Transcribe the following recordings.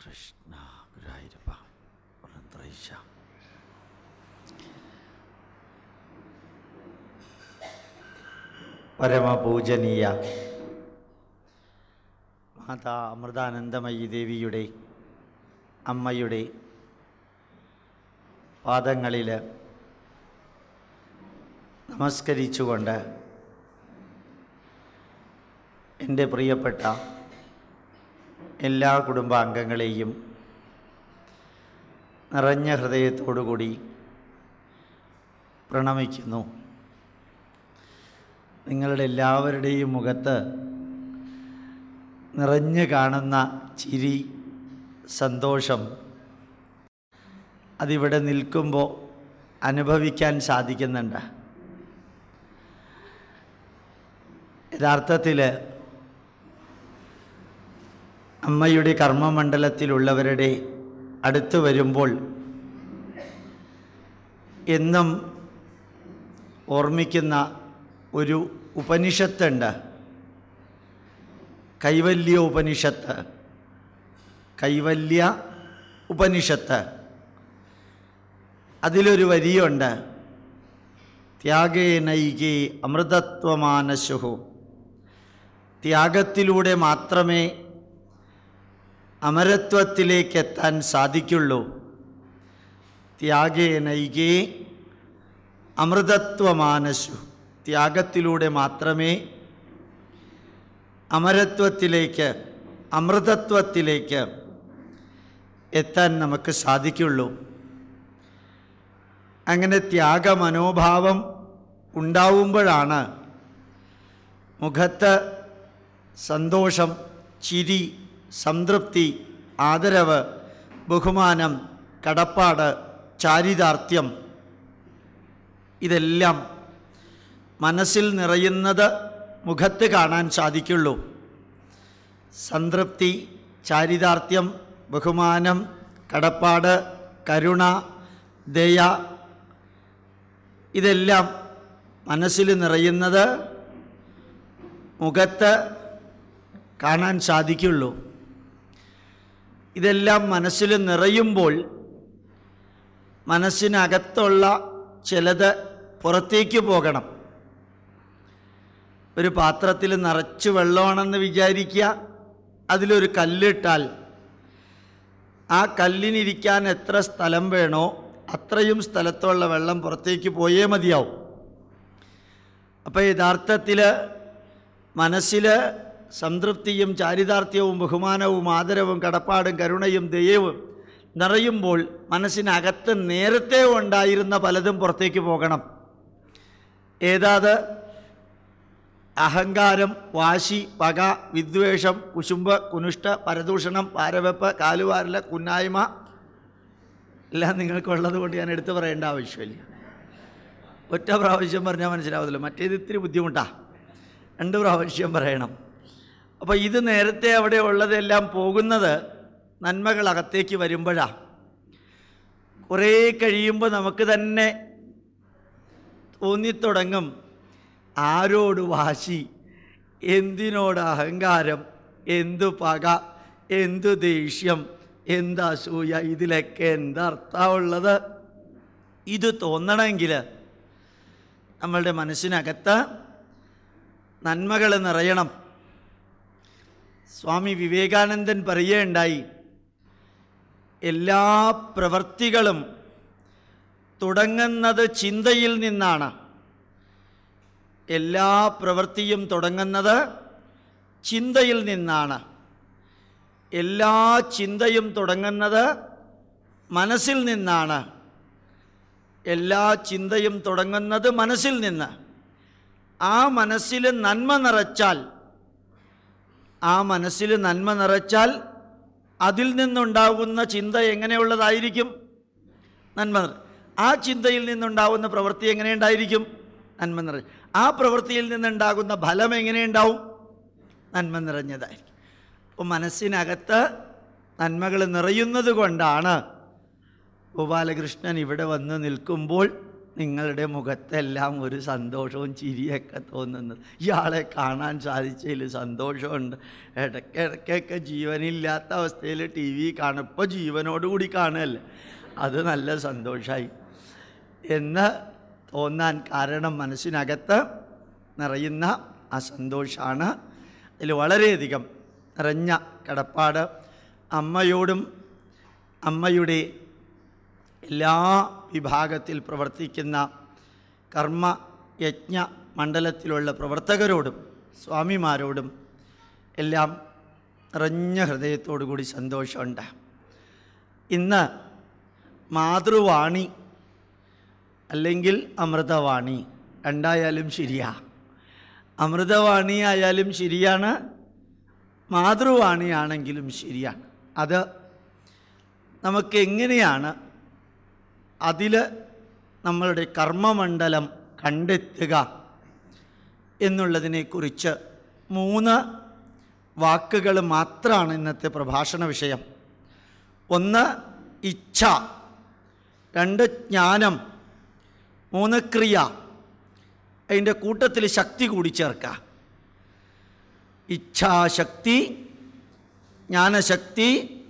കൃഷ്ണ പുറന്ത്രയിശ പരമപൂജനീയ മാതാ അമൃതാനന്ദമയി ദേവിയുടെ അമ്മയുടെ പാദങ്ങളിൽ നമസ്കരിച്ചുകൊണ്ട് എന്റെ പ്രിയപ്പെട്ട എല്ലാ കുടുംബാംഗങ്ങളെയും നിറഞ്ഞ ഹൃദയത്തോടുകൂടി പ്രണമിക്കുന്നു. നിങ്ങളുടെ എല്ലാവരുടെയും മുഖത്ത് നിറഞ്ഞു കാണുന്ന ചിരി സന്തോഷം അതിവിടെ നിൽക്കുമ്പോൾ അനുഭവിക്കാൻ സാധിക്കുന്നുണ്ട്. യഥാർത്ഥത്തിൽ അമ്മയുടെ കർമ്മമണ്ഡലത്തിലുള്ളവരുടെ അടുത്ത് വരുമ്പോൾ എന്നും ഓർമ്മിക്കുന്ന ഒരു ഉപനിഷത്തുണ്ട്. കൈവല്യ ഉപനിഷത്ത്. കൈവല്യ ഉപനിഷത്ത്. അതിലൊരു വരിയുണ്ട്. ത്യാഗേ നൈകേ അമൃതത്വമാനശുഹു. ത്യാഗത്തിലൂടെ മാത്രമേ അമരത്വത്തിലേക്ക് എത്താൻ സാധിക്കുള്ളൂ. ത്യാഗേ നൈകേ അമൃതത്വമാനശു ത്യാഗത്തിലൂടെ മാത്രമേ അമരത്വത്തിലേക്ക് അമൃതത്വത്തിലേക്ക് എത്താൻ നമുക്ക് സാധിക്കുള്ളൂ. അങ്ങനെ ത്യാഗമനോഭാവം ഉണ്ടാവുമ്പോഴാണ് മുഖത്ത് സന്തോഷം ചിരി സംതൃപ്തി ആദരവ് ബഹുമാനം കടപ്പാട് ചാരിതാർത്ഥ്യം. ഇതെല്ലാം മനസ്സിൽ നിറയുന്നത് മുഖത്ത് കാണാൻ സാധിക്കുള്ളൂ. സംതൃപ്തി ചാരിതാർത്ഥ്യം ബഹുമാനം കടപ്പാട് കരുണ ദയ ഇതെല്ലാം മനസ്സിൽ നിറയുന്നത് മുഖത്ത് കാണാൻ സാധിക്കുള്ളൂ. ഇതെല്ലാം മനസ്സിൽ നിറയുമ്പോൾ മനസ്സിനകത്തുള്ള ചിലത് പുറത്തേക്ക് പോകണം. ഒരു പാത്രത്തിൽ നിറച്ച് വെള്ളമാണെന്ന് വിചാരിക്കുക. അതിലൊരു കല്ലിട്ടാൽ ആ കല്ലിനിരിക്കാൻ എത്ര സ്ഥലം വേണോ അത്രയും സ്ഥലത്തുള്ള വെള്ളം പുറത്തേക്ക് പോയേ മതിയാവും. അപ്പോൾ യഥാർത്ഥത്തിൽ മനസ്സിൽ സംതൃപ്തിയും ചാരിതാർത്ഥ്യവും ബഹുമാനവും ആദരവും കടപ്പാടും കരുണയും ദയവും നിറയുമ്പോൾ മനസ്സിനകത്ത് നേരത്തെ ഉണ്ടായിരുന്ന പലതും പുറത്തേക്ക് പോകണം. ഏതാത്? അഹങ്കാരം വാശി പക വിദ്വേഷം കുശുമ്പ് കുനിഷ്ട പരദൂഷണം പാരവെപ്പ് കാലുവാരല കുന്നായ്മ. എല്ലാം നിങ്ങൾക്കുള്ളത് കൊണ്ട് ഞാൻ എടുത്തു പറയേണ്ട ആവശ്യമില്ല. ഒറ്റ പ്രാവശ്യം പറഞ്ഞാൽ മനസ്സിലാവത്തില്ല. മറ്റേത് ഇത്തിരി ബുദ്ധിമുട്ടാണ് രണ്ട് പ്രാവശ്യം പറയണം. അപ്പോൾ ഇത് നേരത്തെ അവിടെ ഉള്ളതെല്ലാം പോകുന്നത് നന്മകൾ അകത്തേക്ക് വരുമ്പോഴാണ് കുറേ കഴിയുമ്പോൾ നമുക്ക് തന്നെ തോന്നിത്തുടങ്ങും ആരോട് വാശി എന്തിനോട് അഹങ്കാരം എന്തു പക എന്തു ദേഷ്യം എന്താ സൂയ ഇതിലൊക്കെ എന്തർത്ഥമുള്ളത് ഇത് തോന്നണമെങ്കിൽ നമ്മളുടെ മനസ്സിനകത്ത് നന്മകൾ നിറയണം. സ്വാമി വിവേകാനന്ദൻ പറയുകയുണ്ടായി എല്ലാ പ്രവൃത്തികളും തുടങ്ങുന്നത് ചിന്തയിൽ നിന്നാണ്. എല്ലാ പ്രവൃത്തിയും തുടങ്ങുന്നത് ചിന്തയിൽ നിന്നാണ്. എല്ലാ ചിന്തയും തുടങ്ങുന്നത് മനസ്സിൽ നിന്നാണ്. എല്ലാ ചിന്തയും തുടങ്ങുന്നത് മനസ്സിൽ നിന്ന്. ആ മനസ്സിൽ നന്മ നിറച്ചാൽ ആ മനസ്സിൽ നന്മ നിറച്ചാൽ അതിൽ നിന്നുണ്ടാകുന്ന ചിന്ത എങ്ങനെയുള്ളതായിരിക്കും? നന്മ ആ ചിന്തയിൽ നിന്നുണ്ടാകുന്ന പ്രവൃത്തി എങ്ങനെയുണ്ടായിരിക്കും? നന്മ നിറ. ആ പ്രവൃത്തിയിൽ നിന്നുണ്ടാകുന്ന ഫലം എങ്ങനെയുണ്ടാവും? നന്മ നിറഞ്ഞതായിരിക്കും. അപ്പോൾ മനസ്സിനകത്ത് നന്മകൾ നിറയുന്നത് കൊണ്ടാണ് ഗോപാലകൃഷ്ണൻ ഇവിടെ വന്ന് നിൽക്കുമ്പോൾ നിങ്ങളുടെ മുഖത്തെല്ലാം ഒരു സന്തോഷവും ചിരിയൊക്കെ തോന്നുന്നത് ഇയാളെ കാണാൻ സാധിച്ചതിൽ സന്തോഷമുണ്ട്. ഇടയ്ക്കിടയ്ക്കൊക്കെ ജീവനില്ലാത്ത അവസ്ഥയിൽ ടി വി കാണും. ഇപ്പോൾ ജീവനോടുകൂടി കാണുകയല്ലേ? അത് നല്ല സന്തോഷമായി എന്ന് തോന്നാൻ കാരണം മനസ്സിനകത്ത് നിറയുന്ന ആ സന്തോഷമാണ് അതിൽ വളരെയധികം നിറഞ്ഞ കടപ്പാട്. അമ്മയോടും അമ്മയുടെ എല്ലാ വിഭാഗത്തിൽ പ്രവർത്തിക്കുന്ന കർമ്മ യജ്ഞ മണ്ഡലത്തിലുള്ള പ്രവർത്തകരോടും സ്വാമിമാരോടും എല്ലാം നിറഞ്ഞ ഹൃദയത്തോടു കൂടി സന്തോഷമുണ്ട്. ഇന്ന് മാതൃവാണി അല്ലെങ്കിൽ അമൃതവാണി രണ്ടായാലും ശരിയാ. അമൃതവാണി ആയാലും ശരിയാണ് മാതൃവാണിയാണെങ്കിലും ശരിയാണ്. അത് നമുക്ക് എങ്ങനെയാണ് അതിൽ നമ്മളുടെ കർമ്മമണ്ഡലം കണ്ടെത്തുക എന്നുള്ളതിനെക്കുറിച്ച് മൂന്ന് വാക്കുകൾ മാത്രമാണ് ഇന്നത്തെ പ്രഭാഷണ വിഷയം. ഒന്ന് ഇച്ഛ. രണ്ട് ജ്ഞാനം. മൂന്ന് ക്രിയ. അതിന്റെ കൂട്ടത്തിൽ ശക്തി കൂടി ചേർക്കുക. ഇച്ഛാശക്തി ജ്ഞാനശക്തി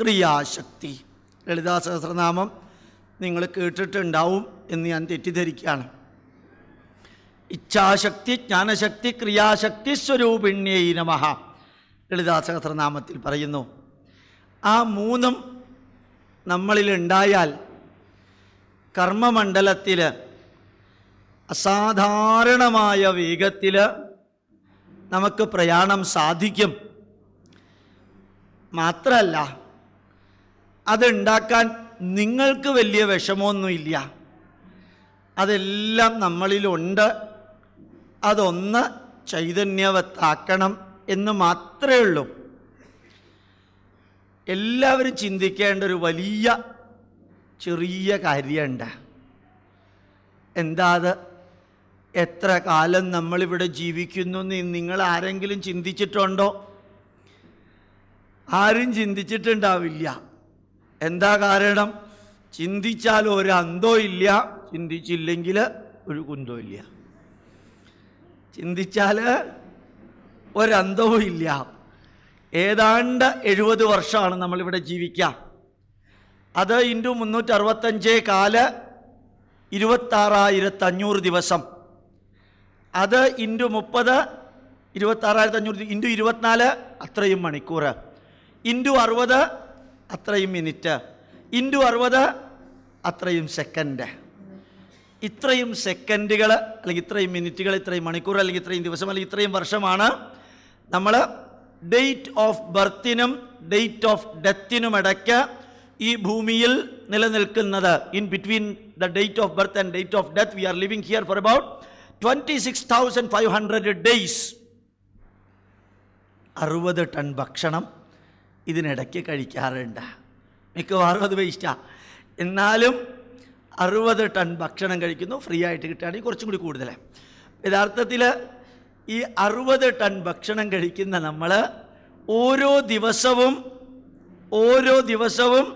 ക്രിയാശക്തി. ലളിതാ സഹസ്രനാമം നിങ്ങൾ കേട്ടിട്ടുണ്ടാവും എന്ന് ഞാൻ തെറ്റിദ്ധരിക്കുകയാണ്. ഇച്ഛാശക്തി ജ്ഞാനശക്തി ക്രിയാശക്തി സ്വരൂപിണ്യൈ നമഃ. ലളിതാ സഹസ്രനാമത്തിൽ പറയുന്നു ആ മൂന്നും നമ്മളിലുണ്ടായാൽ കർമ്മമണ്ഡലത്തിൽ അസാധാരണമായ വേഗത്തിൽ നമുക്ക് പ്രയാണം സാധിക്കും. മാത്രമല്ല അതുണ്ടാക്കാൻ നിങ്ങൾക്ക് വലിയ വിഷമമൊന്നുമില്ല. അതെല്ലാം നമ്മളിലുണ്ട്. അതൊന്ന് ചൈതന്യവത്താക്കണം എന്ന് മാത്രമേ ഉള്ളൂ. എല്ലാവരും ചിന്തിക്കേണ്ട ഒരു വലിയ ചെറിയ കാര്യമുണ്ട്. എന്താ അത്? എത്ര കാലം നമ്മളിവിടെ ജീവിക്കുന്നു എന്ന് നിങ്ങൾ ആരെങ്കിലും ചിന്തിച്ചിട്ടുണ്ടോ? ആരും ചിന്തിച്ചിട്ടുണ്ടാവില്ല. എന്താ കാരണം? ചിന്തിച്ചാൽ ഒരു അന്തോ ഇല്ല ചിന്തിച്ചില്ലെങ്കിൽ ഒരു കുന്തോ ഇല്ല. ചിന്തിച്ചാൽ ഒരന്തവും ഇല്ല. ഏതാണ്ട് എഴുപത് വർഷമാണ് നമ്മളിവിടെ ജീവിക്കുക അത് ഇന്റു മുന്നൂറ്ററുപത്തഞ്ച് കാൽ ഇരുപത്താറായിരത്തഞ്ഞൂറ് ദിവസം. അത് ഇന്റു മുപ്പത് ഇരുപത്താറായിരത്തഞ്ഞൂറ് ഇന്റു ഇരുപത്തിനാല് അത്രയും മണിക്കൂർ ഇന്റു അറുപത് അത്രയും മിനിറ്റ്. ഇന്റു അറുപത് അത്രയും സെക്കൻഡ്. ഇത്രയും സെക്കൻഡുകൾ അല്ലെങ്കിൽ ഇത്രയും മിനിറ്റുകൾ ഇത്രയും മണിക്കൂർ അല്ലെങ്കിൽ ഇത്രയും ദിവസം അല്ലെങ്കിൽ ഇത്രയും വർഷമാണ് നമ്മൾ ഡേറ്റ് ഓഫ് ബർത്തിനും ഡേറ്റ് ഓഫ് ഡെത്തിനും ഇടയ്ക്ക് ഈ ഭൂമിയിൽ നിലനിൽക്കുന്നത്. In between the date of birth and date of death we are living here for about twenty six thousand five hundred days. അറുപത് ടൺ ഭക്ഷണം. ഇതിനിടയ്ക്ക് കഴിക്കാറുണ്ട്. മിക്കവാറും അത് വേസ്റ്റാണ് എന്നാലും അറുപത് ടൺ ഭക്ഷണം കഴിക്കുന്നു. ഫ്രീ ആയിട്ട് കിട്ടുകയാണെങ്കിൽ കുറച്ചും കൂടി കൂടുതലാണ് യഥാർത്ഥത്തിൽ ഈ അറുപത് ടൺ ഭക്ഷണം കഴിക്കുന്ന നമ്മൾ ഓരോ ദിവസവും ഓരോ ദിവസവും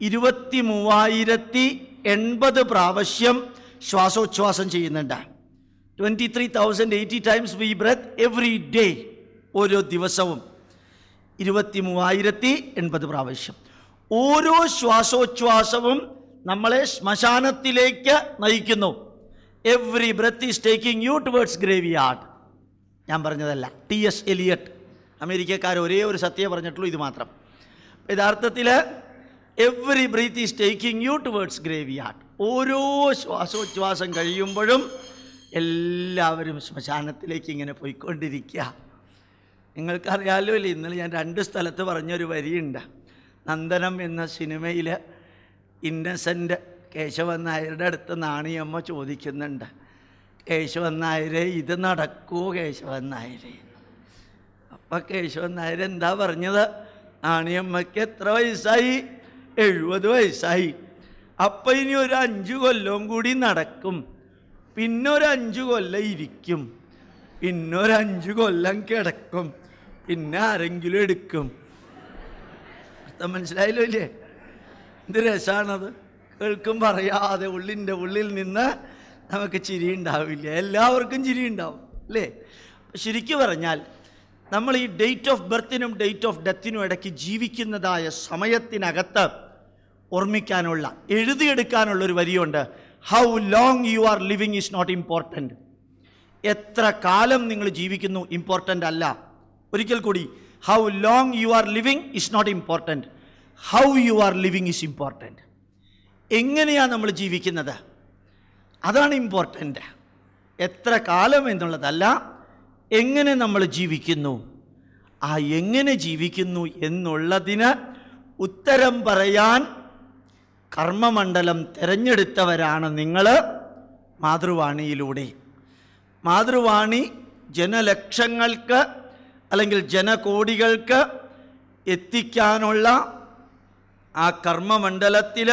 ഇരുപത്തി മൂവായിരത്തി എൺപത് പ്രാവശ്യം ശ്വാസോച്ഛ്വാസം ചെയ്യുന്നുണ്ട്. Twenty three thousand eighty times we breath every day ഓരോ ദിവസവും. ഇരുപത്തി മൂവായിരത്തി എൺപത് പ്രാവശ്യം. ഓരോ ശ്വാസോച്ഛ്വാസവും നമ്മളെ ശ്മശാനത്തിലേക്ക് നയിക്കുന്നു. Every breath is taking you towards graveyard ഞാൻ പറഞ്ഞതല്ല. ടി എസ് എലിയട്ട് അമേരിക്കക്കാർ ഒരേ ഒരു സത്യം പറഞ്ഞിട്ടുള്ളൂ ഇത് മാത്രം. യഥാർത്ഥത്തിൽ every breath is taking you towards graveyard ഓരോ ശ്വാസോച്ഛ്വാസം കഴിയുമ്പോഴും എല്ലാവരും ശ്മശാനത്തിലേക്ക് ഇങ്ങനെ പോയിക്കൊണ്ടിരിക്കുക. നിങ്ങൾക്കറിയാലോ ഇല്ലേ ഇന്നലെ ഞാൻ രണ്ട് സ്ഥലത്ത് പറഞ്ഞൊരു വരിയുണ്ട്. നന്ദനം എന്ന സിനിമയിൽ ഇന്നസെന്റ് കേശവൻ നായരുടെ അടുത്ത് നാണിയമ്മ ചോദിക്കുന്നുണ്ട്. കേശവൻ നായരെ ഇത് നടക്കുമോ കേശവൻ നായരെ. അപ്പം കേശവൻ നായർ എന്താ പറഞ്ഞത്? നാണിയമ്മയ്ക്ക് എത്ര വയസ്സായി? എഴുപത് വയസ്സായി. അപ്പം ഇനി ഒരു അഞ്ച് കൊല്ലവും കൂടി നടക്കും. പിന്നെ ഒരു അഞ്ച് കൊല്ലം ഇരിക്കും. പിന്നൊരഞ്ച് കൊല്ലം കിടക്കും. പിന്നെ ആരെങ്കിലും എടുക്കും. അർത്ഥം മനസ്സിലായല്ലോ ഇല്ലേ? എന്ത് രസമാണത് കേൾക്കും പറയാതെ ഉള്ളിന്റെ ഉള്ളിൽ നിന്ന് നമുക്ക് ചിരി ഉണ്ടാവില്ല. എല്ലാവർക്കും ചിരി ഉണ്ടാവും അല്ലേ? ശരിക്കു പറഞ്ഞാൽ നമ്മൾ ഈ ഡേറ്റ് ഓഫ് ബർത്തിനും ഡേറ്റ് ഓഫ് ഡെത്തിനും ഇടയ്ക്ക് ജീവിക്കുന്നതായ സമയത്തിനകത്ത് ഓർമ്മിക്കാനുള്ള എഴുതിയെടുക്കാനുള്ള ഒരു വരിയുണ്ട്. How long you are living is not important എത്ര കാലം നിങ്ങൾ ജീവിക്കുന്നു ഇമ്പോർട്ടന്റ് അല്ല. ഒരിക്കൽ കൂടി how long you are living is not important how you are living is important എങ്ങനെയാണ് നമ്മൾ ജീവിക്കുന്നത്? അതാണ് ഇമ്പോർട്ടന്റ് എത്ര കാലം എന്നുള്ളതല്ല എങ്ങനെ നമ്മൾ ജീവിക്കുന്നു? ആ എങ്ങനെ ജീവിക്കുന്നു എന്നുള്ളതിന് ഉത്തരം പറയാൻ കർമ്മമണ്ഡലം തിരഞ്ഞെടുത്തവരാണ് നിങ്ങൾ മാതൃവാണിയിലൂടെ. മാതൃവാണി ജനലക്ഷങ്ങൾക്ക് അല്ലെങ്കിൽ ജനകോടികൾക്ക് എത്തിക്കാനുള്ള ആ കർമ്മമണ്ഡലത്തിൽ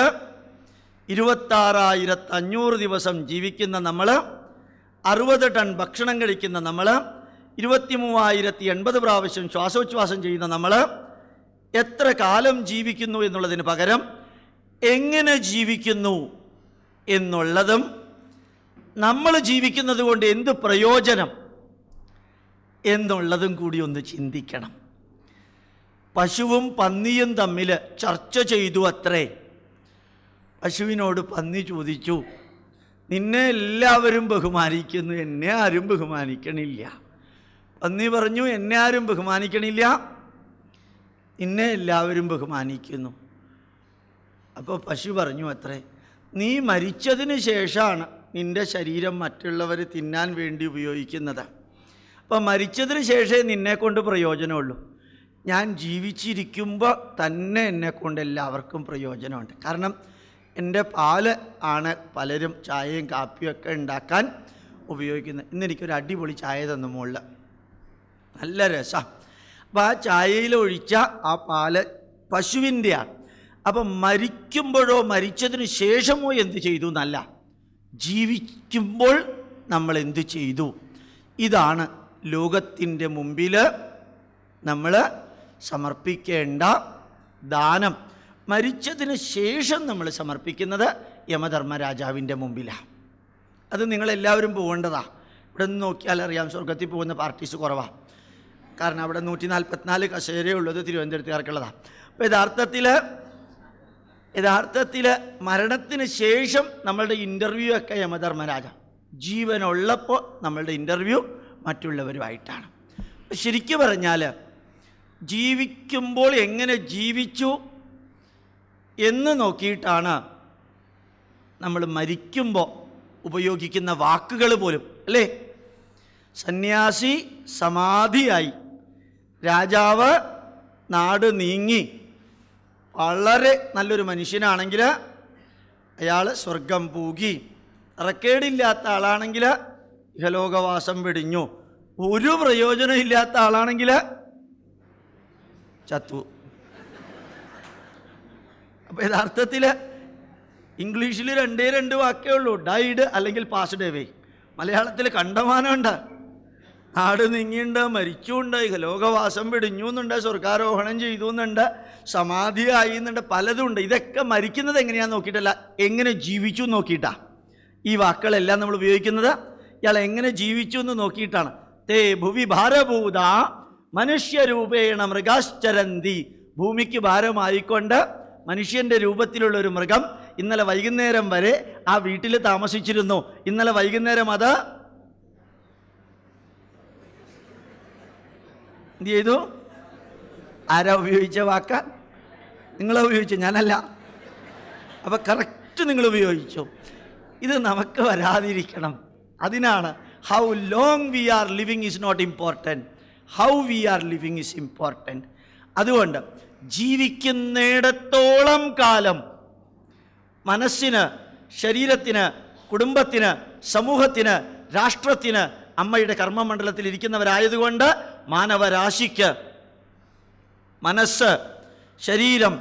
ഇരുപത്താറായിരത്തി അഞ്ഞൂറ് ദിവസം ജീവിക്കുന്ന നമ്മൾ അറുപത് ടൺ ഭക്ഷണം കഴിക്കുന്ന നമ്മൾ ഇരുപത്തി മൂവായിരത്തി എൺപത് പ്രാവശ്യം ശ്വാസോച്ഛ്വാസം ചെയ്യുന്ന നമ്മൾ എത്ര കാലം ജീവിക്കുന്നു എന്നുള്ളതിന് പകരം എങ്ങനെ ജീവിക്കുന്നു എന്നുള്ളതും നമ്മൾ ജീവിക്കുന്നത് കൊണ്ട് എന്ത് പ്രയോജനം? എന്നുള്ളതും കൂടി ഒന്ന് ചിന്തിക്കണം. പശുവും പന്നിയും തമ്മിൽ ചർച്ച ചെയ്തു അത്രേ. പശുവിനോട് പന്നി ചോദിച്ചു നിന്നെ എല്ലാവരും ബഹുമാനിക്കുന്നു എന്നെ ആരും ബഹുമാനിക്കണില്ല. പന്നി പറഞ്ഞു എന്നെ ആരും ബഹുമാനിക്കണില്ല. നിന്നെ എല്ലാവരും ബഹുമാനിക്കുന്നു. അപ്പോൾ പശു പറഞ്ഞു അത്രേ നീ മരിച്ചതിന് ശേഷമാണ് നിന്റെ ശരീരം മറ്റുള്ളവർ തിന്നാൻ വേണ്ടി ഉപയോഗിക്കുന്നത്. അപ്പം മരിച്ചതിന് ശേഷമേ നിന്നെ കൊണ്ട് പ്രയോജനമുള്ളൂ. ഞാൻ ജീവിച്ചിരിക്കുമ്പോൾ തന്നെ എന്നെ കൊണ്ട് എല്ലാവർക്കും പ്രയോജനമുണ്ട്. കാരണം എന്റെ പാൽ ആണ് പലരും ചായയും കാപ്പിയും ഒക്കെ ഉണ്ടാക്കാൻ ഉപയോഗിക്കുന്നത്. ഇന്ന് എനിക്കൊരു അടിപൊളി ചായ തന്നു മുകളിൽ നല്ല രസം. അപ്പോൾ ആ ചായയിൽ ഒഴിച്ച ആ പാൽ പശുവിന്റെയാണ്. അപ്പം മരിക്കുമ്പോഴോ മരിച്ചതിന് ശേഷമോ എന്ത് ചെയ്തു എന്നല്ല. ജീവിക്കുമ്പോൾ നമ്മൾ എന്ത് ചെയ്തു? ഇതാണ് ലോകത്തിന്റെ മുമ്പിൽ നമ്മൾ സമർപ്പിക്കേണ്ട ദാനം. മരിച്ചതിന് ശേഷം നമ്മൾ സമർപ്പിക്കുന്നത് യമധർമ്മരാജാവിന്റെ മുമ്പിലാണ് അത് നിങ്ങളെല്ലാവരും പോകേണ്ടതാണ് ഇവിടെ നിന്ന് നോക്കിയാൽ അറിയാം സ്വർഗത്തിൽ പോകുന്ന പാർട്ടീസ് കുറവാണ് കാരണം അവിടെ നൂറ്റി നാൽപ്പത്തിനാല് കസേരയുള്ളത് തിരുവനന്തപുരത്തുകാർക്കുള്ളതാണ് അപ്പോൾ യഥാർത്ഥത്തിൽ യഥാർത്ഥത്തിൽ മരണത്തിന് ശേഷം നമ്മളുടെ ഇന്റർവ്യൂ ഒക്കെ യമധർമ്മരാജ. ജീവനുള്ളപ്പോൾ നമ്മളുടെ ഇന്റർവ്യൂ മറ്റുള്ളവരുമായിട്ടാണ്. ശരിക്കു പറഞ്ഞാൽ ജീവിക്കുമ്പോൾ എങ്ങനെ ജീവിച്ചു എന്ന് നോക്കിയിട്ടാണ് നമ്മൾ മരിക്കുമ്പോൾ ഉപയോഗിക്കുന്ന വാക്കുകൾ പോലും അല്ലേ? സന്യാസി സമാധിയായി. രാജാവ് നാട് നീങ്ങി. വളരെ നല്ലൊരു മനുഷ്യനാണെങ്കിൽ അയാൾ സ്വർഗം പൂകി. റെക്കേർഡില്ലാത്ത ആളാണെങ്കിൽ ഇഹലോകവാസം വെടിഞ്ഞു. ഒരു പ്രയോജനം ഇല്ലാത്ത ആളാണെങ്കിൽ ചത്തു. അപ്പോൾ യഥാർത്ഥത്തിൽ ഇംഗ്ലീഷിൽ രണ്ടേ രണ്ട് വാക്കേ ഉള്ളൂ. ഡൈഡ് അല്ലെങ്കിൽ പാസ്ഡ് എവേ മലയാളത്തിൽ കണ്ടമാനമുണ്ട്. നാട് നീങ്ങിയുണ്ട് മരിച്ചുണ്ട് ലോകവാസം വെടിഞ്ഞു എന്നുണ്ട് സ്വർഗാരോഹണം ചെയ്തു എന്നുണ്ട് സമാധിയായി എന്നുണ്ട് പലതും ഉണ്ട് ഇതൊക്കെ മരിക്കുന്നത് എങ്ങനെയാണെന്ന് നോക്കിയിട്ടല്ല എങ്ങനെ ജീവിച്ചു നോക്കിയിട്ടാണ് നോക്കിയിട്ടാ. ഈ വാക്കുകളെല്ലാം നമ്മൾ ഉപയോഗിക്കുന്നത് ഇയാൾ എങ്ങനെ ജീവിച്ചു എന്ന് നോക്കിയിട്ടാണ്. തേ ഭുവി ഭാരഭൂത മനുഷ്യരൂപേണ മൃഗാശ്ചരന്തി. ഭൂമിക്ക് ഭാരമായിക്കൊണ്ട് മനുഷ്യന്റെ രൂപത്തിലുള്ള ഒരു മൃഗം ഇന്നലെ വൈകുന്നേരം വരെ ആ വീട്ടിൽ താമസിച്ചിരുന്നു. ഇന്നലെ വൈകുന്നേരം അത് എന്ത് ചെയ്തു? ആരാ ഉപയോഗിച്ച വാക്ക? നിങ്ങളെ ഉപയോഗിച്ചു? ഞാനല്ല. അപ്പോൾ കറക്റ്റ് നിങ്ങൾ ഉപയോഗിച്ചു. ഇത് നമുക്ക് വരാതിരിക്കണം. അതിനാണ് how long we are living is not important how we are living is important അതുകൊണ്ട് ജീവിക്കുന്നിടത്തോളം കാലം മനസ്സിന് ശരീരത്തിന് കുടുംബത്തിന് സമൂഹത്തിന് രാഷ്ട്രത്തിന് അമ്മയുടെ കർമ്മമണ്ഡലത്തിൽ ഇരിക്കുന്നവരായതുകൊണ്ട് മാനവരാശിക്ക് മനസ്സ് ശരീരം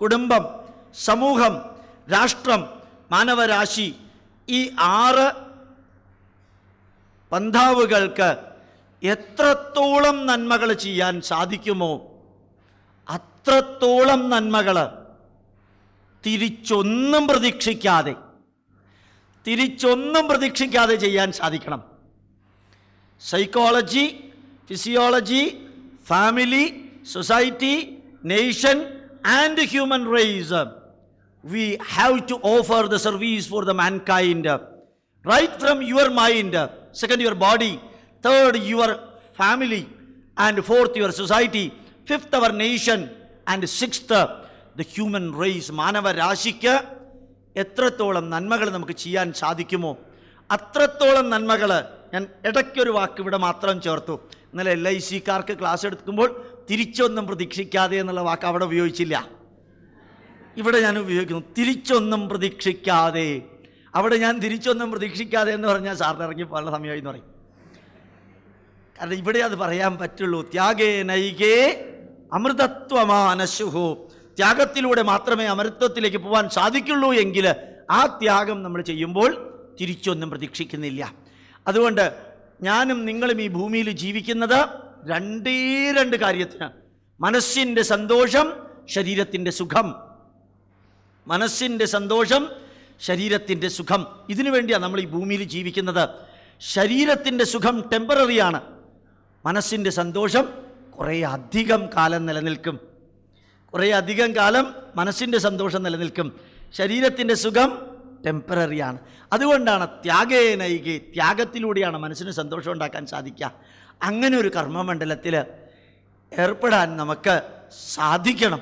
കുടുംബം സമൂഹം രാഷ്ട്രം മാനവരാശി ഈ ആറ് പന്ഥാവുകൾക്ക് എത്രത്തോളം നന്മകൾ ചെയ്യാൻ സാധിക്കുമോ അത്രത്തോളം നന്മകൾ തിരിച്ചൊന്നും പ്രതീക്ഷിക്കാതെ തിരിച്ചൊന്നും പ്രതീക്ഷിക്കാതെ ചെയ്യാൻ സാധിക്കണം. Psychology physiology family society nation and human race we have to offer the service for the mankind right from your mind second your body third your family and fourth your society fifth our nation and sixth the human race മാനവരാശിക്ക് എത്രത്തോളം നന്മകൾ നമുക്ക് ചെയ്യാൻ സാധിക്കുമോ? അത്രത്തോളം നന്മകൾ. ഞാൻ ഇടയ്ക്കൊരു വാക്ക് ഇവിടെ മാത്രം ചേർത്തു. ഇന്നലെ എൽ ഐ സിക്കാർക്ക് ക്ലാസ് എടുക്കുമ്പോൾ തിരിച്ചൊന്നും പ്രതീക്ഷിക്കാതെ എന്നുള്ള വാക്ക് അവിടെ ഉപയോഗിച്ചില്ല. ഇവിടെ ഞാൻ ഉപയോഗിക്കുന്നു. തിരിച്ചൊന്നും പ്രതീക്ഷിക്കാതെ. അവിടെ ഞാൻ തിരിച്ചൊന്നും പ്രതീക്ഷിക്കാതെ എന്ന് പറഞ്ഞാൽ സാറിന് ഇറങ്ങി പല സമയമായി എന്ന് പറയും. കാരണം ഇവിടെ അത് പറയാൻ പറ്റുള്ളൂ. ത്യാഗേ നൈകേ അമൃതത്വമാനശുഹു. ത്യാഗത്തിലൂടെ മാത്രമേ അമൃതത്വത്തിലേക്ക് പോകാൻ സാധിക്കുള്ളൂ എങ്കിൽ ആ ത്യാഗം നമ്മൾ ചെയ്യുമ്പോൾ തിരിച്ചൊന്നും പ്രതീക്ഷിക്കുന്നില്ല. അതുകൊണ്ട് ഞാനും നിങ്ങളും ഈ ഭൂമിയിൽ ജീവിക്കുന്നത് രണ്ടേ രണ്ട് കാര്യത്തിന് മനസ്സിന്റെ സന്തോഷം ശരീരത്തിന്റെ സുഖം. മനസ്സിന്റെ സന്തോഷം ശരീരത്തിന്റെ സുഖം. ഇതിനു വേണ്ടിയാണ് നമ്മൾ ഈ ഭൂമിയിൽ ജീവിക്കുന്നത്. ശരീരത്തിന്റെ സുഖം ടെമ്പററിയാണ് മനസ്സിന്റെ സന്തോഷം കുറേ അധികം കാലം നിലനിൽക്കും. കുറേ അധികം കാലം മനസ്സിന്റെ സന്തോഷം നിലനിൽക്കും. ശരീരത്തിന്റെ സുഖം ടെമ്പററിയാണ് അതുകൊണ്ടാണ് ത്യാഗേ നൈകെ ത്യാഗത്തിലൂടെയാണ് മനസ്സിന് സന്തോഷം ഉണ്ടാക്കാൻ സാധിക്കുക. അങ്ങനെ ഒരു കർമ്മമണ്ഡലത്തിൽ ഏർപ്പെടാൻ നമുക്ക് സാധിക്കണം.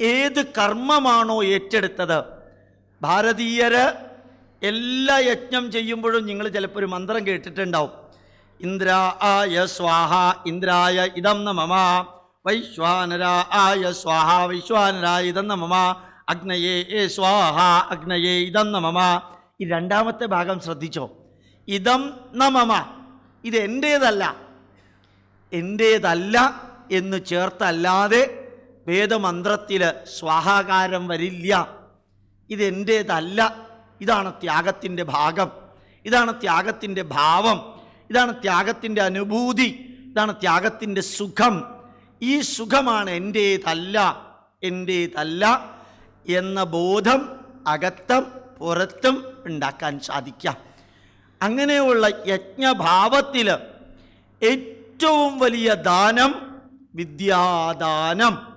ഏത് കർമ്മമാണോ ഏറ്റെടുത്തത് ഭാരതീയര് എല്ലാ യജ്ഞം ചെയ്യുമ്പോഴും നിങ്ങൾ ചിലപ്പോൾ ഒരു മന്ത്രം കേട്ടിട്ടുണ്ടാവും. ഇന്ദ്ര ആയ സ്വാഹ ഇന്ദ്രായ ഇതം നമമ വൈശ്വാനരായ സ്വാഹ വൈശ്വാനരായ ഇതം നമമ അഗ്നയേ ഏ സ്വാഹ അഗ്നയേ ഇതം നമമ. ഈ രണ്ടാമത്തെ ഭാഗം ശ്രദ്ധിച്ചോ. ഇതം നമമ ഇത് എന്റേതല്ല എന്റേതല്ല എന്ന് ചേർത്തല്ലാതെ വേദമന്ത്രത്തിൽ സ്വാഹാകാരം വരില്ല. ഇതെന്റേതല്ല ഇതാണ് ത്യാഗത്തിന്റെ ഭാഗം. ഇതാണ് ത്യാഗത്തിന്റെ ഭാവം. ഇതാണ് ത്യാഗത്തിന്റെ അനുഭൂതി. ഇതാണ് ത്യാഗത്തിന്റെ സുഖം. ഈ സുഖമാണ് എന്റേതല്ല എന്റേതല്ല എന്ന ബോധം അകത്തും പുറത്തും ഉണ്ടാക്കാൻ സാധിക്കാം. അങ്ങനെയുള്ള യജ്ഞഭാവത്തിൽ ഏറ്റവും വലിയ ദാനം വിദ്യാദാനം.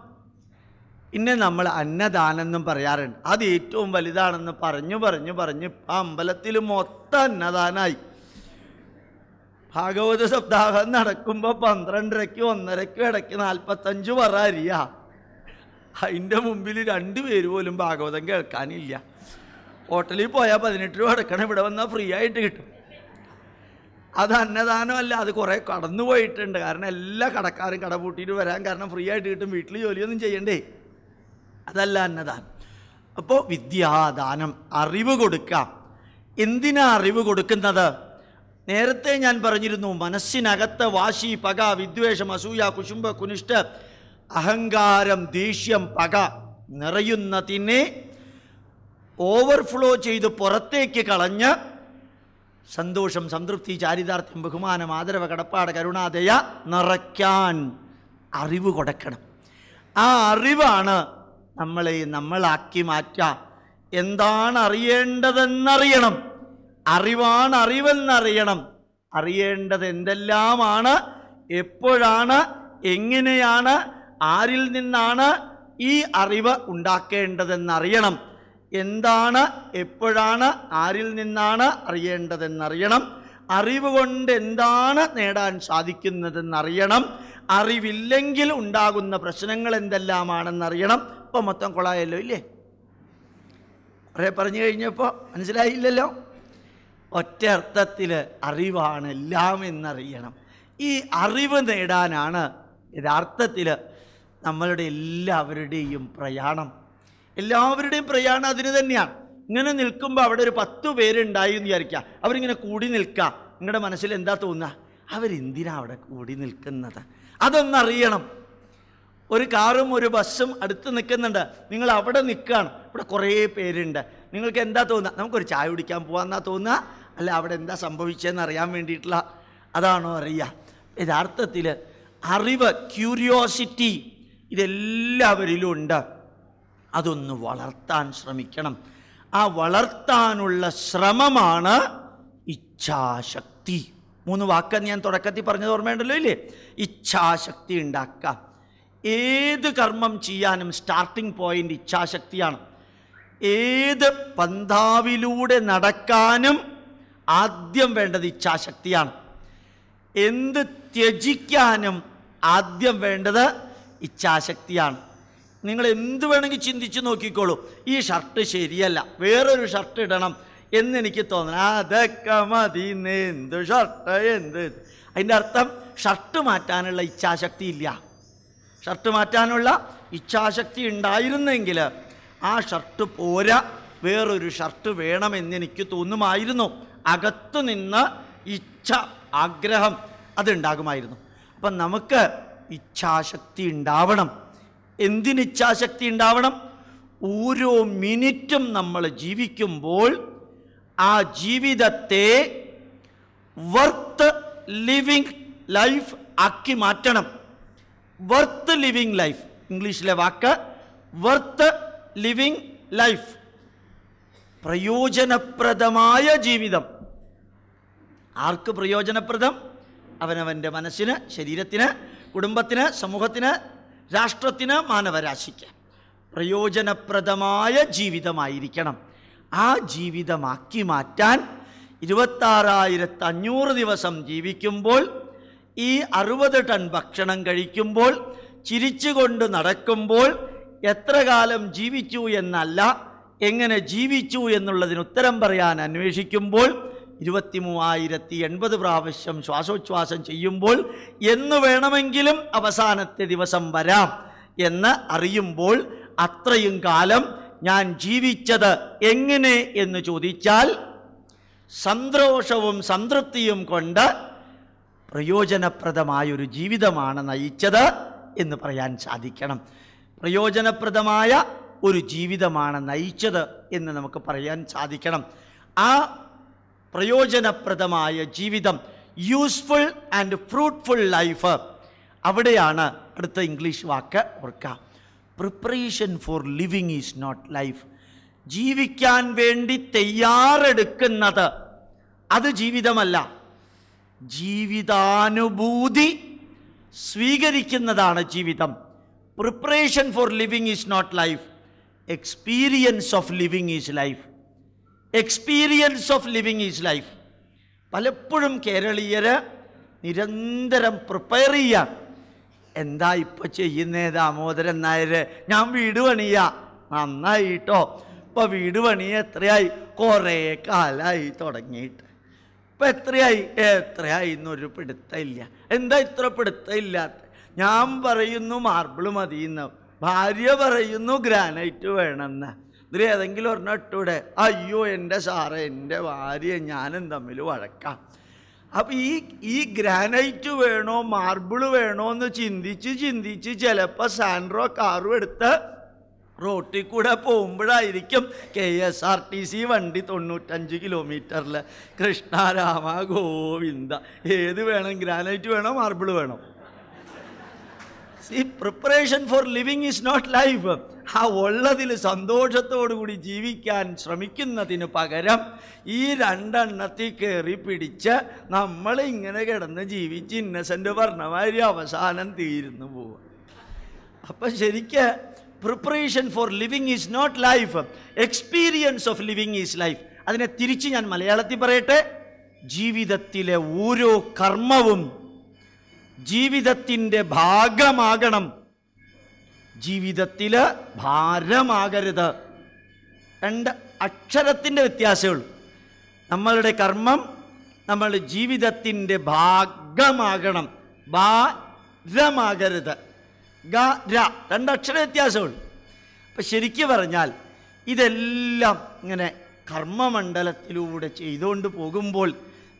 പിന്നെ നമ്മൾ അന്നദാനെന്നും പറയാറുണ്ട്. അത് ഏറ്റവും വലുതാണെന്ന് പറഞ്ഞു പറഞ്ഞു പറഞ്ഞ് ഇപ്പം അമ്പലത്തിൽ മൊത്തം അന്നദാനായി. ഭാഗവത സപ്താഹം നടക്കുമ്പോൾ പന്ത്രണ്ടരയ്ക്കും ഒന്നരയ്ക്കും ഇടയ്ക്ക് നാൽപ്പത്തഞ്ച് പറ അരിയ. അതിന്റെ മുമ്പിൽ രണ്ട് പേര് പോലും ഭാഗവതം കേൾക്കാനില്ല. ഹോട്ടലിൽ പോയാൽ പതിനെട്ട് രൂപ അടക്കണം. ഇവിടെ വന്നാൽ ഫ്രീ ആയിട്ട് കിട്ടും. അത് അന്നദാനമല്ല അത് കുറേ കടന്നു പോയിട്ടുണ്ട്. കാരണം എല്ലാ കടക്കാരും കട പൂട്ടിയിട്ട് വരാൻ കാരണം ഫ്രീ ആയിട്ട് കിട്ടും. വീട്ടിൽ ജോലിയൊന്നും ചെയ്യണ്ടേ. അതല്ല അന്നദാനം അപ്പോൾ വിദ്യാദാനം അറിവ് കൊടുക്കാം. എന്തിനാ അറിവ് കൊടുക്കുന്നത്? നേരത്തെ ഞാൻ പറഞ്ഞിരുന്നു മനസ്സിനകത്ത് വാശി പക വിദ്വേഷം അസൂയ കുശുംബ കുനിഷ്ഠ അഹങ്കാരം ദേഷ്യം പക നിറയുന്നതിനെ ഓവർഫ്ലോ ചെയ്ത് പുറത്തേക്ക് കളഞ്ഞ് സന്തോഷം സംതൃപ്തി ചാരിതാർത്ഥ്യം ബഹുമാനം ആദരവ് കടപ്പാട് കരുണാദയ നിറയ്ക്കാൻ അറിവ് കൊടുക്കണം. ആ അറിവാണ് നമ്മളെ നമ്മളാക്കി മാറ്റാം. എന്താണ് അറിയേണ്ടതെന്നറിയണം അറിവാണ് അറിവെന്നറിയണം അറിയേണ്ടത് എന്തെല്ലാമാണ് എപ്പോഴാണ്? എങ്ങനെയാണ്? ആരിൽ നിന്നാണ് ഈ അറിവ് ഉണ്ടാക്കേണ്ടതെന്നറിയണം. എന്താണ്? എപ്പോഴാണ്? ആരിൽ നിന്നാണ് അറിയേണ്ടതെന്നറിയണം. അറിവ് കൊണ്ട് എന്താണ് നേടാൻ സാധിക്കുന്നതെന്നറിയണം. അറിവില്ലെങ്കിൽ ഉണ്ടാകുന്ന പ്രശ്നങ്ങൾ എന്തെല്ലാമാണെന്നറിയണം ഇപ്പം മൊത്തം കൊളായല്ലോ ഇല്ലേ? കുറേ പറഞ്ഞു കഴിഞ്ഞപ്പോൾ മനസ്സിലായില്ലല്ലോ? ഒറ്റ അർത്ഥത്തിൽ അറിവാണ് എല്ലാം എന്നറിയണം. ഈ അറിവ് നേടാനാണ് യഥാർത്ഥത്തിൽ നമ്മളുടെ എല്ലാവരുടെയും പ്രയാണം. എല്ലാവരുടെയും പ്രയാണം അതിന് തന്നെയാണ്. ഇങ്ങനെ നിൽക്കുമ്പോൾ അവിടെ ഒരു പത്ത് പേരുണ്ടായി എന്ന് വിചാരിക്കുക അവരിങ്ങനെ കൂടി നിൽക്കുക നിങ്ങളുടെ മനസ്സിൽ എന്താ തോന്നുക? അവരെന്തിനാണ് അവിടെ കൂടി നിൽക്കുന്നത്? അതൊന്നറിയണം. ഒരു കാറും ഒരു ബസ്സും അടുത്ത് നിൽക്കുന്നുണ്ട്. നിങ്ങൾ അവിടെ നിൽക്കുകയാണ്. ഇവിടെ കുറേ പേരുണ്ട്. നിങ്ങൾക്ക് എന്താ തോന്നുക? നമുക്കൊരു ചായ കുടിക്കാൻ പോകാമെന്നാ തോന്നുക? അല്ല അവിടെ എന്താ സംഭവിച്ചതെന്ന് അറിയാൻ വേണ്ടിയിട്ടുള്ള അതാണോ അറിയുക. യഥാർത്ഥത്തിൽ അറിവ് ക്യൂരിയോസിറ്റി ഇതെല്ലാവരിലും ഉണ്ട്. അതൊന്ന് വളർത്താൻ ശ്രമിക്കണം. ആ വളർത്താനുള്ള ശ്രമമാണ് ഇച്ഛാശക്തി. മൂന്ന് വാക്ക് ഞാൻ തുടക്കത്തിൽ പറഞ്ഞത് ഓർമ്മയുണ്ടല്ലോ ഇല്ലേ? ഇച്ഛാശക്തി ഉണ്ടാക്കാം. ഏത് കർമ്മം ചെയ്യാനും സ്റ്റാർട്ടിംഗ് പോയിന്റ് ഇച്ഛാശക്തിയാണ്. ഏത് പന്താവിലൂടെ നടക്കാനും ആദ്യം വേണ്ടത് ഇച്ഛാശക്തിയാണ്. എന്ത് ത്യജിക്കാനും ആദ്യം വേണ്ടത് ഇച്ഛാശക്തിയാണ്. നിങ്ങൾ എന്ത് വേണമെങ്കിൽ ചിന്തിച്ച് നോക്കിക്കോളൂ. ഈ ഷർട്ട് ശരിയല്ല. വേറൊരു ഷർട്ട് ഇടണം എന്നെനിക്ക് തോന്നണം. അതൊക്കെ മതി. എന്ത് ഷർട്ട് എന്ത്? അതിന്റെ അർത്ഥം ഷർട്ട് മാറ്റാനുള്ള ഇച്ഛാശക്തി ഇല്ല. ഷർട്ട് മാറ്റാനുള്ള ഇച്ഛാശക്തി ഉണ്ടായിരുന്നെങ്കിൽ ആ ഷർട്ട് പോരാ. വേറൊരു ഷർട്ട് വേണമെന്നെനിക്ക് തോന്നുമായിരുന്നു. അകത്തു നിന്ന് ഇച്ഛ ആഗ്രഹം അതുണ്ടാകുമായിരുന്നു. അപ്പം നമുക്ക് ഇച്ഛാശക്തി ഉണ്ടാവണം. എന്തിന് ഇച്ഛാശക്തി ഉണ്ടാവണം? ഓരോ മിനിറ്റും നമ്മൾ ജീവിക്കുമ്പോൾ ആ ജീവിതത്തെ വർത്ത് ലിവിങ് ലൈഫ് ആക്കി മാറ്റണം. വർത്ത് ലിവിങ് ലൈഫ് ഇംഗ്ലീഷിലെ വാക്ക് വർത്ത് ലിവിങ് ലൈഫ് പ്രയോജനപ്രദമായ ജീവിതം. ആർക്ക് പ്രയോജനപ്രദം? അവനവന്റെ മനസ്സിന് ശരീരത്തിന് കുടുംബത്തിന് സമൂഹത്തിന് രാഷ്ട്രത്തിന് മാനവരാശിക്ക്. പ്രയോജനപ്രദമായ ജീവിതമായിരിക്കണം. ആ ജീവിതമാക്കി മാറ്റാൻ ഇരുപത്താറായിരത്തി അഞ്ഞൂറ് ദിവസം ജീവിക്കുമ്പോൾ ഈ അറുപത് ടൺ ഭക്ഷണം കഴിക്കുമ്പോൾ ചിരിച്ചുകൊണ്ട് നടക്കുമ്പോൾ എത്ര കാലം ജീവിച്ചു എന്നല്ല എങ്ങനെ ജീവിച്ചു എന്നുള്ളതിന് ഉത്തരം പറയാൻ അന്വേഷിക്കുമ്പോൾ ഇരുപത്തി മൂവായിരത്തി എൺപത് പ്രാവശ്യം ശ്വാസോച്ഛ്വാസം ചെയ്യുമ്പോൾ എന്നു വേണമെങ്കിലും അവസാനത്തെ ദിവസം വരാം എന്ന് അറിയുമ്പോൾ അത്രയും കാലം ഞാൻ ജീവിച്ചത് എങ്ങനെ എന്ന് ചോദിച്ചാൽ സന്തോഷവും സംതൃപ്തിയും കൊണ്ട് പ്രയോജനപ്രദമായൊരു ജീവിതമാണ് നയിച്ചത് എന്ന് പറയാൻ സാധിക്കണം. പ്രയോജനപ്രദമായ ഒരു ജീവിതമാണ് നയിച്ചത് എന്ന് നമുക്ക് പറയാൻ സാധിക്കണം. ആ പ്രയോജനപ്രദമായ ജീവിതം യൂസ്ഫുൾ ആൻഡ് ഫ്രൂട്ട്ഫുൾ ലൈഫ് അവിടെയാണ് അടുത്ത ഇംഗ്ലീഷ് വാക്ക് ഓർക്കുക preparation for living is not life ജീവിക്കാൻ വേണ്ടി തയ്യാറെടുക്കുന്നത് അത് ജീവിതമല്ല. ജീവിതാനുഭൂതി സ്വീകരിക്കുന്നതാണ് ജീവിതം. Preparation for living is not life experience of living is life experience of living is life പലപ്പോഴും കേരളീയർ നിരന്തരം പ്രിപ്പയർ ചെയ്യാം. എന്താ ഇപ്പം ചെയ്യുന്നേ ദാമോദരൻ നായർ ഞാൻ വീട് പണിയാ. നന്നായിട്ടോ. ഇപ്പോൾ വീട് പണിയ എത്രയായി കുറേ കാലമായി തുടങ്ങിയിട്ട്. ഇപ്പൊ എത്രയായി? എത്രയായി? എന്നൊരു പിടുത്തമില്ല. എന്താ ഇത്ര പിടുത്തമില്ലാത്ത? ഞാൻ പറയുന്നു മാർബിൾ മതിയെന്ന്. ഭാര്യ പറയുന്നു ഗ്രാനൈറ്റ് വേണമെന്ന്. ഇതിൽ ഏതെങ്കിലും ഒരെണ്ണം ഇട്ടൂടെ? അയ്യോ എന്റെ സാറ് എന്റെ ഭാര്യ ഞാനും തമ്മിൽ വഴക്കാം. അപ്പം ഈ ഈ ഗ്രാനൈറ്റ് വേണോ മാർബിൾ വേണോ എന്ന് ചിന്തിച്ച് ചിന്തിച്ച് ചിലപ്പോൾ സാൻഡ്രോ കാറും എടുത്ത് റോട്ടിൽ കൂടെ പോകുമ്പോഴായിരിക്കും K S R T C വണ്ടി തൊണ്ണൂറ്റഞ്ച് കിലോമീറ്ററിൽ കൃഷ്ണരാമ ഗോവിന്ദ ഏത് വേണം? ഗ്രാനൈറ്റ് വേണോ? മാർബിൾ വേണോ? ഈ preparation for living is not life ആ ഉള്ളതിൽ സന്തോഷത്തോടു കൂടി ജീവിക്കാൻ ശ്രമിക്കുന്നതിന് പകരം ഈ രണ്ടെണ്ണത്തിൽ കയറി പിടിച്ച് നമ്മൾ ഇങ്ങനെ കിടന്ന് ജീവിച്ച് ഇന്നസെന്റ് പറഞ്ഞമാതിരി അവസാനം തീരുന്നു പോവുക. അപ്പം ശരിക്ക് preparation for living is not life experience of living is life അതിനെ തിരിച്ച് ഞാൻ മലയാളത്തിൽ പറയട്ടെ? ജീവിതത്തിലെ ഓരോ കർമ്മവും ജീവിതത്തിന്റെ ഭാഗമാകണം. ജീവിതത്തിൽ ഭാരമാകരുത്. രണ്ട് അക്ഷരത്തിന്റെ വ്യത്യാസമുള്ളൂ നമ്മളുടെ കർമ്മം നമ്മൾ ജീവിതത്തിന്റെ ഭാഗമാകണം. ഭാരമാകരുത്. ഗ ര. രണ്ടക്ഷര വ്യത്യാസമുള്ളൂ. അപ്പം ശരിക്കു പറഞ്ഞാൽ ഇതെല്ലാം ഇങ്ങനെ കർമ്മമണ്ഡലത്തിലൂടെ ചെയ്തുകൊണ്ട് പോകുമ്പോൾ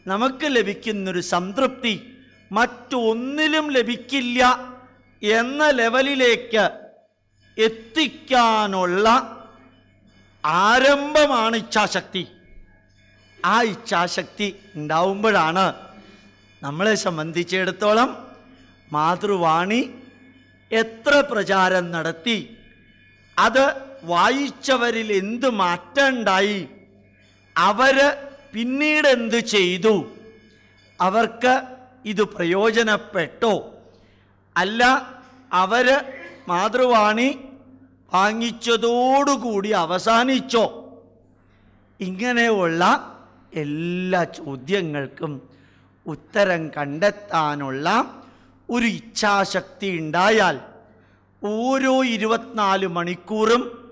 നമുക്ക് ലഭിക്കുന്നൊരു സംതൃപ്തി മറ്റൊന്നിലും ലഭിക്കില്ല എന്ന ലെവലിലേക്ക് എത്തിക്കാനുള്ള ആരംഭമാണ് ഇച്ഛാശക്തി. ആ ഇച്ഛാശക്തി ഉണ്ടാവുമ്പോഴാണ് നമ്മളെ സംബന്ധിച്ചിടത്തോളം മാതൃവാണി എത്ര പ്രചാരം നടത്തി? അത് വായിച്ചവരിൽ എന്ത് മാറ്റമുണ്ടായി അവർ പിന്നീട് എന്ത് ചെയ്തു? അവർക്ക് ഇത് പ്രയോജനപ്പെട്ടോ? അല്ല അവർ മാതൃവാണി വാങ്ങിച്ചതോടുകൂടി അവസാനിച്ചോ? ഇങ്ങനെയുള്ള എല്ലാ ചോദ്യങ്ങൾക്കും ഉത്തരം കണ്ടെത്താനുള്ള ഒരു ഇച്ഛാശക്തി ഉണ്ടായാൽ ഓരോ ഇരുപത്തിനാല് മണിക്കൂറും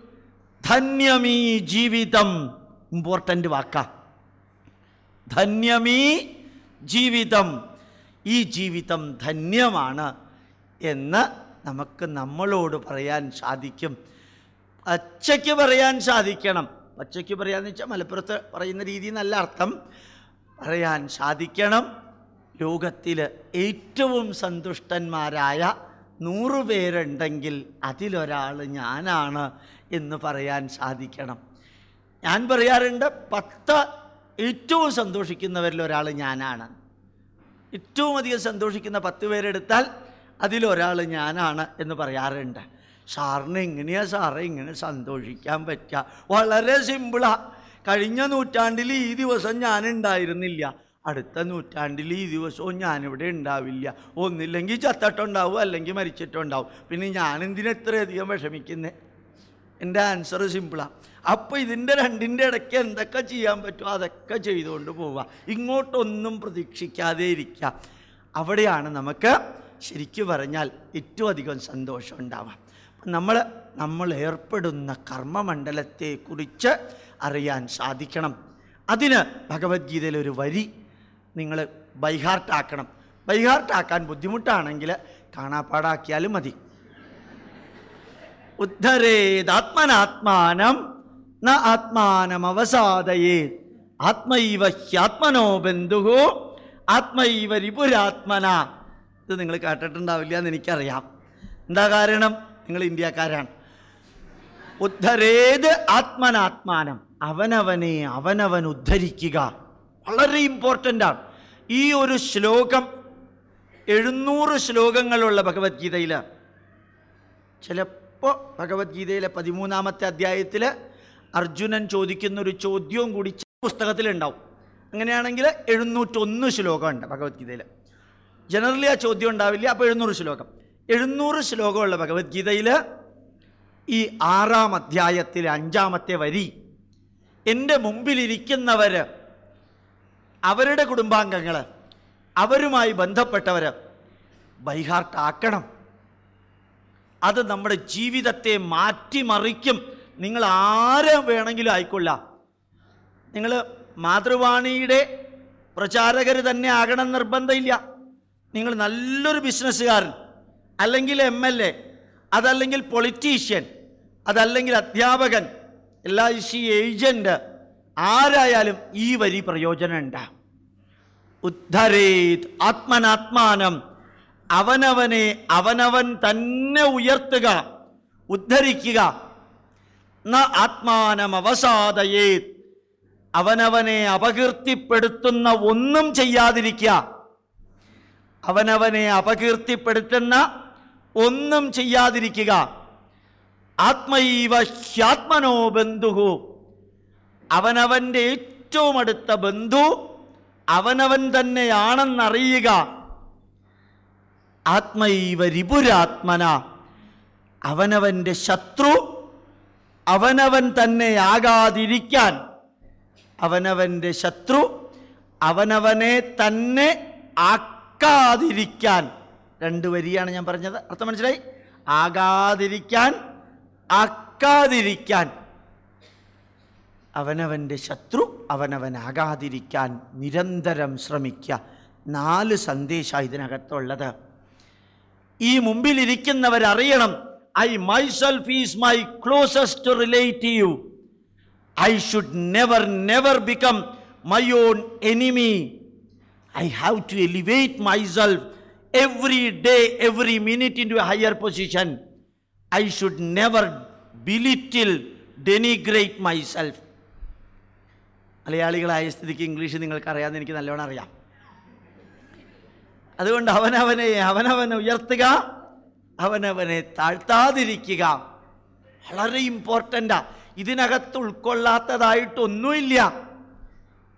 ധന്യമീ ജീവിതം. ഇമ്പോർട്ടന്റ് വാക്ക. ധന്യമീ ജീവിതം. ഈ ജീവിതം ധന്യമാണ് എന്ന് നമുക്ക് നമ്മളോട് പറയാൻ സാധിക്കും. പച്ചയ്ക്ക് പറയാൻ സാധിക്കണം. പച്ചയ്ക്ക് പറയാന്ന് വെച്ചാൽ മലപ്പുറത്ത് പറയുന്ന രീതി നല്ല അർത്ഥം. പറയാൻ സാധിക്കണം. ലോകത്തിൽ ഏറ്റവും സന്തുഷ്ടന്മാരായ നൂറ് പേരുണ്ടെങ്കിൽ അതിലൊരാൾ ഞാനാണ് എന്ന് പറയാൻ സാധിക്കണം. ഞാൻ പറയാറുണ്ട് പത്ത് ഏറ്റവും സന്തോഷിക്കുന്നവരിൽ ഒരാൾ ഞാനാണ്. ഏറ്റവും അധികം സന്തോഷിക്കുന്ന പത്ത് പേരെടുത്താൽ അതിലൊരാൾ ഞാനാണ് എന്ന് പറയാറുണ്ട്. സാറിന് എങ്ങനെയാ സാറേ ഇങ്ങനെ സന്തോഷിക്കാൻ പറ്റുക? വളരെ സിമ്പിളാണ് കഴിഞ്ഞ നൂറ്റാണ്ടിൽ ഈ ദിവസം ഞാൻ ഉണ്ടായിരുന്നില്ല അടുത്ത നൂറ്റാണ്ടിൽ ഈ ദിവസവും ഞാനിവിടെ ഉണ്ടാവില്ല. ഒന്നില്ലെങ്കിൽ ചത്തട്ടുണ്ടാവും അല്ലെങ്കിൽ മരിച്ചിട്ടുണ്ടാവും. പിന്നെ ഞാൻ എന്തിനാ ഇത്രയധികം വിഷമിക്കുന്നത് എന്റെ ആൻസർ സിമ്പിളാണ് അപ്പോൾ ഇതിന്റെ രണ്ടിന്റെ ഇടയ്ക്ക് എന്തൊക്കെ ചെയ്യാൻ പറ്റുമോ അതൊക്കെ ചെയ്തുകൊണ്ട് പോവുക ഇങ്ങോട്ടൊന്നും പ്രതീക്ഷിക്കാതെ ഇരിക്കുക അവിടെയാണ് നമുക്ക് ശരിക്കു പറഞ്ഞാൽ ഏറ്റവും അധികം സന്തോഷം ഉണ്ടാവുക. നമ്മൾ നമ്മൾ ഏർപ്പെടുന്ന കർമ്മമണ്ഡലത്തെക്കുറിച്ച് അറിയാൻ സാധിക്കണം. അതിന് ഭഗവത്ഗീതയിൽ ഒരു വരി നിങ്ങൾ ബൈഹാർട്ടാക്കണം. ബൈഹാർട്ടാക്കാൻ ബുദ്ധിമുട്ടാണെങ്കിൽ കാണാപ്പാടാക്കിയാലും മതി. ഉദ്ധരേതാത്മനാത്മാനം ന ആത്മാനം അവസാദയേ ആത്മൈവ ഹ്യാത്മനോ ബന്ധുഹോ ആത്മൈവ രിപുരാത്മന. ഇത് നിങ്ങൾ കേട്ടിട്ടുണ്ടാവില്ല എന്ന് എനിക്കറിയാം. എന്താ കാരണം? നിങ്ങൾ ഇന്ത്യക്കാരാണ്. ഉദ്ധരേത് ആത്മനാത്മാനം അവനവനെ അവനവൻ ഉദ്ധരിക്കുക വളരെ ഇമ്പോർട്ടന്റ് ആണ്. ഈ ഒരു ശ്ലോകം എഴുന്നൂറ് ശ്ലോകങ്ങളുള്ള ഭഗവത്ഗീതയിൽ ചിലപ്പോൾ ഭഗവത്ഗീതയിലെ പതിമൂന്നാമത്തെ അധ്യായത്തിൽ അർജുനൻ ചോദിക്കുന്നൊരു ചോദ്യവും കൂടി പുസ്തകത്തിലുണ്ടാവും. അങ്ങനെയാണെങ്കിൽ എഴുന്നൂറ്റൊന്ന് ശ്ലോകമുണ്ട് ഭഗവത്ഗീതയിൽ ജനറലി ആ ചോദ്യം ഉണ്ടാവില്ല അപ്പോൾ എഴുന്നൂറ് ശ്ലോകം. എഴുന്നൂറ് ശ്ലോകമുള്ള ഭഗവത്ഗീതയിൽ ഈ ആറാം അധ്യായത്തിലെ അഞ്ചാമത്തെ വരി എന്റെ മുമ്പിലിരിക്കുന്നവർ അവരുടെ കുടുംബാംഗങ്ങൾ അവരുമായി ബന്ധപ്പെട്ടവർ ബൈഹാർട്ടാക്കണം. അത് നമ്മുടെ ജീവിതത്തെ മാറ്റിമറിക്കും. നിങ്ങൾ ആരെ വേണമെങ്കിലും ആയിക്കൊള്ളാം. നിങ്ങൾ മാതൃവാണിയുടെ പ്രചാരകർ തന്നെ ആകണം നിർബന്ധമില്ല. നിങ്ങൾ നല്ലൊരു ബിസിനസ്സുകാരൻ അല്ലെങ്കിൽ എം എൽ എ അതല്ലെങ്കിൽ പൊളിറ്റീഷ്യൻ അതല്ലെങ്കിൽ അധ്യാപകൻ എല്ലാ ഐ സി ഏജന്റ് ആരായാലും ഈ വരി പ്രയോജനമുണ്ട് ഉദ്ധരേത് ആത്മനാത്മാനം. അവനവനെ അവനവൻ തന്നെ ഉയർത്തുക ഉദ്ധരിക്കുക. ന ആത്മാനം അവസാദയേ അവനവനെ അപകീർത്തിപ്പെടുത്തുന്ന ഒന്നും ചെയ്യാതിരിക്കുക. അവനവനെ അപകീർത്തിപ്പെടുത്തുന്ന ഒന്നും ചെയ്യാതിരിക്കുക. ആത്മൈവ ഹ്യാത്മനോ ബന്ധുഹു. അവനവന്റെ ഏറ്റവും അടുത്ത ബന്ധു അവനവൻ തന്നെയാണെന്നറിയുക. ആത്മൈവ രിപുരാത്മന. അവനവന്റെ ശത്രു അവനവൻ തന്നെയാകാതിരിക്കാൻ. അവനവന്റെ ശത്രു അവനവനെ തന്നെ ആക്കാതിരിക്കാൻ. രണ്ട് വരിയാണ് ഞാൻ പറഞ്ഞത്. അർത്ഥം മനസ്സിലായി? ആകാതിരിക്കാൻ ആക്കാതിരിക്കാൻ. അവനവന്റെ ശത്രു അവനവനാകാതിരിക്കാൻ നിരന്തരം ശ്രമിക്കുക നാല് സന്ദേശമാണ് ഇതിനകത്തുള്ളത്. ഈ മുമ്പിലിരിക്കുന്നവരറിയണം I myself is my closest relative. I should never never become my own enemy. I have to elevate myself every day every minute into higher position. I should never belittle denigrate myself. മലയാളികളായ സ്ഥിതിക്ക് English നിങ്ങൾക്കറിയാമെന്ന് എനിക്ക് നല്ലോണം അറിയാം. അതുകൊണ്ട് അവനവനെ അവനവനെ ഉയർത്തുക അവനവനെ താഴ്ത്താതിരിക്കുക. വളരെ ഇമ്പോർട്ടന്റാ ഇതിനകത്ത് ഉൾക്കൊള്ളാത്തതായിട്ടൊന്നുമില്ല.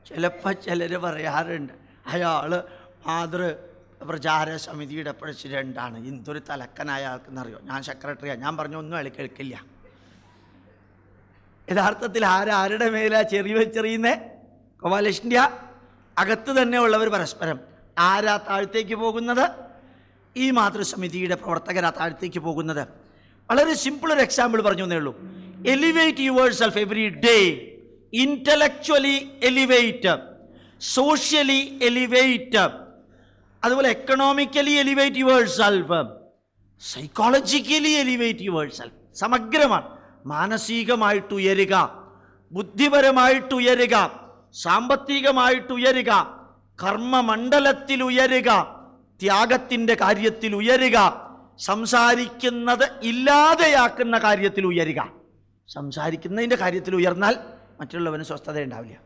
ചിലപ്പോൾ ചിലർ പറയാറുണ്ട് അയാൾ മാതൃ പ്രചാര സമിതിയുടെ പ്രസിഡന്റാണ് എന്തൊരു തലക്കനായ ആൾക്കെന്നറിയോ? ഞാൻ സെക്രട്ടറിയാണ് ഞാൻ പറഞ്ഞു ഒന്നും അയാൾ കേൾക്കില്ല. യഥാർത്ഥത്തിൽ ആരാരുടെ മേലാ ചെറിയ വെച്ചെറിയുന്നേ ഗോപാലകൃഷ്ണ അകത്ത് തന്നെ ഉള്ളവർ പരസ്പരം. ആരാ താഴത്തേക്ക് പോകുന്നത്? ഈ മാതൃസമിതിയുടെ പ്രവർത്തകരാ താഴത്തേക്ക് പോകുന്നത്. വളരെ സിമ്പിൾ ഒരു എക്സാമ്പിൾ പറഞ്ഞു എന്നേ ഉള്ളൂ. Elevate yourself every day intellectually elevate socially elevate അതുപോലെ economically elevate yourself psychologically elevate yourself സമഗ്രമാണ്. മാനസികമായിട്ട് ഉയരുക ബുദ്ധിപരമായിട്ട് ഉയരുക സാമ്പത്തികമായിട്ട് ഉയരുക കർമ്മമണ്ഡലത്തിൽ ഉയരുക ത്യാഗത്തിന്റെ കാര്യത്തിൽ ഉയരുക സംസാരിക്കുന്നത് ഇല്ലാതെയാക്കുന്ന കാര്യത്തിൽ ഉയരുക. സംസാരിക്കുന്നതിന്റെ കാര്യത്തിൽ ഉയർന്നാൽ മറ്റുള്ളവന് സ്വസ്ഥത ഉണ്ടാവില്ല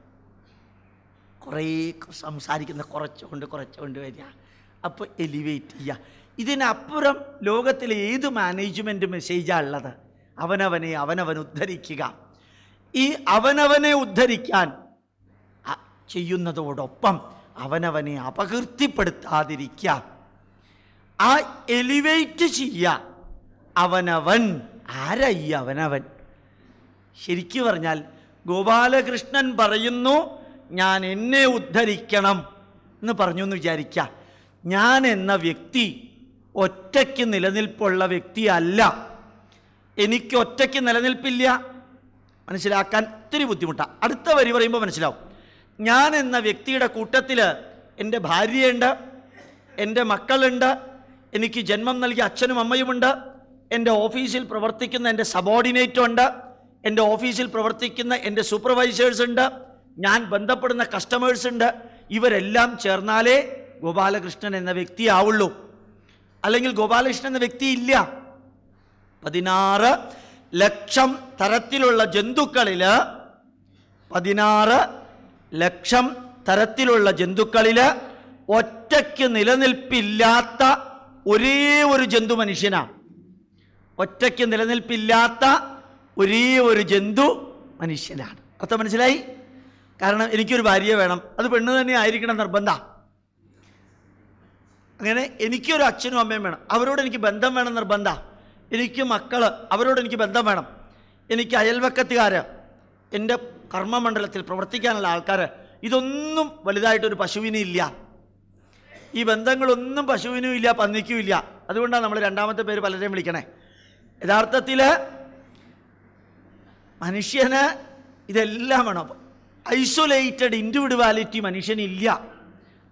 കുറേ സംസാരിക്കുന്ന കുറച്ചുകൊണ്ട് കുറച്ചുകൊണ്ട് വരിക. അപ്പോൾ എലിവേറ്റ് ചെയ്യുക. ഇതിനപ്പുറം ലോകത്തിലെ ഏത് മാനേജ്മെന്റ് മെസ്സേജാണ് ഉള്ളത്? അവനവനെ അവനവൻ ഉദ്ധരിക്കുക. ഈ അവനവനെ ഉദ്ധരിക്കാൻ ചെയ്യുന്നതോടൊപ്പം അവനവനെ അപകീർത്തിപ്പെടുത്താതിരിക്കുക. ആ എലിവേറ്റ് ചെയ്യുക. അവനവൻ ആരായി അവനവൻ? ശരിക്കു പറഞ്ഞാൽ ഗോപാലകൃഷ്ണൻ പറയുന്നു ഞാൻ എന്നെ ഉദ്ധരിക്കണം എന്ന് പറഞ്ഞു എന്ന് വിചാരിക്കുക ഞാൻ എന്ന വ്യക്തി ഒറ്റയ്ക്ക് നിലനിൽപ്പുള്ള വ്യക്തിയല്ല. എനിക്ക് ഒറ്റയ്ക്ക് നിലനിൽപ്പില്ല. മനസ്സിലാക്കാൻ ഇത്തിരി ബുദ്ധിമുട്ടാണ് അടുത്ത വരി പറയുമ്പോൾ മനസ്സിലാവും. ഞാൻ എന്ന വ്യക്തിയുടെ കൂട്ടത്തിൽ എന്റെ ഭാര്യയുണ്ട് എന്റെ മക്കളുണ്ട് എനിക്ക് ജന്മം നൽകിയ അച്ഛനും അമ്മയുമുണ്ട് എന്റെ ഓഫീസിൽ പ്രവർത്തിക്കുന്ന എന്റെ സബോർഡിനേറ്റ് ഉണ്ട് എന്റെ ഓഫീസിൽ പ്രവർത്തിക്കുന്ന എന്റെ സൂപ്പർവൈസേഴ്സ് ഉണ്ട് ഞാൻ ബന്ധപ്പെടുന്ന കസ്റ്റമേഴ്സ് ഉണ്ട് ഇവരെല്ലാം ചേർന്നാലേ ഗോപാലകൃഷ്ണൻ എന്ന വ്യക്തിയാവുള്ളൂ. അല്ലെങ്കിൽ ഗോപാലകൃഷ്ണൻ എന്ന വ്യക്തി ഇല്ല. പതിനാറ് ലക്ഷം തരത്തിലുള്ള ജന്തുക്കളിൽ പതിനാറ് ലക്ഷം തരത്തിലുള്ള ജന്തുക്കളിൽ ഒറ്റയ്ക്ക് നിലനിൽപ്പില്ലാത്ത ഒരേ ഒരു ജന്തു മനുഷ്യനാണ് ഒറ്റയ്ക്ക് നിലനിൽപ്പില്ലാത്ത ഒരേ ഒരു ജന്തു മനുഷ്യനാണ്. അർത്ഥം മനസ്സിലായി? കാരണം എനിക്കൊരു ഭാര്യ വേണം. അത് പെണ്ണ് തന്നെ ആയിരിക്കണം നിർബന്ധം. അങ്ങനെ എനിക്കൊരു അച്ഛനും അമ്മയും വേണം. അവരോട് എനിക്ക് ബന്ധം വേണം നിർബന്ധ. എനിക്ക് മക്കൾ അവരോട് എനിക്ക് ബന്ധം വേണം. എനിക്ക് അയൽവക്കത്തുകാർ എന്റെ കർമ്മമണ്ഡലത്തിൽ പ്രവർത്തിക്കാനുള്ള ആൾക്കാർ ഇതൊന്നും വലുതായിട്ടൊരു പശുവിനും ഇല്ല. ഈ ബന്ധങ്ങളൊന്നും പശുവിനും ഇല്ല പന്നിക്കും ഇല്ല. അതുകൊണ്ടാണ് നമ്മൾ രണ്ടാമത്തെ പേര് പലരെയും വിളിക്കണേ. യഥാർത്ഥത്തിൽ മനുഷ്യന് ഇതെല്ലാം വേണം. ഐസൊലേറ്റഡ് ഇൻഡിവിഡുവാലിറ്റി മനുഷ്യനില്ല.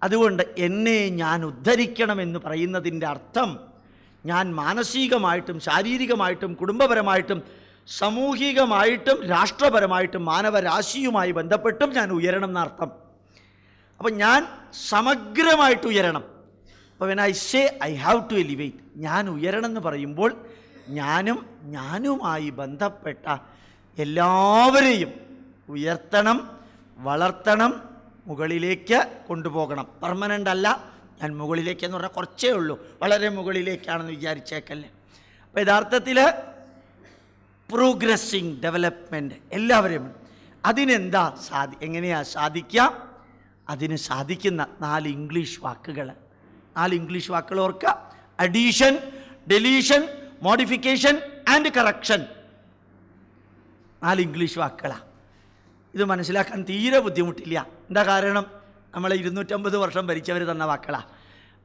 അതുകൊണ്ട് എന്നെ ഞാൻ ഉദ്ധരിക്കണമെന്ന് പറയുന്നതിന്റെ അർത്ഥം ഞാൻ മാനസികമായിട്ടും ശാരീരികമായിട്ടും കുടുംബപരമായിട്ടും സാമൂഹികമായിട്ടും രാഷ്ട്രപരമായിട്ടും മാനവരാശിയുമായി ബന്ധപ്പെട്ടും ഞാൻ ഉയരണം എന്നർത്ഥം. അപ്പം ഞാൻ സമഗ്രമായിട്ട് ഉയരണം. അപ്പോൾ when I say I have to elevate ഞാൻ ഉയരണം എന്ന് പറയുമ്പോൾ ഞാനും ഞാനുമായി ബന്ധപ്പെട്ട എല്ലാവരെയും ഉയർത്തണം വളർത്തണം മുകളിലേക്ക് കൊണ്ടുപോകണം. പെർമനന്റ് അല്ല ഞാൻ മുകളിലേക്ക് എന്ന് പറഞ്ഞാൽ കുറച്ചേ ഉള്ളൂ. വളരെ മുകളിലേക്കാണെന്ന് വിചാരിച്ചേക്കല്ലേ. അപ്പോൾ യഥാർത്ഥത്തിൽ പ്രോഗ്രസ്സിങ് ഡെവലപ്മെന്റ് എല്ലാവരെയും അതിനെന്താ സാധി എങ്ങനെയാ സാധിക്കുക അതിന് സാധിക്കുന്ന നാല് ഇംഗ്ലീഷ് വാക്കുകൾ നാല് ഇംഗ്ലീഷ് വാക്കുകൾ ഓർക്കുക. Addition deletion modification and correction നാല് ഇംഗ്ലീഷ് വാക്കുകളാണ് ഇത് മനസ്സിലാക്കാൻ തീരെ ബുദ്ധിമുട്ടില്ല. എന്താ കാരണം? നമ്മൾ ഇരുന്നൂറ്റമ്പത് വർഷം ഭരിച്ചവർ തന്ന വാക്കളാണ്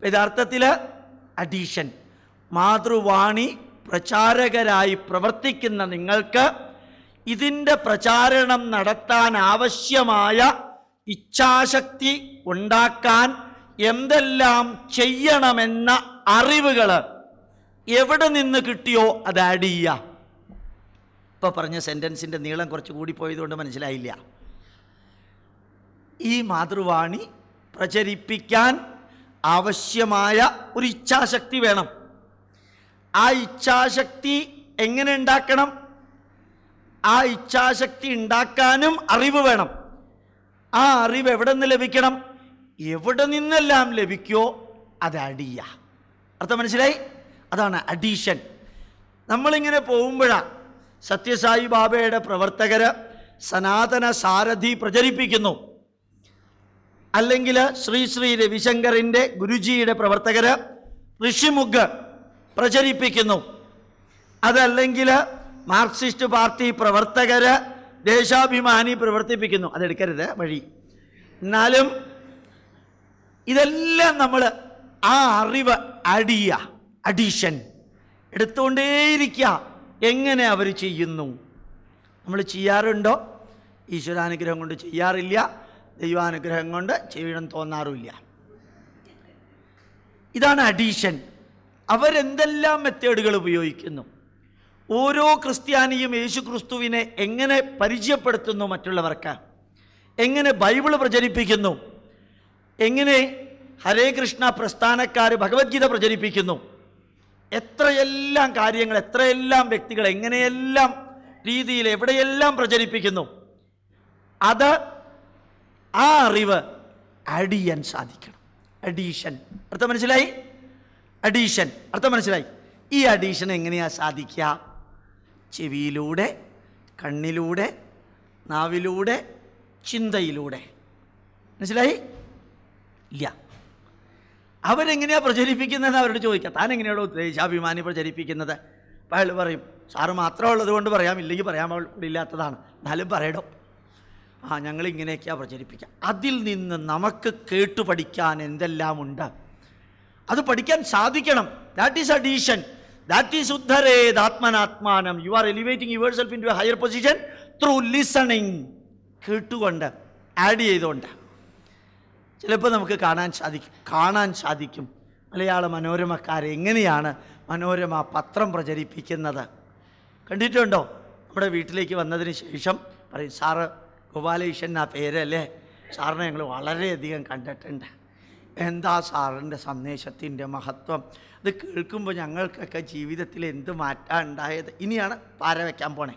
യഥാർത്ഥത്തിൽ അഡീഷൻ. മാതൃവാണി പ്രചാരകരായി പ്രവർത്തിക്കുന്ന നിങ്ങൾക്ക് ഇതിന്റെ പ്രചാരണം നടത്താൻ ആവശ്യമായ ഇച്ഛാശക്തി ഉണ്ടാക്കാൻ എന്തെല്ലാം ചെയ്യണമെന്ന അറിവുകൾ എവിടെ നിന്ന് കിട്ടിയോ അത് ആഡ് ചെയ്യുക. ഇപ്പോൾ പറഞ്ഞ സെന്റൻസിന്റെ നീളം കുറച്ച് കൂടിപ്പോയതുകൊണ്ട് മനസ്സിലായില്ല. ഈ മാതൃവാണി പ്രചരിപ്പിക്കാൻ ആവശ്യമായ ഒരു ഇച്ഛാശക്തി വേണം. ആ ഇച്ഛാശക്തി എങ്ങനെ ഉണ്ടാക്കണം? ആ ഇച്ഛാശക്തി ഉണ്ടാക്കാനും അറിവ് വേണം. ആ അറിവ് എവിടെ നിന്ന് ലഭിക്കണം? എവിടെ നിന്നെല്ലാം ലഭിക്കോ അത് അടിയ അർത്ഥം മനസ്സിലായി? അതാണ് അഡീഷൻ നമ്മളിങ്ങനെ പോകുമ്പോഴാണ് സത്യസായി ബാബയുടെ പ്രവർത്തകർ സനാതന സാരഥി പ്രചരിപ്പിക്കുന്നു. അല്ലെങ്കിൽ ശ്രീ ശ്രീ രവിശങ്കറിന്റെ ഗുരുജിയുടെ പ്രവർത്തകർ ഋഷിമുഗ് പ്രചരിപ്പിക്കുന്നു. അതല്ലെങ്കിൽ മാർക്സിസ്റ്റ് പാർട്ടി പ്രവർത്തകർ ദേശാഭിമാനി പ്രവർത്തിപ്പിക്കുന്നു. അതെടുക്കരുത് വഴി. എന്നാലും ഇതെല്ലാം നമ്മൾ ആ അറിവ് അടിയ അഡീഷൻ എടുത്തുകൊണ്ടേയിരിക്കുക എങ്ങനെ അവർ ചെയ്യുന്നു? നമ്മൾ ചെയ്യാറുണ്ടോ? ഈശ്വരാനുഗ്രഹം കൊണ്ട് ചെയ്യാറില്ല. ദൈവാനുഗ്രഹം കൊണ്ട് ചെയ്യണം തോന്നാറുമില്ല. ഇതാണ് അഡീഷൻ അവരെന്തെല്ലാം മെത്തേഡുകൾ ഉപയോഗിക്കുന്നു? ഓരോ ക്രിസ്ത്യാനിയും യേശു ക്രിസ്തുവിനെ എങ്ങനെ പരിചയപ്പെടുത്തുന്നു മറ്റുള്ളവർക്ക്? എങ്ങനെ ബൈബിൾ പ്രചരിപ്പിക്കുന്നു? എങ്ങനെ ഹരേ കൃഷ്ണ പ്രസ്ഥാനക്കാർ ഭഗവത്ഗീത പ്രചരിപ്പിക്കുന്നു? എത്രയെല്ലാം കാര്യങ്ങൾ എത്രയെല്ലാം വ്യക്തികൾ എങ്ങനെയെല്ലാം രീതിയിൽ എവിടെയെല്ലാം പ്രചരിപ്പിക്കുന്നു? അത് ആ അറിവ് ആഡ് ചെയ്യാൻ സാധിക്കണം. അഡീഷൻ. അർത്ഥം മനസ്സിലായി? അഡീഷൻ. അർത്ഥം മനസ്സിലായി? ഈ അഡീഷൻ എങ്ങനെയാണ് സാധിക്കുക? ചെവിയിലൂടെ കണ്ണിലൂടെ നാവിലൂടെ ചിന്തയിലൂടെ. മനസ്സിലായി? ഇല്ല. അവരെങ്ങനെയാണ് പ്രചരിപ്പിക്കുന്നതെന്ന് അവരോട് ചോദിക്കാം. താൻ എങ്ങനെയാണോ ദേശാഭിമാനി പ്രചരിപ്പിക്കുന്നത്? അപ്പോൾ അയാൾ പറയും സാറ് മാത്രമുള്ളത് കൊണ്ട് പറയാം ഇല്ലെങ്കിൽ പറയാൻ ഇല്ലാത്തതാണ്. എന്നാലും പറയണം ആ ഞങ്ങൾ ഇങ്ങനെയൊക്കെയാണ് പ്രചരിപ്പിക്കുക അതിൽ നിന്ന് നമുക്ക് കേട്ടു പഠിക്കാൻ എന്തെല്ലാമുണ്ട് അത് പഠിക്കാൻ സാധിക്കണം. That is addition that is ഉദ്ധരേത് ആത്മനാത്മാനം. You are elevating yourself into higher position through listening കേട്ടുകൊണ്ട് ആഡ് ചെയ്തുകൊണ്ട്. ചിലപ്പോൾ നമുക്ക് കാണാൻ സാധിക്കും. കാണാൻ സാധിക്കും. മലയാള മനോരമക്കാരെ എങ്ങനെയാണ് മനോരമ പത്രം പ്രചരിപ്പിക്കുന്നത്? കണ്ടിട്ടുണ്ടോ? നമ്മുടെ വീട്ടിലേക്ക് വന്നതിന് ശേഷം പറയും സാറ് ഗോപാലകൃഷ്ണൻ ആ പേരല്ലേ? സാറിനെ ഞങ്ങൾ വളരെയധികം കണ്ടിട്ടുണ്ട്. എന്താ സാറിന്റെ സന്ദേശത്തിന്റെ മഹത്വം? അത് കേൾക്കുമ്പോൾ ഞങ്ങൾക്കൊക്കെ ജീവിതത്തിൽ എന്ത് മാറ്റം ഉണ്ടായത്? ഇനിയാണ് പാര വയ്ക്കാൻ പോണേ.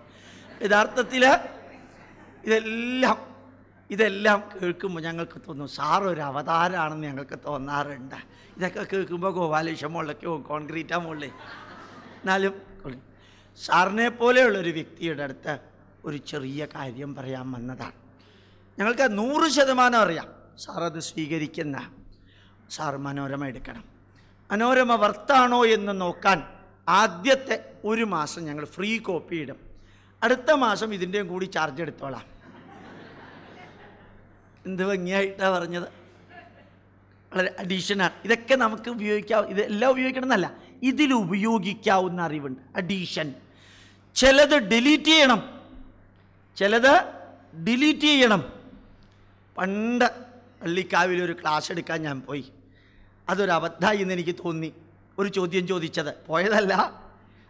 യഥാർത്ഥത്തിൽ ഇതെല്ലാം ഇതെല്ലാം കേൾക്കുമ്പോൾ ഞങ്ങൾക്ക് തോന്നും സാർ ഒരു അവതാരമാണെന്ന് ഞങ്ങൾക്ക് തോന്നാറുണ്ട്. ഇതൊക്കെ കേൾക്കുമ്പോൾ ഗോപാലകൃഷ്ണൻ മുകളിലേക്കോ കോൺക്രീറ്റാ മുകളിൽ എന്നാലും സാറിനെ പോലെയുള്ളൊരു വ്യക്തിയുടെ അടുത്ത് ഒരു ചെറിയ കാര്യം പറയാൻ വന്നതാണ്. ഞങ്ങൾക്ക് നൂറ് ശതമാനം അറിയാം. സാർ അത് സ്വീകരിക്കുന്ന സാർ മനോരമ എടുക്കണം. മനോരമ വർത്താണോ എന്ന് നോക്കാൻ ആദ്യത്തെ ഒരു മാസം ഞങ്ങൾ ഫ്രീ കോപ്പി ഇടും. അടുത്ത മാസം ഇതിന്റെയും കൂടി ചാർജ് എടുത്തോളാം. എന്ത് ഭംഗിയായിട്ടാണ് പറഞ്ഞത്? വളരെ അഡീഷനാണ് ഇതൊക്കെ നമുക്ക് ഉപയോഗിക്കാം ഇതെല്ലാം ഉപയോഗിക്കണം എന്നല്ല ഇതിൽ ഉപയോഗിക്കാവുന്ന അറിവുണ്ട്. അഡീഷൻ ചിലത് ഡിലീറ്റ് ചെയ്യണം. ചിലത് ഡിലീറ്റ് ചെയ്യണം. പണ്ട് പള്ളിക്കാവിൽ ഒരു ക്ലാസ് എടുക്കാൻ ഞാൻ പോയി. അതൊരു അബദ്ധമായി എന്ന് എനിക്ക് തോന്നി. ഒരു ചോദ്യം ചോദിച്ചത്. പോയതല്ല.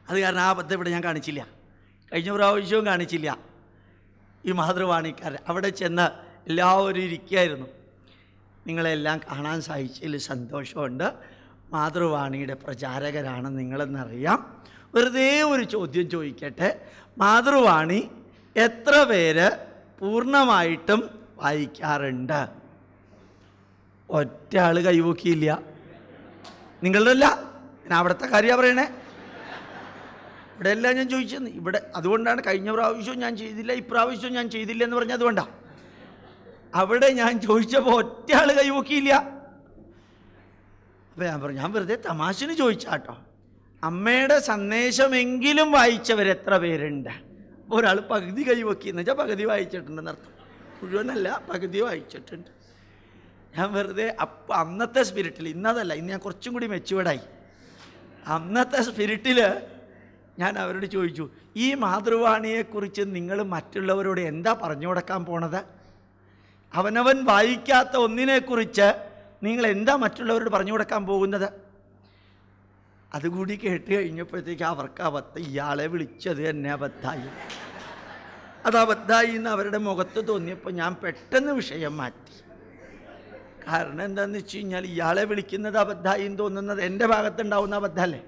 അത് കാരണം ആ അബദ്ധം ഇവിടെ ഞാൻ കാണിച്ചില്ല. കഴിഞ്ഞ പ്രാവശ്യവും കാണിച്ചില്ല. ഈ മാതൃവാണിക്കാർ അവിടെ ചെന്ന് എല്ലാവരും ഇരിക്കുകയായിരുന്നു. നിങ്ങളെല്ലാം കാണാൻ സാധിച്ചതിൽ സന്തോഷമുണ്ട്. മാതൃവാണിയുടെ പ്രചാരകരാണ് നിങ്ങളെന്നറിയാം. വെറുതെ ഒരു ചോദ്യം ചോദിക്കട്ടെ. മാതൃവാണി എത്ര പേര് പൂർണമായിട്ടും വായിക്കാറുണ്ട്? ഒറ്റ ആൾ കൈവക്കിയില്ല നിങ്ങളുടെ അല്ല ഞാൻ അവിടുത്തെ കാര്യമാണ് പറയണേ. ഇവിടെ എല്ലാം ഞാൻ ചോദിച്ചത് ഇവിടെ അതുകൊണ്ടാണ് കഴിഞ്ഞ പ്രാവശ്യവും ഞാൻ ചെയ്തില്ല ഇപ്രാവശ്യവും ഞാൻ ചെയ്തില്ല എന്ന് പറഞ്ഞാൽ അതുകൊണ്ടാണ് അവിടെ ഞാൻ ചോദിച്ചപ്പോൾ ഒറ്റ ആൾ കൈവക്കിയില്ല അപ്പം ഞാൻ പറഞ്ഞു ഞാൻ വെറുതെ തമാശന് ചോദിച്ചാട്ടോ. അമ്മയുടെ സന്ദേശമെങ്കിലും വായിച്ചവർ എത്ര പേരുണ്ട്? അപ്പോൾ ഒരാൾ പകുതി കൈവക്കി എന്ന് വെച്ചാൽ പകുതി വായിച്ചിട്ടുണ്ടെന്ന് അർത്ഥം മുഴുവനല്ല പകുതി വായിച്ചിട്ടുണ്ട്. ഞാൻ വെറുതെ അപ്പം അന്നത്തെ സ്പിരിറ്റിൽ ഇന്നതല്ല ഇന്ന് ഞാൻ കുറച്ചും കൂടി മെച്ചുവേർഡായി അന്നത്തെ സ്പിരിറ്റിൽ ഞാൻ അവരോട് ചോദിച്ചു ഈ മാതൃവാണിയെക്കുറിച്ച് നിങ്ങൾ മറ്റുള്ളവരോട് എന്താ പറഞ്ഞു കൊടുക്കാൻ പോണത്? അവനവൻ വായിക്കാത്ത ഒന്നിനെക്കുറിച്ച് നിങ്ങൾ എന്താ മറ്റുള്ളവരോട് പറഞ്ഞു കൊടുക്കാൻ പോകുന്നത്? അതുകൂടി കേട്ട് കഴിഞ്ഞപ്പോഴത്തേക്ക് അവർക്ക് അവത്ത ഇയാളെ വിളിച്ചത് തന്നെ അബദ്ധായി. അത് അബദ്ധായി എന്ന് അവരുടെ മുഖത്ത് തോന്നിയപ്പോൾ ഞാൻ പെട്ടെന്ന് വിഷയം മാറ്റി. കാരണം എന്താണെന്ന് വെച്ച് കഴിഞ്ഞാൽ ഇയാളെ വിളിക്കുന്നത് അബദ്ധായി എന്ന് തോന്നുന്നത് എന്റെ ഭാഗത്തുണ്ടാവുന്ന അബദ്ധമല്ലേ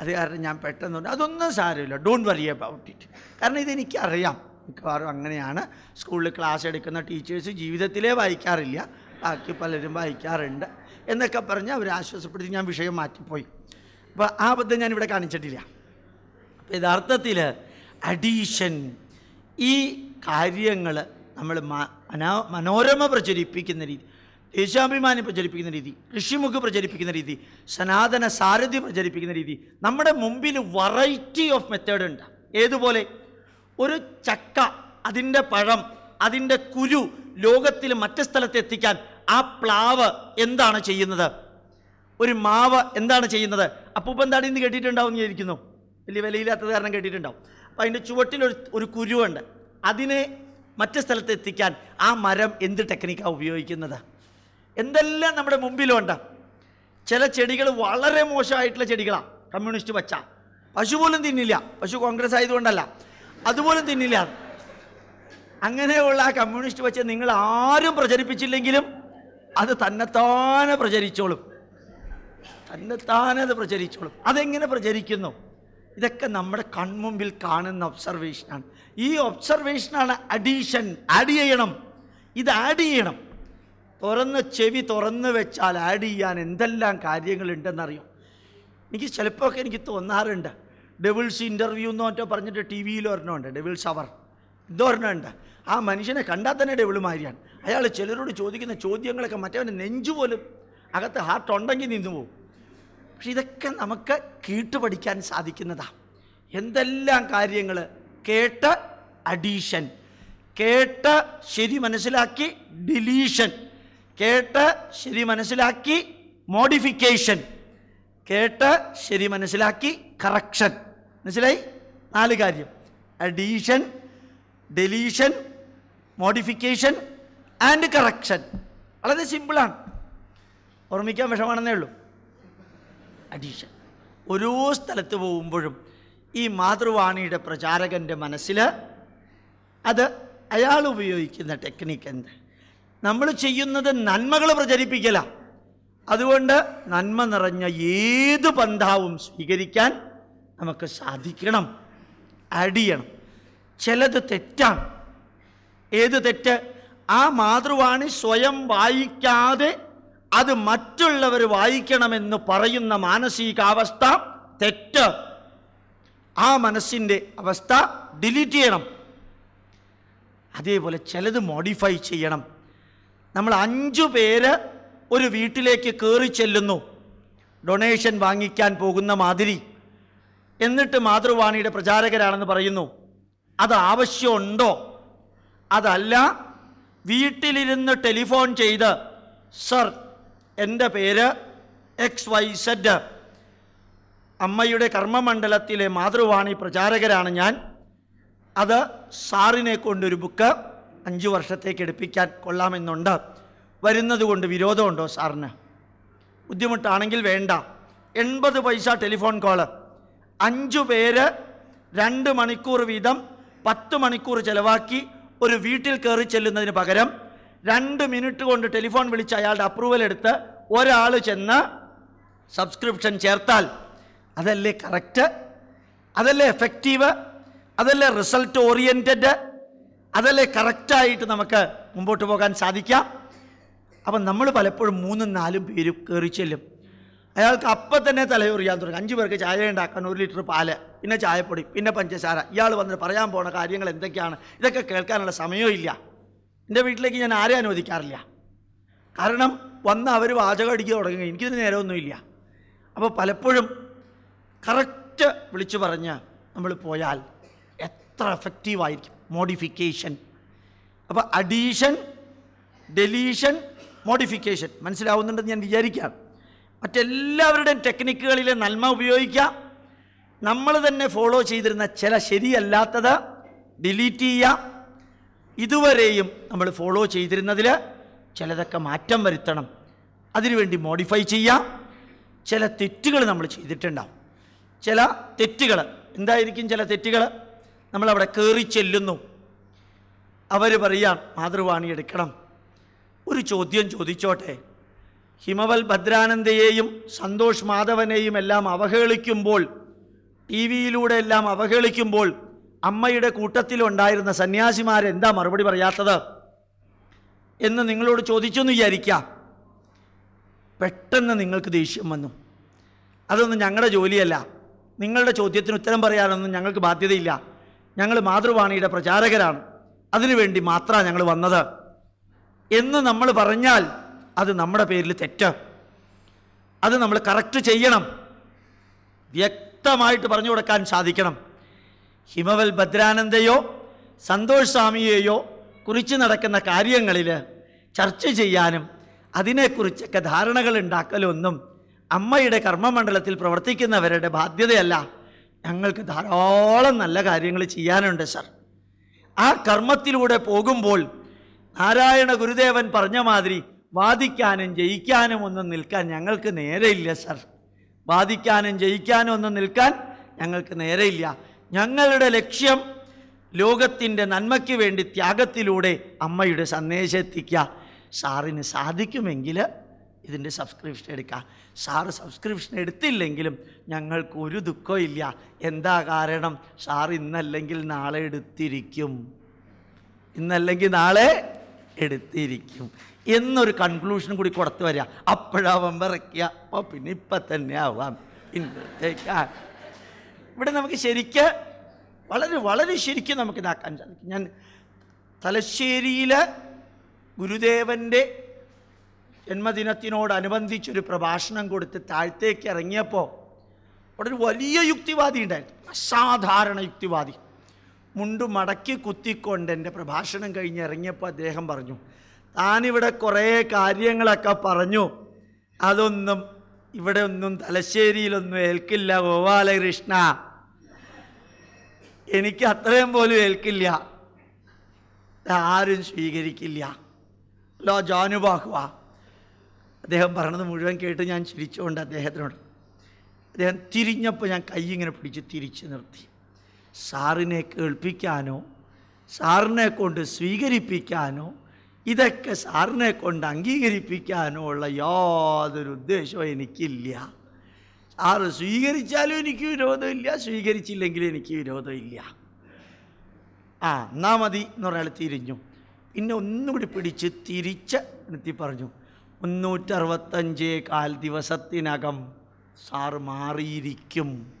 അത് കാരണം ഞാൻ പെട്ടെന്ന് അതൊന്നും സാരമില്ല ഡോണ്ട് വറി അബൌട്ട് ഇറ്റ് കാരണം ഇതെനിക്കറിയാം. മിക്കവാറും അങ്ങനെയാണ്. സ്കൂളിൽ ക്ലാസ് എടുക്കുന്ന ടീച്ചേഴ്സ് ജീവിതത്തിലേ വായിക്കാറില്ല. ബാക്കി പലരും വായിക്കാറുണ്ട്. എന്നൊക്കെ പറഞ്ഞ് അവരെ ആശ്വാസപ്പെടുത്തി ഞാൻ വിഷയം മാറ്റിപ്പോയി. അപ്പോൾ ആ അബദ്ധം ഞാനിവിടെ കാണിച്ചിട്ടില്ല. അപ്പോൾ യഥാർത്ഥത്തിൽ അഡീഷൻ ഈ കാര്യങ്ങൾ നമ്മൾ മനോ മനോരമ പ്രചരിപ്പിക്കുന്ന രീതി ദേശാഭിമാനി പ്രചരിപ്പിക്കുന്ന രീതി ഋഷിമുഖ് പ്രചരിപ്പിക്കുന്ന രീതി സനാതന സാരഥി പ്രചരിപ്പിക്കുന്ന രീതി നമ്മുടെ മുമ്പിൽ വെറൈറ്റി ഓഫ് മെത്തേഡ് ഉണ്ട്. ഏതുപോലെ? ഒരു ചക്ക അതിന്റെ പഴം അതിന്റെ കുരു ലോകത്തിൽ മറ്റ് സ്ഥലത്ത് എത്തിക്കാൻ ആ പ്ലാവ് എന്താണ് ചെയ്യുന്നത്? ഒരു മാവ് എന്താണ് ചെയ്യുന്നത്? അപ്പൂപ്പൻ എന്താണ് ഇന്ന് കേട്ടിട്ടുണ്ടാവും എന്ന് വിചാരിക്കുന്നു. വലിയ വിലയില്ലാത്ത കാരണം കേട്ടിട്ടുണ്ടാവും. അപ്പം അതിന്റെ ചുവട്ടിലൊരു ഒരു കുരുവുണ്ട്. അതിനെ മറ്റു സ്ഥലത്ത് എത്തിക്കാൻ ആ മരം എന്ത് ടെക്നിക്കാണ് ഉപയോഗിക്കുന്നത്? എന്തെല്ലാം നമ്മുടെ മുമ്പിലുണ്ട്? ചില ചെടികൾ വളരെ മോശമായിട്ടുള്ള ചെടികളാണ് കമ്മ്യൂണിസ്റ്റ് പച്ച. പശു പോലും തിന്നില്ല. പശു കോൺഗ്രസ് ആയതുകൊണ്ടല്ല. അതുപോലും തിന്നില്ല. അങ്ങനെയുള്ള ആ കമ്മ്യൂണിസ്റ്റ് പച്ച നിങ്ങൾ ആരും പ്രചരിപ്പിച്ചില്ലെങ്കിലും അത് തന്നെത്താനെ പ്രചരിച്ചോളും. തന്നെത്താനെ അത് പ്രചരിച്ചോളും. അതെങ്ങനെ പ്രചരിക്കുന്നു? ഇതൊക്കെ നമ്മുടെ കൺമുമ്പിൽ കാണുന്ന ഒബ്സർവേഷനാണ് ഈ ഒബ്സർവേഷനാണ് അഡീഷൻ ആഡ് ചെയ്യണം. ഇത് ആഡ് ചെയ്യണം. തുറന്ന് ചെവി തുറന്ന് വെച്ചാൽ ആഡ് ചെയ്യാൻ എന്തെല്ലാം കാര്യങ്ങളുണ്ടെന്നറിയും? എനിക്ക് ചിലപ്പോഴൊക്കെ എനിക്ക് തോന്നാറുണ്ട്. ഡെവിൾസ് ഇന്റർവ്യൂ എന്ന് മറ്റോ പറഞ്ഞിട്ട് ടി വിയിൽ ഒരെണ്ണമുണ്ട്. ഡെവിൾസ് അവർ ഇതൊരെണ്ണമുണ്ട് ആ മനുഷ്യനെ കണ്ടാൽ തന്നെ ഡെവിൾ മാതിരിയാണ് അയാൾ ചിലരോട് ചോദിക്കുന്ന ചോദ്യങ്ങളൊക്കെ മറ്റവന്റെ നെഞ്ചു പോലും അകത്ത് ഹാർട്ട് ഉണ്ടെങ്കിൽ നിന്നു പോകും പക്ഷെ ഇതൊക്കെ നമുക്ക് കേട്ടുപഠിക്കാൻ സാധിക്കുന്നതാണ് എന്തെല്ലാം കാര്യങ്ങൾ കേട്ട് അഡീഷൻ കേട്ട് ശരി മനസ്സിലാക്കി ഡിലീഷൻ കേട്ട് ശരി മനസ്സിലാക്കി മോഡിഫിക്കേഷൻ കേട്ട് ശരി മനസ്സിലാക്കി കറക്ഷൻ. മനസ്സിലായി? നാല് കാര്യം. Addition deletion modification and correction. വളരെ സിമ്പിളാണ്. ഓർമ്മിക്കാൻ വിഷമാണെന്നേ ഉള്ളൂ. അഡീഷൻ. ഓരോ സ്ഥലത്ത് പോകുമ്പോഴും ഈ മാതൃവാണിയുടെ പ്രചാരകന്റെ മനസ്സിൽ അത് അയാൾ ഉപയോഗിക്കുന്ന ടെക്നിക്ക് എന്ത്? നമ്മൾ ചെയ്യുന്നത് നന്മകൾ പ്രചരിപ്പിക്കല. അതുകൊണ്ട് നന്മ നിറഞ്ഞ ഏത് പന്ഥാവും സ്വീകരിക്കാൻ നമുക്ക് സാധിക്കണം. അടിയണം. ചിലത് തെറ്റാണ്. ഏത് തെറ്റ്? ആ മാതൃവാണി സ്വയം വായിക്കാതെ അത് മറ്റുള്ളവർ വായിക്കണമെന്ന് പറയുന്ന മാനസികാവസ്ഥ തെറ്റ്. ആ മനസ്സിന്റെ അവസ്ഥ ഡിലീറ്റ് ചെയ്യണം. അതേപോലെ ചിലത് മോഡിഫൈ ചെയ്യണം. നമ്മൾ അഞ്ചു പേര് ഒരു വീട്ടിലേക്ക് കയറി ചെല്ലുന്നു. ഡൊണേഷൻ വാങ്ങിക്കാൻ പോകുന്ന മാതിരി. എന്നിട്ട് മാതൃവാണിയുടെ പ്രചാരകരാണെന്ന് പറയുന്നു. അത് ആവശ്യമുണ്ടോ? അതല്ല. വീട്ടിലിരുന്ന് ടെലിഫോൺ ചെയ്ത് സർ എന്റെ പേര് എക്സ് വൈ സെഡ്. അമ്മയുടെ കർമ്മമണ്ഡലത്തിലെ മാതൃവാണി പ്രചാരകരാണ് ഞാൻ. അത് സാറിനെ കൊണ്ടൊരു ബുക്ക് അഞ്ച് വർഷത്തേക്ക് എടുപ്പിക്കാൻ കൊള്ളാമെന്നുണ്ട്. വരുന്നത് കൊണ്ട് വിരോധമുണ്ടോ സാറിന്? ബുദ്ധിമുട്ടാണെങ്കിൽ വേണ്ട. എൺപത് പൈസ ടെലിഫോൺ കോൾ. അഞ്ചു പേര് രണ്ട് മണിക്കൂർ വീതം പത്ത് മണിക്കൂർ ചിലവാക്കി ഒരു വീട്ടിൽ കയറി ചെല്ലുന്നതിന് പകരം രണ്ട് മിനിറ്റ് കൊണ്ട് ടെലിഫോൺ വിളിച്ച് അയാളുടെ അപ്രൂവൽ എടുത്ത് ഒരാൾ ചെന്ന് സബ്സ്ക്രിപ്ഷൻ ചേർത്താൽ അതല്ലേ കറക്റ്റ് അതല്ലേ എഫക്റ്റീവ് അതല്ലേ റിസൾട്ട് ഓറിയന്റഡ് അതല്ലേ കറക്റ്റായിട്ട് നമുക്ക് മുമ്പോട്ട് പോകാൻ സാധിക്കാം? അപ്പം നമ്മൾ പലപ്പോഴും മൂന്നും നാലും പേര് കയറി ചെല്ലും. അയാൾക്ക് അപ്പം തന്നെ തലയൊറിയാൻ തുടങ്ങും. അഞ്ച് പേർക്ക് ചായ ഉണ്ടാക്കാൻ ഒരു ലിറ്റർ പാൽ പിന്നെ ചായപ്പൊടി പിന്നെ പഞ്ചസാര. ഇയാൾ വന്നിട്ട് പറയാൻ പോണ കാര്യങ്ങൾ എന്തൊക്കെയാണ്? ഇതൊക്കെ കേൾക്കാനുള്ള സമയവും ഇല്ല. എന്റെ വീട്ടിലേക്ക് ഞാൻ ആരെ അനുവദിക്കാറില്ല? കാരണം വന്ന് അവർ വാചകം അടിക്കുക തുടങ്ങി എനിക്കിതിന് നേരമൊന്നുമില്ല. അപ്പോൾ പലപ്പോഴും കറക്റ്റ് വിളിച്ചു പറഞ്ഞ് നമ്മൾ പോയാൽ എത്ര എഫക്റ്റീവായിരിക്കും മോഡിഫിക്കേഷൻ അപ്പോൾ അഡീഷൻ ഡെലീഷൻ മോഡിഫിക്കേഷൻ മനസ്സിലാവുന്നുണ്ടെന്ന് ഞാൻ വിചാരിക്കാം. മറ്റെല്ലാവരുടെയും ടെക്നിക്കുകളിലെ നന്മ ഉപയോഗിക്കാം. നമ്മൾ തന്നെ ഫോളോ ചെയ്തിരുന്ന ചില ശരിയല്ലാത്തത് ഡിലീറ്റ് ചെയ്യാം. ഇതുവരെയും നമ്മൾ ഫോളോ ചെയ്തിരുന്നതിൽ ചിലതൊക്കെ മാറ്റം വരുത്തണം. അതിനുവേണ്ടി മോഡിഫൈ ചെയ്യാം. ചില തെറ്റുകൾ നമ്മൾ ചെയ്തിട്ടുണ്ടാവും. ചില തെറ്റുകൾ എന്തായിരിക്കും ചില തെറ്റുകൾ നമ്മളവിടെ കയറി ചെല്ലുന്നു. അവർ പറയാം മാതൃവാണി എടുക്കണം. ഒരു ചോദ്യം ചോദിച്ചോട്ടെ. ഹിമവൽ ഭദ്രാനന്ദയെയും സന്തോഷ് മാധവനെയും എല്ലാം അവഹേളിക്കുമ്പോൾ ടി വിയിലൂടെ എല്ലാം അവഹേളിക്കുമ്പോൾ അമ്മയുടെ കൂട്ടത്തിലുണ്ടായിരുന്ന സന്യാസിമാരെന്താ മറുപടി പറയാത്തത്? എന്ന് നിങ്ങളോട് ചോദിച്ചെന്ന് വിചാരിക്കാം. പെട്ടെന്ന് നിങ്ങൾക്ക് ദേഷ്യം വന്നു. അതൊന്നും ഞങ്ങളുടെ ജോലിയല്ല. നിങ്ങളുടെ ചോദ്യത്തിന് ഉത്തരം പറയാനൊന്നും ഞങ്ങൾക്ക് ബാധ്യതയില്ല. ഞങ്ങൾ മാതൃവാണിയുടെ പ്രചാരകരാണ്. അതിനുവേണ്ടി മാത്രമാണ് ഞങ്ങൾ വന്നത്. എന്ന് നമ്മൾ പറഞ്ഞാൽ അത് നമ്മുടെ പേരിൽ തെറ്റ്. അത് നമ്മൾ കറക്റ്റ് ചെയ്യണം. വ്യക്തമായിട്ട് പറഞ്ഞു കൊടുക്കാൻ സാധിക്കണം. ഹിമവൽ ഭദ്രാനന്ദയോ സന്തോഷ് സ്വാമിയെയോ കുറിച്ച് നടക്കുന്ന കാര്യങ്ങളിൽ ചർച്ച ചെയ്യാനും അതിനെക്കുറിച്ചൊക്കെ ധാരണകൾ ഉണ്ടാക്കലൊന്നും അമ്മയുടെ കർമ്മമണ്ഡലത്തിൽ പ്രവർത്തിക്കുന്നവരുടെ ബാധ്യതയല്ല. ഞങ്ങൾക്ക് ധാരാളം നല്ല കാര്യങ്ങൾ ചെയ്യാനുണ്ട് സർ. ആ കർമ്മത്തിലൂടെ പോകുമ്പോൾ നാരായണ ഗുരുദേവൻ പറഞ്ഞ മാതിരി വാദിക്കാനും ജയിക്കാനും ഒന്നും നിൽക്കാൻ ഞങ്ങൾക്ക് നേരെയില്ല സർ. വാദിക്കാനും ജയിക്കാനും ഒന്നും നിൽക്കാൻ ഞങ്ങൾക്ക് നേരെയില്ല. ഞങ്ങളുടെ ലക്ഷ്യം ലോകത്തിന്റെ നന്മയ്ക്ക് വേണ്ടി ത്യാഗത്തിലൂടെ അമ്മയുടെ സന്ദേശം എത്തിക്കുക. സാറിന് സാധിക്കുമെങ്കിൽ ഇതിന്റെ സബ്സ്ക്രിപ്ഷൻ എടുക്കുക. സാറ് സബ്സ്ക്രിപ്ഷൻ എടുത്തില്ലെങ്കിലും ഞങ്ങൾക്ക് ഒരു ദുഃഖവും ഇല്ല. എന്താ കാരണം? സാർ ഇന്നല്ലെങ്കിൽ നാളെ എടുത്തിരിക്കും. ഇന്നല്ലെങ്കിൽ നാളെ എടുത്തിരിക്കും. എന്നൊരു കൺക്ലൂഷൻ കൂടി കൊടുത്തു വരിക. അപ്പോഴാവാൻ വിറയ്ക്കുക. അപ്പോൾ പിന്നെ ഇപ്പം തന്നെ ആവാം. ഇന്നത്തേക്കാ ഇവിടെ നമുക്ക് ശരിക്ക് വളരെ വളരെ ശരിക്കും നമുക്ക് ഇതാക്കാൻ സാധിക്കും. ഞാൻ തലശ്ശേരിയിലെ ഗുരുദേവന്റെ ജന്മദിനത്തിനോടനുബന്ധിച്ചൊരു പ്രഭാഷണം കൊടുത്ത് താഴത്തേക്ക് ഇറങ്ങിയപ്പോൾ അവിടെ ഒരു വലിയ യുക്തിവാദി ഉണ്ടായിരുന്നു. അസാധാരണ യുക്തിവാദി. മുണ്ട് മടക്കി കുത്തിക്കൊണ്ട് എന്റെ പ്രഭാഷണം കഴിഞ്ഞ് ഇറങ്ങിയപ്പോൾ അദ്ദേഹം പറഞ്ഞു താനിവിടെ കുറേ കാര്യങ്ങളൊക്കെ പറഞ്ഞു. അതൊന്നും ഇവിടെ ഒന്നും തലശ്ശേരിയിലൊന്നും ഏൽക്കില്ല ഗോപാലകൃഷ്ണ. എനിക്ക് അത്രയും പോലും ഏൽക്കില്ല. ആരും സ്വീകരിക്കില്ല. ലോ ജാനുബാഹുവ അദ്ദേഹം പറഞ്ഞത് മുഴുവൻ കേട്ട് ഞാൻ ചിരിച്ചുകൊണ്ട് അദ്ദേഹത്തിനോട്. അദ്ദേഹം തിരിഞ്ഞപ്പോൾ ഞാൻ കൈ ഇങ്ങനെ പിടിച്ച് തിരിച്ചു നിർത്തി. സാറിനെ കേൾപ്പിക്കാനോ സാറിനെ കൊണ്ട് സ്വീകരിപ്പിക്കാനോ ഇതൊക്കെ സാറിനെ കൊണ്ട് അംഗീകരിപ്പിക്കാനോ ഉള്ള യാതൊരു ഉദ്ദേശവും എനിക്കില്ല. സാറ് സ്വീകരിച്ചാലും എനിക്ക് വിരോധമില്ല സ്വീകരിച്ചില്ലെങ്കിലും എനിക്ക് വിരോധമില്ല. ആ എന്നാ മതി എന്ന് പറഞ്ഞാൽ തിരിഞ്ഞു. പിന്നെ ഒന്നുകൂടി പിടിച്ച് തിരിച്ച് നിർത്തി പറഞ്ഞു മുന്നൂറ്ററുപത്തഞ്ച് കാൽ ദിവസത്തിനകം സാറ് മാറിയിരിക്കും.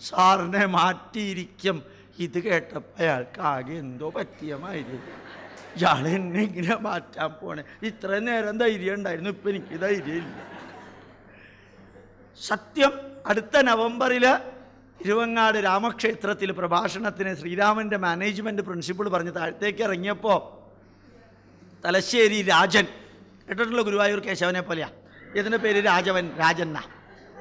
സാറിനെ മാറ്റിയിരിക്കും. ഇത് കേട്ടപ്പോൾ അയാൾക്ക് ആകെ എന്തോ പറ്റിയ മാതിരി ഇയാൾ എന്നെ ഇങ്ങനെ മാറ്റാൻ പോണേ. ഇത്രയും നേരം ധൈര്യം ഉണ്ടായിരുന്നു ഇപ്പം എനിക്ക് ധൈര്യമില്ല. സത്യം അടുത്ത നവംബറിൽ ഇരുവങ്ങാട് രാമക്ഷേത്രത്തിൽ പ്രഭാഷണത്തിന് ശ്രീരാമന്റെ മാനേജ്മെന്റ് പ്രിൻസിപ്പിൾ പറഞ്ഞ് താഴത്തേക്ക് ഇറങ്ങിയപ്പോൾ തലശ്ശേരി രാജൻ കേട്ടിട്ടുള്ള ഗുരുവായൂർ കേശവനെ പോലെയാ. ഇതിന്റെ പേര് രാജവൻ രാജന്ന.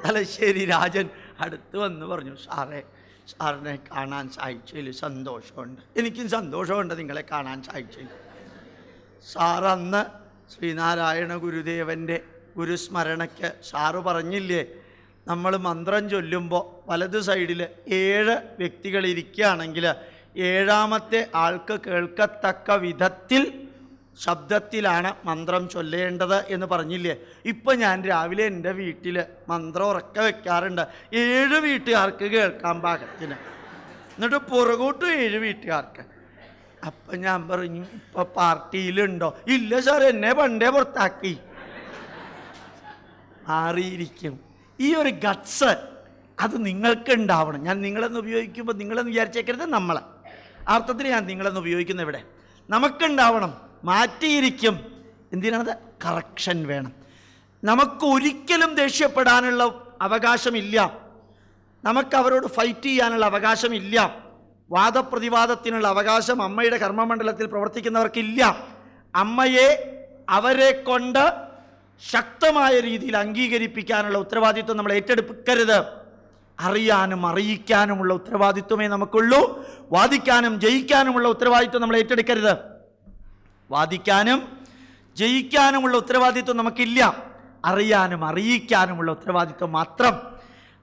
തലശ്ശേരി രാജൻ അടുത്ത് വന്ന് പറഞ്ഞു സാറേ സാറിനെ കാണാൻ സാധിച്ചതിൽ സന്തോഷമുണ്ട്. എനിക്കും സന്തോഷമുണ്ട് നിങ്ങളെ കാണാൻ സാധിച്ചതിൽ. സാറന്ന് ശ്രീനാരായണ ഗുരുദേവന്റെ ഗുരുസ്മരണയ്ക്ക് സാറ് പറഞ്ഞില്ലേ നമ്മൾ മന്ത്രം ചൊല്ലുമ്പോൾ വലത് സൈഡിൽ ഏഴ് വ്യക്തികൾ ഇരിക്കുകയാണെങ്കിൽ ഏഴാമത്തെ ആൾക്ക് കേൾക്കത്തക്ക വിധത്തിൽ ശബ്ദത്തിലാണ് മന്ത്രം ചൊല്ലേണ്ടത് എന്ന് പറഞ്ഞില്ലേ? ഇപ്പം ഞാൻ രാവിലെ എന്റെ വീട്ടിൽ മന്ത്രം ഉറക്കെ വെക്കാറുണ്ട്. ഏഴ് വീട്ടുകാർക്ക് കേൾക്കാൻ പാകത്തിന്. എന്നിട്ട് പുറകോട്ടും ഏഴ് വീട്ടുകാർക്ക്. അപ്പം ഞാൻ പറഞ്ഞു ഇപ്പം പാർട്ടിയിലുണ്ടോ? ഇല്ല സാർ എന്നെ പണ്ടേ പുറത്താക്കി. മാറിയിരിക്കും. ഈ ഒരു ഗട്ട്സ് അത് നിങ്ങൾക്ക് ഉണ്ടാവണം ഞാൻ നിങ്ങളെന്ന് ഉപയോഗിക്കുമ്പോൾ നിങ്ങളെന്ന് വിചാരിച്ചേക്കരുത് നമ്മളെ. അർത്ഥത്തിൽ ഞാൻ നിങ്ങളെന്ന് ഉപയോഗിക്കുന്ന ഇവിടെ. നമുക്കുണ്ടാവണം മാറ്റിയിരിക്കും. എന്തിനാണത്? കറക്ഷൻ വേണം. നമുക്ക് ഒരിക്കലും ദേഷ്യപ്പെടാനുള്ള അവകാശമില്ല. നമുക്ക് അവരോട് ഫൈറ്റ് ചെയ്യാനുള്ള അവകാശമില്ല. വാദപ്രതിവാദത്തിനുള്ള അവകാശം അമ്മയുടെ കർമ്മമണ്ഡലത്തിൽ പ്രവർത്തിക്കുന്നവർക്കില്ല. അമ്മയെ അവരെ കൊണ്ട് ശക്തമായ രീതിയിൽ അംഗീകരിപ്പിക്കാനുള്ള ഉത്തരവാദിത്വം നമ്മൾ ഏറ്റെടുക്കരുത്. അറിയാനും അറിയിക്കാനുമുള്ള ഉത്തരവാദിത്വമേ നമുക്കുള്ളൂ. വാദിക്കാനും ജയിക്കാനുമുള്ള ഉത്തരവാദിത്വം നമ്മൾ ഏറ്റെടുക്കരുത്. വാദിക്കാനും ജയിക്കാനുമുള്ള ഉത്തരവാദിത്വം നമുക്കില്ല. അറിയാനും അറിയിക്കാനുമുള്ള ഉത്തരവാദിത്വം മാത്രം.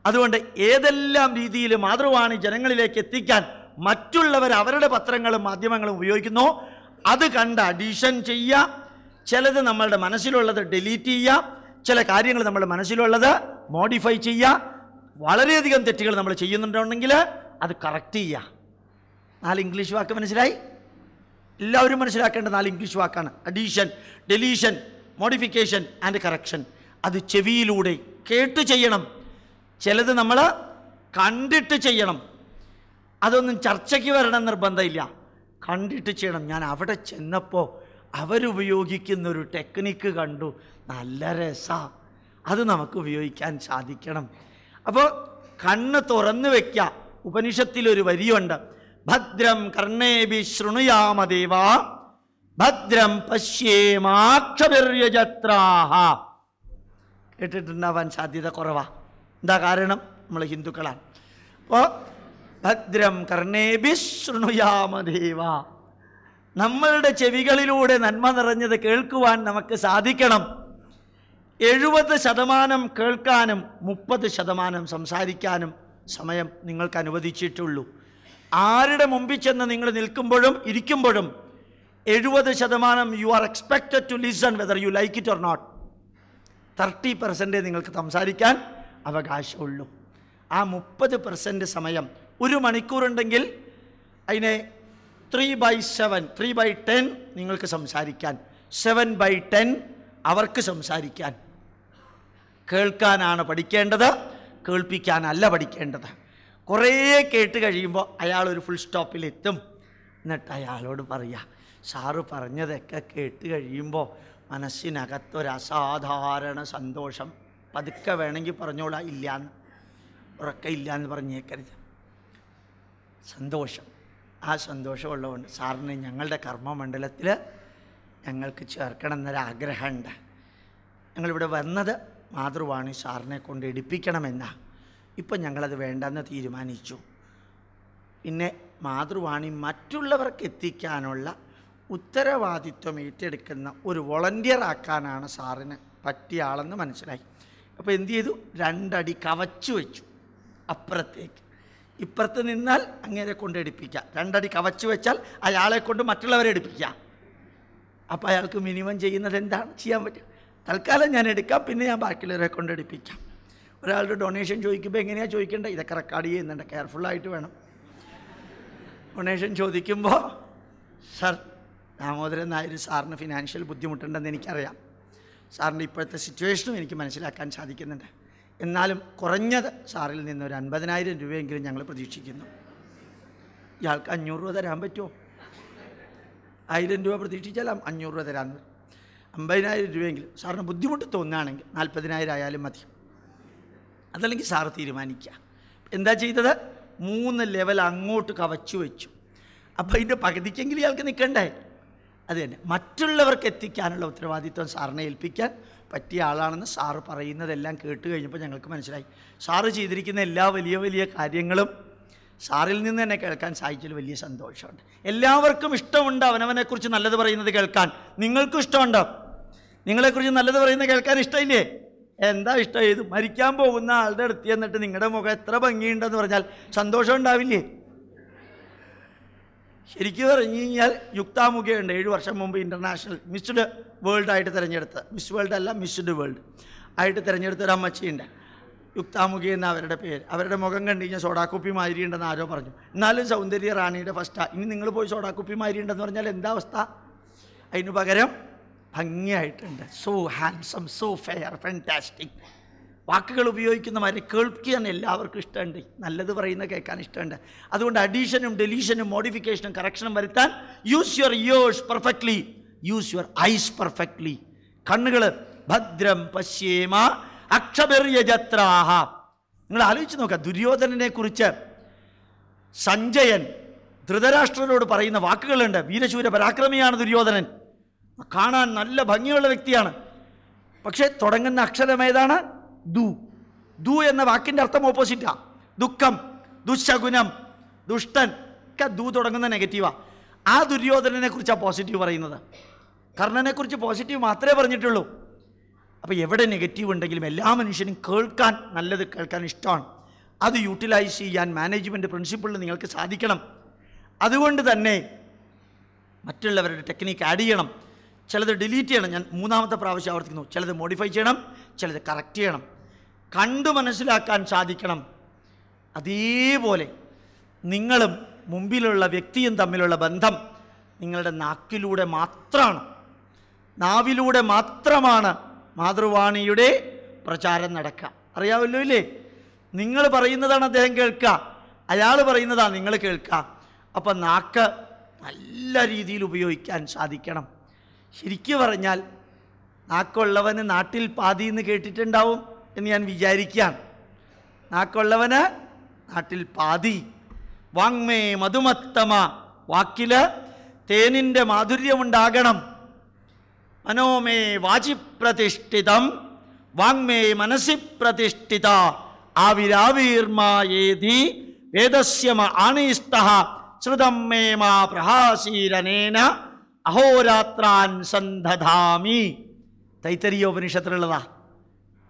അതുകൊണ്ട് ഏതെല്ലാം രീതിയിൽ മാതൃവാണി ജനങ്ങളിലേക്ക് എത്തിക്കാൻ മറ്റുള്ളവർ അവരുടെ പത്രങ്ങളും മാധ്യമങ്ങളും ഉപയോഗിക്കുന്നു അത് കണ്ട് അഡീഷൻ ചെയ്യുക ചിലത് നമ്മളുടെ മനസ്സിലുള്ളത് ഡിലീറ്റ് ചെയ്യുക ചില കാര്യങ്ങൾ നമ്മുടെ മനസ്സിലുള്ളത് മോഡിഫൈ ചെയ്യുക. വളരെയധികം തെറ്റുകൾ നമ്മൾ ചെയ്യുന്നുണ്ടെങ്കിൽ അത് കറക്റ്റ് ചെയ്യുക. നാല് ഇംഗ്ലീഷ് വാക്ക് മനസ്സിലായി? എല്ലാവരും മനസ്സിലാക്കേണ്ട നാല് ഇംഗ്ലീഷ് വാക്കാണ്. Addition deletion modification and correction അത് ചെവിയിലൂടെ കേട്ട് ചെയ്യണം. ചിലത് നമ്മൾ കണ്ടിട്ട് ചെയ്യണം. അതൊന്നും ചർച്ചയ്ക്ക് വരണം നിർബന്ധമില്ല. കണ്ടിട്ട് ചെയ്യണം. ഞാൻ അവിടെ ചെന്നപ്പോൾ അവരുപയോഗിക്കുന്ന ഒരു ടെക്നിക്ക് കണ്ടു. നല്ല രസാ. അത് നമുക്ക് ഉപയോഗിക്കാൻ സാധിക്കണം. അപ്പോൾ കണ്ണ് തുറന്നു വയ്ക്കുക ഉപനിഷത്തിലൊരു വരിയുണ്ട്. ഭദ്രം കർണേബി ശൃണുയാമദേവ ഭദ്രം പശ്യേമാക്ഷപര്യജത്രാഹ കേട്ടിട്ടുണ്ടാവാൻ സാധ്യത കുറവാ. എന്താ കാരണം? നമ്മൾ ഹിന്ദുക്കളാണ്. അപ്പോൾ ഭദ്രം കർണേബി ശൃണുയാമദേവ നമ്മളുടെ ചെവികളിലൂടെ നന്മ നിറഞ്ഞത് കേൾക്കുവാൻ നമുക്ക് സാധിക്കണം. എഴുപത് ശതമാനം കേൾക്കാനും മുപ്പത് ശതമാനം സംസാരിക്കാനും സമയം നിങ്ങൾക്ക് അനുവദിച്ചിട്ടുള്ളൂ. ആരുടെ മുമ്പിൽ ചെന്ന് നിങ്ങൾ നിൽക്കുമ്പോഴും ഇരിക്കുമ്പോഴും എഴുപത് ശതമാനം you are expected to listen whether you like it or not thirty പെർസെന്റേ നിങ്ങൾക്ക് സംസാരിക്കാൻ അവകാശമുള്ളൂ. ആ മുപ്പത് പെർസെന്റ് സമയം ഒരു മണിക്കൂറുണ്ടെങ്കിൽ അതിനെ three by seven three by ten നിങ്ങൾക്ക് സംസാരിക്കാൻ. സെവൻ ബൈ ടെൻ അവർക്ക് സംസാരിക്കാൻ. കേൾക്കാനാണ് പഠിക്കേണ്ടത് കേൾപ്പിക്കാനല്ല പഠിക്കേണ്ടത്. കുറേ കേട്ട് കഴിയുമ്പോൾ അയാൾ ഒരു ഫുൾ സ്റ്റോപ്പിലെത്തും എന്നിട്ട് അയാളോട് പറയുക സാറ് പറഞ്ഞതൊക്കെ കേട്ട് കഴിയുമ്പോൾ മനസ്സിനകത്തൊരു അസാധാരണ സന്തോഷം. പതുക്കെ വേണമെങ്കിൽ പറഞ്ഞോളാം ഇല്ലാന്ന്. ഉറക്കം എന്ന് പറഞ്ഞേക്കരുത്. സന്തോഷം. ആ സന്തോഷമുള്ളതുകൊണ്ട് സാറിന് ഞങ്ങളുടെ കർമ്മമണ്ഡലത്തിൽ ഞങ്ങൾക്ക് ചേർക്കണം എന്നൊരാഗ്രഹമുണ്ട്. ഞങ്ങളിവിടെ വന്നത് മാതൃവാണി സാറിനെ കൊണ്ട് എടുപ്പിക്കണമെന്നാ. ഇപ്പം ഞങ്ങളത് വേണ്ടെന്ന് തീരുമാനിച്ചു. പിന്നെ മാതൃവാണി മറ്റുള്ളവർക്ക് എത്തിക്കാനുള്ള ഉത്തരവാദിത്വം ഏറ്റെടുക്കുന്ന ഒരു വോളണ്ടിയർ ആക്കാനാണ് സാറിന് പറ്റിയ ആളെന്ന് മനസ്സിലായി. അപ്പോൾ എന്തു ചെയ്തു? രണ്ടടി കവച്ചു വെച്ചു. അപ്പുറത്തേക്ക്. ഇപ്പുറത്ത് നിന്നാൽ അങ്ങേരെ കൊണ്ട് എടുപ്പിക്കാം. രണ്ടടി കവച്ചു വെച്ചാൽ അയാളെ കൊണ്ട് മറ്റുള്ളവരെ എടുപ്പിക്കാം. അപ്പോൾ അയാൾക്ക് മിനിമം ചെയ്യുന്നത് എന്താണ്? ചെയ്യാൻ പറ്റും. തൽക്കാലം ഞാൻ എടുക്കാം പിന്നെ ഞാൻ ബാക്കിയുള്ളവരെ കൊണ്ട് എടുപ്പിക്കാം. ഒരാളുടെ ഡൊണേഷൻ ചോദിക്കുമ്പോൾ എങ്ങനെയാണ് ചോദിക്കേണ്ടത്? ഇതൊക്കെ റെക്കോർഡ് ചെയ്യുന്നുണ്ട്. കെയർഫുള്ളായിട്ട് വേണം. ഡൊണേഷൻ ചോദിക്കുമ്പോൾ സർ ദാമോദരൻ നായർ സാറിന് ഫിനാൻഷ്യൽ ബുദ്ധിമുട്ടുണ്ടെന്ന് എനിക്കറിയാം. സാറിന്റെ ഇപ്പോഴത്തെ സിറ്റുവേഷനും എനിക്ക് മനസ്സിലാക്കാൻ സാധിക്കുന്നുണ്ട്. എന്നാലും കുറഞ്ഞത് സാറിൽ നിന്ന് ഒരു അൻപതിനായിരം രൂപയെങ്കിലും ഞങ്ങൾ പ്രതീക്ഷിക്കുന്നു. ഇയാൾക്ക് അഞ്ഞൂറ് രൂപ തരാൻ പറ്റുമോ? ആയിരം രൂപ പ്രതീക്ഷിച്ചാൽ അഞ്ഞൂറ് രൂപ തരാമെന്ന് അമ്പതിനായിരം രൂപയെങ്കിലും സാറിന് ബുദ്ധിമുട്ട് തോന്നുകയാണെങ്കിൽ നാൽപ്പതിനായിരം ആയാലും മതി. അതല്ലെങ്കിൽ സാറ് തീരുമാനിക്കുക. എന്താ ചെയ്തത്? മൂന്ന് ലെവൽ അങ്ങോട്ട് കവച്ചു വെച്ചു. അപ്പോൾ അതിന്റെ പകുതിക്കെങ്കിലും ഇയാൾക്ക് നിൽക്കണ്ടേ? അത് തന്നെ. മറ്റുള്ളവർക്ക് എത്തിക്കാനുള്ള ഉത്തരവാദിത്വം സാറിനെ ഏൽപ്പിക്കാൻ പറ്റിയ ആളാണെന്ന് സാറ് പറയുന്നതെല്ലാം കേട്ട് കഴിഞ്ഞപ്പോൾ ഞങ്ങൾക്ക് മനസ്സിലായി. സാറ് ചെയ്തിരിക്കുന്ന എല്ലാ വലിയ വലിയ കാര്യങ്ങളും സാറിൽ നിന്ന് തന്നെ കേൾക്കാൻ സാധിച്ചതിൽ വലിയ സന്തോഷമുണ്ട്. എല്ലാവർക്കും ഇഷ്ടമുണ്ട് അവനവനെക്കുറിച്ച് നല്ലത് പറയുന്നത് കേൾക്കാൻ. നിങ്ങൾക്കും ഇഷ്ടമുണ്ടോ? നിങ്ങളെക്കുറിച്ച് നല്ലത് പറയുന്നത് കേൾക്കാൻ ഇഷ്ടമില്ലേ? എന്താ ഇഷ്ടം? ചെയ്തു മരിക്കാൻ പോകുന്ന ആളുടെ അടുത്ത് എന്നിട്ട് നിങ്ങളുടെ മുഖം എത്ര ഭംഗിയുണ്ടെന്ന് പറഞ്ഞാൽ സന്തോഷം ഉണ്ടാവില്ലേ? ശരിക്കും പറഞ്ഞു കഴിഞ്ഞാൽ യുക്താമുഖയുണ്ട്. ഏഴ് വർഷം മുമ്പ് ഇന്റർനാഷണൽ മിസ്ഡ് വേൾഡ് ആയിട്ട് തിരഞ്ഞെടുത്ത മിസ് വേൾഡ് അല്ല മിസ്ഡ് വേൾഡ് ആയിട്ട് തിരഞ്ഞെടുത്ത ഒരു അമ്മച്ചിയുണ്ട്. യുക്താമുഖി എന്ന അവരുടെ പേര്. അവരുടെ മുഖം കണ്ടു കഴിഞ്ഞാൽ സോഡാക്കുപ്പി മാതിരിയുണ്ടെന്ന് ആരോ പറഞ്ഞു. എന്നാലും സൗന്ദര്യ റാണിയുടെ ഫസ്റ്റാ. ഇനി നിങ്ങൾ പോയി സോഡാക്കുപ്പി മാതിരിയുണ്ടെന്ന് പറഞ്ഞാൽ എന്താ അവസ്ഥ? അതിന് പകരം ഭംഗിയായിട്ടുണ്ട്. So handsome so fair fantastic വാക്കുകൾ ഉപയോഗിക്കുന്നവരെ കേൾക്കാൻ എല്ലാവർക്കും ഇഷ്ടമുണ്ട്. നല്ലത് പറയുന്ന കേൾക്കാൻ ഇഷ്ടമുണ്ട്. അതുകൊണ്ട് അഡീഷനും ഡെലീഷനും മോഡിഫിക്കേഷനും കറക്ഷനും വരുത്താൻ use your ears perfectly use your eyes perfectly കണ്ണുകൾ ഭദ്രം പശ്യേമ അക്ഷബെറിയജത്രാഹ നിങ്ങൾ ആലോചിച്ച് നോക്കുക ദുര്യോധനനെ കുറിച്ച് സഞ്ജയൻ ധൃതരാഷ്ട്രനോട് പറയുന്ന വാക്കുകളുണ്ട്. വീരശൂര പരാക്രമിയാണ് ദുര്യോധനൻ. കാണാൻ നല്ല ഭംഗിയുള്ള വ്യക്തിയാണ്. പക്ഷേ തുടങ്ങുന്ന അക്ഷരം ഏതാണ്? ദു. ദു എന്ന വാക്കിന്റെ അർത്ഥം ഓപ്പോസിറ്റാ ദുഃഖം ദുശകുനം ദുഷ്ടൻ ഒക്കെ ദു തുടങ്ങുന്ന നെഗറ്റീവാ ആ. ദുര്യോധനനെ കുറിച്ചാണ് പോസിറ്റീവ് പറയുന്നത്. കർണനെ കുറിച്ച് പോസിറ്റീവ് മാത്രമേ പറഞ്ഞിട്ടുള്ളൂ. അപ്പോൾ എവിടെ നെഗറ്റീവ് ഉണ്ടെങ്കിലും എല്ലാ മനുഷ്യനും കേൾക്കാൻ നല്ലത് കേൾക്കാൻ ഇഷ്ടമാണ്. അത് യൂട്ടിലൈസ് ചെയ്യാൻ മാനേജ്മെന്റ് പ്രിൻസിപ്പിളിൽ നിങ്ങൾക്ക് സാധിക്കണം. അതുകൊണ്ട് തന്നെ മറ്റുള്ളവരുടെ ടെക്നിക്ക് ആഡ് ചെയ്യണം. ചിലത് ഡിലീറ്റ് ചെയ്യണം. ഞാൻ മൂന്നാമത്തെ പ്രാവശ്യം ആവർത്തിക്കുന്നു. ചിലത് മോഡിഫൈ ചെയ്യണം. ചിലത് കറക്റ്റ് ചെയ്യണം. കണ്ടു മനസ്സിലാക്കാൻ സാധിക്കണം. അതേപോലെ നിങ്ങളും മുമ്പിലുള്ള വ്യക്തിയും തമ്മിലുള്ള ബന്ധം നിങ്ങളുടെ നാക്കിലൂടെ മാത്രമാണ് നാവിലൂടെ മാത്രമാണ് മാതൃവാണിയുടെ പ്രചാരം നടക്കുക. അറിയാമല്ലോ ഇല്ലേ? നിങ്ങൾ പറയുന്നതാണ് അദ്ദേഹം കേൾക്കുക. അയാൾ പറയുന്നതാണ് നിങ്ങൾ കേൾക്കുക. അപ്പം നാക്ക് നല്ല രീതിയിൽ ഉപയോഗിക്കാൻ സാധിക്കണം. ശരിക്കു പറഞ്ഞാൽ നാക്കുള്ളവന് നാട്ടിൽ പാതി എന്ന് കേട്ടിട്ടുണ്ടാവും. എന്ന് ഞാൻ വിചാരിക്കാം. നാക്കുള്ളവന് നാട്ടിൽ പാതി. വാങ്മേ മധുമത്തമ. വാക്കിൽ തേനിന്റെ മാധുര്യമുണ്ടാകണം. മനോമേ വാചി പ്രതിഷ്ഠിതം വാങ്മേ മനസ്സി പ്രതിഷ്ഠിത ആവിരാവീർമായേതി വേദസ്യമ ആണീസ്ത ശ്രുതം മേ മാ പ്രഹാസീരനേന. അഹോരാത്രാൻ സന്ധധാമി. തൈത്തരീയോപനിഷത്തിലുള്ളതാ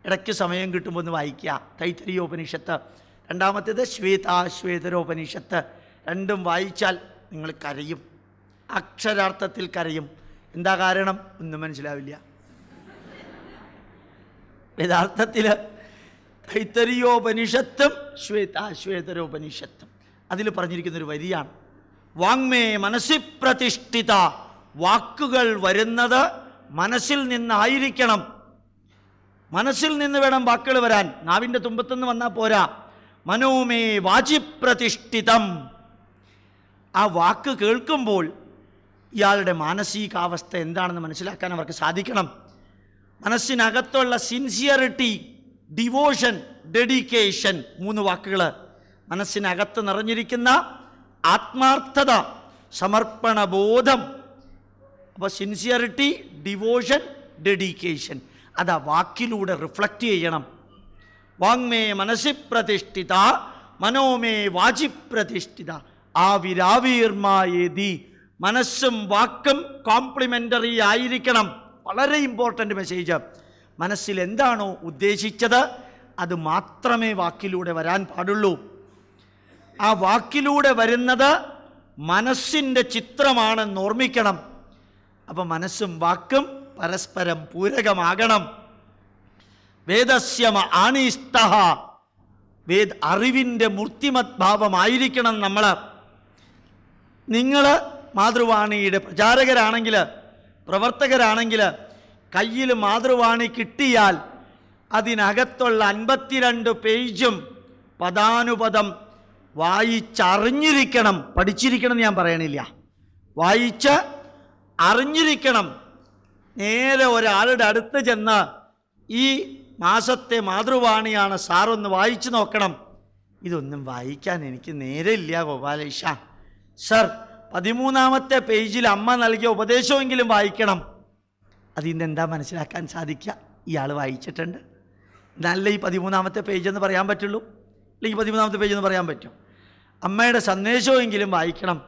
ഇടയ്ക്ക് സമയം കിട്ടുമ്പോൾ ഒന്ന് വായിക്കുക. തൈത്തരീയോപനിഷത്ത് രണ്ടാമത്തേത് ശ്വേതാശ്വേതരോപനിഷത്ത് രണ്ടും വായിച്ചാൽ നിങ്ങൾ കരയും. അക്ഷരാർത്ഥത്തിൽ കരയും. എന്താ കാരണം? ഒന്നും മനസ്സിലാവില്ല. യഥാർത്ഥത്തിൽ തൈത്തരിയോപനിഷത്തും ശ്വേതാശ്വേതരോപനിഷത്തും അതിൽ പറഞ്ഞിരിക്കുന്ന ഒരു വരിയാണ്. വാങ്മേ മനസ്സി പ്രതിഷ്ഠിത. വാക്കുകൾ വരുന്നത് മനസ്സിൽ നിന്നായിരിക്കണം. മനസ്സിൽ നിന്ന് വേണം വാക്കുകൾ വരാൻ. നാവിന്റെ തുമ്പത്തുനിന്ന് വന്നാൽ പോരാ. മനോമേ വാചിപ്രതിഷ്ഠിതം. ആ വാക്ക് കേൾക്കുമ്പോൾ ഇയാളുടെ മാനസികാവസ്ഥ എന്താണെന്ന് മനസ്സിലാക്കാൻ അവർക്ക് സാധിക്കണം. മനസ്സിനകത്തുള്ള സിൻസിയറിറ്റി ഡിവോഷൻ ഡെഡിക്കേഷൻ മൂന്ന് വാക്കുകൾ. മനസ്സിനകത്ത് നിറഞ്ഞിരിക്കുന്ന ആത്മാർത്ഥത സമർപ്പണബോധം. അപ്പോൾ സിൻസിയറിറ്റി ഡിവോഷൻ ഡെഡിക്കേഷൻ അത് വാക്കിലൂടെ റിഫ്ലക്റ്റ് ചെയ്യണം. വാങ്മേ മനസ്സി പ്രതിഷ്ഠിത മനോമേ വാചി പ്രതിഷ്ഠിത. ആവിരാവീർമായേതി. മനസ്സും വാക്കും കോംപ്ലിമെന്ററി ആയിരിക്കണം. വളരെ ഇമ്പോർട്ടന്റ് മെസ്സേജ് മനസ്സിൽ എന്താണോ ഉദ്ദേശിച്ചത് അത് മാത്രമേ വാക്കിലൂടെ വരാൻ പാടുള്ളൂ. ആ വാക്കിലൂടെ വരുന്നത് മനസ്സിന്റെ ചിത്രമാണെന്ന് ഓർമ്മിക്കണം. അപ്പം മനസ്സും വാക്കും പരസ്പരം പൂരകമാകണം. വേദസ്യമ ആണിഷ്ട വേദ അറിവിന്റെ മൂർത്തിമത് ഭാവമായിരിക്കണം നമ്മൾ നിങ്ങൾ മാതൃവാണിയുടെ പ്രചാരകരാണെങ്കിൽ പ്രവർത്തകരാണെങ്കിൽ കയ്യിൽ മാതൃവാണി കിട്ടിയാൽ അതിനകത്തുള്ള അൻപത്തിരണ്ട് പേജും പദാനുപദം വായിച്ചറിഞ്ഞിരിക്കണം. പഠിച്ചിരിക്കണം ഞാൻ പറയണില്ല. വായിച്ച് അറിഞ്ഞിരിക്കണം. നേരെ ഒരാളുടെ അടുത്ത് ചെന്ന് ഈ മാസത്തെ മാതൃവാണിയാണ് സാറൊന്ന് വായിച്ചു നോക്കണം. ഇതൊന്നും വായിക്കാൻ എനിക്ക് നേരെ ഇല്ല ഗോപാലേഷ സർ പതിമൂന്നാമത്തെ പേജിൽ അമ്മ നൽകിയ ഉപദേശമെങ്കിലും വായിക്കണം. അതിന്റെ എന്താ മനസ്സിലാക്കാൻ സാധിക്കുക? ഇയാൾ വായിച്ചിട്ടുണ്ട്. നല്ല ഈ പതിമൂന്നാമത്തെ പേജ് എന്ന് പറയാൻ പറ്റുള്ളൂ? അല്ലെങ്കിൽ പതിമൂന്നാമത്തെ പേജ് എന്ന് പറയാൻ പറ്റും? അമ്മയുടെ സന്ദേശമെങ്കിലും വായിക്കണം.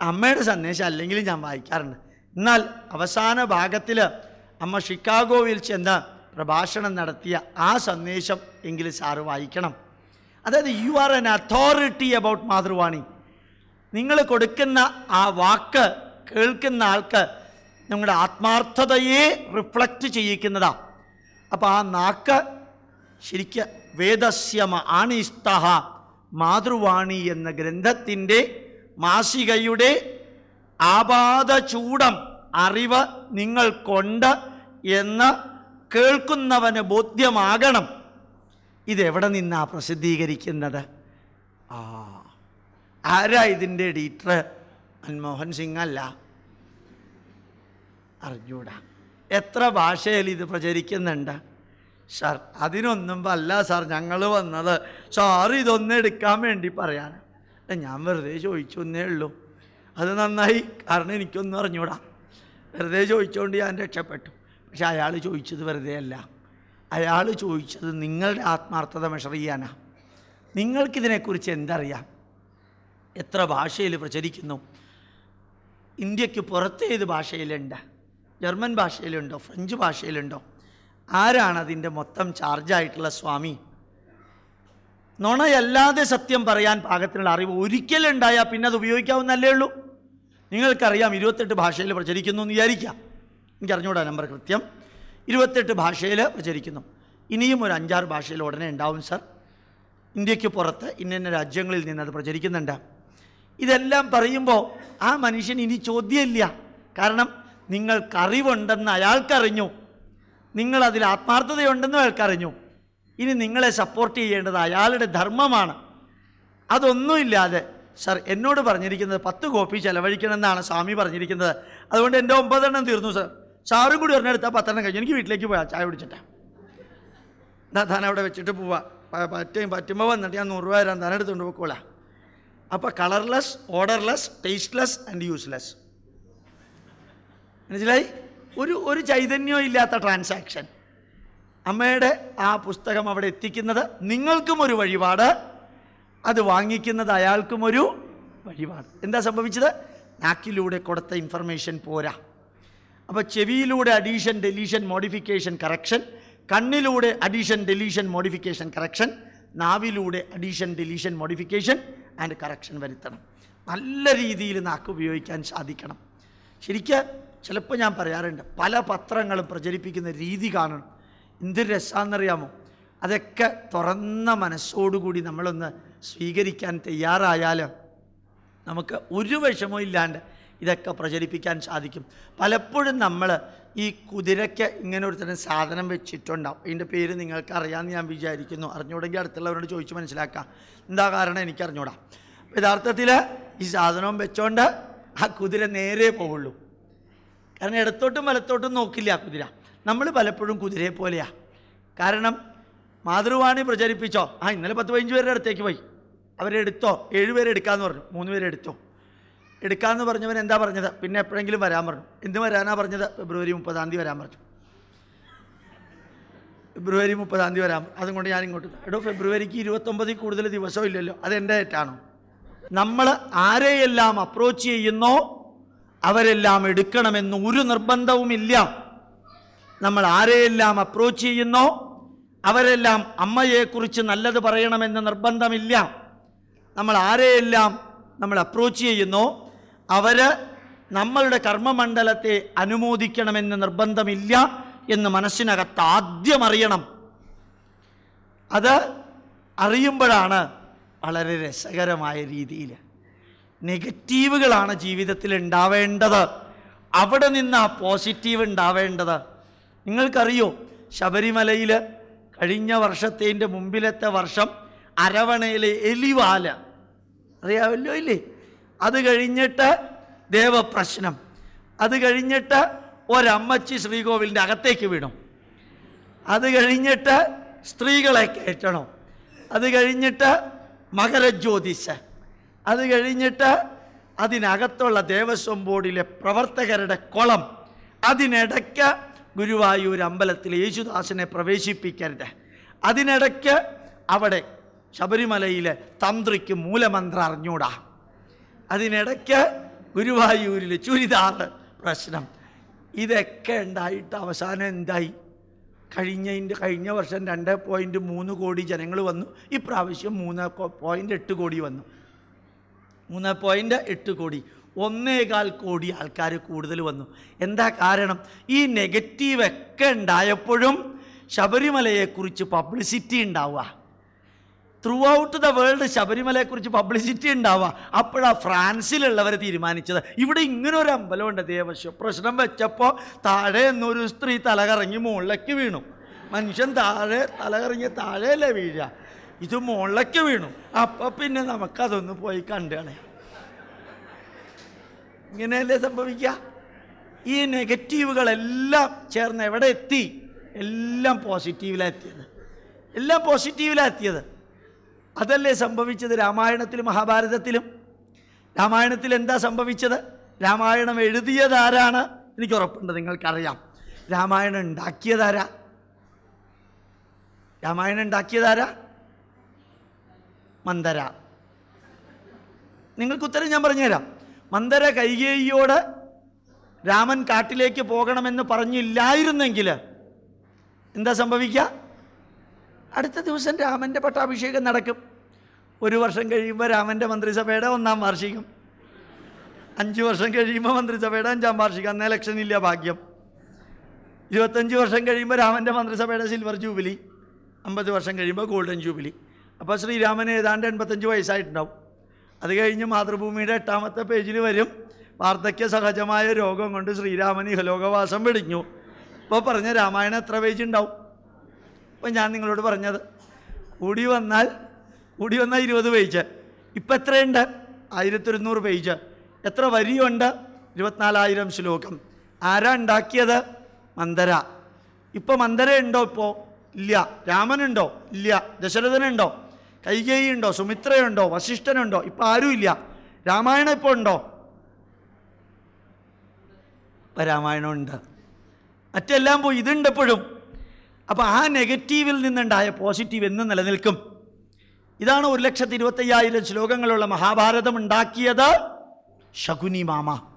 അമ്മയുടെ സന്ദേശം അല്ലെങ്കിലും ഞാൻ വായിക്കാറുണ്ട്. എന്നാൽ അവസാന ഭാഗത്തിൽ അമ്മ ഷിക്കാഗോയിൽ ചെന്ന് പ്രഭാഷണം നടത്തിയ ആ സന്ദേശം എങ്കിലും സാറ് വായിക്കണം. അതായത് you are an authority about മാതൃവാണി നിങ്ങൾ കൊടുക്കുന്ന ആ വാക്ക് കേൾക്കുന്ന ആൾക്ക് നിങ്ങളുടെ ആത്മാർത്ഥതയെ റിഫ്ലക്റ്റ് ചെയ്യിക്കുന്നതാ. അപ്പോൾ ആ നാക്ക് ശരിക്ക് വേദസ്യമ ആണിസ്തഹ മാതൃവാണി എന്ന ഗ്രന്ഥത്തിന്റെ മാസികയുടെ ആപാത ചൂടം അറിവ് നിങ്ങൾക്കുണ്ട് എന്ന് കേൾക്കുന്നവന് ബോധ്യമാകണം. ഇതെവിടെ നിന്നാ പ്രസിദ്ധീകരിക്കുന്നത്? ആ ആരാ ഇതിന്റെ എഡിറ്റർ മൻമോഹൻ സിംഗ് അല്ല. അറിഞ്ഞൂടാ. എത്ര ഭാഷയിൽ ഇത് പ്രചരിക്കുന്നുണ്ട്? സാർ അതിനൊന്നും അല്ല സാർ ഞങ്ങൾ വന്നത്. സാർ ഇതൊന്നും എടുക്കാൻ വേണ്ടി പറയാൻ ഞാൻ വെറുതെ ചോദിച്ചു എന്നേ ഉള്ളൂ. അത് നന്നായി കാരണം എനിക്കൊന്നും അറിഞ്ഞൂടാ. വെറുതെ ചോദിച്ചുകൊണ്ട് ഞാൻ രക്ഷപ്പെട്ടു. പക്ഷെ അയാൾ ചോദിച്ചത് വെറുതെ അല്ല. അയാൾ ചോദിച്ചത് നിങ്ങളുടെ ആത്മാർത്ഥത മെഷർ ചെയ്യാനാണ് നിങ്ങൾക്കിതിനെക്കുറിച്ച് എന്തറിയാം? എത്ര ഭാഷയിൽ പ്രചരിക്കുന്നു? ഇന്ത്യയ്ക്ക് പുറത്ത് ഏത് ഭാഷയിലുണ്ട്? ജർമ്മൻ ഭാഷയിലുണ്ടോ? ഫ്രഞ്ച് ഭാഷയിലുണ്ടോ? ആരാണ് അതിന്റെ മൊത്തം ചാർജായിട്ടുള്ള സ്വാമി? നുണയല്ലാതെ സത്യം പറയാൻ പാകത്തിനുള്ള അറിവ് ഒരിക്കലുണ്ടായാൽ പിന്നെ അത് ഉപയോഗിക്കാവുന്നല്ലേ ഉള്ളൂ. നിങ്ങൾക്കറിയാം ഇരുപത്തെട്ട് ഭാഷയിൽ പ്രചരിക്കുന്നു എന്ന് വിചാരിക്കാം എനിക്ക് അറിഞ്ഞുകൂടാ നമ്പർ കൃത്യം. ഇരുപത്തെട്ട് ഭാഷയിൽ പ്രചരിക്കുന്നു. ഇനിയും ഒരു അഞ്ചാറ് ഭാഷയിൽ ഉടനെ ഉണ്ടാവും സർ. ഇന്ത്യയ്ക്ക് പുറത്ത് ഇന്ന രാജ്യങ്ങളിൽ നിന്ന് അത് പ്രചരിക്കുന്നുണ്ട്. ഇതെല്ലാം പറയുമ്പോൾ ആ മനുഷ്യൻ ഇനി ചോദ്യമില്ല. കാരണം നിങ്ങൾക്കറിവുണ്ടെന്ന് അയാൾക്കറിഞ്ഞു. നിങ്ങളതിൽ ആത്മാർത്ഥതയുണ്ടെന്ന് അയാൾക്കറിഞ്ഞു. ഇനി നിങ്ങളെ സപ്പോർട്ട് ചെയ്യേണ്ടത് അയാളുടെ ധർമ്മമാണ്. അതൊന്നുമില്ലാതെ സർ എന്നോട് പറഞ്ഞിരിക്കുന്നത് പത്ത് കോപ്പി ചെലവഴിക്കണമെന്നാണ് സ്വാമി പറഞ്ഞിരിക്കുന്നത്. അതുകൊണ്ട് എന്റെ ഒമ്പതെണ്ണം തീർന്നു സർ. സാറും കൂടി ഒരെണ്ണം പത്തെണ്ണം കഴിഞ്ഞു. എനിക്ക് വീട്ടിലേക്ക് പോയാൽ ചായ കുടിച്ചിട്ടാ. എന്നാ താൻ അവിടെ വെച്ചിട്ട് പോവാ. പറ്റും പറ്റുമ്പോൾ വന്നിട്ട് ഞാൻ നൂറ് രൂപ തരാം. താൻ എടുത്തുകൊണ്ട് പോയിക്കോളാം അപ്പോൾ colourless odourless tasteless and useless മനസ്സിലായി? ഒരു ഒരു ചൈതന്യവും ഇല്ലാത്ത ട്രാൻസാക്ഷൻ അമ്മയുടെ ആ പുസ്തകം അവിടെ എത്തിക്കുന്നത് നിങ്ങൾക്കും ഒരു വഴിപാട്. അത് വാങ്ങിക്കുന്നത് അയാൾക്കും ഒരു വഴിപാട്. എന്താ സംഭവിച്ചത്? നാക്കിലൂടെ കൊടുത്ത ഇൻഫർമേഷൻ പോരാ. അപ്പോൾ ചെവിയിലൂടെ അഡീഷൻ ഡെലീഷൻ മോഡിഫിക്കേഷൻ കറക്ഷൻ കണ്ണിലൂടെ അഡീഷൻ ഡെലീഷൻ മോഡിഫിക്കേഷൻ കറക്ഷൻ നാവിലൂടെ addition deletion modification and correction വരുത്തണം. നല്ല രീതിയിൽ നാക്ക് ഉപയോഗിക്കാൻ സാധിക്കണം. ശരിക്ക് ചിലപ്പോൾ ഞാൻ പറയാറുണ്ട് പല പത്രങ്ങളും പ്രചരിപ്പിക്കുന്ന രീതി കാണണം. എന്ത് രസമാണെന്നറിയാമോ അതൊക്കെ തുറന്ന മനസ്സോടുകൂടി നമ്മളൊന്ന് സ്വീകരിക്കാൻ തയ്യാറായാൽ നമുക്ക് ഒരു വിഷമവും ഇല്ലാണ്ട് ഇതൊക്കെ പ്രചരിപ്പിക്കാൻ സാധിക്കും. പലപ്പോഴും നമ്മൾ ഈ കുതിരയ്ക്ക് ഇങ്ങനെ ഒരു തരം സാധനം വെച്ചിട്ടുണ്ടാവും. അതിന്റെ പേര് നിങ്ങൾക്ക് അറിയാമെന്ന് ഞാൻ വിചാരിക്കുന്നു. അറിഞ്ഞുകൂടെങ്കിൽ അടുത്തുള്ളവരോട് ചോദിച്ച് മനസ്സിലാക്കാം. എന്താ കാരണം എനിക്ക് അറിഞ്ഞൂടാ യഥാർത്ഥത്തിൽ ഈ സാധനവും വെച്ചോണ്ട് ആ കുതിര നേരെ പോവുള്ളൂ. കാരണം ഇടത്തോട്ടും വലത്തോട്ടും നോക്കില്ല ആ കുതിര. നമ്മൾ പലപ്പോഴും കുതിരയെ പോലെയാണ് കാരണം മാതൃവാണി പ്രചരിപ്പിച്ചോ? ആ ഇന്നലെ പത്ത് പതിനഞ്ച് പേരുടെ അടുത്തേക്ക് പോയി. അവരെടുത്തോ ഏഴുപേരെ എടുക്കാന്ന് പറഞ്ഞു. മൂന്ന് പേരെ എടുത്തോ? എടുക്കാന്ന് പറഞ്ഞവൻ എന്താ പറഞ്ഞത്? പിന്നെ എപ്പോഴെങ്കിലും വരാൻ പറഞ്ഞു. എന്ത് വരാനാ പറഞ്ഞത്? ഫെബ്രുവരി മുപ്പതാം തീയതി വരാൻ പറഞ്ഞു. ഫെബ്രുവരി മുപ്പതാം തീയതി വരാം. അതും കൊണ്ട് ഞാൻ ഇങ്ങോട്ട് എടോ ഫെബ്രുവരിക്ക് ഇരുപത്തൊമ്പതിൽ കൂടുതൽ ദിവസം ഇല്ലല്ലോ. അതെന്റെ തെറ്റാണോ? നമ്മൾ ആരെയെല്ലാം അപ്രോച്ച് ചെയ്യുന്നോ അവരെല്ലാം എടുക്കണമെന്ന് ഒരു നിർബന്ധവുമില്ല നമ്മൾ ആരെയെല്ലാം അപ്രോച്ച് ചെയ്യുന്നോ അവരെല്ലാം അമ്മയെക്കുറിച്ച് നല്ലത് പറയണമെന്ന് നിർബന്ധമില്ല. നമ്മൾ ആരെയെല്ലാം നമ്മൾ അപ്രോച്ച് ചെയ്യുന്നോ അവർ നമ്മളുടെ കർമ്മമണ്ഡലത്തെ അനുമോദിക്കണമെന്ന് നിർബന്ധമില്ല എന്ന് മനസ്സിനകത്ത് ആദ്യം അറിയണം. അത് അറിയുമ്പോഴാണ് വളരെ രസകരമായ രീതിയിൽ നെഗറ്റീവുകളാണ് ജീവിതത്തിൽ ഉണ്ടാവേണ്ടത്. അവിടെ നിന്ന് ആ പോസിറ്റീവ് ഉണ്ടാവേണ്ടത്. നിങ്ങൾക്കറിയോ ശബരിമലയിൽ കഴിഞ്ഞ വർഷത്തേന്റെ മുമ്പിലത്തെ വർഷം അരവണയിലെ എലിവാല. അറിയാമല്ലോ ഇല്ലേ? അത് കഴിഞ്ഞിട്ട് ദേവപ്രശ്നം. അത് കഴിഞ്ഞിട്ട് ഒരമ്മച്ചി ശ്രീകോവിലിന്റെ അകത്തേക്ക് വീണു. അത് കഴിഞ്ഞിട്ട് സ്ത്രീകളെ കയറ്റണം? അത് കഴിഞ്ഞിട്ട് മകരജ്യോതിഷ്. അത് കഴിഞ്ഞിട്ട് അതിനകത്തുള്ള ദേവസ്വം ബോർഡിലെ പ്രവർത്തകരുടെ കുളം. അതിനിടയ്ക്ക് ഗുരുവായൂർ അമ്പലത്തിൽ യേശുദാസിനെ പ്രവേശിപ്പിക്കരുത്. അതിനിടയ്ക്ക് അവിടെ ശബരിമലയിലെ തന്ത്രിക്ക് മൂലമന്ത്രം അറിഞ്ഞൂടാ? അതിനിടയ്ക്ക് ഗുരുവായൂരിൽ ചുരിദാറ് പ്രശ്നം. ഇതൊക്കെ ഉണ്ടായിട്ട് അവസാനം എന്തായി? കഴിഞ്ഞതിന്റെ കഴിഞ്ഞ വർഷം രണ്ട് പോയിന്റ് മൂന്ന് കോടി ജനങ്ങൾ വന്നു. ഇപ്രാവശ്യം മൂന്ന് പോയിന്റ് എട്ട് കോടി വന്നു. മൂന്ന് പോയിന്റ് എട്ട് കോടി. ഒന്നേകാൽ കോടി ആൾക്കാർ കൂടുതൽ വന്നു. എന്താ കാരണം? ഈ നെഗറ്റീവ് ഒക്കെ ഉണ്ടായപ്പോഴും ശബരിമലയെക്കുറിച്ച് പബ്ലിസിറ്റി ഉണ്ടാവുക. ത്രൂ ഔട്ട് ദ വേൾഡ് ശബരിമലയെക്കുറിച്ച് പബ്ലിസിറ്റി ഉണ്ടാവുക. അപ്പോഴാണ് ഫ്രാൻസിലുള്ളവർ തീരുമാനിച്ചത്. ഇവിടെ ഇങ്ങനെ ഒരു അമ്പലമുണ്ട് ദേവശ്വ പ്രശ്നം വെച്ചപ്പോൾ താഴെ എന്നൊരു സ്ത്രീ തലകറങ്ങി മുകളിലേക്ക് വീണു. മനുഷ്യൻ താഴെ തലകറങ്ങി താഴെയല്ലേ വീഴുക? ഇത് മുകളിലേക്ക് വീണു. അപ്പം പിന്നെ നമുക്കതൊന്ന് പോയി കണ്ടുകളെ ഇങ്ങനെയല്ലേ സംഭവിക്കുക? ഈ നെഗറ്റീവുകളെല്ലാം ചേർന്ന് എവിടെ എത്തി? എല്ലാം പോസിറ്റീവിലെത്തിയത് എല്ലാം പോസിറ്റീവിലാണ് എത്തിയത്. അതല്ലേ സംഭവിച്ചത് രാമായണത്തിലും മഹാഭാരതത്തിലും? രാമായണത്തിൽ എന്താ സംഭവിച്ചത്? രാമായണം എഴുതിയതാരാണ്? എനിക്ക് ഉറപ്പുണ്ട് നിങ്ങൾക്കറിയാം. രാമായണം ഉണ്ടാക്കിയതാരാ? രാമായണം ഉണ്ടാക്കിയതാരാ? മന്ദര. നിങ്ങൾക്ക് ഉത്തരം ഞാൻ പറഞ്ഞുതരാം. മന്ദര കൈകേയിയോട് രാമൻ കാട്ടിലേക്ക് പോകണമെന്ന് പറഞ്ഞില്ലായിരുന്നെങ്കിൽ എന്താ സംഭവിക്കുക? അടുത്ത ദിവസം രാമന്റെ പട്ടാഭിഷേകം നടക്കും. ഒരു വർഷം കഴിയുമ്പോൾ രാമന്റെ മന്ത്രിസഭയുടെ ഒന്നാം വാർഷികം. അഞ്ച് വർഷം കഴിയുമ്പോൾ മന്ത്രിസഭയുടെ അഞ്ചാം വാർഷികം. അന്ന് ഇലക്ഷൻ ഇല്ല ഭാഗ്യം. ഇരുപത്തഞ്ച് വർഷം കഴിയുമ്പോൾ രാമന്റെ മന്ത്രിസഭയുടെ സിൽവർ ജൂബിലി അമ്പത് വർഷം കഴിയുമ്പോൾ ഗോൾഡൻ ജൂബിലി അപ്പോൾ ശ്രീരാമന് ഏതാണ്ട് എൺപത്തഞ്ച് വയസ്സായിട്ടുണ്ടാവും. അത് കഴിഞ്ഞ് മാതൃഭൂമിയുടെ എട്ടാമത്തെ പേജിൽ വരും വാർദ്ധക്യ സഹജമായ രോഗം കൊണ്ട് ശ്രീരാമൻ ഇഹലോകവാസം വെടിഞ്ഞു. ഇപ്പോൾ പറഞ്ഞ രാമായണം എത്ര പേജ് ഉണ്ടാവും? അപ്പോൾ ഞാൻ നിങ്ങളോട് പറഞ്ഞത് കൂടി വന്നാൽ കൂടി വന്നാൽ ഇരുപത് പേജ് ഇപ്പം എത്രയുണ്ട്? ആയിരത്തി ഒരുന്നൂറ് പേജ് എത്ര വരിയുണ്ട്? ഇരുപത്തിനാലായിരം ശ്ലോകം. ആരാ ഉണ്ടാക്കിയത്? മന്ദര. ഇപ്പോൾ മന്ദര ഉണ്ടോ ഇപ്പോൾ ഇല്ല. രാമനുണ്ടോ? ഇല്ല. ദശരഥനുണ്ടോ? കൈകേയി ഉണ്ടോ സുമിത്രയുണ്ടോ? വശിഷ്ഠനുണ്ടോ ഇപ്പം ആരുമില്ല. രാമായണം ഇപ്പോൾ ഉണ്ടോ? ഇപ്പം രാമായണമുണ്ട്. മറ്റെല്ലാം പോയി. ഇതുണ്ട് എപ്പോഴും അപ്പോൾ ആ നെഗറ്റീവിൽ നിന്നുണ്ടായ പോസിറ്റീവ് എന്ന് നിലനിൽക്കും. ഇതാണ് ഒരു ലക്ഷത്തി ഇരുപത്തയ്യായിരം ശ്ലോകങ്ങളുള്ള മഹാഭാരതം ഉണ്ടാക്കിയത് ശകുനി മാമ.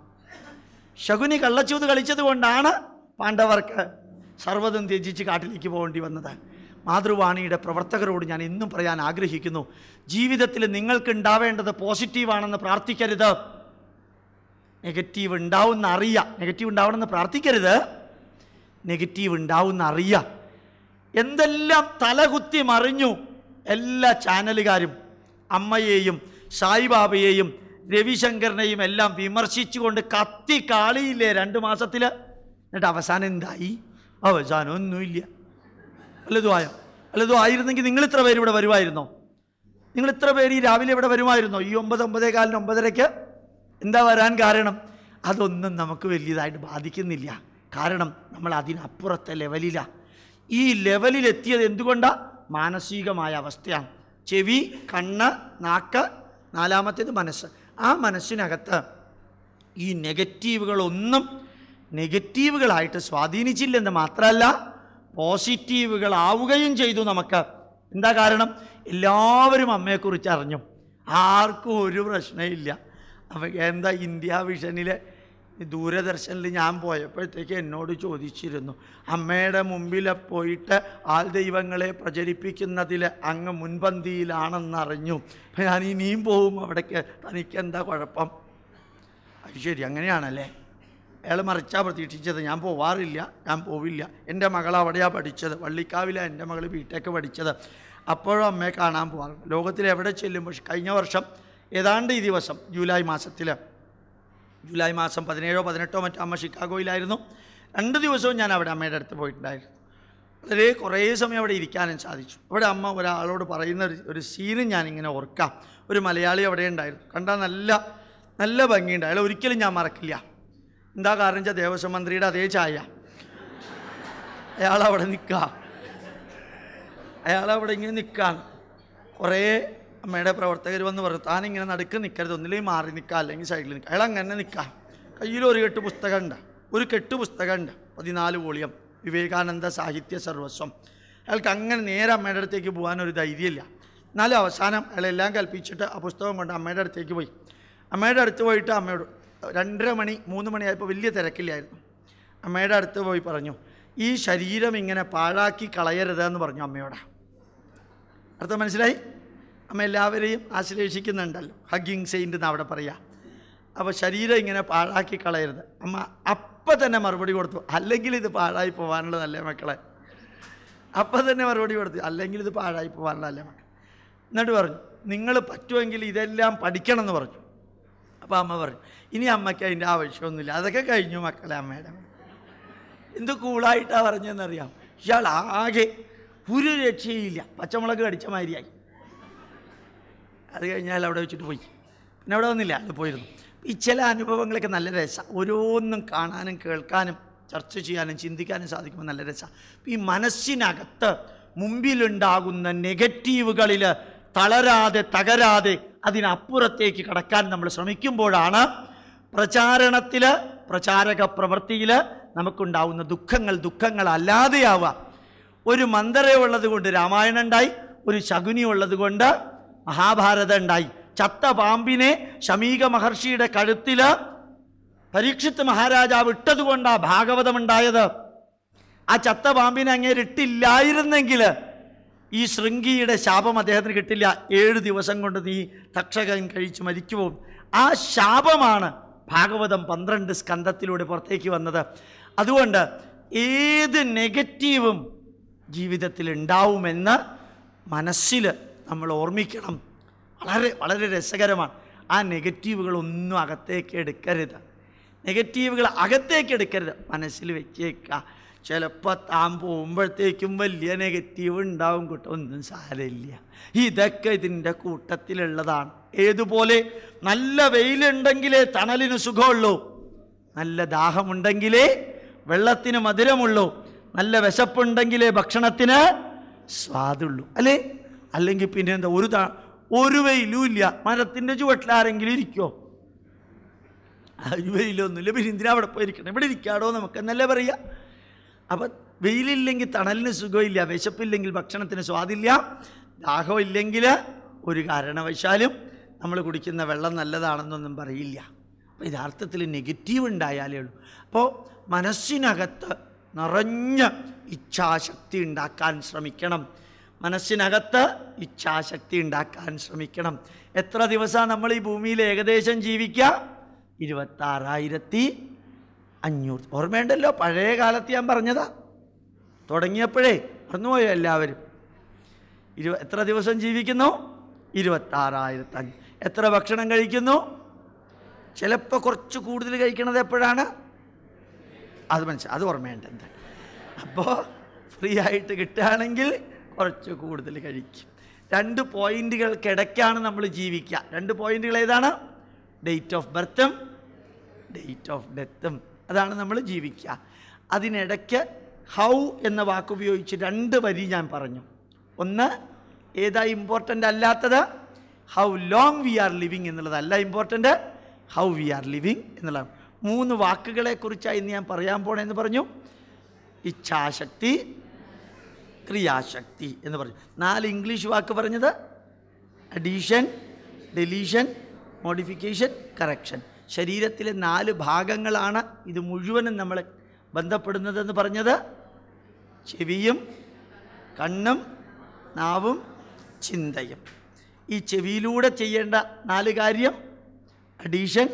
ശകുനി കള്ളച്ചൂത് കളിച്ചത് കൊണ്ടാണ് പാണ്ഡവർക്ക് സർവതും ത്യജിച്ച് കാട്ടിലേക്ക് പോകേണ്ടി വന്നത്. മാതൃവാണിയുടെ പ്രവർത്തകരോട് ഞാൻ ഇന്നും പറയാൻ ആഗ്രഹിക്കുന്നു. ജീവിതത്തിൽ നിങ്ങൾക്ക് ഉണ്ടാവേണ്ടത് പോസിറ്റീവാണെന്ന് പ്രാർത്ഥിക്കരുത്. നെഗറ്റീവ് ഉണ്ടാവുമെന്ന് അറിയാം നെഗറ്റീവ് ഉണ്ടാവണമെന്ന് പ്രാർത്ഥിക്കരുത്. നെഗറ്റീവ് ഉണ്ടാവുമെന്ന് അറിയാം എന്തെല്ലാം തലകുത്തി മറിഞ്ഞു എല്ലാ ചാനലുകാരും അമ്മയെയും സായിബാബയെയും രവിശങ്കറിനെയും എല്ലാം വിമർശിച്ചുകൊണ്ട് കത്തി കാളിയില്ലേ രണ്ട് മാസത്തിൽ എന്നിട്ട് അവസാനം എന്തായി? അവസാനം ഒന്നുമില്ല. വല്ലതും ആയോ വല്ലതും ആയിരുന്നെങ്കിൽ നിങ്ങൾ ഇത്ര പേര് ഇവിടെ വരുമായിരുന്നോ? നിങ്ങൾ ഇത്ര പേര് ഈ രാവിലെ ഇവിടെ വരുമായിരുന്നോ? ഈ ഒമ്പത് ഒമ്പതേ കാലിന് ഒമ്പതരയ്ക്ക് എന്താ വരാൻ കാരണം? അതൊന്നും നമുക്ക് വലിയതായിട്ട് ബാധിക്കുന്നില്ല. കാരണം നമ്മൾ അതിനപ്പുറത്തെ ലെവലിലാണ് ഈ ലെവലിലെത്തിയത് എന്തുകൊണ്ടാണ് മാനസികമായ അവസ്ഥയാണ്. ചെവി കണ്ണ് നാക്ക് നാലാമത്തേത് മനസ്സ്. ആ മനസ്സിനകത്ത് ഈ നെഗറ്റീവുകളൊന്നും നെഗറ്റീവുകളായിട്ട് സ്വാധീനിച്ചില്ലെന്ന് മാത്രമല്ല പോസിറ്റീവുകളാവുകയും ചെയ്തു നമുക്ക്. എന്താ കാരണം? എല്ലാവരും അമ്മയെക്കുറിച്ച് അറിഞ്ഞു. ആർക്കും ഒരു പ്രശ്നമില്ല അപ്പം എന്താ ഇന്ത്യ വിഷനിലെ ദൂരദർശനിൽ ഞാൻ പോയപ്പോഴത്തേക്ക് എന്നോട് ചോദിച്ചിരുന്നു അമ്മയുടെ മുമ്പിൽ പോയിട്ട് ആൾ ദൈവങ്ങളെ പ്രചരിപ്പിക്കുന്നതിൽ അങ്ങ് മുൻപന്തിയിലാണെന്നറിഞ്ഞു. അപ്പം ഞാൻ ഇനിയും പോവും അവിടേക്ക്. തനിക്കെന്താ കുഴപ്പം? അത് ശരി അങ്ങനെയാണല്ലേ. അയാൾ മറിച്ചാ പ്രതീക്ഷിച്ചത്. ഞാൻ പോവാറില്ല ഞാൻ പോവില്ല. എന്റെ മകൾ അവിടെയാണ് പഠിച്ചത്. വള്ളിക്കാവിലാണ് എന്റെ മകൾ ബിടെക്ക് പഠിച്ചത്. അപ്പോഴും അമ്മയെ കാണാൻ പോകാറുണ്ട് ലോകത്തിൽ എവിടെ ചെല്ലുമ്പോൾ കഴിഞ്ഞ വർഷം ഏതാണ്ട് ഈ ദിവസം ജൂലൈ മാസത്തിൽ ജൂലൈ മാസം പതിനേഴോ പതിനെട്ടോ മറ്റോ അമ്മ ഷിക്കാഗോയിലായിരുന്നു. രണ്ട് ദിവസവും ഞാൻ അവിടെ അമ്മയുടെ അടുത്ത് പോയിട്ടുണ്ടായിരുന്നു. വളരെ കുറേ സമയം അവിടെ ഇരിക്കാനും സാധിച്ചു. അവിടെ അമ്മ ഒരാളോട് പറയുന്ന ഒരു ഒരു സീനും ഞാനിങ്ങനെ ഓർക്കാം. ഒരു മലയാളി അവിടെ ഉണ്ടായിരുന്നു. കണ്ടാൽ നല്ല നല്ല ഭംഗിയുണ്ട്. അയാൾ ഒരിക്കലും ഞാൻ മറക്കില്ല. എന്താ കാരണം വെച്ചാൽ ദേവസ്വം മന്ത്രിയുടെ അതേ ചായ. അയാൾ അവിടെ നിൽക്കുക. അയാൾ അവിടെ ഇങ്ങനെ നിൽക്കുകയാണ്. കുറേ അമ്മയുടെ പ്രവർത്തകർ വന്ന് പറഞ്ഞു താനിങ്ങനെ നടുക്ക് നിൽക്കരുത് ഒന്നിലേ മാറി നിൽക്കുക അല്ലെങ്കിൽ സൈഡിൽ നിൽക്കുക അയാൾ അങ്ങനെ നിൽക്കാം കയ്യിൽ ഒരു കെട്ട് പുസ്തകമുണ്ട് ഒരു കെട്ട് പുസ്തകമുണ്ട് പതിനാല് വോളിയം. വിവേകാനന്ദ സാഹിത്യ സർവസ്വം. അയാൾക്ക് അങ്ങനെ നേരെ അമ്മയുടെ അടുത്തേക്ക് പോകാൻ ഒരു ധൈര്യമില്ല. എന്നാലും അവസാനം അയാളെല്ലാം കൽപ്പിച്ചിട്ട് ആ പുസ്തകം കൊണ്ട് അമ്മയുടെ അടുത്തേക്ക് പോയി. അമ്മയുടെ അടുത്ത് പോയിട്ട് അമ്മയോട് രണ്ടര മണി മൂന്ന് മണിയായപ്പോൾ വലിയ തിരക്കില്ലായിരുന്നു. അമ്മയുടെ അടുത്ത് പോയി പറഞ്ഞു ഈ ശരീരം ഇങ്ങനെ പാഴാക്കി കളയരുത് എന്ന് പറഞ്ഞു അമ്മയോട്. അടുത്ത മനസ്സിലായി? അമ്മ എല്ലാവരെയും ആശ്ലേഷിക്കുന്നുണ്ടല്ലോ. ഹഗ്ഗിങ് സെയിന്റ് എന്ന് അവിടെ പറയാം. അപ്പോൾ ശരീരം ഇങ്ങനെ പാഴാക്കി കളയരുത്. അമ്മ അപ്പം തന്നെ മറുപടി കൊടുത്തു. അല്ലെങ്കിൽ ഇത് പാഴായി പോകാനുള്ളതല്ലേ മക്കളെ? അപ്പം തന്നെ മറുപടി കൊടുത്തു. അല്ലെങ്കിൽ ഇത് പാഴായി പോകാനുള്ളതല്ലേ മക്കളെ? എന്നിട്ട് പറഞ്ഞു നിങ്ങൾ പറ്റുമെങ്കിൽ ഇതെല്ലാം പഠിക്കണം എന്ന് പറഞ്ഞു. അപ്പോൾ അമ്മ പറഞ്ഞു ഇനി അമ്മയ്ക്ക് അതിന്റെ ആവശ്യമൊന്നുമില്ല. അതൊക്കെ കഴിഞ്ഞു മക്കളെ അമ്മയുടെ എന്ത് കൂളായിട്ടാണ് പറഞ്ഞതെന്നറിയാം ഇയാൾ ആകെ ഒരു രക്ഷയില്ല. പച്ചമുളക് കടിച്ച മാതിരിയായി. അത് കഴിഞ്ഞാൽ അവിടെ വെച്ചിട്ട് പോയി. പിന്നെ അവിടെ വന്നില്ല അത് പോയിരുന്നു. ഈ ചില അനുഭവങ്ങളൊക്കെ നല്ല രസമാണ് ഓരോന്നും കാണാനും കേൾക്കാനും ചർച്ച ചെയ്യാനും ചിന്തിക്കാനും സാധിക്കുമ്പോൾ നല്ല രസമാണ് ഈ മനസ്സിനകത്ത് മുമ്പിലുണ്ടാകുന്ന നെഗറ്റീവുകളിൽ തളരാതെ തകരാതെ അതിനപ്പുറത്തേക്ക് കടക്കാൻ നമ്മൾ ശ്രമിക്കുമ്പോഴാണ് പ്രചാരണത്തിൽ പ്രചാരക പ്രവൃത്തിയിൽ നമുക്കുണ്ടാവുന്ന ദുഃഖങ്ങൾ ദുഃഖങ്ങളല്ലാതെയാവുക. ഒരു മന്ദര ഉള്ളത് കൊണ്ട് രാമായണം ഉണ്ടായി ഒരു ശകുനി ഉള്ളത് കൊണ്ട് മഹാഭാരതം ഉണ്ടായി ചത്ത പാമ്പിനെ ശമീക മഹർഷിയുടെ കഴുത്തിൽ പരീക്ഷിത്ത് മഹാരാജാവ് ഇട്ടതുകൊണ്ടാണ് ഭാഗവതം ഉണ്ടായത് ആ ചത്ത പാമ്പിനെ അങ്ങേര് ഇട്ടില്ലായിരുന്നെങ്കിൽ ഈ ശൃംഗിയുടെ ശാപം അദ്ദേഹത്തിന് കിട്ടില്ല. ഏഴ് ദിവസം കൊണ്ട് നീ തക്ഷകൻ കഴിച്ച് മരിച്ചു പോകും ആ ശാപമാണ് ഭാഗവതം പന്ത്രണ്ട് സ്കന്ധത്തിലൂടെ പുറത്തേക്ക് വന്നത്. അതുകൊണ്ട് ഏത് നെഗറ്റീവും ജീവിതത്തിൽ ഉണ്ടാവുമെന്ന് മനസ്സിൽ നമ്മൾ ഓർമ്മിക്കണം. വളരെ വളരെ രസകരമാണ്. ആ നെഗറ്റീവുകളൊന്നും അകത്തേക്ക് എടുക്കരുത്. നെഗറ്റീവുകൾ അകത്തേക്ക് എടുക്കരുത്. മനസ്സിൽ വെച്ചേക്കുക ചിലപ്പോൾ താൻ പോകുമ്പോഴത്തേക്കും വലിയ നെഗറ്റീവ് ഉണ്ടാവും കേട്ടോ. ഒന്നും സാരമില്ല. ഇതൊക്കെ ഇതിന്റെ കൂട്ടത്തിലുള്ളതാണ്. ഏതുപോലെ നല്ല വെയിലുണ്ടെങ്കിലേ തണലിന് സുഖമുള്ളൂ. നല്ല ദാഹമുണ്ടെങ്കിലേ വെള്ളത്തിന് മധുരമുള്ളൂ. നല്ല വിശപ്പുണ്ടെങ്കിലേ ഭക്ഷണത്തിന് സ്വാദുള്ളൂ. അല്ലേ? അല്ലെങ്കിൽ പിന്നെ എന്താ ഒരു താ ഒരു വെയിലും ഇല്ല. മരത്തിന്റെ ചുവട്ടിലാരെങ്കിലും ഇരിക്കുമോ വെയിലൊന്നുമില്ല. പിന്നെ എന്തിനാ അവിടെ പോയിരിക്കണം? ഇവിടെ ഇരിക്കാടോ നമുക്ക്? എന്നല്ലേ പറയുക അപ്പം വെയിലില്ലെങ്കിൽ തണലിന് സുഖമില്ല വിശപ്പില്ലെങ്കിൽ ഭക്ഷണത്തിന് സ്വാദില്ല ദാഹമില്ലെങ്കിൽ ഒരു കാരണവശാലും നമ്മൾ കുടിക്കുന്ന വെള്ളം നല്ലതാണെന്നൊന്നും പറയില്ല. അപ്പോൾ യഥാർത്ഥത്തിൽ നെഗറ്റീവ് ഉണ്ടായാലേ ഉള്ളൂ. അപ്പോൾ മനസ്സിനകത്ത് നിറഞ്ഞ ഇച്ഛാശക്തി ഉണ്ടാക്കാൻ ശ്രമിക്കണം. മനസ്സിനകത്ത് ഇച്ഛാശക്തി ഉണ്ടാക്കാൻ ശ്രമിക്കണം. എത്ര ദിവസമാണ് നമ്മൾ ഈ ഭൂമിയിൽ ഏകദേശം ജീവിക്കുക ഇരുപത്താറായിരത്തി അഞ്ഞൂറ് ഓർമ്മയുണ്ടല്ലോ? പഴയ കാലത്ത് ഞാൻ പറഞ്ഞതാ. തുടങ്ങിയപ്പോഴേ മറന്നുപോയോ എല്ലാവരും? ഇരു എത്ര ദിവസം ജീവിക്കുന്നു? ഇരുപത്താറായിരത്തി അഞ്ഞൂറ് എത്ര ഭക്ഷണം കഴിക്കുന്നു? ചിലപ്പോൾ കുറച്ച് കൂടുതൽ കഴിക്കണത് എപ്പോഴാണ്? അത് മനസ്സിലായി അത് ഓർമ്മയുണ്ട് എന്താ? അപ്പോൾ ഫ്രീ ആയിട്ട് കിട്ടുകയാണെങ്കിൽ കുറച്ച് കൂടുതൽ കഴിക്കും. രണ്ട് പോയിന്റുകൾക്കിടയ്ക്കാണ് നമ്മൾ ജീവിക്കുക. രണ്ട് പോയിന്റുകൾ ഏതാണ്? ഡേറ്റ് ഓഫ് ബർത്തും ഡേറ്റ് ഓഫ് ഡെത്തും അതാണ് നമ്മൾ ജീവിക്കുക. അതിനിടയ്ക്ക് ഹൗ എന്ന വാക്ക് ഉപയോഗിച്ച് രണ്ട് വരി ഞാൻ പറഞ്ഞു. ഒന്ന് ഏതാ ഇമ്പോർട്ടന്റ് അല്ലാത്തത്? How long we are living എന്നുള്ളതല്ല important how we are living എന്നുള്ളതാണ്. മൂന്ന് വാക്കുകളെക്കുറിച്ചാണ് ഇന്ന് ഞാൻ പറയാൻ പോണെന്ന് പറഞ്ഞു. ഇച്ഛാശക്തി ക്രിയാശക്തി എന്ന് പറഞ്ഞു. നാല് ഇംഗ്ലീഷ് വാക്ക് പറഞ്ഞത്? Addition deletion modification correction. ശരീരത്തിലെ നാല് ഭാഗങ്ങളാണ് ഇത് മുഴുവനും നമ്മൾ ബന്ധപ്പെടുന്നതെന്ന് പറഞ്ഞത്. ചെവിയും കണ്ണും നാവും ചിന്തയും. ഈ ചെവിയിലൂടെ ചെയ്യേണ്ട നാല് കാര്യം? Addition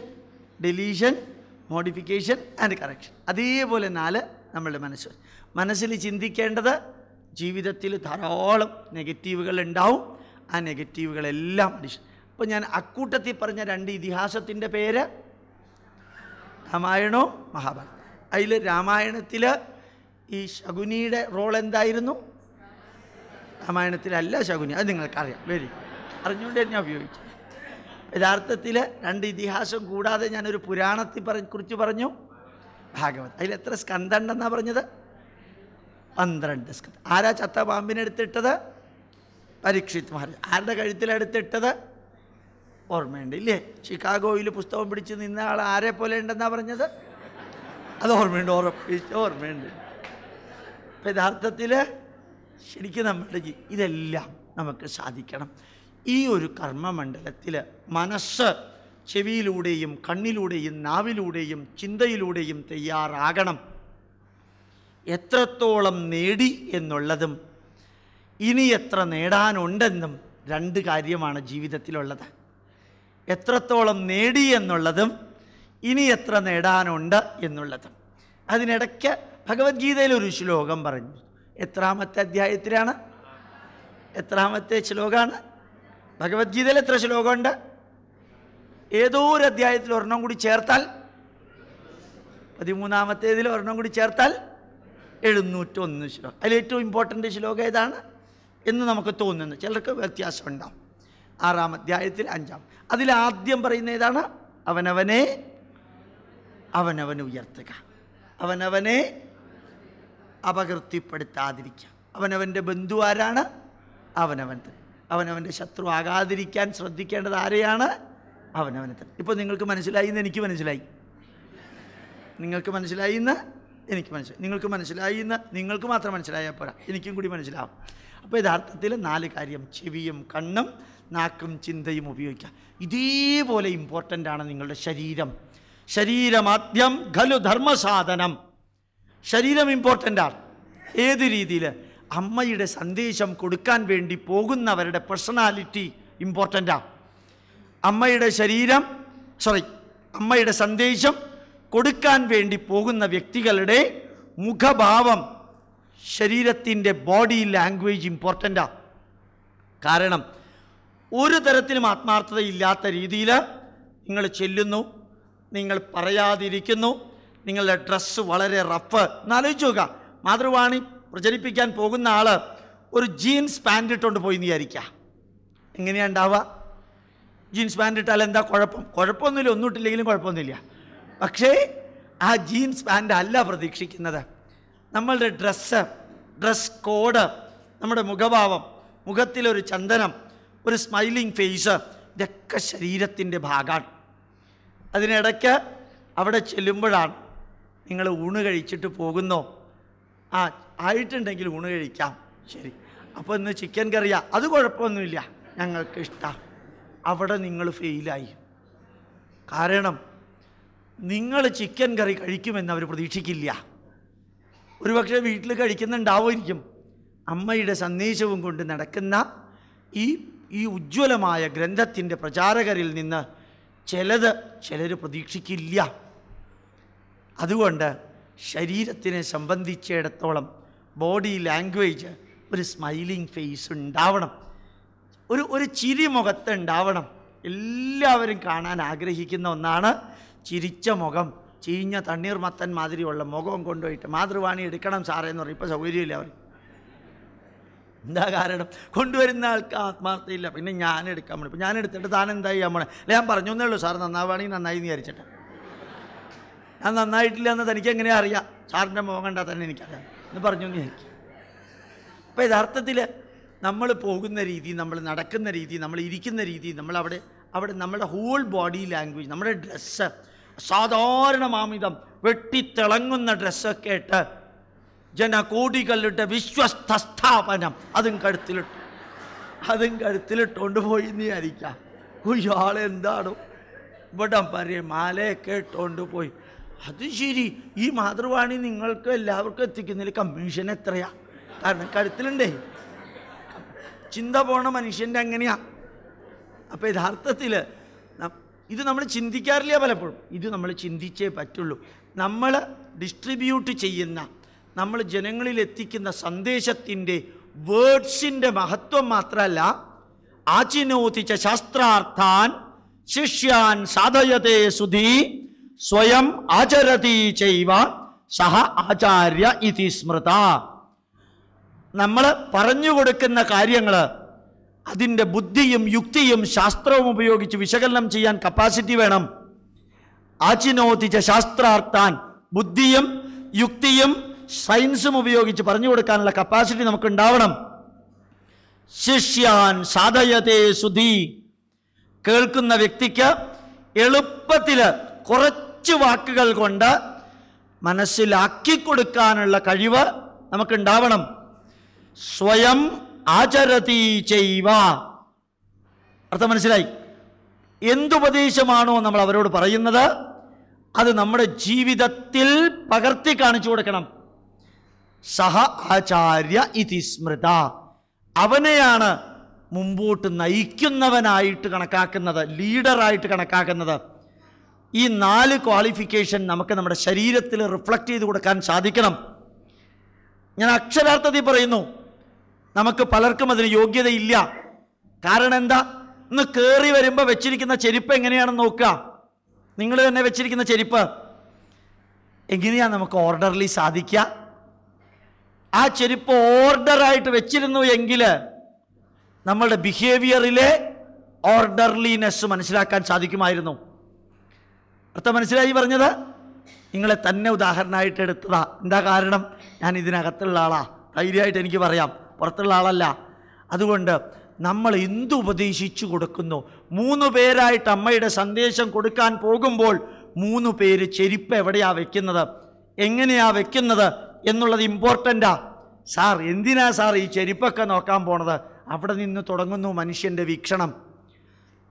deletion modification and correction. അതേപോലെ നാല് നമ്മളുടെ മനസ്സ്. മനസ്സിൽ ചിന്തിക്കേണ്ടത് ജീവിതത്തിൽ ധാരാളം നെഗറ്റീവുകൾ ഉണ്ടാവും. ആ നെഗറ്റീവുകളെല്ലാം അഡീഷൻ അപ്പോൾ ഞാൻ അക്കൂട്ടത്തിൽ പറഞ്ഞ രണ്ട് ഇതിഹാസത്തിന്റെ പേര് രാമായണവും മഹാഭാരതം അതിൽ രാമായണത്തിൽ ഈ ശകുനിയുടെ റോൾ എന്തായിരുന്നു? രാമായണത്തിലല്ല ശകുനി അത് നിങ്ങൾക്കറിയാം. വെരി അറിഞ്ഞുകൊണ്ട് തന്നെ ഉപയോഗിച്ചു യഥാർത്ഥത്തിൽ രണ്ട് ഇതിഹാസം കൂടാതെ ഞാനൊരു പുരാണത്തെ പറ കുറിച്ച് പറഞ്ഞു. ഭാഗവത്. അതിൽ എത്ര സ്കന്ധണ്ടെന്നാണ് പറഞ്ഞത്? പന്ത്രണ്ട് സ്കന്ധം ആരാ ചത്ത പാമ്പിനെടുത്തിട്ടത് പരീക്ഷിത് മഹാരാജ് ആരുടെ കഴുത്തിലെടുത്തിട്ടത് ഓർമ്മയുണ്ട് ഇല്ലേ ചിക്കാഗോയിൽ പുസ്തകം പിടിച്ച് നിന്ന ആൾ ആരെ പോലെ ഉണ്ടെന്നാ പറഞ്ഞത്? അത് ഓർമ്മയുണ്ട് ഓർമ്മിച്ച് ഓർമ്മയുണ്ട്. യഥാർത്ഥത്തിൽ ശരിക്കും നമ്മുടെ ഇതെല്ലാം നമുക്ക് സാധിക്കണം. ഈ ഒരു കർമ്മമണ്ഡലത്തിൽ മനസ്സ് ചെവിയിലൂടെയും കണ്ണിലൂടെയും നാവിലൂടെയും ചിന്തയിലൂടെയും തയ്യാറാകണം. എത്രത്തോളം നേടി എന്നുള്ളതും ഇനി എത്ര നേടാനുണ്ടെന്നും രണ്ട് കാര്യമാണ് ജീവിതത്തിലുള്ളത്. എത്രത്തോളം നേടി എന്നുള്ളതും ഇനി എത്ര നേടാനുണ്ട് എന്നുള്ളതും. അതിനിടയ്ക്ക് ഭഗവത്ഗീതയിൽ ഒരു ശ്ലോകം പറഞ്ഞു. എത്രാമത്തെ അധ്യായത്തിലാണ്? എത്രാമത്തെ ശ്ലോകമാണ്? ഭഗവത്ഗീതയിൽ എത്ര ശ്ലോകമുണ്ട്? ഏതോ ഒരു അധ്യായത്തിൽ ഒരെണ്ണം കൂടി ചേർത്താൽ പതിമൂന്നാമത്തേതിൽ ഒരെണ്ണം കൂടി ചേർത്താൽ എഴുന്നൂറ്റൊന്ന് ശ്ലോകം. അതിൽ ഏറ്റവും ഇമ്പോർട്ടന്റ് ശ്ലോകം ഏതാണ്? എന്ന് നമുക്ക് തോന്നുന്നു. ചിലർക്ക് വ്യത്യാസം ഉണ്ടാവും. ആറാം അധ്യായത്തിൽ അഞ്ചാം. അതിൽ ആദ്യം പറയുന്ന ഏതാണ്? അവനവനെ അവനവൻ ഉയർത്തുക. അവനവനെ അപകീർത്തിപ്പെടുത്താതിരിക്കുക. അവനവന്റെ ബന്ധു ആരാണ്? അവനവൻ അവനവന്റെ ശത്രു ആകാതിരിക്കാൻ ശ്രദ്ധിക്കേണ്ടത് ആരെയാണ്? അവനവനെ ഇപ്പോൾ നിങ്ങൾക്ക് മനസ്സിലായി എന്ന് എനിക്ക് മനസ്സിലായി. നിങ്ങൾക്ക് മനസ്സിലായി എന്ന് എനിക്ക് മനസ്സിലായി. നിങ്ങൾക്ക് മനസ്സിലായി എന്ന് നിങ്ങൾക്ക് മാത്രം മനസ്സിലായാൽ പോരാ. എനിക്കും കൂടി മനസ്സിലാവും. അപ്പോൾ യഥാർത്ഥത്തിൽ നാല് കാര്യം. ചെവിയും കണ്ണും നാക്കും ചിന്തയും ഉപയോഗിക്കുക. ഇതേപോലെ ഇമ്പോർട്ടന്റ് ആണ് നിങ്ങളുടെ ശരീരം. ശരീരമാദ്യം ഖലു ധർമ്മസാധനം. ശരീരം ഇമ്പോർട്ടന്റ് ആണ്. ഏത് രീതിയിൽ അമ്മയുടെ സന്ദേശം കൊടുക്കാൻ വേണ്ടി പോകുന്നവരുടെ പേഴ്സണാലിറ്റി ഇമ്പോർട്ടന്റാണ് അമ്മയുടെ ശരീരം സോറി അമ്മയുടെ സന്ദേശം കൊടുക്കാൻ വേണ്ടി പോകുന്ന വ്യക്തികളുടെ മുഖഭാവം ശരീരത്തിന്റെ ബോഡി ലാംഗ്വേജ് ഇമ്പോർട്ടന്റാണ് കാരണം ഒരു തരത്തിലും ആത്മാർത്ഥതയില്ലാത്ത രീതിയിൽ നിങ്ങൾ ചെല്ലുന്നു നിങ്ങൾ പറയാതിരിക്കുന്നു നിങ്ങളുടെ ഡ്രസ്സ് വളരെ റഫ്. എന്നാലോചിച്ച് നോക്കുക. മാതൃവാണി പ്രചരിപ്പിക്കാൻ പോകുന്ന ആൾ ഒരു ജീൻസ് പാന്റ് ഇട്ടുകൊണ്ട് പോയി വിചാരിക്കുക. എങ്ങനെയാണ് ഉണ്ടാവുക? ജീൻസ് പാന്റ് ഇട്ടാൽ എന്താ കുഴപ്പം? കുഴപ്പമൊന്നുമില്ല. ഒന്നും ഇട്ടില്ലെങ്കിലും കുഴപ്പമൊന്നുമില്ല. പക്ഷേ ആ ജീൻസ് പാന്റ് അല്ല പ്രതീക്ഷിക്കുന്നത്. നമ്മളുടെ ഡ്രസ്സ് ഡ്രസ് കോഡ് നമ്മുടെ മുഖഭാവം മുഖത്തിലൊരു ചന്ദനം ഒരു സ്മൈലിംഗ് ഫേസ് ഇതൊക്കെ ശരീരത്തിന്റെ ഭാഗമാണ് അതിനിടയ്ക്ക് അവിടെ ചെല്ലുമ്പോഴാണ് നിങ്ങൾ ഊണ് കഴിച്ചിട്ട് പോകുന്നോ? ആ ആയിട്ടുണ്ടെങ്കിൽ ഊണ് കഴിക്കാം. ശരി. അപ്പോൾ ഇന്ന് ചിക്കൻ കറിയാ. അത് കുഴപ്പമൊന്നുമില്ല. ഞങ്ങൾക്ക് ഇഷ്ടം. അവിടെ നിങ്ങൾ ഫെയിലായി. കാരണം നിങ്ങൾ ചിക്കൻ കറി കഴിക്കുമെന്ന് അവർ പ്രതീക്ഷിക്കില്ല. ഒരുപക്ഷെ വീട്ടിൽ കഴിക്കുന്നുണ്ടാവുമായിരിക്കും. അമ്മയുടെ സന്ദേശവും കൊണ്ട് നടക്കുന്ന ഈ ഈ ഉജ്ജ്വലമായ ഗ്രന്ഥത്തിന്റെ പ്രചാരകരിൽ നിന്ന് ചിലത് ചിലർ പ്രതീക്ഷിക്കില്ല. അതുകൊണ്ട് ശരീരത്തിനെ സംബന്ധിച്ചിടത്തോളം ബോഡി ലാംഗ്വേജ് ഒരു സ്മൈലിംഗ് ഫേസ് ഉണ്ടാവണം. ഒരു ഒരു ചിരി മുഖത്ത് ഉണ്ടാവണം. എല്ലാവരും കാണാൻ ആഗ്രഹിക്കുന്ന ഒന്നാണ് ചിരിച്ച മുഖം ചീഞ്ഞ തണ്ണീർമത്തൻ മാതിരിയുള്ള മുഖം കൊണ്ടുപോയിട്ട് മാതൃവാണി എടുക്കണം സാറേ എന്ന് പറയും. ഇപ്പോൾ സൗകര്യമില്ല അവർ എന്താ കാരണം? കൊണ്ടുവരുന്ന ആൾക്ക് ആത്മാർത്ഥയില്ല പിന്നെ ഞാൻ എടുക്കാൻ വേണ്ടി ഇപ്പം ഞാൻ എടുത്തിട്ട് താൻ എന്തായി നമ്മളെ അല്ല ഞാൻ പറഞ്ഞു എന്നേ ഉള്ളൂ സാർ നന്നാവാണി നന്നായി എന്ന് വിചാരിച്ചിട്ട്. ഞാൻ നന്നായിട്ടില്ല എന്ന് തനിക്ക് എങ്ങനെ അറിയാം? സാറിന്റെ മുഖം കണ്ടാൽ തന്നെ എനിക്കറിയാം. എന്ന് പറഞ്ഞു എന്ന് വിചാരിക്കും. അപ്പോൾ യഥാർത്ഥത്തിൽ നമ്മൾ പോകുന്ന രീതി നമ്മൾ നടക്കുന്ന രീതി നമ്മൾ ഇരിക്കുന്ന രീതി നമ്മളവിടെ അവിടെ നമ്മുടെ ഹോൾ ബോഡി ലാംഗ്വേജ് നമ്മുടെ ഡ്രസ്സ് സാധാരണ മാമിതം വെട്ടിത്തിളങ്ങുന്ന ഡ്രസ്സൊക്കെ ഇട്ട് ജനകോടികളുടെ വിശ്വസ്ത സ്ഥാപനം അതും കഴുത്തിലിട്ട് അതും കഴുത്തിലിട്ടുകൊണ്ട് പോയി എന്ന് വിചാരിക്കാം. ഒരാളെന്താണോ ഇവിടെ പറയ മാലയൊക്കെ ഇട്ടുകൊണ്ട് പോയി. അത് ശരി ഈ മാതൃവാണി നിങ്ങൾക്ക് എല്ലാവർക്കും എത്തിക്കുന്നതിൽ കമ്മീഷൻ എത്രയാ? കാരണം കഴുത്തിലുണ്ടേ. ചിന്ത പോണ മനുഷ്യന്റെ അങ്ങനെയാ. അപ്പോൾ യഥാർത്ഥത്തിൽ ഇത് നമ്മൾ ചിന്തിക്കാറില്ല പലപ്പോഴും. ഇത് നമ്മൾ ചിന്തിച്ചേ പറ്റുള്ളൂ. നമ്മൾ ഡിസ്ട്രിബ്യൂട്ട് ചെയ്യുന്ന നമ്മൾ ജനങ്ങളിൽ എത്തിക്കുന്ന സന്ദേശത്തിന്റെ വേർഡ്സിന്റെ മഹത്വം മാത്രമല്ല ആചിനോദിച്ച ശാസ്ത്രാർത്ഥാൻ ശിഷ്യാൻ സാധയതേ സുധി സ്വയം ആചരതി ചെയ്വ സഹ ആചാര്യ ഇതി സ്മൃത. നമ്മൾ പറഞ്ഞു കൊടുക്കുന്ന കാര്യങ്ങൾ അതിന്റെ ബുദ്ധിയും യുക്തിയും ശാസ്ത്രവും ഉപയോഗിച്ച് വിശകലനം ചെയ്യാൻ കപ്പാസിറ്റി വേണം. ആചിനോതിച്ച ശാസ്ത്രാർത്ഥാൻ ബുദ്ധിയും യുക്തിയും സയൻസും ഉപയോഗിച്ച് പറഞ്ഞു കൊടുക്കാനുള്ള കപ്പാസിറ്റി നമുക്ക് ഉണ്ടാവണം ശിഷ്യാൻ സാധയതേ സുധി. കേൾക്കുന്ന വ്യക്തിക്ക് എളുപ്പത്തിൽ കുറച്ച് വാക്കുകൾ കൊണ്ട് മനസ്സിലാക്കി കൊടുക്കാനുള്ള കഴിവ് നമുക്കുണ്ടാവണം. സ്വയം ആചരതി ചെയ്വ. അർത്ഥം മനസ്സിലായി? എന്തുപദേശമാണോ നമ്മൾ അവരോട് പറയുന്നത് അത് നമ്മുടെ ജീവിതത്തിൽ പകർത്തി കാണിച്ചു കൊടുക്കണം. സഹ ആചാര്യ ഇതി സ്മൃത. അവനെയാണ് മുമ്പോട്ട് നയിക്കുന്നവനായിട്ട് കണക്കാക്കുന്നത് ലീഡറായിട്ട് കണക്കാക്കുന്നത്. ഈ നാല് ക്വാളിഫിക്കേഷൻ നമുക്ക് നമ്മുടെ ശരീരത്തിൽ റിഫ്ലക്റ്റ് ചെയ്ത് കൊടുക്കാൻ സാധിക്കണം. ഞാൻ അക്ഷരാർത്ഥത്തിൽ പറയുന്നു നമുക്ക് പലർക്കും അതിന് യോഗ്യതയില്ല. കാരണം എന്താ? ഇന്ന് കയറി വരുമ്പോൾ വെച്ചിരിക്കുന്ന ചെരുപ്പ് എങ്ങനെയാണെന്ന് നോക്കുക. നിങ്ങൾ തന്നെ വെച്ചിരിക്കുന്ന ചെരുപ്പ്. എങ്ങനെയാണ് നമുക്ക് ഓർഡർലി സാധിക്കുക? ആ ചെരുപ്പ് ഓർഡറായിട്ട് വെച്ചിരുന്നു എങ്കിൽ നമ്മളുടെ ബിഹേവിയറിലെ ഓർഡർലിനെസ് മനസ്സിലാക്കാൻ സാധിക്കുമായിരുന്നു. അർത്ഥം മനസ്സിലായി പറഞ്ഞത്? നിങ്ങളെ തന്നെ ഉദാഹരണമായിട്ട് എടുത്തതാ. എന്താ കാരണം? ഞാൻ ഇതിനകത്തുള്ള ആളാ. ധൈര്യമായിട്ട് എനിക്ക് പറയാം. പുറത്തുള്ള ആളല്ല. അതുകൊണ്ട് നമ്മൾ എന്തു ഉപദേശിച്ചു കൊടുക്കുന്നു? മൂന്ന് പേരായിട്ട് അമ്മയുടെ സന്ദേശം കൊടുക്കാൻ പോകുമ്പോൾ മൂന്ന് പേര് ചെരുപ്പ് എവിടെയാ വെക്കുന്നത്? എങ്ങനെയാ വെക്കുന്നത് എന്നുള്ളത് ഇമ്പോർട്ടന്റാ സാർ എന്തിനാ സാർ ഈ ചെരുപ്പൊക്കെ നോക്കാൻ പോണത്? അവിടെ നിന്ന് തുടങ്ങുന്നു മനുഷ്യന്റെ വീക്ഷണം.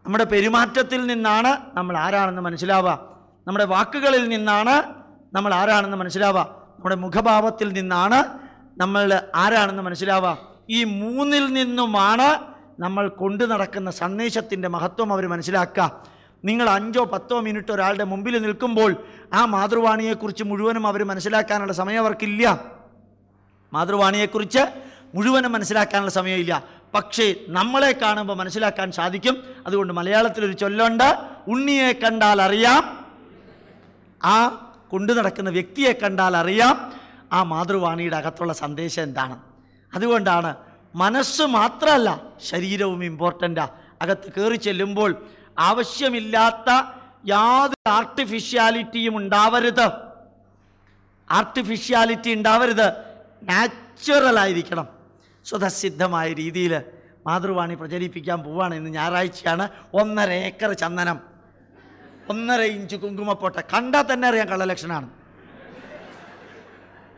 നമ്മുടെ പെരുമാറ്റത്തിൽ നിന്നാണ് നമ്മൾ ആരാണെന്ന് മനസ്സിലാവുക. നമ്മുടെ വാക്കുകളിൽ നിന്നാണ് നമ്മൾ ആരാണെന്ന് മനസ്സിലാവുക. നമ്മുടെ മുഖഭാവത്തിൽ നിന്നാണ് നമ്മൾ ആരാണെന്ന് മനസ്സിലാവാം? ഈ മൂന്നിൽ നിന്നുമാണ് നമ്മൾ കൊണ്ടു നടക്കുന്ന സന്ദേശത്തിന്റെ മഹത്വം അവർ മനസ്സിലാക്കുക. നിങ്ങൾ അഞ്ചോ പത്തോ മിനിറ്റ് ഒരാളുടെ മുമ്പിൽ നിൽക്കുമ്പോൾ ആ മാതൃവാണിയെക്കുറിച്ച് മുഴുവനും അവർ മനസ്സിലാക്കാനുള്ള സമയം അവർക്കില്ല. മാതൃവാണിയെക്കുറിച്ച് മുഴുവനും മനസ്സിലാക്കാനുള്ള സമയമില്ല. പക്ഷേ നമ്മളെ കാണുമ്പോൾ മനസ്സിലാക്കാൻ സാധിക്കും. അതുകൊണ്ട് മലയാളത്തിലൊരു ചൊല്ലുണ്ട് ഉണ്ണിയെ കണ്ടാൽ അറിയാം ആ കൊണ്ടു നടക്കുന്ന വ്യക്തിയെ കണ്ടാൽ അറിയാം ആ മാതൃവാണിയുടെ അകത്തുള്ള സന്ദേശം എന്താണ്? അതുകൊണ്ടാണ് മനസ്സ് മാത്രമല്ല ശരീരവും ഇമ്പോർട്ടന്റാ അകത്ത് കയറി ചെല്ലുമ്പോൾ ആവശ്യമില്ലാത്ത യാതൊരു ആർട്ടിഫിഷ്യാലിറ്റിയും ഉണ്ടാവരുത്. ആർട്ടിഫിഷ്യാലിറ്റി ഉണ്ടാവരുത്. നാച്ചുറൽ ആയിരിക്കണം. സ്വതസിദ്ധമായ രീതിയിൽ മാതൃവാണി പ്രചരിപ്പിക്കാൻ പോവുകയാണ് ഇന്ന് ഞായറാഴ്ചയാണ്. ഒന്നര ഏക്കർ ചന്ദനം. ഒന്നര ഇഞ്ച് കുങ്കുമപ്പോട്ടെ. കണ്ടാൽ തന്നെ അറിയാം കള്ളലക്ഷണമാണ്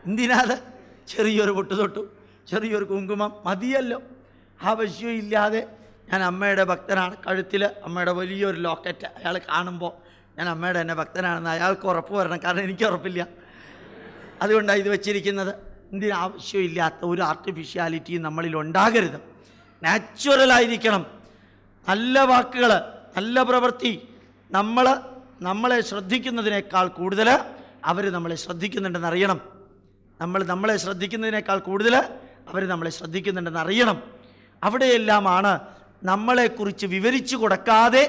എന്തിനാത്? ചെറിയൊരു പൊട്ട് തൊട്ടു ചെറിയൊരു കുങ്കുമം മതിയല്ലോ. ആവശ്യമില്ലാതെ ഞാൻ അമ്മയുടെ ഭക്തനാണ്. കഴുത്തിൽ അമ്മയുടെ വലിയൊരു ലോക്കറ്റ് അയാൾ കാണുമ്പോൾ ഞാൻ അമ്മയുടെ തന്നെ ഭക്തനാണെന്ന് അയാൾക്ക് ഉറപ്പ് വരണം. കാരണം എനിക്ക് ഉറപ്പില്ല. അതുകൊണ്ടാണ് ഇത് വെച്ചിരിക്കുന്നത്. എന്തിനാവശ്യമില്ലാത്ത ഒരു ആർട്ടിഫിഷ്യാലിറ്റിയും നമ്മളിൽ ഉണ്ടാകരുത്. നാച്ചുറലായിരിക്കണം നല്ല വാക്കുകൾ നല്ല പ്രവൃത്തി. നമ്മൾ നമ്മളെ ശ്രദ്ധിക്കുന്നതിനേക്കാൾ കൂടുതൽ അവർ നമ്മളെ ശ്രദ്ധിക്കുന്നുണ്ടെന്ന് അറിയണം. നമ്മൾ നമ്മളെ ശ്രദ്ധിക്കുന്നതിനേക്കാൾ കൂടുതൽ അവർ നമ്മളെ ശ്രദ്ധിക്കുന്നുണ്ടെന്ന് അറിയണം. അവിടെയെല്ലാമാണ് നമ്മളെക്കുറിച്ച് വിവരിച്ചു കൊടുക്കാതെ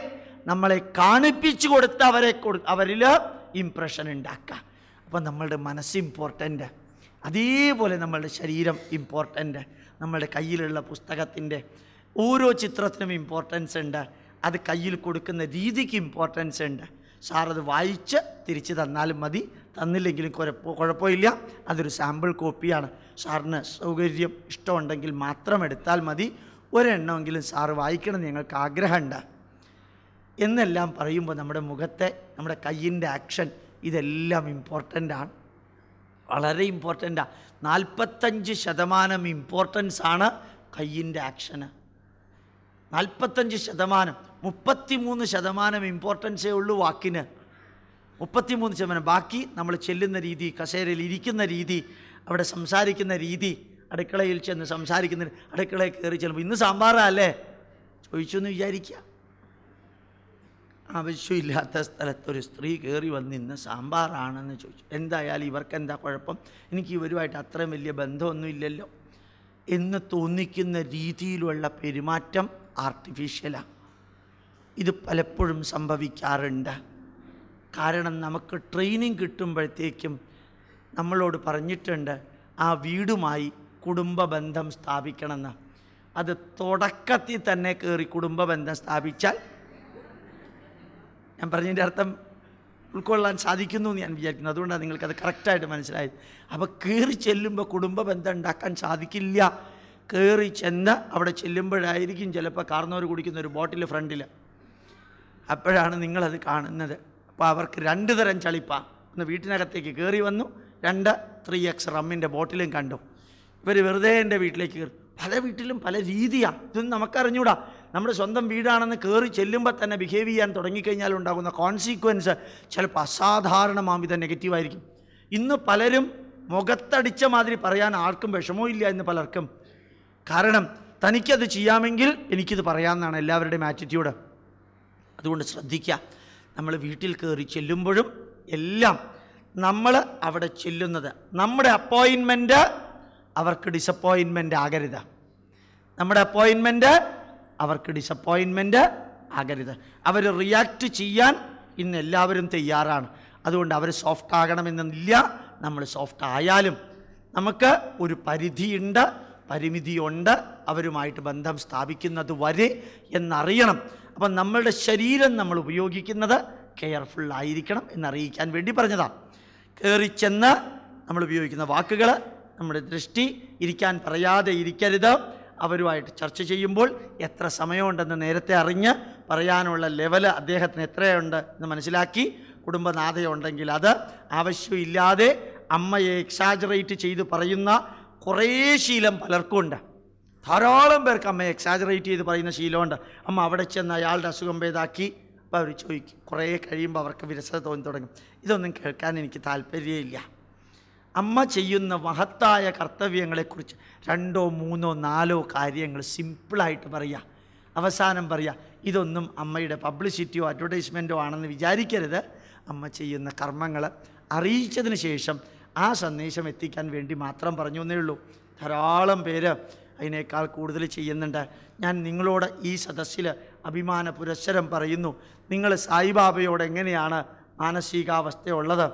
നമ്മളെ കാണിപ്പിച്ചു കൊടുത്ത് അവരെ അവരിൽ ഇമ്പ്രഷൻ ഉണ്ടാക്കുക അപ്പം നമ്മളുടെ മനസ്സ് ഇമ്പോർട്ടന്റ് അതേപോലെ നമ്മളുടെ ശരീരം ഇമ്പോർട്ടന്റ് നമ്മളുടെ കയ്യിലുള്ള പുസ്തകത്തിന്റെ ഓരോ ചിത്രത്തിനും ഇമ്പോർട്ടൻസ് ഉണ്ട്. അത് കയ്യിൽ കൊടുക്കുന്ന രീതിക്ക് ഇമ്പോർട്ടൻസ് ഉണ്ട്. സാർ അത് വായിച്ച് തിരിച്ച് തന്നാലും മതി. തന്നില്ലെങ്കിലും കുഴപ്പ കുഴപ്പമില്ല. അതൊരു സാമ്പിൾ കോപ്പിയാണ് സാറിന് സൗകര്യം ഇഷ്ടമുണ്ടെങ്കിൽ മാത്രം എടുത്താൽ മതി. ഒരെണ്ണമെങ്കിലും സാറ് വായിക്കണം ഞങ്ങൾക്ക് ആഗ്രഹമുണ്ട്. എന്നെല്ലാം പറയുമ്പോൾ നമ്മുടെ മുഖത്തെ നമ്മുടെ കയ്യിന്റെ ആക്ഷൻ ഇതെല്ലാം ഇമ്പോർട്ടന്റ് ആണ്. വളരെ ഇമ്പോർട്ടന്റാണ് നാൽപ്പത്തഞ്ച് ശതമാനം ഇമ്പോർട്ടൻസ് ആണ് കയ്യിന്റെ ആക്ഷന് നാൽപ്പത്തഞ്ച് ശതമാനം മുപ്പത്തിമൂന്ന് ശതമാനം ഇമ്പോർട്ടൻസേ ഉള്ളൂ വാക്കിന്. മുപ്പത്തിമൂന്ന് ശതമാനം. ബാക്കി നമ്മൾ ചെല്ലുന്ന രീതി കസേരയിൽ ഇരിക്കുന്ന രീതി അവിടെ സംസാരിക്കുന്ന രീതി അടുക്കളയിൽ ചെന്ന് സംസാരിക്കുന്ന അടുക്കളയിൽ കയറി ചെല്ലുമ്പോൾ ഇന്ന് സാമ്പാറല്ലേ ചോദിച്ചു എന്ന് വിചാരിക്കുക ആവശ്യമില്ലാത്ത സ്ഥലത്തൊരു സ്ത്രീ കയറി വന്ന് ഇന്ന് സാമ്പാറാണെന്ന് ചോദിച്ചു. എന്തായാലും ഇവർക്ക് എന്താ കുഴപ്പം? എനിക്ക് ഇവരുമായിട്ട് അത്രയും വലിയ ബന്ധമൊന്നുമില്ലല്ലോ എന്ന് തോന്നിക്കുന്ന രീതിയിലുള്ള പെരുമാറ്റം ആർട്ടിഫിഷ്യലാണ് ഇത് പലപ്പോഴും സംഭവിക്കാറുണ്ട്. കാരണം നമുക്ക് ട്രെയിനിങ് കിട്ടുമ്പോഴത്തേക്കും നമ്മളോട് പറഞ്ഞിട്ടുണ്ട് ആ വീടുമായി കുടുംബ ബന്ധം സ്ഥാപിക്കണമെന്ന്. അത് തുടക്കത്തിൽ തന്നെ കയറി കുടുംബ ബന്ധം സ്ഥാപിച്ചാൽ ഞാൻ പറഞ്ഞതിന്റെ അർത്ഥം ഉൾക്കൊള്ളാൻ സാധിക്കുന്നു എന്ന് ഞാൻ വിചാരിക്കുന്നു. അതുകൊണ്ടാണ് നിങ്ങൾക്കത് കറക്റ്റായിട്ട് മനസ്സിലായത്. അപ്പോൾ കയറി ചെല്ലുമ്പോൾ കുടുംബ ബന്ധം ഉണ്ടാക്കാൻ സാധിക്കില്ല. കയറി ചെന്ന് അവിടെ ചെല്ലുമ്പോഴായിരിക്കും ചിലപ്പോൾ കാർന്നവർ കുടിക്കുന്ന ഒരു ബോട്ടിൽ ഫ്രണ്ടിൽ. അപ്പോഴാണ് നിങ്ങളത് കാണുന്നത്. അപ്പോൾ അവർക്ക് രണ്ട് തരം ചളിപ്പാണ് ഒന്ന് വീട്ടിനകത്തേക്ക് കയറി വന്നു. രണ്ട് ത്രീ എക്സ് റമ്മിന്റെ ബോട്ടിലും കണ്ടു. ഇവർ വെറുതെ എന്റെ വീട്ടിലേക്ക് കയറി. പല വീട്ടിലും പല രീതിയാണ് ഇതൊന്നും നമുക്കറിഞ്ഞൂടാ. നമ്മുടെ സ്വന്തം വീടാണെന്ന് കയറി ചെല്ലുമ്പോൾ തന്നെ ബിഹേവ് ചെയ്യാൻ തുടങ്ങിക്കഴിഞ്ഞാൽ ഉണ്ടാകുന്ന കോൺസിക്വൻസ് ചിലപ്പോൾ അസാധാരണമാവിധ നെഗറ്റീവായിരിക്കും ഇന്ന് പലരും മുഖത്തടിച്ച മാതിരി പറയാൻ ആർക്കും വിഷമവും ഇല്ല എന്ന് പലർക്കും. കാരണം തനിക്കത് ചെയ്യാമെങ്കിൽ എനിക്കിത് പറയാമെന്നാണ് എല്ലാവരുടെയും ആറ്റിറ്റ്യൂഡ് അതുകൊണ്ട് ശ്രദ്ധിക്കുക നമ്മൾ വീട്ടിൽ കയറി ചെല്ലുമ്പോഴും എല്ലാം നമ്മൾ അവിടെ ചെല്ലുന്നത് നമ്മുടെ അപ്പോയിൻമെന്റ് അവർക്ക് ഡിസപ്പോയിൻമെന്റ് ആകരുത്. നമ്മുടെ അപ്പോയിൻമെന്റ് അവർക്ക് ഡിസപ്പോയിൻമെന്റ് ആകരുത്. അവർ റിയാക്ട് ചെയ്യാൻ ഇന്ന് എല്ലാവരും തയ്യാറാണ്. അതുകൊണ്ട് അവർ സോഫ്റ്റ് ആകണമെന്നില്ല. നമ്മൾ സോഫ്റ്റ് ആയാലും നമുക്ക് ഒരു പരിധിയുണ്ട്. പരിമിതിയുണ്ട്. അവരുമായിട്ട് ബന്ധം സ്ഥാപിക്കുന്നത് വരെ എന്നറിയണം. അപ്പം നമ്മളുടെ ശരീരം നമ്മൾ ഉപയോഗിക്കുന്നത് കെയർഫുൾ ആയിരിക്കണം എന്നറിയിക്കാൻ വേണ്ടി പറഞ്ഞതാണ് കയറി ചെന്ന് നമ്മൾ ഉപയോഗിക്കുന്ന വാക്കുകൾ നമ്മുടെ ദൃഷ്ടി ഇരിക്കാൻ പറയാതെ ഇരിക്കരുത്. അവരുമായിട്ട് ചർച്ച ചെയ്യുമ്പോൾ എത്ര സമയമുണ്ടെന്ന് നേരത്തെ അറിഞ്ഞ് പറയാനുള്ള ലെവൽ അദ്ദേഹത്തിന് എത്രയുണ്ട് എന്ന് മനസ്സിലാക്കി. കുടുംബനാഥയുണ്ടെങ്കിൽ അത് ആവശ്യമില്ലാതെ അമ്മയെ എക്സാജറേറ്റ് ചെയ്ത് പറയുന്ന കുറേ ശീലം പലർക്കും ഉണ്ട്. ധാരാളം പേർക്ക് അമ്മയെ എക്സാജറേറ്റ് ചെയ്ത് പറയുന്ന ശീലമുണ്ട്. അമ്മ അവിടെ ചെന്ന് അയാളുടെ അസുഖം ഭേദാക്കി അപ്പോൾ അവർ ചോദിക്കും. കുറേ കഴിയുമ്പോൾ അവർക്ക് വിരസത തോന്നി തുടങ്ങും. ഇതൊന്നും കേൾക്കാൻ എനിക്ക് താല്പര്യമില്ല അമ്മ ചെയ്യുന്ന മഹത്തായ കർത്തവ്യങ്ങളെക്കുറിച്ച് രണ്ടോ മൂന്നോ നാലോ കാര്യങ്ങൾ സിമ്പിളായിട്ട് പറയുക അവസാനം പറയുക ഇതൊന്നും അമ്മയുടെ പബ്ലിസിറ്റിയോ അഡ്വർടൈസ്മെന്റോ ആണെന്ന് വിചാരിക്കരുത്. അമ്മ ചെയ്യുന്ന കർമ്മങ്ങൾ അറിയിച്ചതിന് ശേഷം ആ സന്ദേശം എത്തിക്കാൻ വേണ്ടി മാത്രം പറഞ്ഞു എന്നേ ഉള്ളൂ. ധാരാളം പേര് അതിനേക്കാൾ കൂടുതൽ ചെയ്യുന്നുണ്ട്. ഞാൻ നിങ്ങളോട് ഈ സദസ്സിൽ അഭിമാന പുരസ്സരം പറയുന്നു. നിങ്ങൾ സായിബാബയോട് എങ്ങനെയാണ് മാനസികാവസ്ഥയുള്ളത്?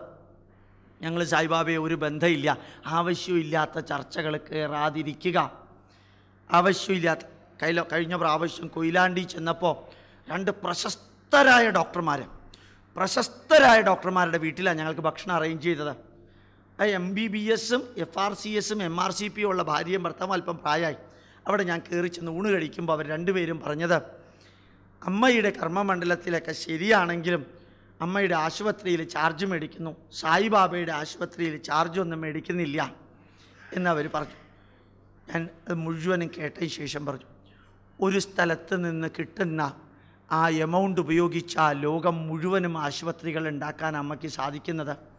ഞങ്ങൾ സായിബാബയെ ഒരു ബന്ധമില്ല. ആവശ്യമില്ലാത്ത ചർച്ചകൾ കയറാതിരിക്കുക ആവശ്യമില്ലാത്ത കയ്യിൽ കഴിഞ്ഞ പ്രാവശ്യം കൊയിലാണ്ടി ചെന്നപ്പോൾ രണ്ട് പ്രശസ്തരായ ഡോക്ടർമാർ പ്രശസ്തരായ ഡോക്ടർമാരുടെ വീട്ടിലാണ് ഞങ്ങൾക്ക് ഭക്ഷണം അറേഞ്ച് ചെയ്തത്. എം ബി ബി എസും എഫ് ആർ സി എസും എം ആർ സി പിയും ഉള്ള ഭാര്യയും ഭർത്താവും അല്പം പ്രായമായി. അവിടെ ഞാൻ കയറി ചെന്ന് ഊണ് കഴിക്കുമ്പോൾ അവർ രണ്ടുപേരും പറഞ്ഞത് അമ്മയുടെ കർമ്മമണ്ഡലത്തിലൊക്കെ ശരിയാണെങ്കിലും അമ്മയുടെ ആശുപത്രിയിൽ ചാർജ് മേടിക്കുന്നു. സായിബാബയുടെ ആശുപത്രിയിൽ ചാർജൊന്നും മേടിക്കുന്നില്ല. എന്നവർ പറഞ്ഞു. ഞാൻ അത് മുഴുവനും കേട്ടതിന് ശേഷം പറഞ്ഞു ഒരു സ്ഥലത്ത് നിന്ന് കിട്ടുന്ന ആ എമൗണ്ട് ഉപയോഗിച്ച ലോകം മുഴുവനും ആശുപത്രികൾ ഉണ്ടാക്കാൻ അമ്മയ്ക്ക് സാധിക്കുന്നത്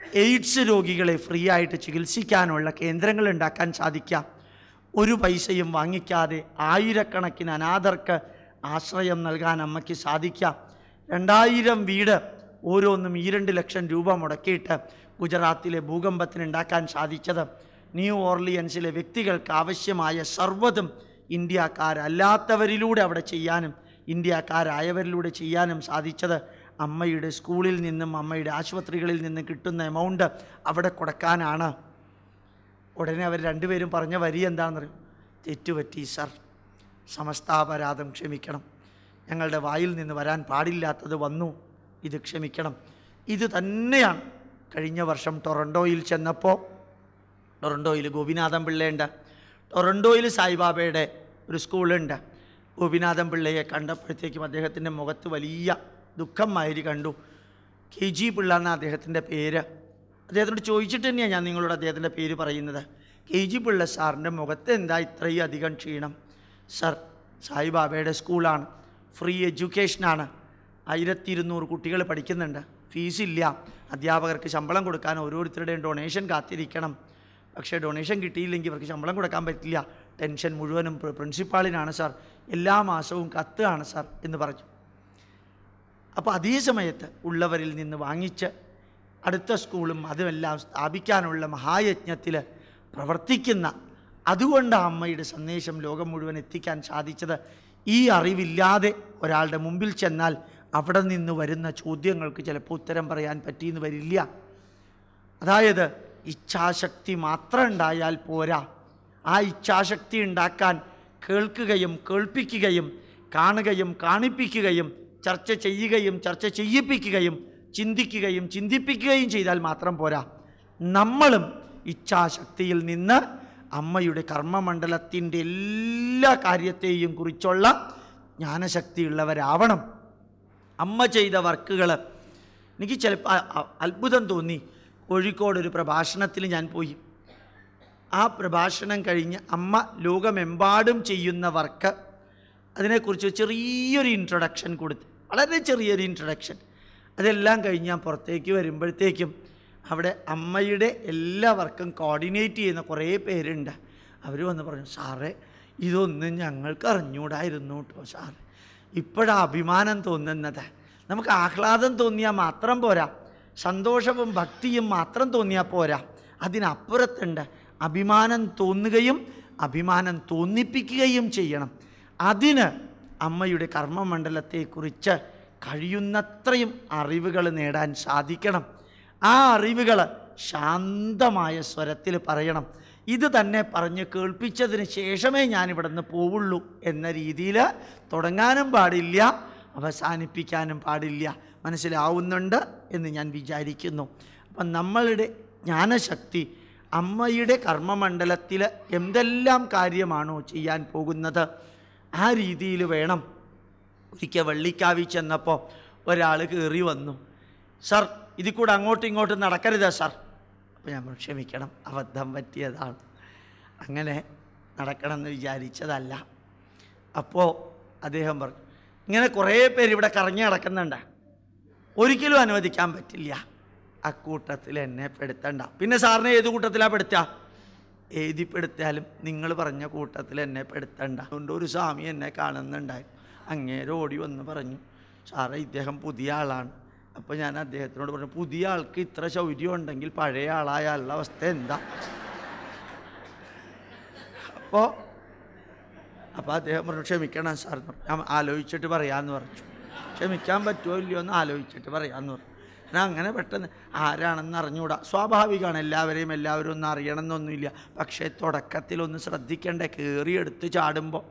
എയ്ഡ്സ് രോഗികളെ ഫ്രീ ആയിട്ട് ചികിത്സിക്കാനുള്ള കേന്ദ്രങ്ങൾ ഉണ്ടാക്കാൻ സാധിക്കാം. ഒരു പൈസയും വാങ്ങിക്കാതെ ആയിരക്കണക്കിന് അനാഥർക്ക് ആശ്രയം നൽകാൻ അമ്മയ്ക്ക് സാധിക്കാം. രണ്ടായിരം വീട് ഓരോന്നും ഈ രണ്ട് ലക്ഷം രൂപ മുടക്കിയിട്ട് ഗുജറാത്തിലെ ഭൂകമ്പത്തിന് ഉണ്ടാക്കാൻ സാധിച്ചത്. ന്യൂ ഓർലിയൻസിലെ വ്യക്തികൾക്ക് ആവശ്യമായ സർവതും ഇന്ത്യക്കാരല്ലാത്തവരിലൂടെ അവിടെ ചെയ്യാനും ഇന്ത്യക്കാരായവരിലൂടെ ചെയ്യാനും സാധിച്ചത് അമ്മയുടെ സ്കൂളിൽ നിന്നും അമ്മയുടെ ആശുപത്രികളിൽ നിന്നും കിട്ടുന്ന എമൗണ്ട് അവിടെ കൊടുക്കാനാണ്. ഉടനെ അവർ രണ്ടുപേരും പറഞ്ഞ വരി എന്താണെന്നറിയും? തെറ്റുപറ്റി സർ സമസ്താപരാധം ക്ഷമിക്കണം. ഞങ്ങളുടെ വായിൽ നിന്ന് വരാൻ പാടില്ലാത്തത് വന്നു. ഇത് ക്ഷമിക്കണം. ഇത് തന്നെയാണ്. കഴിഞ്ഞ വർഷം ടൊറൻഡോയിൽ ചെന്നപ്പോൾ ടൊറൻഡോയിൽ ഗോപിനാഥൻ പിള്ളയുണ്ട്. ടൊറൻഡോയിൽ സായിബാബയുടെ ഒരു സ്കൂളുണ്ട്. ഗോപിനാഥൻ പിള്ളയെ കണ്ടപ്പോഴത്തേക്കും അദ്ദേഹത്തിന്റെ മുഖത്ത് വലിയ ദുഃഖം മാതിരി കണ്ടു. കെ ജി പിള്ള എന്ന അദ്ദേഹത്തിന്റെ പേര്. അദ്ദേഹത്തോട് ചോദിച്ചിട്ട് തന്നെയാണ് ഞാൻ നിങ്ങളോട് അദ്ദേഹത്തിന്റെ പേര് പറയുന്നത്. കെ ജി പിള്ള സാറിന്റെ മുഖത്ത് എന്താ ഇത്രയും അധികം ക്ഷീണം? സർ സായിബാബയുടെ സ്കൂളാണ്. ഫ്രീ എഡ്യൂക്കേഷനാണ്. ആയിരത്തി ഇരുന്നൂറ് കുട്ടികൾ പഠിക്കുന്നുണ്ട്. ഫീസില്ല. അധ്യാപകർക്ക് ശമ്പളം കൊടുക്കാൻ ഓരോരുത്തരുടെയും ഡൊണേഷൻ കാത്തിരിക്കണം. പക്ഷേ ഡൊണേഷൻ കിട്ടിയില്ലെങ്കിൽ ഇവർക്ക് ശമ്പളം കൊടുക്കാൻ പറ്റില്ല. ടെൻഷൻ മുഴുവനും പ്രി- പ്രിൻസിപ്പാളിനാണ് സാർ. എല്ലാ മാസവും കത്താണ് സാർ എന്ന് പറഞ്ഞു. അപ്പോൾ അതേ സമയത്ത് ഉള്ളവരിൽ നിന്ന് വാങ്ങിച്ച് അടുത്ത സ്കൂളും അതുമെല്ലാം സ്ഥാപിക്കാനുള്ള മഹായജ്ഞത്തിൽ പ്രവർത്തിക്കുന്ന അതുകൊണ്ട് അമ്മയുടെ സന്ദേശം ലോകം മുഴുവൻ എത്തിക്കാൻ സാധിച്ചത് ഈ അറിവില്ലാതെ ഒരാളുടെ മുമ്പിൽ ചെന്നാൽ അവിടെ നിന്ന് വരുന്ന ചോദ്യങ്ങൾക്ക് ചിലപ്പോൾ ഉത്തരം പറയാൻ പറ്റിയെന്ന് വരില്ല. അതായത് ഇച്ഛാശക്തി മാത്രം ഉണ്ടായാൽ പോരാ. ആ ഇച്ഛാശക്തി ഉണ്ടാക്കാൻ കേൾക്കുകയും കേൾപ്പിക്കുകയും കാണുകയും കാണിപ്പിക്കുകയും ചർച്ച ചെയ്യുകയും ചർച്ച ചെയ്യിപ്പിക്കുകയും ചിന്തിക്കുകയും ചിന്തിപ്പിക്കുകയും ചെയ്താൽ മാത്രം പോരാ. നമ്മളും ഇച്ഛാശക്തിയിൽ നിന്ന് അമ്മയുടെ കർമ്മമണ്ഡലത്തിന്റെ എല്ലാ കാര്യത്തെയും കുറിച്ചുള്ള ജ്ഞാനശക്തിയുള്ളവരാവണം. അമ്മ ചെയ്ത വർക്കുകൾ എനിക്ക് ചിലപ്പോൾ അത്ഭുതം തോന്നി. കോഴിക്കോട് ഒരു പ്രഭാഷണത്തിൽ ഞാൻ പോയി. ആ പ്രഭാഷണം കഴിഞ്ഞ് അമ്മ ലോകമെമ്പാടും ചെയ്യുന്ന വർക്ക് അതിനെക്കുറിച്ച് ചെറിയൊരു ഇൻട്രൊഡക്ഷൻ കൊടുത്ത് വളരെ ചെറിയൊരു ഇൻട്രൊഡക്ഷൻ അതെല്ലാം കഴിഞ്ഞ് ഞാൻ പുറത്തേക്ക് വരുമ്പോഴത്തേക്കും അവിടെ അമ്മയുടെ എല്ലാവർക്കും കോർഡിനേറ്റ് ചെയ്യുന്ന കുറേ പേരുണ്ട്. അവർ വന്ന് പറഞ്ഞു സാറേ ഇതൊന്നും ഞങ്ങൾക്ക് അറിഞ്ഞൂടായിരുന്നു കേട്ടോ സാറ്. ഇപ്പോഴാ അഭിമാനം തോന്നുന്നത്. നമുക്ക് ആഹ്ലാദം തോന്നിയാൽ മാത്രം പോരാ. സന്തോഷവും ഭക്തിയും മാത്രം തോന്നിയാൽ പോരാ. അതിനപ്പുറത്തുണ്ട് അഭിമാനം തോന്നുകയും അഭിമാനം തോന്നിപ്പിക്കുകയും ചെയ്യണം. അതിന് അമ്മയുടെ കർമ്മമണ്ഡലത്തെക്കുറിച്ച് കഴിയുന്നത്രയും അറിവുകൾ നേടാൻ സാധിക്കണം. ആ അറിവുകൾ ശാന്തമായ സ്വരത്തിൽ പറയണം. ഇത് തന്നെ പറഞ്ഞ് കേൾപ്പിച്ചതിന് ശേഷമേ ഞാനിവിടെ നിന്ന് പോവുള്ളൂ എന്ന രീതിയിൽ തുടങ്ങാനും പാടില്ല അവസാനിപ്പിക്കാനും പാടില്ല. മനസ്സിലാവുന്നുണ്ട് എന്ന് ഞാൻ വിചാരിക്കുന്നു. അപ്പം നമ്മളുടെ ജ്ഞാനശക്തി അമ്മയുടെ കർമ്മമണ്ഡലത്തിൽ എന്തെല്ലാം കാര്യമാണോ ചെയ്യാൻ പോകുന്നത്? ആ രീതിയിൽ വേണം. ഒരിക്കൽ വള്ളിക്കാവി ചെന്നപ്പോൾ ഒരാൾ കയറി വന്നു. സർ ഇതിൽ കൂടെ അങ്ങോട്ടും ഇങ്ങോട്ടും നടക്കരുത് സർ. അപ്പോൾ ഞാൻ ക്ഷമിക്കണം അബദ്ധം പറ്റിയതാണ്. അങ്ങനെ നടക്കണമെന്ന് വിചാരിച്ചതല്ല. അപ്പോൾ അദ്ദേഹം പറഞ്ഞു ഇങ്ങനെ കുറേ പേര് ഇവിടെ കറങ്ങി നടക്കുന്നുണ്ട്. ഒരിക്കലും അനുവദിക്കാൻ പറ്റില്ല. അക്കൂട്ടത്തിൽ എന്നെ പെടുത്തണ്ട. പിന്നെ സാറിനെ ഏത് കൂട്ടത്തിലാണ് പെടുത്തുക എഴുതി പെടുത്തിയാലും നിങ്ങൾ പറഞ്ഞ കൂട്ടത്തിൽ എന്നെ പെടുത്തണ്ട. അതുകൊണ്ട് ഒരു സ്വാമി എന്നെ കാണുന്നുണ്ടായി. അങ്ങേരെ ഓടി വന്ന് പറഞ്ഞു സാറേ ഇദ്ദേഹം പുതിയ ആളാണ്. അപ്പോൾ ഞാൻ അദ്ദേഹത്തിനോട് പറഞ്ഞു പുതിയ ആൾക്ക് ഇത്ര ശൗര്യം ഉണ്ടെങ്കിൽ പഴയ ആളായ ആളുടെ അവസ്ഥ എന്താ? അപ്പോൾ അപ്പോൾ അദ്ദേഹം പറഞ്ഞു ക്ഷമിക്കണം സാർ. ഞാൻ ആലോചിച്ചിട്ട് പറയാമെന്ന് പറഞ്ഞു. ക്ഷമിക്കാൻ പറ്റുമോ ഇല്ലയോ എന്ന് ആലോചിച്ചിട്ട് പറയാമെന്ന് പറഞ്ഞു. ഞാൻ അങ്ങനെ പെട്ടെന്ന് ആരാണെന്ന് അറിഞ്ഞുകൂടാ സ്വാഭാവികമാണ് എല്ലാവരെയും എല്ലാവരും ഒന്നും അറിയണമെന്നൊന്നുമില്ല. പക്ഷേ തുടക്കത്തിലൊന്ന് ശ്രദ്ധിക്കണ്ടേ കയറിയെടുത്ത് ചാടുമ്പോൾ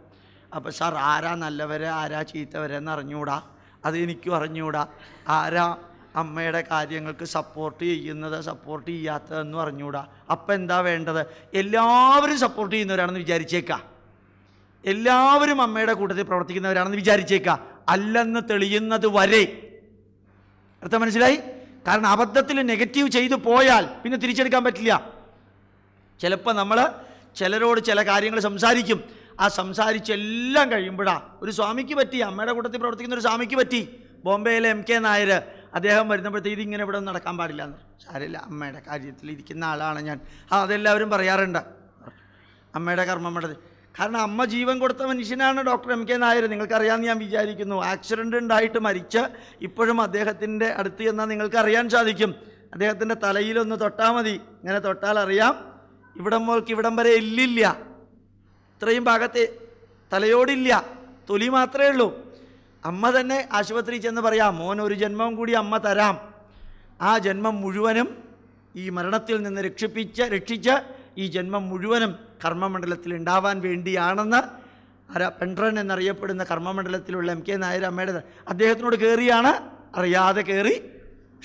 അപ്പോൾ സാർ ആരാ നല്ലവരെ ആരാ ചീത്തവരെന്ന് അറിഞ്ഞുകൂടാ അത് എനിക്കും അറിഞ്ഞുകൂടാ ആരാ അമ്മയുടെ കാര്യങ്ങൾക്ക് സപ്പോർട്ട് ചെയ്യുന്നത് സപ്പോർട്ട് ചെയ്യാത്തതെന്നും അറിഞ്ഞുകൂടാ അപ്പം എന്താ വേണ്ടത്? എല്ലാവരും സപ്പോർട്ട് ചെയ്യുന്നവരാണെന്ന് വിചാരിച്ചേക്കാം. എല്ലാവരും അമ്മയുടെ കൂട്ടത്തിൽ പ്രവർത്തിക്കുന്നവരാണെന്ന് വിചാരിച്ചേക്കാം. അല്ലെന്ന് തെളിയുന്നത് വരെ അർത്ഥം മനസ്സിലായി? കാരണം അബദ്ധത്തിൽ നെഗറ്റീവ് ചെയ്തു പോയാൽ പിന്നെ തിരിച്ചെടുക്കാൻ പറ്റില്ല. ചിലപ്പോൾ നമ്മൾ ചിലരോട് ചില കാര്യങ്ങൾ സംസാരിക്കും. ആ സംസാരിച്ചെല്ലാം കഴിയുമ്പോഴാണ് ഒരു സ്വാമിക്ക് പറ്റി അമ്മയുടെ കൂട്ടത്തിൽ പ്രവർത്തിക്കുന്ന ഒരു സ്വാമിക്ക് പറ്റി. ബോംബെയിലെ എം കെ നായർ അദ്ദേഹം വരുന്നപ്പോഴത്തേക്ക് ഇതിങ്ങനെ ഇവിടെ നടക്കാൻ പാടില്ല എന്ന്. സാരില്ല അമ്മയുടെ കാര്യത്തിൽ ഇരിക്കുന്ന ആളാണ് ഞാൻ. ആ അതെല്ലാവരും പറയാറുണ്ട്. അമ്മയുടെ കർമ്മമണ്ഡലത്തിൽ കാരണം അമ്മ ജീവൻ കൊടുത്ത മനുഷ്യനാണ് ഡോക്ടർ എം കെ നായർ. നിങ്ങൾക്കറിയാമെന്ന് ഞാൻ വിചാരിക്കുന്നു ആക്സിഡന്റ് ഉണ്ടായിട്ട് മരിച്ച് ഇപ്പോഴും അദ്ദേഹത്തിന്റെ അടുത്ത് എന്നാൽ നിങ്ങൾക്ക് അറിയാൻ സാധിക്കും. അദ്ദേഹത്തിന്റെ തലയിലൊന്ന് തൊട്ടാൽ മതി. ഇങ്ങനെ തൊട്ടാൽ അറിയാം. ഇവിടം മുതൽക്ക് ഇവിടം വരെ ഇല്ലില്ല ഇത്രയും ഭാഗത്തെ തലയോടില്ല. തൊലി മാത്രമേ ഉള്ളൂ. അമ്മ തന്നെ ആശുപത്രിയിൽ ചെന്ന് പറയാം മോൻ ഒരു ജന്മം കൂടി അമ്മ തരാം. ആ ജന്മം മുഴുവനും ഈ മരണത്തിൽ നിന്ന് രക്ഷിപ്പിച്ച് രക്ഷിച്ച് ഈ ജന്മം മുഴുവനും കർമ്മമണ്ഡലത്തിൽ ഉണ്ടാവാൻ വേണ്ടിയാണെന്ന് ആരാ പെൺട്രൻ എന്നറിയപ്പെടുന്ന കർമ്മമണ്ഡലത്തിലുള്ള എം കെ നായർ അമ്മയുടെ അദ്ദേഹത്തിനോട് കയറിയാണ് അറിയാതെ കയറി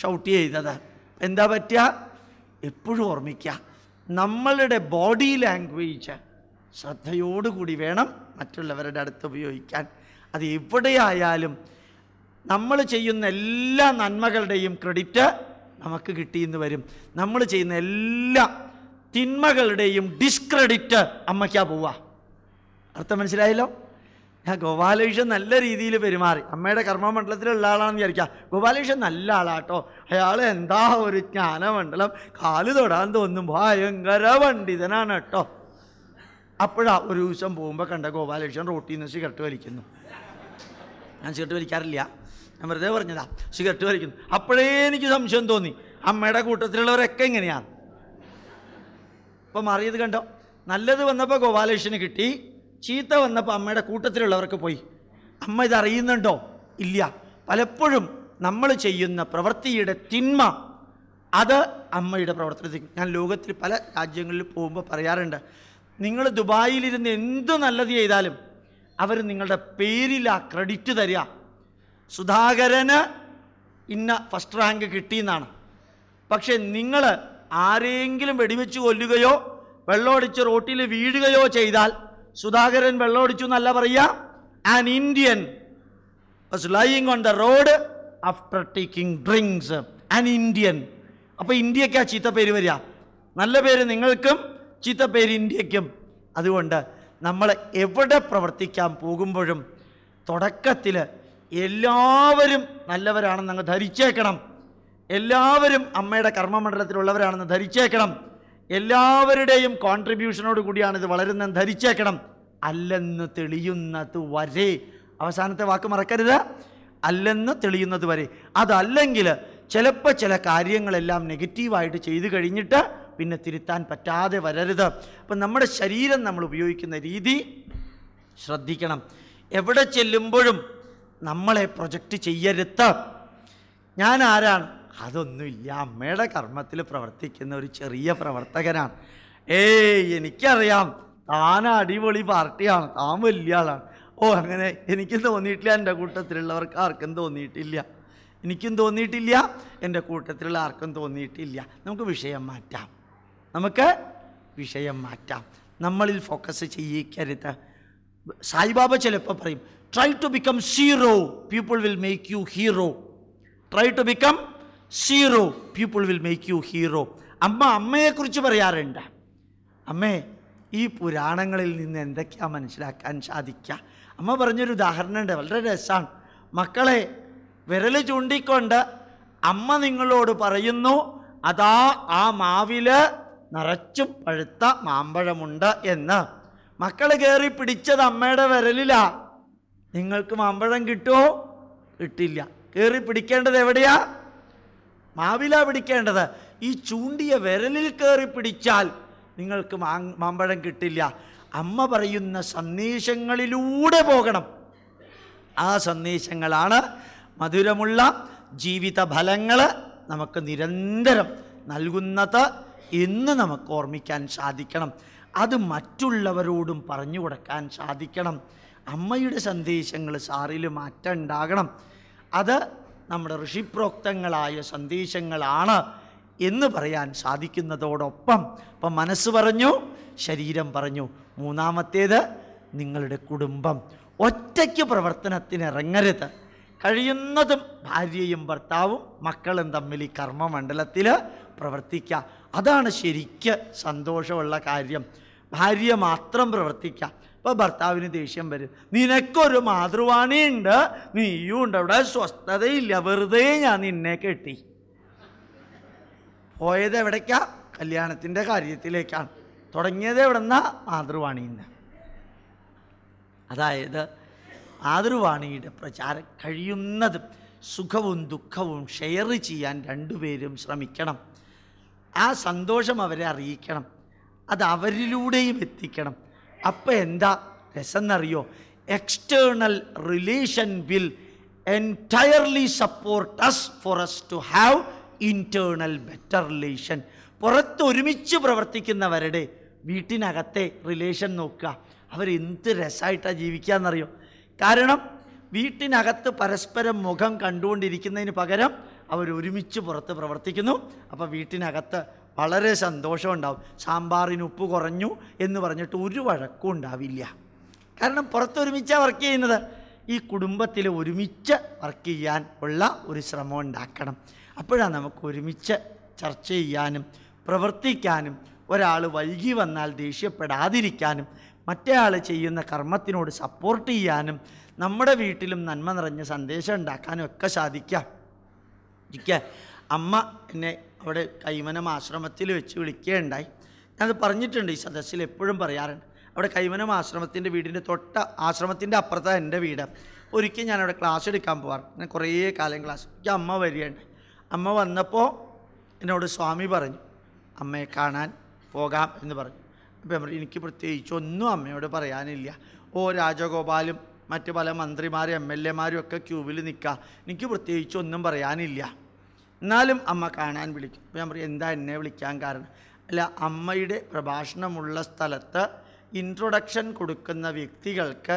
ഷൗട്ട് ചെയ്തത്. എന്താ പറ്റുക എപ്പോഴും ഓർമ്മിക്കുക നമ്മളുടെ ബോഡി ലാംഗ്വേജ് ശ്രദ്ധയോടുകൂടി വേണം മറ്റുള്ളവരുടെ അടുത്ത് ഉപയോഗിക്കാൻ. അത് എവിടെയായാലും നമ്മൾ ചെയ്യുന്ന എല്ലാ നന്മകളുടെയും ക്രെഡിറ്റ് നമുക്ക് കിട്ടിയെന്ന് വരും. നമ്മൾ ചെയ്യുന്ന എല്ലാ തിന്മകളുടെയും ഡിസ്ക്രെഡിറ്റ് അമ്മയ്ക്കാ പോവുക. അർത്ഥം മനസ്സിലായല്ലോ? ഞാൻ ഗോപാലകൃഷ്ണൻ നല്ല രീതിയിൽ പെരുമാറി. അമ്മയുടെ കർമ്മമണ്ഡലത്തിലുള്ള ആളാണെന്ന് വിചാരിക്കുക. ഗോപാലകൃഷ്ണൻ നല്ല ആളാട്ടോ. അയാൾ എന്താ ഒരു ജ്ഞാനമണ്ഡലം? കാൽ തൊടാൻ തോന്നും ഭയങ്കര പണ്ഡിതനാണ് കേട്ടോ. അപ്പോഴാ ഒരു ദിവസം പോകുമ്പോൾ കണ്ട ഗോപാലകൃഷ്ണൻ റോട്ടിൽ നിന്ന് സിഗരറ്റ് വലിക്കുന്നു. ഞാൻ സിഗരറ്റ് വലിക്കാറില്ല. ഞാൻ വെറുതെ പറഞ്ഞതാ. സിഗരറ്റ് വലിക്കുന്നു. അപ്പോഴേ എനിക്ക് സംശയം തോന്നി. അമ്മയുടെ കൂട്ടത്തിലുള്ളവരൊക്കെ എങ്ങനെയാണ് ഇപ്പം മാറിയത് കണ്ടോ? നല്ലത് വന്നപ്പോൾ ഗോപാലകൃഷ്ണന് കിട്ടി ചീത്ത വന്നപ്പോൾ അമ്മയുടെ കൂട്ടത്തിലുള്ളവർക്ക് പോയി. അമ്മ ഇതറിയുന്നുണ്ടോ? ഇല്ല. പലപ്പോഴും നമ്മൾ ചെയ്യുന്ന പ്രവൃത്തിയുടെ തിന്മ അത് അമ്മയുടെ പ്രവർത്തനത്തിൽ ഞാൻ ലോകത്തിൽ പല രാജ്യങ്ങളിൽ പോകുമ്പോൾ പറയാറുണ്ട് നിങ്ങൾ ദുബായിലിരുന്ന് എന്ത് നല്ലത് ചെയ്താലും അവർ നിങ്ങളുടെ പേരിൽ ആ ക്രെഡിറ്റ് തരിക. സുധാകരന് ഇന്ന ഫസ്റ്റ് റാങ്ക് കിട്ടിയെന്നാണ്. പക്ഷേ നിങ്ങൾ ആരെങ്കിലും വെടിവെച്ച് കൊല്ലുകയോ വെള്ളമടിച്ച് റോട്ടിൽ വീഴുകയോ ചെയ്താൽ സുധാകരൻ വെള്ളമടിച്ചു എന്നല്ല പറയുക. An Indian was lying on the road after taking drinks an Indian അപ്പോൾ ഇന്ത്യക്കാ പേര് വരിക. നല്ല പേര് നിങ്ങൾക്കും ചീത്ത പേര് ഇന്ത്യക്കും. അതുകൊണ്ട് നമ്മൾ എവിടെ പ്രവർത്തിക്കാൻ പോകുമ്പോഴും തുടക്കത്തിൽ എല്ലാവരും നല്ലവരാണെന്ന് അങ്ങ് ധരിച്ചേക്കണം. എല്ലാവരും അമ്മയുടെ കർമ്മമണ്ഡലത്തിലുള്ളവരാണെന്ന് ധരിച്ചേക്കണം. എല്ലാവരുടെയും കോൺട്രിബ്യൂഷനോട് കൂടിയാണ് ഇത് വളരുന്നതെന്ന് ധരിച്ചേക്കണം. അല്ലെന്ന് തെളിയുന്നത് വരെ. അവസാനത്തെ വാക്ക് മറക്കരുത്. അല്ലെന്ന് തെളിയുന്നത് വരെ. അതല്ലെങ്കിൽ ചിലപ്പോൾ ചില കാര്യങ്ങളെല്ലാം നെഗറ്റീവായിട്ട് ചെയ്തു കഴിഞ്ഞിട്ട് പിന്നെ തിരുത്താൻ പറ്റാതെ വരരുത്. അപ്പം നമ്മുടെ ശരീരം നമ്മൾ ഉപയോഗിക്കുന്ന രീതി ശ്രദ്ധിക്കണം. എവിടെ ചെല്ലുമ്പോഴും നമ്മളെ പ്രൊജക്റ്റ് ചെയ്യരുത്. ഞാൻ ആരാണ്? അതൊന്നുമില്ല അമ്മയുടെ കർമ്മത്തിൽ പ്രവർത്തിക്കുന്ന ഒരു ചെറിയ പ്രവർത്തകനാണ്. ഏയ് എനിക്കറിയാം. താൻ അടിപൊളി പാർട്ടിയാണ്. താൻ വലിയ ആളാണ്. ഓ അങ്ങനെ എനിക്കും തോന്നിയിട്ടില്ല. എന്റെ കൂട്ടത്തിലുള്ളവർക്ക് ആർക്കും തോന്നിയിട്ടില്ല. എനിക്കും തോന്നിയിട്ടില്ല. എന്റെ കൂട്ടത്തിലുള്ള ആർക്കും തോന്നിയിട്ടില്ല. നമുക്ക് വിഷയം മാറ്റാം. നമുക്ക് വിഷയം മാറ്റാം. നമ്മളിൽ ഫോക്കസ് ചെയ്യിക്കരുത് സായിബാബ ചിലപ്പോൾ പറയും try to become zero people will make you hero try to become zero people will make you hero അമ്മ അമ്മയെക്കുറിച്ച് പറയാറുണ്ട്. അമ്മേ ഈ പുരാണങ്ങളിൽ നിന്ന് എന്തൊക്കെയാ മനസ്സിലാക്കാൻ സാധിക്കുക? അമ്മ പറഞ്ഞൊരു ഉദാഹരണമുണ്ട് വളരെ രസമാണ് മക്കളെ വിരൽ ചൂണ്ടിക്കൊണ്ട് അമ്മ നിങ്ങളോട് പറയുന്നു അതാ ആ മാവിൽ നിറച്ചും പഴുത്ത മാമ്പഴമുണ്ട് എന്ന്. മക്കൾ കയറി പിടിച്ചത് അമ്മയുടെ വിരലിലാ. നിങ്ങൾക്ക് മാമ്പഴം കിട്ടുമോ? കിട്ടില്ല. കയറി പിടിക്കേണ്ടത് എവിടെയാ? മാവില പിടിക്കേണ്ടത് ഈ ചൂണ്ടിയ വിരലിൽ കയറി പിടിച്ചാൽ നിങ്ങൾക്ക് മാമ്പഴം കിട്ടില്ല. അമ്മ പറയുന്ന സന്ദേശങ്ങളിലൂടെ പോകണം. ആ സന്ദേശങ്ങളാണ് മധുരമുള്ള ജീവിത ഫലങ്ങൾ നമുക്ക് നിരന്തരം നൽകുന്നത് എന്ന് നമുക്ക് ഓർമ്മിക്കാൻ സാധിക്കണം. അത് മറ്റുള്ളവരോടും പറഞ്ഞു കൊടുക്കാൻ സാധിക്കണം. അമ്മയുടെ സന്ദേശങ്ങൾ സാറിൽ മാറ്റം ഉണ്ടാകണം. അത് നമ്മുടെ ഋഷിപ്രോക്തങ്ങളായ സന്ദേശങ്ങളാണ് എന്ന് പറയാൻ സാധിക്കുന്നതോടൊപ്പം ഇപ്പം മനസ്സ് പറഞ്ഞു ശരീരം പറഞ്ഞു. മൂന്നാമത്തേത് നിങ്ങളുടെ കുടുംബം. ഒറ്റയ്ക്ക് പ്രവർത്തനത്തിന് ഇറങ്ങരുത് കഴിയുന്നതും ഭാര്യയും ഭർത്താവും മക്കളും തമ്മിൽ ഈ കർമ്മമണ്ഡലത്തിൽ പ്രവർത്തിക്കുക. അതാണ് ശരിക്ക് സന്തോഷമുള്ള കാര്യം. ഭാര്യ മാത്രം പ്രവർത്തിക്കുക. ഇപ്പോൾ ഭർത്താവിന് ദേഷ്യം വരും. നിനക്കൊരു മാതൃവാണിയുണ്ട്. നീയും ഉണ്ട്. അവിടെ സ്വസ്ഥതയില്ല. വെറുതെ ഞാൻ നിന്നെ കെട്ടി. പോയത് എവിടേക്കാ? കല്യാണത്തിന്റെ കാര്യത്തിലേക്കാണ്. തുടങ്ങിയത് എവിടെന്നാ? മാതൃവാണിന്ന് അതായത് മാതൃവാണിയുടെ പ്രചാരം കഴിയുന്നത് സുഖവും ദുഃഖവും ഷെയർ ചെയ്യാൻ രണ്ടുപേരും ശ്രമിക്കണം. ആ സന്തോഷം അവരെ അറിയിക്കണം. അത് അവരിലൂടെയും എത്തിക്കണം. അപ്പം എന്താ? രസം എന്നറിയോ external relation will entirely support us for us to have internal better relation പുറത്ത് ഒരുമിച്ച് പ്രവർത്തിക്കുന്നവരുടെ വീട്ടിനകത്തെ റിലേഷൻ നോക്കുക. അവരെന്ത് രസമായിട്ടാണ് ജീവിക്കുക എന്നറിയോ കാരണം വീട്ടിനകത്ത് പരസ്പരം മുഖം കണ്ടുകൊണ്ടിരിക്കുന്നതിന് പകരം അവർ ഒരുമിച്ച് പുറത്ത് പ്രവർത്തിക്കുന്നു. അപ്പോൾ വീട്ടിനകത്ത് വളരെ സന്തോഷമുണ്ടാവും. സാമ്പാറിന് ഉപ്പ് കുറഞ്ഞു എന്ന് പറഞ്ഞിട്ട് ഒരു വഴക്കും ഉണ്ടാവില്ല. കാരണം പുറത്തൊരുമിച്ചാണ് വർക്ക് ചെയ്യുന്നത്. ഈ കുടുംബത്തിൽ ഒരുമിച്ച് വർക്ക് ചെയ്യാൻ ഉള്ള ഒരു ശ്രമം ഉണ്ടാക്കണം. അപ്പോഴാണ് നമുക്ക് ഒരുമിച്ച് ചർച്ച ചെയ്യാനും പ്രവർത്തിക്കാനും ഒരാൾ വൈകി വന്നാൽ ദേഷ്യപ്പെടാതിരിക്കാനും മറ്റേ ആൾ ചെയ്യുന്ന കർമ്മത്തിനോട് സപ്പോർട്ട് ചെയ്യാനും നമ്മുടെ വീട്ടിലും നന്മ നിറഞ്ഞ സന്ദേശം ഉണ്ടാക്കാനും ഒക്കെ സാധിക്കാം. ഇരിക്കുക അമ്മ എന്നെ അവിടെ കൈമനം ആശ്രമത്തിൽ വെച്ച് വിളിക്കുകയുണ്ടായി. ഞാനത് പറഞ്ഞിട്ടുണ്ട് ഈ സദസ്സിൽ എപ്പോഴും പറയാറുണ്ട്. അവിടെ കൈമനം ആശ്രമത്തിന്റെ വീടിന്റെ തൊട്ട ആശ്രമത്തിന്റെ അപ്പുറത്താണ് എന്റെ വീട്. ഒരിക്കൽ ഞാൻ അവിടെ ക്ലാസ് എടുക്കാൻ പോവാറ് ഞാൻ കുറേ കാലം ക്ലാസ് എനിക്ക് അമ്മ വരികയുണ്ട്. അമ്മ വന്നപ്പോൾ എന്നോട് സ്വാമി പറഞ്ഞു അമ്മയെ കാണാൻ പോകാം എന്ന് പറഞ്ഞു. അപ്പം എനിക്ക് പ്രത്യേകിച്ച് ഒന്നും അമ്മയോട് പറയാനില്ല. ഓ രാജഗോപാലും മറ്റ് പല മന്ത്രിമാരും എം എൽ എമാരും ഒക്കെ ക്യൂവിൽ നിൽക്കുക. എനിക്ക് പ്രത്യേകിച്ച് ഒന്നും പറയാനില്ല. എന്നാലും അമ്മ കാണാൻ വിളിക്കും. അപ്പോൾ ഞാൻ പറയും എന്താ എന്നെ വിളിക്കാൻ കാരണം? അല്ല അമ്മയുടെ പ്രഭാഷണമുള്ള സ്ഥലത്ത് ഇൻട്രൊഡക്ഷൻ കൊടുക്കുന്ന വ്യക്തികൾക്ക്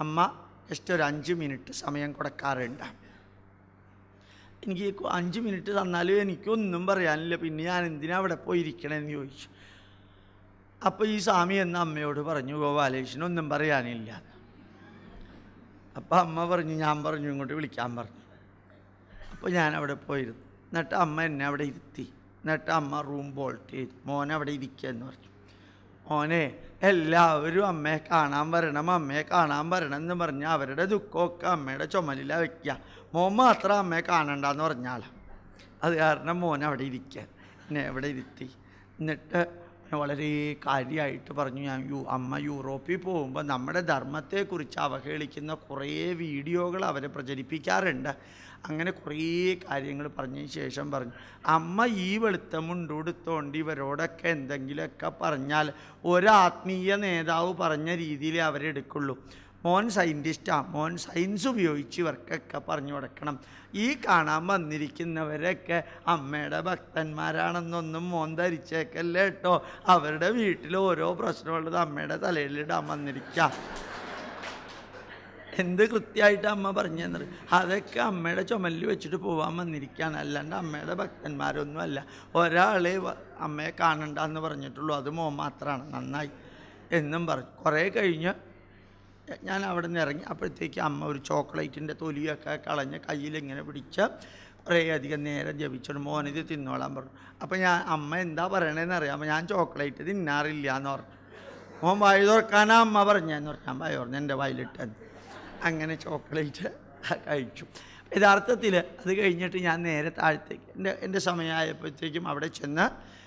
അമ്മ ജസ്റ്റ് ഒരു അഞ്ച് മിനിറ്റ് സമയം കൊടുക്കാറുണ്ട്. എനിക്ക് അഞ്ച് മിനിറ്റ് തന്നാലും എനിക്കൊന്നും പറയാനില്ല. പിന്നെ ഞാൻ എന്തിനാ അവിടെ പോയി ഇരിക്കണമെന്ന് ചോദിച്ചു. അപ്പോൾ ഈ സ്വാമി എന്ന അമ്മയോട് പറഞ്ഞു ഗോപാലേഷനൊന്നും പറയാനില്ല. അപ്പോൾ അമ്മ പറഞ്ഞു ഞാൻ പറഞ്ഞു ഇങ്ങോട്ട് വിളിക്കാൻ പറഞ്ഞു. അപ്പോൾ ഞാൻ അവിടെ പോയിരുന്നു. എന്നിട്ട് അമ്മ എന്നെ അവിടെ ഇരുത്തി. എന്നിട്ട് അമ്മ റൂം ചെയ്തു. മോൻ അവിടെ ഇരിക്കുക എന്ന് പറഞ്ഞു. മോനെ എല്ലാവരും അമ്മയെ കാണാൻ വരണം അമ്മയെ കാണാൻ വരണം എന്ന് പറഞ്ഞാൽ അവരുടെ ദുഃഖമൊക്കെ അമ്മയുടെ ചുമലിലാണ് വയ്ക്കുക മോൻ മാത്രം അമ്മയെ കാണണ്ടെന്ന് പറഞ്ഞാൽ അത് കാരണം മോൻ അവിടെ ഇരിക്കുക. എന്നെ അവിടെ ഇരുത്തി. എന്നിട്ട് വളരെ കാര്യമായിട്ട് പറഞ്ഞു. ഞാൻ യു അമ്മ യൂറോപ്പിൽ പോകുമ്പോൾ നമ്മുടെ ധർമ്മത്തെക്കുറിച്ച് അവഹേളിക്കുന്ന കുറേ വീഡിയോകൾ അവരെ പ്രചരിപ്പിക്കാറുണ്ട്. അങ്ങനെ കുറേ കാര്യങ്ങൾ പറഞ്ഞതിന് ശേഷം പറഞ്ഞു അമ്മ ഈ വെളുത്ത മുണ്ടുടുത്തോണ്ട് ഇവരോടൊക്കെ എന്തെങ്കിലുമൊക്കെ പറഞ്ഞാൽ ഒരാത്മീയ നേതാവ് പറഞ്ഞ രീതിയിൽ അവരെടുക്കുള്ളൂ മോൻ സയന്റിസ്റ്റാണ് മോൻ സയൻസ് ഉപയോഗിച്ച് ഇവർക്കൊക്കെ പറഞ്ഞു കൊടുക്കണം. ഈ കാണാൻ വന്നിരിക്കുന്നവരൊക്കെ അമ്മയുടെ ഭക്തന്മാരാണെന്നൊന്നും മോൻ ധരിച്ചേക്കല്ലേ കേട്ടോ അവരുടെ വീട്ടിൽ ഓരോ പ്രശ്നമുള്ളത് അമ്മയുടെ തലയിലിടാൻ വന്നിരിക്കാം. എന്ത് കൃത്യമായിട്ട് അമ്മ പറഞ്ഞു തന്നത് അതൊക്കെ അമ്മയുടെ ചുമലിൽ വെച്ചിട്ട് പോവാൻ വന്നിരിക്കുകയാണ്. അല്ലാണ്ട് അമ്മയുടെ ഭക്തന്മാരൊന്നും അല്ല ഒരാളെ അമ്മയെ കാണണ്ട എന്ന് പറഞ്ഞിട്ടുള്ളൂ. അത് മോൻ മാത്രമാണ് നന്നായി. എന്നും പറഞ്ഞു. കുറേ കഴിഞ്ഞ് ഞാൻ അവിടെ നിന്ന് ഇറങ്ങി. അപ്പോഴത്തേക്ക് അമ്മ ഒരു ചോക്ലേറ്റിന്റെ തൊലിയൊക്കെ കളഞ്ഞ് കയ്യിൽ ഇങ്ങനെ പിടിച്ച് കുറേ അധികം നേരം ജപിച്ചോണ്ട് മോനിത് തിന്നോളാൻ പറഞ്ഞു. അപ്പോൾ ഞാൻ അമ്മ എന്താ പറയണതെന്ന് അറിയാമോ? ഞാൻ ചോക്ലേറ്റ് തിന്നാറില്ല എന്ന് പറഞ്ഞു. മോൻ വായി തുറക്കാനാ അമ്മ പറഞ്ഞെന്ന് പറഞ്ഞു. ഞാൻ വായി തുറന്ന് എന്റെ വായിലിട്ടെന്ന് അങ്ങനെ ചോക്ലേറ്റ് കഴിച്ചു. യഥാർത്ഥത്തിൽ അത് കഴിഞ്ഞിട്ട് ഞാൻ നേരെ താഴത്തേക്ക് എന്റെ എന്റെ സമയമായപ്പോഴത്തേക്കും അവിടെ ചെന്ന്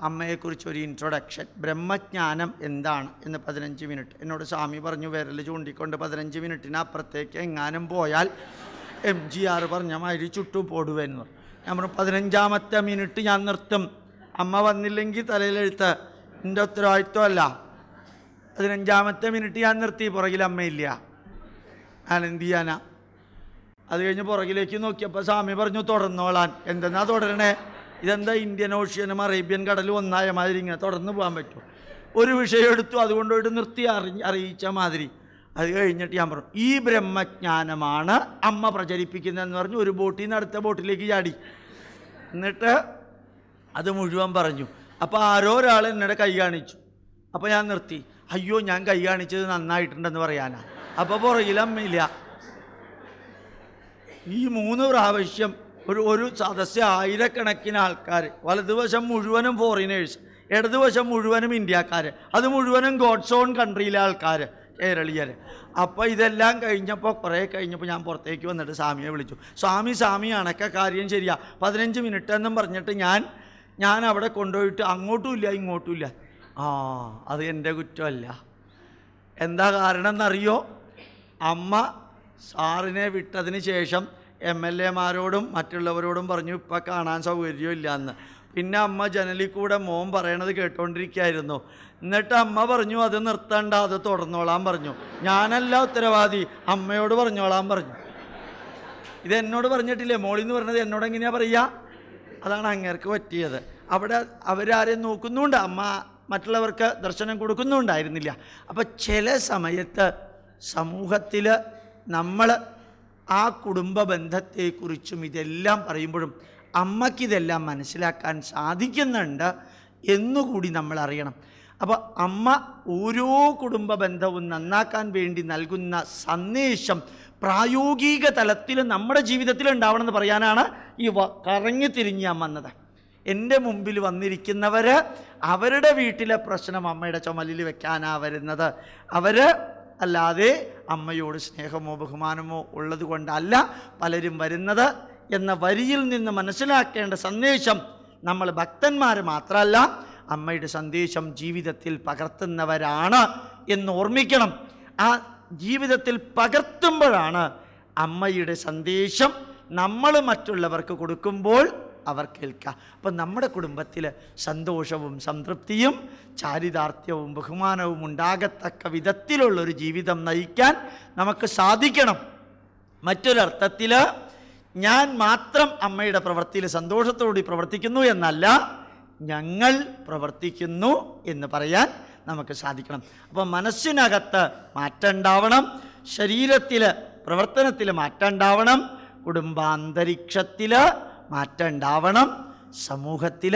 അമ്മയെക്കുറിച്ച് ഒരു ഇൻട്രൊഡക്ഷൻ ബ്രഹ്മജ്ഞാനം എന്താണ് എന്ന് പതിനഞ്ച് മിനിറ്റ് എന്നോട് സ്വാമി പറഞ്ഞു വിരൽ ചൂണ്ടിക്കൊണ്ട് പതിനഞ്ച് മിനിറ്റിന് അപ്പുറത്തേക്ക് എങ്ങാനും പോയാൽ എം ജി ആർ പറഞ്ഞ മാതിരി ചുട്ടും പോടുവെന്ന് പറഞ്ഞു. ഞാൻ പറഞ്ഞു പതിനഞ്ചാമത്തെ മിനിറ്റ് ഞാൻ നിർത്തും. അമ്മ വന്നില്ലെങ്കിൽ തലയിലെഴുത്ത്. എന്റെ ഉത്തരവാദിത്വമല്ല പതിനഞ്ചാമത്തെ മിനിറ്റ് ഞാൻ നിർത്തി പുറകിൽ അമ്മയില്ല. എന്ത് ചെയ്യാനാ? അത് കഴിഞ്ഞ് പുറകിലേക്ക് നോക്കിയപ്പോൾ സ്വാമി പറഞ്ഞു തുടർന്നോളാൻ. എന്തെന്നാ തുടരണേ? ഇതെന്താ ഇന്ത്യൻ ഓഷ്യനും അറേബ്യൻ കടലും ഒന്നായ മാതിരി ഇങ്ങനെ തുടർന്ന് പോകാൻ പറ്റും ഒരു വിഷയം എടുത്തു അതുകൊണ്ട് പോയിട്ട് നിർത്തി അറി അറിയിച്ച മാതിരി. അത് കഴിഞ്ഞിട്ട് ഞാൻ പറഞ്ഞു ഈ ബ്രഹ്മജ്ഞാനമാണ് അമ്മ പ്രചരിപ്പിക്കുന്നതെന്ന് പറഞ്ഞു ഒരു ബോട്ടിൽ നിന്ന് അടുത്ത ബോട്ടിലേക്ക് ചാടി. എന്നിട്ട് അത് മുഴുവൻ പറഞ്ഞു. അപ്പോൾ ആരോ ഒരാൾ എന്നോട് കൈ കാണിച്ചു. അപ്പോൾ ഞാൻ നിർത്തി. അയ്യോ ഞാൻ കൈ കാണിച്ചത് നന്നായിട്ടുണ്ടെന്ന് പറയാനാ. അപ്പോൾ പുറകിലമ്മയില്ല ഈ മൂന്ന് പ്രാവശ്യം ഒരു ഒരു സദസ്യ ആയിരക്കണക്കിന് ആൾക്കാർ വലതുവശം മുഴുവനും ഫോറിനേഴ്സ് ഇടതുവശം മുഴുവനും ഇന്ത്യക്കാർ അത് മുഴുവനും ഗോഡ്സ് ഓൺ കൺട്രിയിലെ ആൾക്കാർ കേരളീയർ അപ്പോൾ ഇതെല്ലാം കഴിഞ്ഞപ്പോൾ കുറേ കഴിഞ്ഞപ്പോൾ ഞാൻ പുറത്തേക്ക് വന്നിട്ട് സ്വാമിയെ വിളിച്ചു. സ്വാമി സ്വാമി അണക്ക കാര്യം ശരിയാ. പതിനഞ്ച് മിനിറ്റ് എന്നും പറഞ്ഞിട്ട് ഞാൻ ഞാൻ അവിടെ കൊണ്ടുപോയിട്ട് അങ്ങോട്ടും ഇല്ല ഇങ്ങോട്ടും ഇല്ല. ആ അത് എന്റെ കുറ്റമല്ല. എന്താ കാരണം എന്നറിയോ അമ്മ സാറിനെ വിട്ടതിന് ശേഷം എം എൽ എമാരോടും മറ്റുള്ളവരോടും പറഞ്ഞു ഇപ്പം കാണാൻ സൗകര്യമില്ല എന്ന്. പിന്നെ അമ്മ ജനലിൽ കൂടെ മോൻ പറയണത് കേട്ടോണ്ടിരിക്കുകയായിരുന്നു എന്നിട്ട് അമ്മ പറഞ്ഞു അത് നിർത്തണ്ട അത് തുടർന്നോളാൻ പറഞ്ഞു. ഞാനല്ല ഉത്തരവാദി അമ്മയോട് പറഞ്ഞോളാൻ പറഞ്ഞു. ഇത് എന്നോട് പറഞ്ഞിട്ടില്ലേ? മോളിന്ന് പറഞ്ഞത് എന്നോട് എങ്ങനെയാ പറയുക അതാണ് അങ്ങേർക്ക് പറ്റിയത്. അവിടെ അവരാരെയും നോക്കുന്നുണ്ട്. അമ്മ മറ്റുള്ളവർക്ക് ദർശനം കൊടുക്കുന്നുണ്ടായിരുന്നില്ല. അപ്പം ചില സമയത്ത് സമൂഹത്തിൽ നമ്മൾ ആ കുടുംബ ബന്ധത്തെക്കുറിച്ചും ഇതെല്ലാം പറയുമ്പോഴും അമ്മയ്ക്കിതെല്ലാം മനസ്സിലാക്കാൻ സാധിക്കുന്നുണ്ട് എന്നുകൂടി നമ്മൾ അറിയണം അപ്പോൾ അമ്മ ഓരോ കുടുംബ ബന്ധവും നന്നാക്കാൻ വേണ്ടി നൽകുന്ന സന്ദേശം പ്രായോഗിക തലത്തിൽ നമ്മുടെ ജീവിതത്തിൽ ഉണ്ടാവണമെന്ന് പറയാനാണ് ഈ കറങ്ങി തിരിഞ്ഞ് ഞാൻ വന്നത്. എന്റെ മുമ്പിൽ വന്നിരിക്കുന്നവർ അവരുടെ വീട്ടിലെ പ്രശ്നം അമ്മയുടെ ചുമലിൽ വെക്കാനാണ് വരുന്നത്. അവർ അല്ലാതെ അമ്മയോട് സ്നേഹമോ ബഹുമാനമോ ഉള്ളത് കൊണ്ടല്ല പലരും വരുന്നത് എന്ന വരിയിൽ നിന്ന് മനസ്സിലാക്കേണ്ട സന്ദേശം നമ്മൾ ഭക്തന്മാർ മാത്രമല്ല അമ്മയുടെ സന്ദേശം ജീവിതത്തിൽ പകർത്തുന്നവരാണ് എന്ന് ഓർമ്മിക്കണം. ആ ജീവിതത്തിൽ പകർത്തുമ്പോഴാണ് അമ്മയുടെ സന്ദേശം നമ്മൾ മറ്റുള്ളവർക്ക് കൊടുക്കുമ്പോൾ അവർ കേൾക്കുക അപ്പം നമ്മുടെ കുടുംബത്തിൽ സന്തോഷവും സംതൃപ്തിയും ചാരിതാർത്ഥ്യവും ബഹുമാനവും ഉണ്ടാകത്തക്ക വിധത്തിലുള്ളൊരു ജീവിതം നയിക്കാൻ നമുക്ക് സാധിക്കണം. മറ്റൊരർത്ഥത്തിൽ ഞാൻ മാത്രം അമ്മയുടെ പ്രവൃത്തിയിൽ സന്തോഷത്തോടുകൂടി പ്രവർത്തിക്കുന്നു എന്നല്ല ഞങ്ങൾ പ്രവർത്തിക്കുന്നു എന്ന് പറയാൻ നമുക്ക് സാധിക്കണം. അപ്പോൾ മനസ്സിനകത്ത് മാറ്റം ഉണ്ടാവണം ശരീരത്തിൽ പ്രവർത്തനത്തിൽ മാറ്റം ഉണ്ടാവണം കുടുംബാന്തരീക്ഷത്തിൽ മാറ്റം ഉണ്ടാവണം സമൂഹത്തിൽ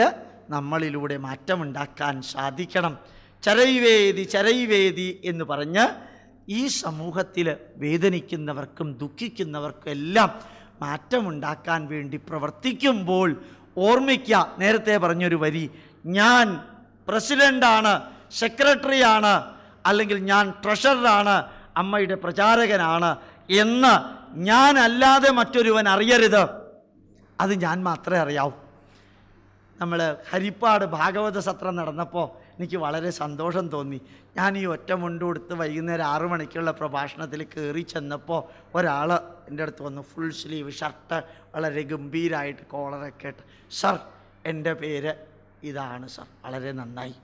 നമ്മളിലൂടെ മാറ്റമുണ്ടാക്കാൻ സാധിക്കണം. ചരൈവേദി ചരൈവേദി എന്ന് പറഞ്ഞ് ഈ സമൂഹത്തിൽ വേദനിക്കുന്നവർക്കും ദുഃഖിക്കുന്നവർക്കും എല്ലാം മാറ്റമുണ്ടാക്കാൻ വേണ്ടി പ്രവർത്തിക്കുമ്പോൾ ഓർമ്മിക്കുക നേരത്തെ പറഞ്ഞൊരു വരി ഞാൻ പ്രസിഡന്റാണ് സെക്രട്ടറിയാണ് അല്ലെങ്കിൽ ഞാൻ ട്രഷററാണ് അമ്മയുടെ പ്രചാരകനാണ് എന്ന് ഞാനല്ലാതെ മറ്റൊരുവൻ അറിയരുത്. അത് ഞാൻ മാത്രമേ അറിയാവൂ. നമ്മൾ ഹരിപ്പാട് ഭാഗവത സത്രം നടന്നപ്പോൾ എനിക്ക് വളരെ സന്തോഷം തോന്നി. ഞാൻ ഈ ഒറ്റ മുണ്ട് കൊടുത്ത് വൈകുന്നേരം ആറു മണിക്കുള്ള പ്രഭാഷണത്തിൽ കയറി ചെന്നപ്പോൾ ഒരാൾ എന്റെ അടുത്ത് വന്നു. ഫുൾ സ്ലീവ് ഷർട്ട് വളരെ ഗംഭീരമായിട്ട് കോളറൊക്കെ ഇട്ട് സർ എന്റെ പേര് ഇതാണ് സർ വളരെ നന്നായി.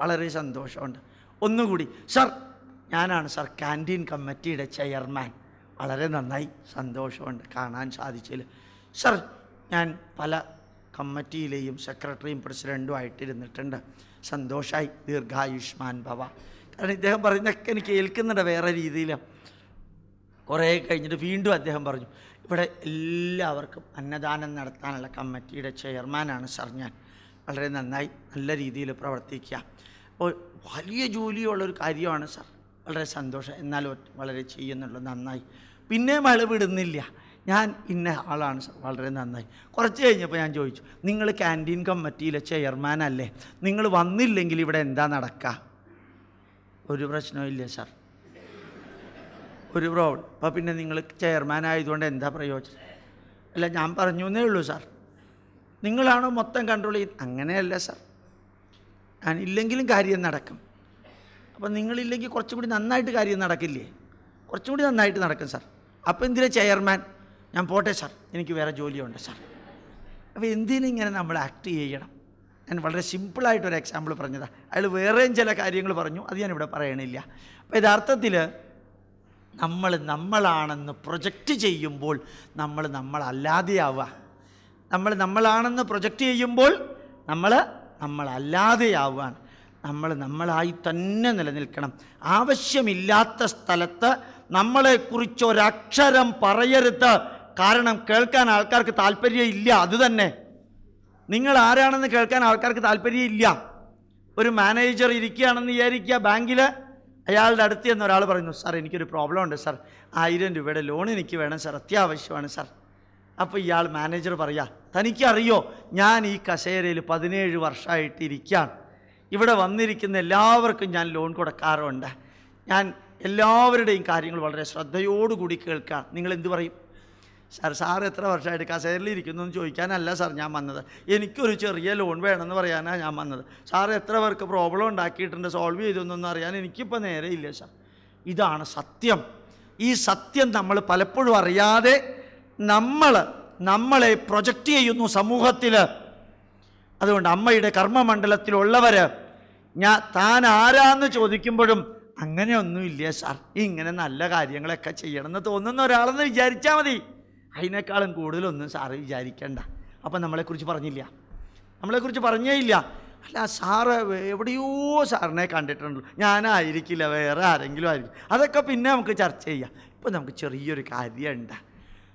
വളരെ സന്തോഷമുണ്ട്. ഒന്നുകൂടി സർ ഞാനാണ് സർ ക്യാന്റീൻ കമ്മിറ്റിയുടെ ചെയർമാൻ വളരെ നന്നായി. സന്തോഷമുണ്ട് കാണാൻ സാധിച്ചില്ല സർ ഞാൻ പല കമ്മിറ്റിയിലെയും സെക്രട്ടറിയും പ്രസിഡന്റും ആയിട്ടിരുന്നിട്ടുണ്ട്. സന്തോഷായി. ദീർഘായുഷ്മാൻ ഭവ. കാരണം ഇദ്ദേഹം പറയുന്നതൊക്കെ എനിക്ക് കേൾക്കുന്നുണ്ട് വേറെ രീതിയിൽ. കുറേ കഴിഞ്ഞിട്ട് വീണ്ടും അദ്ദേഹം പറഞ്ഞു ഇവിടെ എല്ലാവർക്കും അന്നദാനം നടത്താനുള്ള കമ്മിറ്റിയുടെ ചെയർമാനാണ് സർ ഞാൻ. വളരെ നന്നായി നല്ല രീതിയിൽ പ്രവർത്തിക്കുക. അപ്പോൾ വലിയ ജോലിയുള്ളൊരു കാര്യമാണ് സർ. വളരെ സന്തോഷം. എന്നാലും വളരെ ചെയ്യുന്നുള്ളൂ. നന്നായി. പിന്നെ മഴ വിടുന്നില്ല ഞാൻ ഇന്ന ആളാണ് സർ വളരെ നന്നായി. കുറച്ച് കഴിഞ്ഞപ്പോൾ ഞാൻ ചോദിച്ചു നിങ്ങൾ ക്യാന്റീൻ കമ്മിറ്റിയിലെ ചെയർമാൻ അല്ലേ? നിങ്ങൾ വന്നില്ലെങ്കിൽ ഇവിടെ എന്താ നടക്കുക ഒരു പ്രശ്നവും ഇല്ല സാർ ഒരു പ്രോബ്ലം അപ്പോൾ പിന്നെ നിങ്ങൾ ചെയർമാൻ ആയതുകൊണ്ട് എന്താ പ്രയോജനം? അല്ല ഞാൻ പറഞ്ഞു എന്നേ ഉള്ളൂ സാർ നിങ്ങളാണോ മൊത്തം കൺട്രോൾ ചെയ്യുന്നത് അങ്ങനെയല്ല സാർ ഞാൻ ഇല്ലെങ്കിലും കാര്യം നടക്കും. അപ്പം നിങ്ങളില്ലെങ്കിൽ കുറച്ചും കൂടി നന്നായിട്ട് കാര്യം നടക്കില്ലേ? കുറച്ചും കൂടി നന്നായിട്ട് നടക്കും സാർ അപ്പോൾ എന്തിനാ ചെയർമാൻ ഞാൻ പോട്ടെ സാർ എനിക്ക് വേറെ ജോലിയുണ്ട് സാർ അപ്പോൾ എന്തിനിങ്ങനെ നമ്മൾ ആക്ട് ചെയ്യണം? ഞാൻ വളരെ സിമ്പിളായിട്ടൊരു എക്സാമ്പിൾ പറഞ്ഞതാണ് അയാൾ വേറെയും ചില കാര്യങ്ങൾ പറഞ്ഞു. അത് ഞാനിവിടെ പറയണില്ല. അപ്പോൾ യഥാർത്ഥത്തിൽ നമ്മൾ നമ്മളാണെന്ന് പ്രൊജക്റ്റ് ചെയ്യുമ്പോൾ നമ്മൾ നമ്മളല്ലാതെയാവുക. നമ്മൾ നമ്മളാണെന്ന് പ്രൊജക്റ്റ് ചെയ്യുമ്പോൾ നമ്മൾ നമ്മളല്ലാതെയാവുകയാണ്. നമ്മൾ നമ്മളായി തന്നെ നിലനിൽക്കണം. ആവശ്യമില്ലാത്ത സ്ഥലത്ത് നമ്മളെക്കുറിച്ച് ഒരക്ഷരം പറയരുത്. കാരണം കേൾക്കാൻ ആൾക്കാർക്ക് താല്പര്യം ഇല്ല അത് തന്നെ. നിങ്ങൾ ആരാണെന്ന് കേൾക്കാൻ ആൾക്കാർക്ക് താല്പര്യം ഇല്ല ഒരു മാനേജർ ഇരിക്കുകയാണെന്ന് വിചാരിക്കുക ബാങ്കിൽ അയാളുടെ അടുത്ത് ചെന്ന് ഒരാൾ പറയുന്നു സാർ എനിക്കൊരു പ്രോബ്ലം ഉണ്ട് സാർ. ആയിരം രൂപയുടെ ലോൺ എനിക്ക് വേണം സാർ. അത്യാവശ്യമാണ് സാർ. അപ്പോൾ ഇയാൾ മാനേജർ പറയാ തനിക്കറിയോ ഞാൻ ഈ കസേരയിൽ പതിനേഴ് വർഷമായിട്ട് ഇരിക്കുകയാണ്. ഇവിടെ വന്നിരിക്കുന്ന എല്ലാവർക്കും ഞാൻ ലോൺ കൊടുക്കാറുണ്ട്. ഞാൻ എല്ലാവരുടെയും കാര്യങ്ങൾ വളരെ ശ്രദ്ധയോടുകൂടി കേൾക്കാം നിങ്ങൾ എന്തു പറയും? സാർ സാർ എത്ര വർഷമായിട്ട് കസേരയിൽ ഇരിക്കുന്നു എന്ന് ചോദിക്കാനല്ല സാർ ഞാൻ വന്നത്. എനിക്കൊരു ചെറിയ ലോൺ വേണമെന്ന് പറയാനാണ് ഞാൻ വന്നത്. സാർ എത്ര പേർക്ക് പ്രോബ്ലം ഉണ്ടാക്കിയിട്ടുണ്ട് സോൾവ് ചെയ്തൊന്നും അറിയാൻ എനിക്കിപ്പോൾ നേരെ ഇല്ല സാർ. ഇതാണ് സത്യം. ഈ സത്യം നമ്മൾ പലപ്പോഴും അറിയാതെ നമ്മൾ നമ്മളെ പ്രൊജക്റ്റ് ചെയ്യുന്നു സമൂഹത്തിൽ അതുകൊണ്ട് അമ്മയുടെ കർമ്മമണ്ഡലത്തിലുള്ളവർ ഞാൻ താൻ ആരാന്ന് ചോദിക്കുമ്പോഴും അങ്ങനെയൊന്നുമില്ല സാർ? ഇങ്ങനെ നല്ല കാര്യങ്ങളൊക്കെ ചെയ്യണമെന്ന് തോന്നുന്ന ഒരാളെന്ന് വിചാരിച്ചാൽ മതി. അതിനേക്കാളും കൂടുതലൊന്നും സാറ് വിചാരിക്കണ്ട. അപ്പം നമ്മളെക്കുറിച്ച് പറഞ്ഞില്ല. നമ്മളെക്കുറിച്ച് പറഞ്ഞേ ഇല്ല. അല്ല സാറ് എവിടെയോ സാറിനെ കണ്ടിട്ടുണ്ടല്ലോ ഞാനായിരിക്കില്ല വേറെ ആരെങ്കിലും ആയിരിക്കും അതൊക്കെ പിന്നെ നമുക്ക് ചർച്ച ചെയ്യാം. ഇപ്പം നമുക്ക് ചെറിയൊരു കാര്യമുണ്ട്.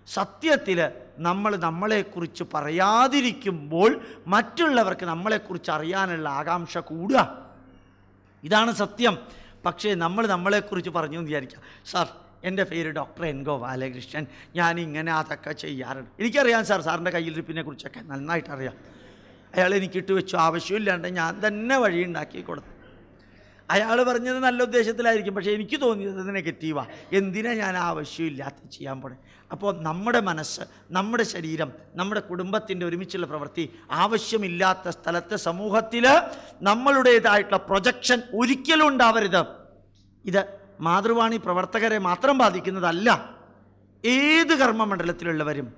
സത്യത്തിൽ നമ്മൾ നമ്മളെക്കുറിച്ച് പറയാതിരിക്കുമ്പോൾ മറ്റുള്ളവർക്ക് നമ്മളെക്കുറിച്ച് അറിയാനുള്ള ആകാംക്ഷ കൂടുക. ഇതാണ് സത്യം. പക്ഷേ നമ്മൾ നമ്മളെക്കുറിച്ച് പറഞ്ഞു എന്ന് വിചാരിക്കാം സാർ എന്റെ പേര് ഡോക്ടർ എൻ ഗോ ബാലകൃഷ്ണൻ. ഞാൻ ഇങ്ങനെ അതൊക്കെ ചെയ്യാറുണ്ട്. എനിക്കറിയാം സാർ സാറിന്റെ കയ്യിലിരിപ്പിനെ കുറിച്ചൊക്കെ നന്നായിട്ട് അറിയാം അയാൾ എനിക്കിട്ട് വെച്ചു. ആവശ്യമില്ലാണ്ട് ഞാൻ തന്നെ വഴി ഉണ്ടാക്കി കൊടുത്തു. അയാൾ പറഞ്ഞത് നല്ല ഉദ്ദേശത്തിലായിരിക്കും. പക്ഷേ എനിക്ക് തോന്നിയത് നെഗറ്റീവാണ് എന്തിനാ ഞാൻ ആവശ്യമില്ലാത്ത ചെയ്യാൻ പോണേ? അപ്പോൾ നമ്മുടെ മനസ്സ് നമ്മുടെ ശരീരം നമ്മുടെ കുടുംബത്തിന്റെ ഒരുമിച്ചുള്ള പ്രവൃത്തി ആവശ്യമില്ലാത്ത സ്ഥലത്ത് സമൂഹത്തിൽ നമ്മളുടേതായിട്ടുള്ള പ്രൊജക്ഷൻ ഒരിക്കലും ഉണ്ടാവരുത്. ഇത് മാതൃവാണി പ്രവർത്തകരെ മാത്രം ബാധിക്കുന്നതല്ല ഏത് കർമ്മമണ്ഡലത്തിലുള്ളവരും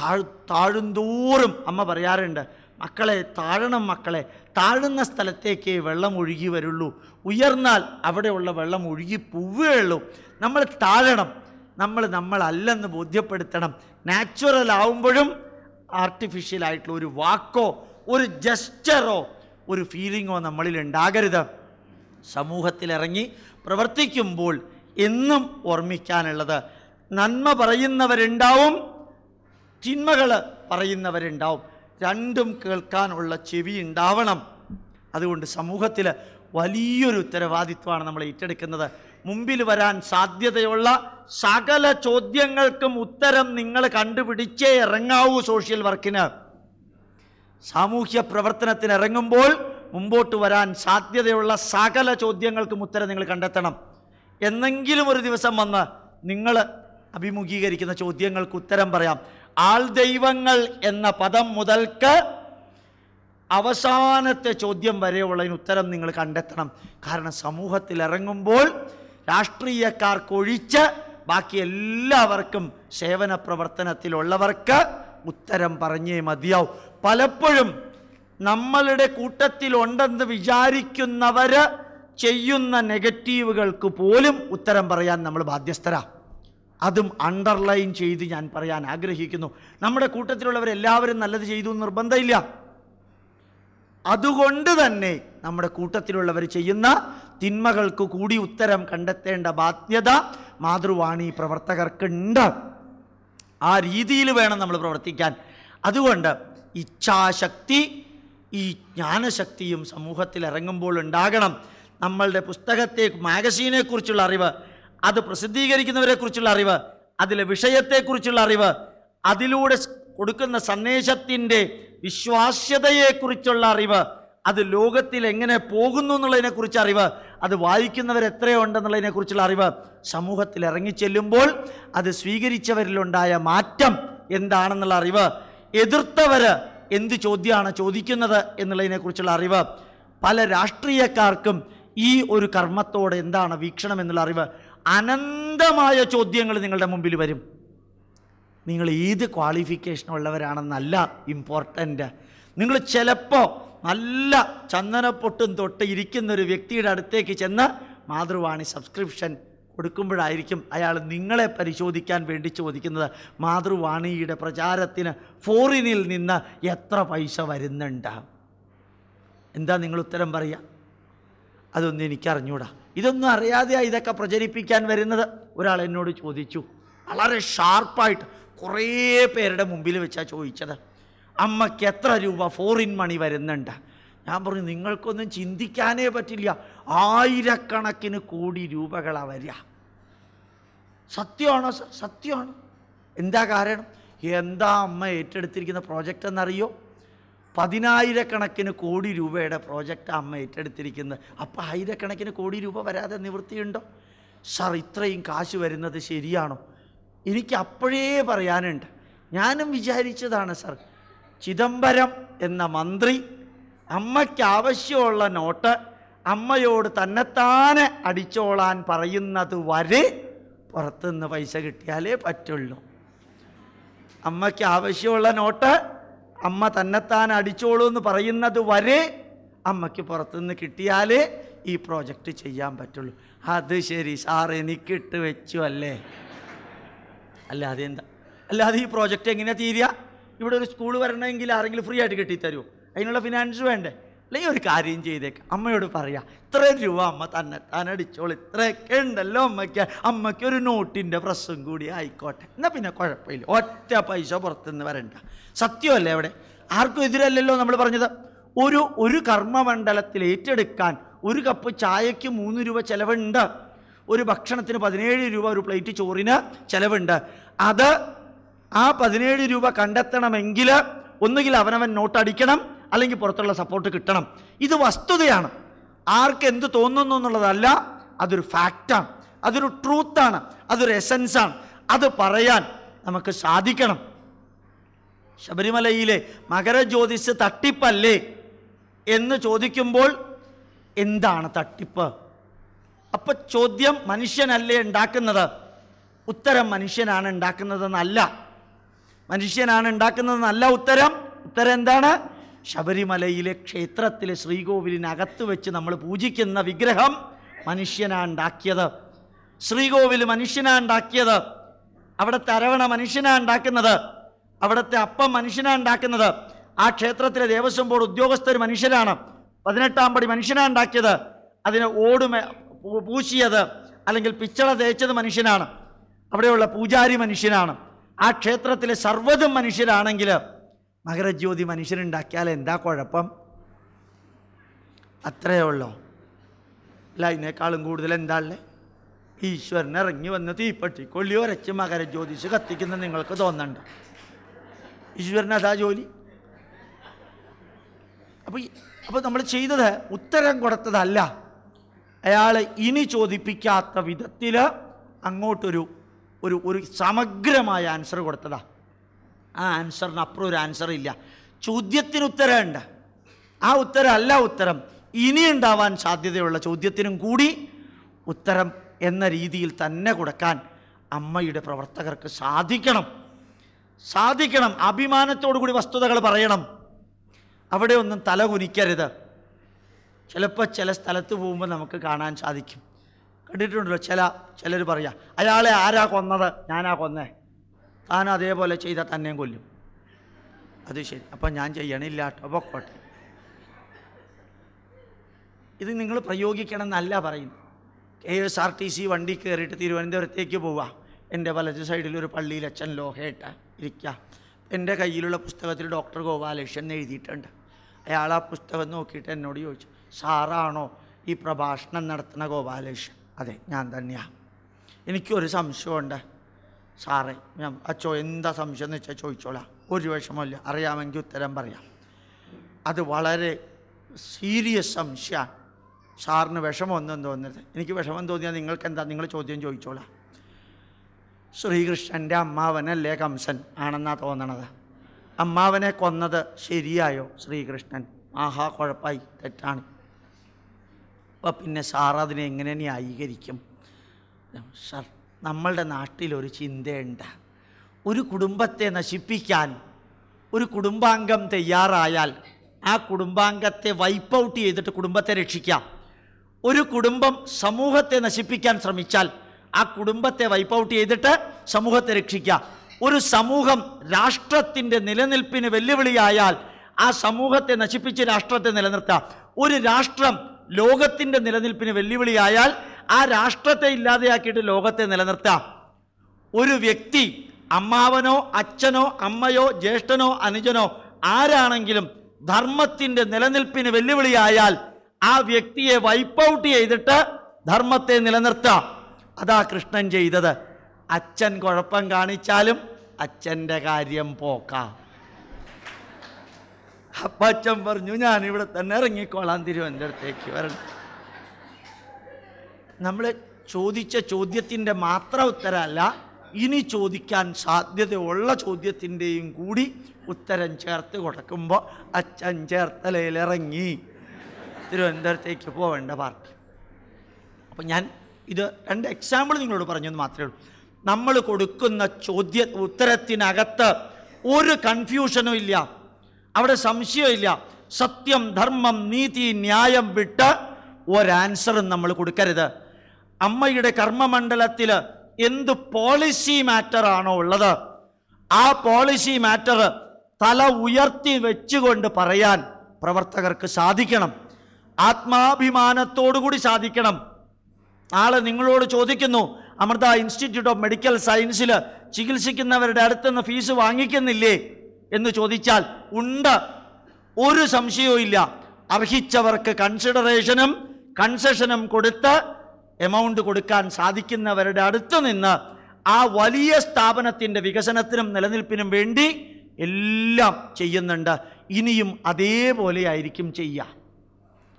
താഴ് താഴുന്തോറും അമ്മ പറയാറുണ്ട് മക്കളെ താഴണം മക്കളെ താഴുന്ന സ്ഥലത്തേക്ക് വെള്ളം ഒഴുകി വരുള്ളൂ. ഉയർന്നാൽ അവിടെയുള്ള വെള്ളം ഒഴുകി പോവുകയുള്ളൂ. നമ്മൾ താഴണം നമ്മൾ നമ്മളല്ലെന്ന് ബോധ്യപ്പെടുത്തണം. നാച്ചുറൽ ആവുമ്പോഴും ആർട്ടിഫിഷ്യലായിട്ടുള്ള ഒരു വാക്കോ ഒരു ജസ്റ്ററോ ഒരു ഫീലിങ്ങോ നമ്മളിൽ ഉണ്ടാകരുത്. സമൂഹത്തിലിറങ്ങി പ്രവർത്തിക്കുമ്പോൾ എന്നും ഓർമ്മിക്കാനുള്ളത്. നന്മ പറയുന്നവരുണ്ടാവും തിന്മകൾ പറയുന്നവരുണ്ടാവും. രണ്ടും കേൾക്കാനുള്ള ചെവി ഉണ്ടാവണം. അതുകൊണ്ട് സമൂഹത്തിൽ വലിയൊരു ഉത്തരവാദിത്വമാണ് നമ്മൾ ഏറ്റെടുക്കുന്നത്. മുമ്പിൽ വരാൻ സാധ്യതയുള്ള സകല ചോദ്യങ്ങൾക്കും ഉത്തരം നിങ്ങൾ കണ്ടുപിടിച്ചേ ഇറങ്ങാവൂ സോഷ്യൽ വർക്കിന്. സാമൂഹ്യ പ്രവർത്തനത്തിന് ഇറങ്ങുമ്പോൾ മുമ്പോട്ട് വരാൻ സാധ്യതയുള്ള സകല ചോദ്യങ്ങൾക്കും ഉത്തരം നിങ്ങൾ കണ്ടെത്തണം. എന്നെങ്കിലും ഒരു ദിവസം വന്ന് നിങ്ങൾ അഭിമുഖീകരിക്കുന്ന ചോദ്യങ്ങൾക്ക് ഉത്തരം പറയാം. ആൾ ദൈവങ്ങൾ എന്ന പദം മുതൽക്ക് അവസാനത്തെ ചോദ്യം വരെയുള്ളതിന് ഉത്തരം നിങ്ങൾ കണ്ടെത്തണം. കാരണം സമൂഹത്തിൽ ഇറങ്ങുമ്പോൾ രാഷ്ട്രീയക്കാർക്കൊഴിച്ച് ബാക്കി എല്ലാവർക്കും സേവന പ്രവർത്തനത്തിലുള്ളവർക്ക് ഉത്തരം പറഞ്ഞേ മതിയാവും. പലപ്പോഴും നമ്മളുടെ കൂട്ടത്തിലുണ്ടെന്ന് വിചാരിക്കുന്നവർ ചെയ്യുന്ന നെഗറ്റീവുകൾക്ക് പോലും ഉത്തരം പറയാൻ നമ്മൾ ബാധ്യസ്ഥരാ. അതും അണ്ടർലൈൻ ചെയ്ത് ഞാൻ പറയാൻ ആഗ്രഹിക്കുന്നു. നമ്മുടെ കൂട്ടത്തിലുള്ളവരെല്ലാവരും നല്ലത് ചെയ്തു എന്ന് നിർബന്ധമില്ല. അതുകൊണ്ട് തന്നെ നമ്മുടെ കൂട്ടത്തിലുള്ളവർ ചെയ്യുന്ന തിന്മകൾക്ക് കൂടി ഉത്തരം കണ്ടെത്തേണ്ട ബാധ്യത മാതൃവാണി പ്രവർത്തകർക്കുണ്ട്. ആ രീതിയിൽ വേണം നമ്മൾ പ്രവർത്തിക്കാൻ. അതുകൊണ്ട് ഇച്ഛാശക്തി ഈ ജ്ഞാനശക്തിയും സമൂഹത്തിൽ ഇറങ്ങുമ്പോൾ ഉണ്ടാകണം. നമ്മളുടെ പുസ്തകത്തെ മാഗസീനെ കുറിച്ചുള്ള അറിവ് അത് പ്രസിദ്ധീകരിക്കുന്നവരെക്കുറിച്ചുള്ള അറിവ് അതിലെ വിഷയത്തെക്കുറിച്ചുള്ള അറിവ് അതിലൂടെ കൊടുക്കുന്ന സന്ദേശത്തിന്റെ വിശ്വാസ്യതയെക്കുറിച്ചുള്ള അറിവ് അത് ലോകത്തിൽ എങ്ങനെ പോകുന്നു എന്നുള്ളതിനെക്കുറിച്ച് അറിവ് അത് വായിക്കുന്നവർ എത്രയുണ്ടെന്നുള്ളതിനെക്കുറിച്ചുള്ള അറിവ് സമൂഹത്തിൽ ഇറങ്ങിച്ചെല്ലുമ്പോൾ അത് സ്വീകരിച്ചവരിലുണ്ടായ മാറ്റം എന്താണെന്നുള്ള അറിവ് എതിർത്തവർ എന്ത് ചോദ്യമാണ് ചോദിക്കുന്നത് എന്നുള്ളതിനെക്കുറിച്ചുള്ള അറിവ് പല രാഷ്ട്രീയക്കാർക്കും ഈ ഒരു കർമ്മത്തോട് എന്താണ് വീക്ഷണം എന്നുള്ള അറിവ് അനന്തമായ ചോദ്യങ്ങൾ നിങ്ങളുടെ മുമ്പിൽ വരും. നിങ്ങൾ ഏത് ക്വാളിഫിക്കേഷൻ ഉള്ളവരാണെന്നല്ല ഇമ്പോർട്ടന്റ് നിങ്ങൾ ചിലപ്പോൾ നല്ല ചന്ദനപ്പൊട്ടും തൊട്ട് ഇരിക്കുന്ന ഒരു വ്യക്തിയുടെ അടുത്തേക്ക് ചെന്ന് മാതൃവാണി സബ്സ്ക്രിപ്ഷൻ കൊടുക്കുമ്പോഴായിരിക്കും അയാൾ നിങ്ങളെ പരിശോധിക്കാൻ വേണ്ടി ചോദിക്കുന്നത്. മാതൃവാണിയുടെ പ്രചാരത്തിന് ഫോറിനിൽ നിന്ന് എത്ര പൈസ വരുന്നുണ്ട്? എന്താ നിങ്ങൾ ഉത്തരം പറയുക? അതൊന്നും എനിക്കറിഞ്ഞൂടാ. ഇതൊന്നും അറിയാതെയാ ഇതൊക്കെ പ്രചരിപ്പിക്കാൻ വരുന്നത്. ഒരാൾ എന്നോട് ചോദിച്ചു. വളരെ ഷാർപ്പായിട്ട് കുറേ പേരുടെ മുമ്പിൽ വെച്ചാണ് ചോദിച്ചത്. അമ്മയ്ക്ക് എത്ര രൂപ ഫോറിൻ മണി വരുന്നുണ്ട്? ഞാൻ പറഞ്ഞു നിങ്ങൾക്കൊന്നും ചിന്തിക്കാനേ പറ്റില്ല. ആയിരക്കണക്കിന് കോടി രൂപകളാണ് വരിക. സത്യമാണോ? സർ സത്യമാണ്. എന്താ കാരണം? എന്താ അമ്മ ഏറ്റെടുത്തിരിക്കുന്ന പ്രോജക്റ്റ് എന്നറിയോ? പതിനായിരക്കണക്കിന് കോടി രൂപയുടെ പ്രോജക്റ്റ് അമ്മ ഏറ്റെടുത്തിരിക്കുന്നത്. അപ്പം ആയിരക്കണക്കിന് കോടി രൂപ വരാതെ നിവൃത്തിയുണ്ടോ? സർ ഇത്രയും കാശ് വരുന്നത് ശരിയാണോ? എനിക്ക് അപ്പോഴേ പറയാനുണ്ട്. ഞാനും വിചാരിച്ചതാണ് സർ ചിദംബരം എന്ന മന്ത്രി അമ്മയ്ക്ക് ആവശ്യമുള്ള നോട്ട് അമ്മയോട് തന്നെത്താനെ അടിച്ചോളാൻ പറയുന്നത് വരെ പുറത്തുനിന്ന് പൈസ കിട്ടിയാലേ പറ്റുള്ളൂ. അമ്മയ്ക്ക് ആവശ്യമുള്ള നോട്ട് അമ്മ തന്നെത്താൻ അടിച്ചോളൂ എന്ന് പറയുന്നത് വരെ അമ്മയ്ക്ക് പുറത്തുനിന്ന് കിട്ടിയാലേ ഈ പ്രോജക്റ്റ് ചെയ്യാൻ പറ്റുള്ളൂ. അത് ശരി സാർ എനിക്കിട്ട് വെച്ചു അല്ലേ? അല്ലാതെ എന്താ? അല്ലാതെ ഈ പ്രോജക്റ്റ് എങ്ങനെയാണ് തീരുക? ഇവിടെ ഒരു സ്കൂൾ വരണമെങ്കിൽ ആരെങ്കിലും ഫ്രീ ആയിട്ട് കെട്ടിത്തരുമോ അതിനുള്ള ഫിനാൻസ് വേണ്ടേ? അല്ലെങ്കിൽ ഒരു കാര്യം ചെയ്തേക്ക്. അമ്മയോട് പറയാം ഇത്രയും രൂപ അമ്മ തന്നെ താൻ അടിച്ചോളൂ. ഇത്രയൊക്കെ ഉണ്ടല്ലോ അമ്മയ്ക്ക്. അമ്മയ്ക്ക് ഒരു നോട്ടിന്റെ പ്രശ്നം കൂടി ആയിക്കോട്ടെ. എന്നാൽ പിന്നെ കുഴപ്പമില്ല. ഒറ്റ പൈസ പുറത്തുനിന്ന് വരണ്ട. സത്യമല്ലേ അവിടെ? ആർക്കും എതിരല്ലല്ലോ നമ്മൾ പറഞ്ഞത്. ഒരു ഒരു കർമ്മമണ്ഡലത്തിൽ ഏറ്റെടുക്കാൻ ഒരു കപ്പ് ചായയ്ക്ക് മൂന്ന് രൂപ ചിലവുണ്ട്. ഒരു ഭക്ഷണത്തിന് പതിനേഴ് രൂപ ഒരു പ്ലേറ്റ് ചോറിന് ചിലവുണ്ട്. അത് ആ പതിനേഴ് രൂപ കണ്ടെത്തണമെങ്കിൽ ഒന്നുകിൽ അവനവൻ നോട്ട് അടിക്കണം അല്ലെങ്കിൽ പുറത്തുള്ള സപ്പോർട്ട് കിട്ടണം. ഇത് വസ്തുതയാണ്. ആർക്ക് എന്ത് തോന്നുന്നു എന്നുള്ളതല്ല അതൊരു ഫാക്റ്റാണ് അതൊരു ട്രൂത്താണ് അതൊരു എസൻസാണ് അത് പറയാൻ നമുക്ക് സാധിക്കണം. ശബരിമലയിലെ മകരജ്യോതിസ് തട്ടിപ്പല്ലേ എന്ന് ചോദിക്കുമ്പോൾ എന്താണ് തട്ടിപ്പ്? അപ്പൊ ചോദ്യം മനുഷ്യനല്ലേ ഉണ്ടാക്കുന്നത്? ഉത്തരം മനുഷ്യനാണ് ഉണ്ടാക്കുന്നതെന്നല്ല. മനുഷ്യനാണ് ഉണ്ടാക്കുന്നതെന്നല്ല ഉത്തരം. ഉത്തരം എന്താണ്? ശബരിമലയിലെ ക്ഷേത്രത്തിലെ ശ്രീകോവിലിനകത്ത് വെച്ച് നമ്മൾ പൂജിക്കുന്ന വിഗ്രഹം മനുഷ്യനാണ്ടാക്കിയത്. ശ്രീകോവിൽ മനുഷ്യനാണ്ടാക്കിയത്. അവിടെ അവിടുത്തെ അരവണ മനുഷ്യനാ ഉണ്ടാക്കുന്നത് അവിടുത്തെ അപ്പം മനുഷ്യനാണ്ടാക്കുന്നത്. ആ ക്ഷേത്രത്തിലെ ദേവസ്വം ബോർഡ് ഉദ്യോഗസ്ഥർ മനുഷ്യരാണ് പതിനെട്ടാം പടി മനുഷ്യനാണ്ടാക്കിയത്. അതിന് ഓടുമ പൂശിയത് അല്ലെങ്കിൽ പിച്ചള തേച്ചത് മനുഷ്യനാണ്. അവിടെയുള്ള പൂജാരി മനുഷ്യനാണ്. ആ ക്ഷേത്രത്തിലെ സർവതും മനുഷ്യരാണെങ്കിൽ മകരജ്യോതി മനുഷ്യനുണ്ടാക്കിയാൽ എന്താ കുഴപ്പം? അത്രയേ ഉള്ളൂ? അല്ല അതിനേക്കാളും കൂടുതൽ എന്താ ഉള്ളത് ഈശ്വരൻ ഇറങ്ങി വന്ന് തീപ്പെട്ടി കൊള്ളി ഒരച്ച് മകരജ്യോതിഷ് കത്തിക്കുന്ന നിങ്ങൾക്ക് തോന്നണ്ട. ഈശ്വരൻ അതാ ജോലി. അപ്പോൾ അപ്പോൾ നമ്മൾ ചെയ്തത് ഉത്തരം കൊടുത്തതല്ല. അയാൾ ഇനി ചോദിപ്പിക്കാത്ത വിധത്തിൽ അങ്ങോട്ടൊരു ഒരു ഒരു സമഗ്രമായ ആൻസർ കൊടുത്തതാ. ആ ആൻസറിന് അപ്പുറം ഒരു ആൻസർ ഇല്ല. ചോദ്യത്തിന് ഉത്തരമുണ്ട് ആ ഉത്തരം അല്ല ഉത്തരം. ഇനി ഉണ്ടാവാൻ സാധ്യതയുള്ള ചോദ്യത്തിനും കൂടി ഉത്തരം എന്ന രീതിയിൽ തന്നെ കൊടുക്കാൻ അമ്മയുടെ പ്രവർത്തകർക്ക് സാധിക്കണം. സാധിക്കണം. അഭിമാനത്തോടു കൂടി വസ്തുതകൾ പറയണം. അവിടെ ഒന്നും തല കുനിക്കരുത്. ചിലപ്പോൾ ചില സ്ഥലത്ത് പോകുമ്പോൾ നമുക്ക് കാണാൻ സാധിക്കും. കണ്ടിട്ടുണ്ടല്ലോ ചില ചിലർ പറയാം അയാളെ ആരാ കൊന്നത്? ഞാനാ കൊന്നേ. താൻ അതേപോലെ ചെയ്താൽ തന്നെയും കൊല്ലും. അത് ശരി. അപ്പം ഞാൻ ചെയ്യണില്ല കേട്ടോ. പൊക്കോട്ടെ. ഇത് നിങ്ങൾ പ്രയോഗിക്കണം എന്നല്ല പറയുന്നത്. K S R T C വണ്ടി കയറിയിട്ട് തിരുവനന്തപുരത്തേക്ക് പോവുക എന്റെ വലത് സൈഡിൽ ഒരു പള്ളിയിൽ അച്ഛൻ ലോഹേട്ട ഇരിക്കുക എന്റെ കയ്യിലുള്ള പുസ്തകത്തിൽ ഡോക്ടർ ഗോപാലകൃഷ്ണൻ എഴുതിയിട്ടുണ്ട്. അയാൾ ആ പുസ്തകം നോക്കിയിട്ട് എന്നോട് ചോദിച്ചു സാറാണോ ഈ പ്രഭാഷണം നടത്തുന്ന ഗോപാലകൃഷ്ണൻ? അതെ ഞാൻ തന്നെയാണ് എനിക്കൊരു സംശയമുണ്ട് സാറേ ഞാൻ അച്ചോ എന്താ സംശയം എന്ന് വെച്ചാൽ ചോദിച്ചോളാം. ഒരു വിഷമമില്ല അറിയാമെങ്കിൽ ഉത്തരം പറയാം. അത് വളരെ സീരിയസ് സംശയമാണ്. സാറിന് വിഷമമൊന്നും തോന്നരുത്. എനിക്ക് വിഷമം തോന്നിയാൽ നിങ്ങൾക്ക് എന്താ? നിങ്ങൾ ചോദ്യം ചോദിച്ചോളാം. ശ്രീകൃഷ്ണന്റെ അമ്മാവനല്ലേ കംസൻ ആണെന്നാ തോന്നണത്. അമ്മാവനെ കൊന്നത് ശരിയായോ ശ്രീകൃഷ്ണൻ? ആഹാ കുഴപ്പമായി തെറ്റാണ്. അപ്പം പിന്നെ സാർ അതിനെ എങ്ങനെ ന്യായീകരിക്കും? സാർ നമ്മളുടെ നാട്ടിലൊരു ചിന്തയുണ്ട്. ഒരു കുടുംബത്തെ നശിപ്പിക്കാൻ ഒരു കുടുംബാംഗം തയ്യാറായാൽ ആ കുടുംബാംഗത്തെ വൈപ്പ് ഔട്ട് ചെയ്തിട്ട് കുടുംബത്തെ രക്ഷിക്കാം. ഒരു കുടുംബം സമൂഹത്തെ നശിപ്പിക്കാൻ ശ്രമിച്ചാൽ ആ കുടുംബത്തെ വൈപ്പ് ഔട്ട് ചെയ്തിട്ട് സമൂഹത്തെ രക്ഷിക്കുക ഒരു സമൂഹം രാഷ്ട്രത്തിന്റെ നിലനിൽപ്പിന് വെല്ലുവിളിയായാൽ ആ സമൂഹത്തെ നശിപ്പിച്ച് രാഷ്ട്രത്തെ നിലനിർത്താം. ഒരു രാഷ്ട്രം ലോകത്തിന്റെ നിലനിൽപ്പിന് വെല്ലുവിളിയായാൽ ആ രാഷ്ട്രത്തെ ഇല്ലാതെയാക്കിയിട്ട് ലോകത്തെ നിലനിർത്താം. ഒരു വ്യക്തി അമ്മാവനോ അച്ഛനോ അമ്മയോ ജ്യേഷ്ഠനോ അനുജനോ ആരാണെങ്കിലും ധർമ്മത്തിന്റെ നിലനിൽപ്പിന് വെല്ലുവിളിയായാൽ ആ വ്യക്തിയെ വൈപ്പ് ഔട്ട് ചെയ്തിട്ട് ധർമ്മത്തെ നിലനിർത്താം. അതാ കൃഷ്ണൻ ചെയ്തത്. അച്ഛൻ കുഴപ്പം കാണിച്ചാലും അച്ഛന്റെ കാര്യം പോക്കാം. അപ്പച്ചൻ പറഞ്ഞു ഞാൻ ഇവിടെ തന്നെ ഇറങ്ങിക്കോളാം തിരുവനന്തപുരത്തേക്ക് വരണം. നമ്മൾ ചോദിച്ച ചോദ്യത്തിന്റെ മാത്രം ഉത്തരമല്ല ഇനി ചോദിക്കാൻ സാധ്യതയുള്ള ചോദ്യത്തിന്റെയും കൂടി ഉത്തരം ചേർത്ത് കൊടുക്കുമ്പോൾ അച്ഛൻ ചേർത്തലയിലിറങ്ങി. തിരുവനന്തപുരത്തേക്ക് പോവേണ്ട പാർട്ടി. അപ്പം ഞാൻ ഇത് രണ്ട് എക്സാമ്പിൾ നിങ്ങളോട് പറഞ്ഞെന്ന് മാത്രമേ ഉള്ളൂ. നമ്മൾ കൊടുക്കുന്ന ചോദ്യ ഉത്തരത്തിനകത്ത് ഒരു കൺഫ്യൂഷനും ഇല്ല. അവിടെ സംശയമില്ല സത്യം ധർമ്മം നീതി ന്യായം വിട്ട് ഒരാൻസറും നമ്മൾ കൊടുക്കരുത്. അമ്മയുടെ കർമ്മമണ്ഡലത്തിൽ എന്ത് പോളിസി മാറ്ററാണോ ഉള്ളത്? ആ പോളിസി മാറ്റർ തല ഉയർത്തി വെച്ചുകൊണ്ട് പറയാൻ പ്രവർത്തകർക്ക് സാധിക്കണം. ആത്മാഭിമാനത്തോടുകൂടി സാധിക്കണം. നാളെ നിങ്ങളോട് ചോദിക്കുന്നു അമൃത ഇൻസ്റ്റിറ്റ്യൂട്ട് ഓഫ് മെഡിക്കൽ സയൻസിൽ ചികിത്സിക്കുന്നവരുടെ അടുത്തുനിന്ന് ഫീസ് വാങ്ങിക്കുന്നില്ലേ? എന്ന് ചോദിച്ചാൽ ഉണ്ട്. ഒരു സംശയവും ഇല്ല അർഹിച്ചവർക്ക് കൺസിഡറേഷനും കൺസെഷനും കൊടുത്ത് എമൗണ്ട് കൊടുക്കാൻ സാധിക്കുന്നവരുടെ അടുത്ത് നിന്ന് ആ വലിയ സ്ഥാപനത്തിന്റെ വികസനത്തിനും നിലനിൽപ്പിനും വേണ്ടി എല്ലാം ചെയ്യുന്നുണ്ട്. ഇനിയും അതേപോലെ ആയിരിക്കും ചെയ്യുക.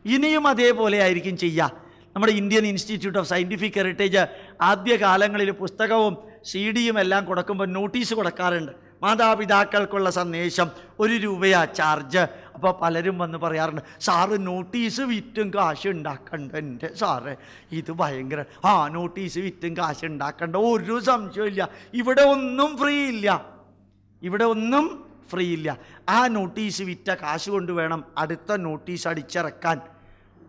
ഇനിയും അതേപോലെ ആയിരിക്കും ചെയ്യുക. നമ്മുടെ Indian Institute of Scientific Heritage ആദ്യ കാലങ്ങളിൽ പുസ്തകവും സി ഡിയും എല്ലാം കൊടുക്കുമ്പോൾ നോട്ടീസ് കൊടുക്കാറുണ്ട്. മാതാപിതാക്കൾക്കുള്ള സന്ദേശം ഒരു രൂപയാ ചാർജ്. അപ്പോൾ പലരും വന്ന് പറയാറുണ്ട് സാറ് നോട്ടീസ് വിറ്റും കാശ് ഉണ്ടാക്കണ്ട എന്റെ സാറ്. ഇത് ഭയങ്കര ആ നോട്ടീസ് വിറ്റും കാശ് ഉണ്ടാക്കണ്ട ഒരു സംശയമില്ല ഇവിടെ ഒന്നും ഫ്രീ ഇല്ല. ഇവിടെ ഒന്നും ഫ്രീ ഇല്ല. ആ നോട്ടീസ് വിറ്റ കാശ് കൊണ്ട് വേണം അടുത്ത നോട്ടീസ് അടിച്ചിറക്കാൻ.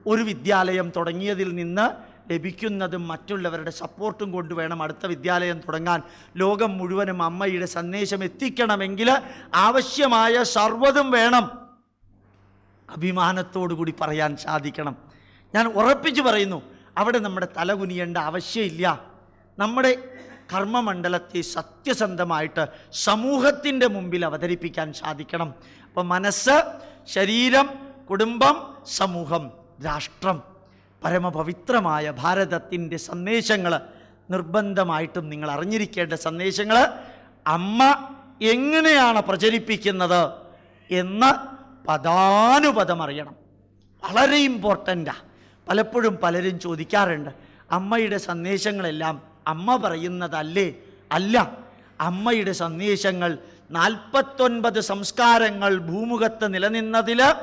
ഒരു വിദ്യാലയം തുടങ്ങിയതിൽ നിന്ന് ലഭിക്കുന്നതും മറ്റുള്ളവരുടെ സപ്പോർട്ടും കൊണ്ട് വേണം അടുത്ത വിദ്യാലയം തുടങ്ങാൻ. ലോകം മുഴുവനും അമ്മയുടെ സന്ദേശം എത്തിക്കണമെങ്കിൽ ആവശ്യമായ സർവതും വേണം. അഭിമാനത്തോടു കൂടി പറയാൻ സാധിക്കണം. ഞാൻ ഉറപ്പിച്ചു പറയുന്നു അവിടെ നമ്മുടെ തല കുനിയേണ്ട ആവശ്യമില്ല. നമ്മുടെ കർമ്മമണ്ഡലത്തെ സത്യസന്ധമായിട്ട് സമൂഹത്തിന്റെ മുമ്പിൽ അവതരിപ്പിക്കാൻ സാധിക്കണം. അപ്പം മനസ്സ് ശരീരം കുടുംബം സമൂഹം രാഷ്ട്രം. പരമപവിത്രമായ ഭാരതത്തിന്റെ സന്ദേശങ്ങൾ നിർബന്ധമായിട്ടും നിങ്ങൾ അറിഞ്ഞിരിക്കേണ്ട സന്ദേശങ്ങൾ അമ്മ എങ്ങനെയാണ് പ്രചരിപ്പിക്കുന്നത് എന്ന് പദാനുപദം അറിയണം. വളരെ ഇമ്പോർട്ടന്റാണ് പലപ്പോഴും പലരും ചോദിക്കാറുണ്ട് അമ്മയുടെ സന്ദേശങ്ങളെല്ലാം അമ്മ പറയുന്നതല്ലേ? അല്ല. അമ്മയുടെ സന്ദേശങ്ങൾ നാൽപ്പത്തൊൻപത് സംസ്കാരങ്ങൾ ഭൂമുഖത്ത് നിലനിന്നതിൽ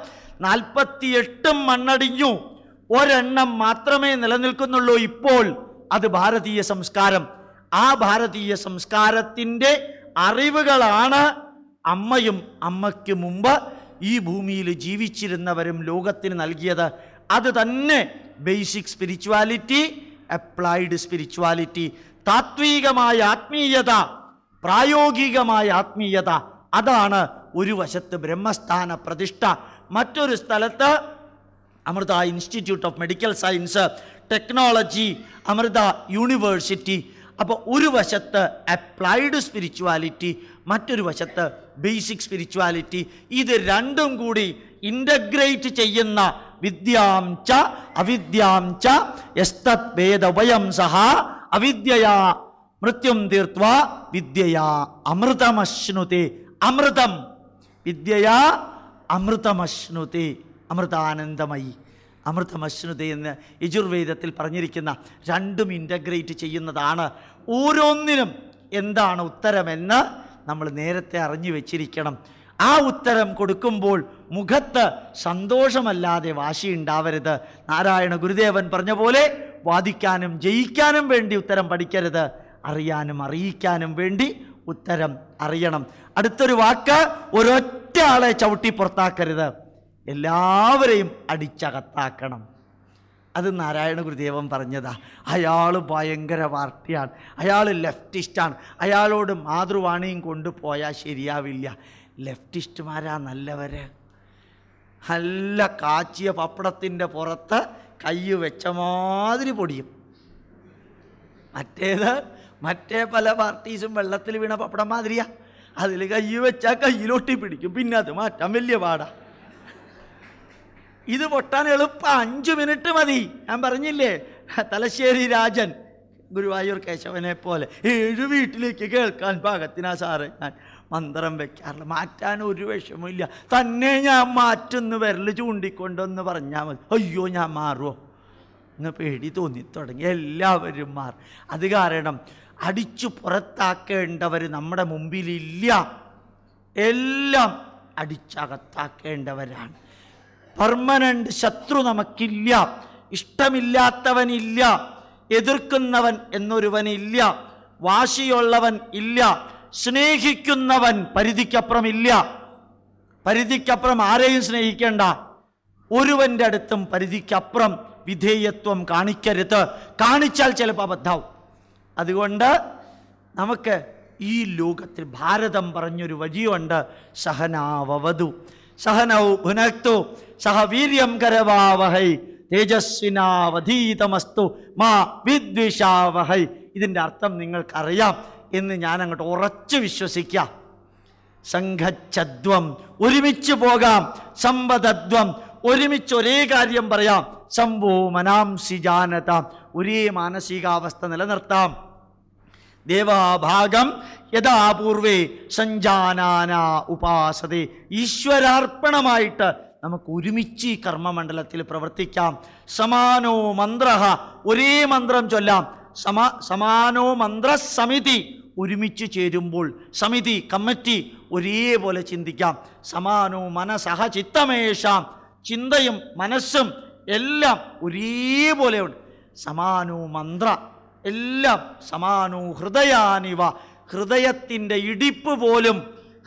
നാൽപ്പത്തിയെട്ടും മണ്ണടിഞ്ഞു. ഒരെണ്ണം മാത്രമേ നിലനിൽക്കുന്നുള്ളൂ ഇപ്പോൾ. അത് ഭാരതീയ സംസ്കാരം. ആ ഭാരതീയ സംസ്കാരത്തിന്റെ അറിവുകളാണ് അമ്മയും അമ്മയ്ക്ക് മുമ്പ് ഈ ഭൂമിയിൽ ജീവിച്ചിരുന്നവരും ലോകത്തിന് നൽകിയത്. അത് തന്നെ ബേസിക് സ്പിരിച്വാലിറ്റി അപ്ലൈഡ് സ്പിരിച്വാലിറ്റി താത്വികമായ ആത്മീയത പ്രായോഗികമായ ആത്മീയത. അതാണ് ഒരു വശത്ത് ബ്രഹ്മസ്ഥാന പ്രതിഷ്ഠ. മറ്റൊരു സ്ഥലത്ത് Amrita Institute of Medical Science Technology Amrita University അപ്പോൾ ഒരു വശത്ത് അപ്ലൈഡ് സ്പിരിച്വാലിറ്റി മറ്റൊരു വശത്ത് ബേസിക് സ്പിരിച്വാലിറ്റി ഇത് രണ്ടും കൂടി ഇന്റഗ്രേറ്റ് ചെയ്യുന്ന വിദ്യാം ച അവിദ്യാം ച യസ്തത് വേദവയം സഹ അവിദ്യയാ മൃത്യും തീർത്വ വിദ്യയാ അമൃതമശ്നുതേ. അമൃതം. വിദ്യയാ അമൃതമശ്നുതേ. അമൃതാനന്ദമയി അമൃതമശ്നുത എന്ന് യജുർവേദത്തിൽ പറഞ്ഞിരിക്കുന്ന രണ്ടും ഇന്റഗ്രേറ്റ് ചെയ്യുന്നതാണ്. ഓരോന്നിനും എന്താണ് ഉത്തരമെന്ന് നമ്മൾ നേരത്തെ അറിഞ്ഞു വെച്ചിരിക്കണം. ആ ഉത്തരം കൊടുക്കുമ്പോൾ മുഖത്ത് സന്തോഷമല്ലാതെ വാശി ഉണ്ടാവരുത്. നാരായണ ഗുരുദേവൻ പറഞ്ഞ പോലെ വാദിക്കാനും ജയിക്കാനും വേണ്ടി ഉത്തരം പഠിക്കരുത്. അറിയാനും അറിയിക്കാനും വേണ്ടി ഉത്തരം അറിയണം. അടുത്തൊരു വാക്ക് ഒരൊറ്റ ആളെ ചവിട്ടി പുറത്താക്കരുത്. എല്ലാവരെയും അടിച്ചകത്താക്കണം. അത് നാരായണ ഗുരുദേവൻ പറഞ്ഞതാ. അയാൾ ഭയങ്കര പാർട്ടിയാണ്. അയാൾ ലെഫ്റ്റിസ്റ്റാണ്. അയാളോട് മാതൃവാണിയും കൊണ്ടുപോയാൽ ശരിയാവില്ല. ലെഫ്റ്റിസ്റ്റുമാരാ നല്ലവർ നല്ല കാച്ചിയ പപ്പടത്തിന്റെ പുറത്ത് കൈ വെച്ച മാതിരി പൊടിയും. മറ്റേത് മറ്റേ പല പാർട്ടീസും വെള്ളത്തിൽ വീണ പപ്പടം മാതിരിയാ. അതിൽ കൈ വെച്ചാൽ കയ്യിലൊട്ടി പിടിക്കും. പിന്നെ അത് മാറ്റാൻ വലിയ പാടാ. ഇത് പൊട്ടാൻ എളുപ്പം. അഞ്ച് മിനിറ്റ് മതി. ഞാൻ പറഞ്ഞില്ലേ? തലശ്ശേരി രാജൻ ഗുരുവായൂർ കേശവനെ പോലെ ഏഴ് വീട്ടിലേക്ക് കേൾക്കാൻ പാകത്തിനാ സാറ്. ഞാൻ മന്ത്രം വെക്കാറില്ല. മാറ്റാൻ ഒരു വിഷമമില്ല തന്നെ ഞാൻ മാറ്റുന്ന വിരൽ ചൂണ്ടിക്കൊണ്ടെന്ന് പറഞ്ഞാൽ മതി. അയ്യോ ഞാൻ മാറുമോ എന്ന് പേടി തോന്നി. തുടങ്ങി എല്ലാവരും മാറും. അത് കാരണം അടിച്ചു പുറത്താക്കേണ്ടവർ നമ്മുടെ മുമ്പിലില്ല. എല്ലാം അടിച്ചകത്താക്കേണ്ടവരാണ്. പെർമനന്റ് ശത്രു നമുക്കില്ല. ഇഷ്ടമില്ലാത്തവനില്ല. എതിർക്കുന്നവൻ എന്നൊരുവനില്ല. വാശിയുള്ളവൻ ഇല്ല. സ്നേഹിക്കുന്നവൻ പരിധിക്കപ്പുറമില്ല. പരിധിക്കപ്പുറം ആരെയും സ്നേഹിക്കേണ്ട? ഒരുവന്റെ അടുത്തും പരിധിക്കപ്പുറം വിധേയത്വം കാണിക്കരുത്. കാണിച്ചാൽ ചിലപ്പോൾ അബദ്ധാവും. അതുകൊണ്ട് നമുക്ക് ഈ ലോകത്തിൽ ഭാരതം പറഞ്ഞൊരു വഴിയുണ്ട്. സഹനാവവധു സഹനൗ ഭുനക്തു. സഹ വീര്യം കരവാവഹൈ തേജസ്വിനാവധീതമസ്തു മാ വിദ്വിഷാവഹൈ. ഇതിന്റെ അർത്ഥം നിങ്ങൾക്കറിയാം എന്ന് ഞാൻ അങ്ങോട്ട് ഉറച്ചു വിശ്വസിക്കാം. സംഘച്ഛദ്വം ഒരുമിച്ച് പോകാം. സമ്പതദ്വം ഒരുമിച്ച് ഒരേ കാര്യം പറയാം. സംഭോ മനാംസി ജാനതാം ഒരേ മാനസികാവസ്ഥ നിലനിർത്താം. ദേവാഭാഗം യഥാപൂർവേ സഞ്ജാനാന ഉപാസതേ. ഈശ്വരാർപ്പണമായിട്ട് നമുക്ക് ഒരുമിച്ച് ഈ കർമ്മമണ്ഡലത്തിൽ പ്രവർത്തിക്കാം. സമാനോ മന്ത്രഹ ഒരേ മന്ത്രം ചൊല്ലാം. സമാ സമാനോ മന്ത്രസമിതി ഒരുമിച്ച് ചേരുമ്പോൾ സമിതി കമ്മിറ്റി ഒരേപോലെ ചിന്തിക്കാം. സമാനോ മനസഹ ചിത്തമേഷാം. ചിന്തയും മനസ്സും എല്ലാം ഒരേപോലെ ഉണ്ട് സമാനോ മന്ത്ര എല്ലാം സമാനോ ഹൃദയാനിവ. ഹൃദയത്തിന്റെ ഇടിപ്പ് പോലും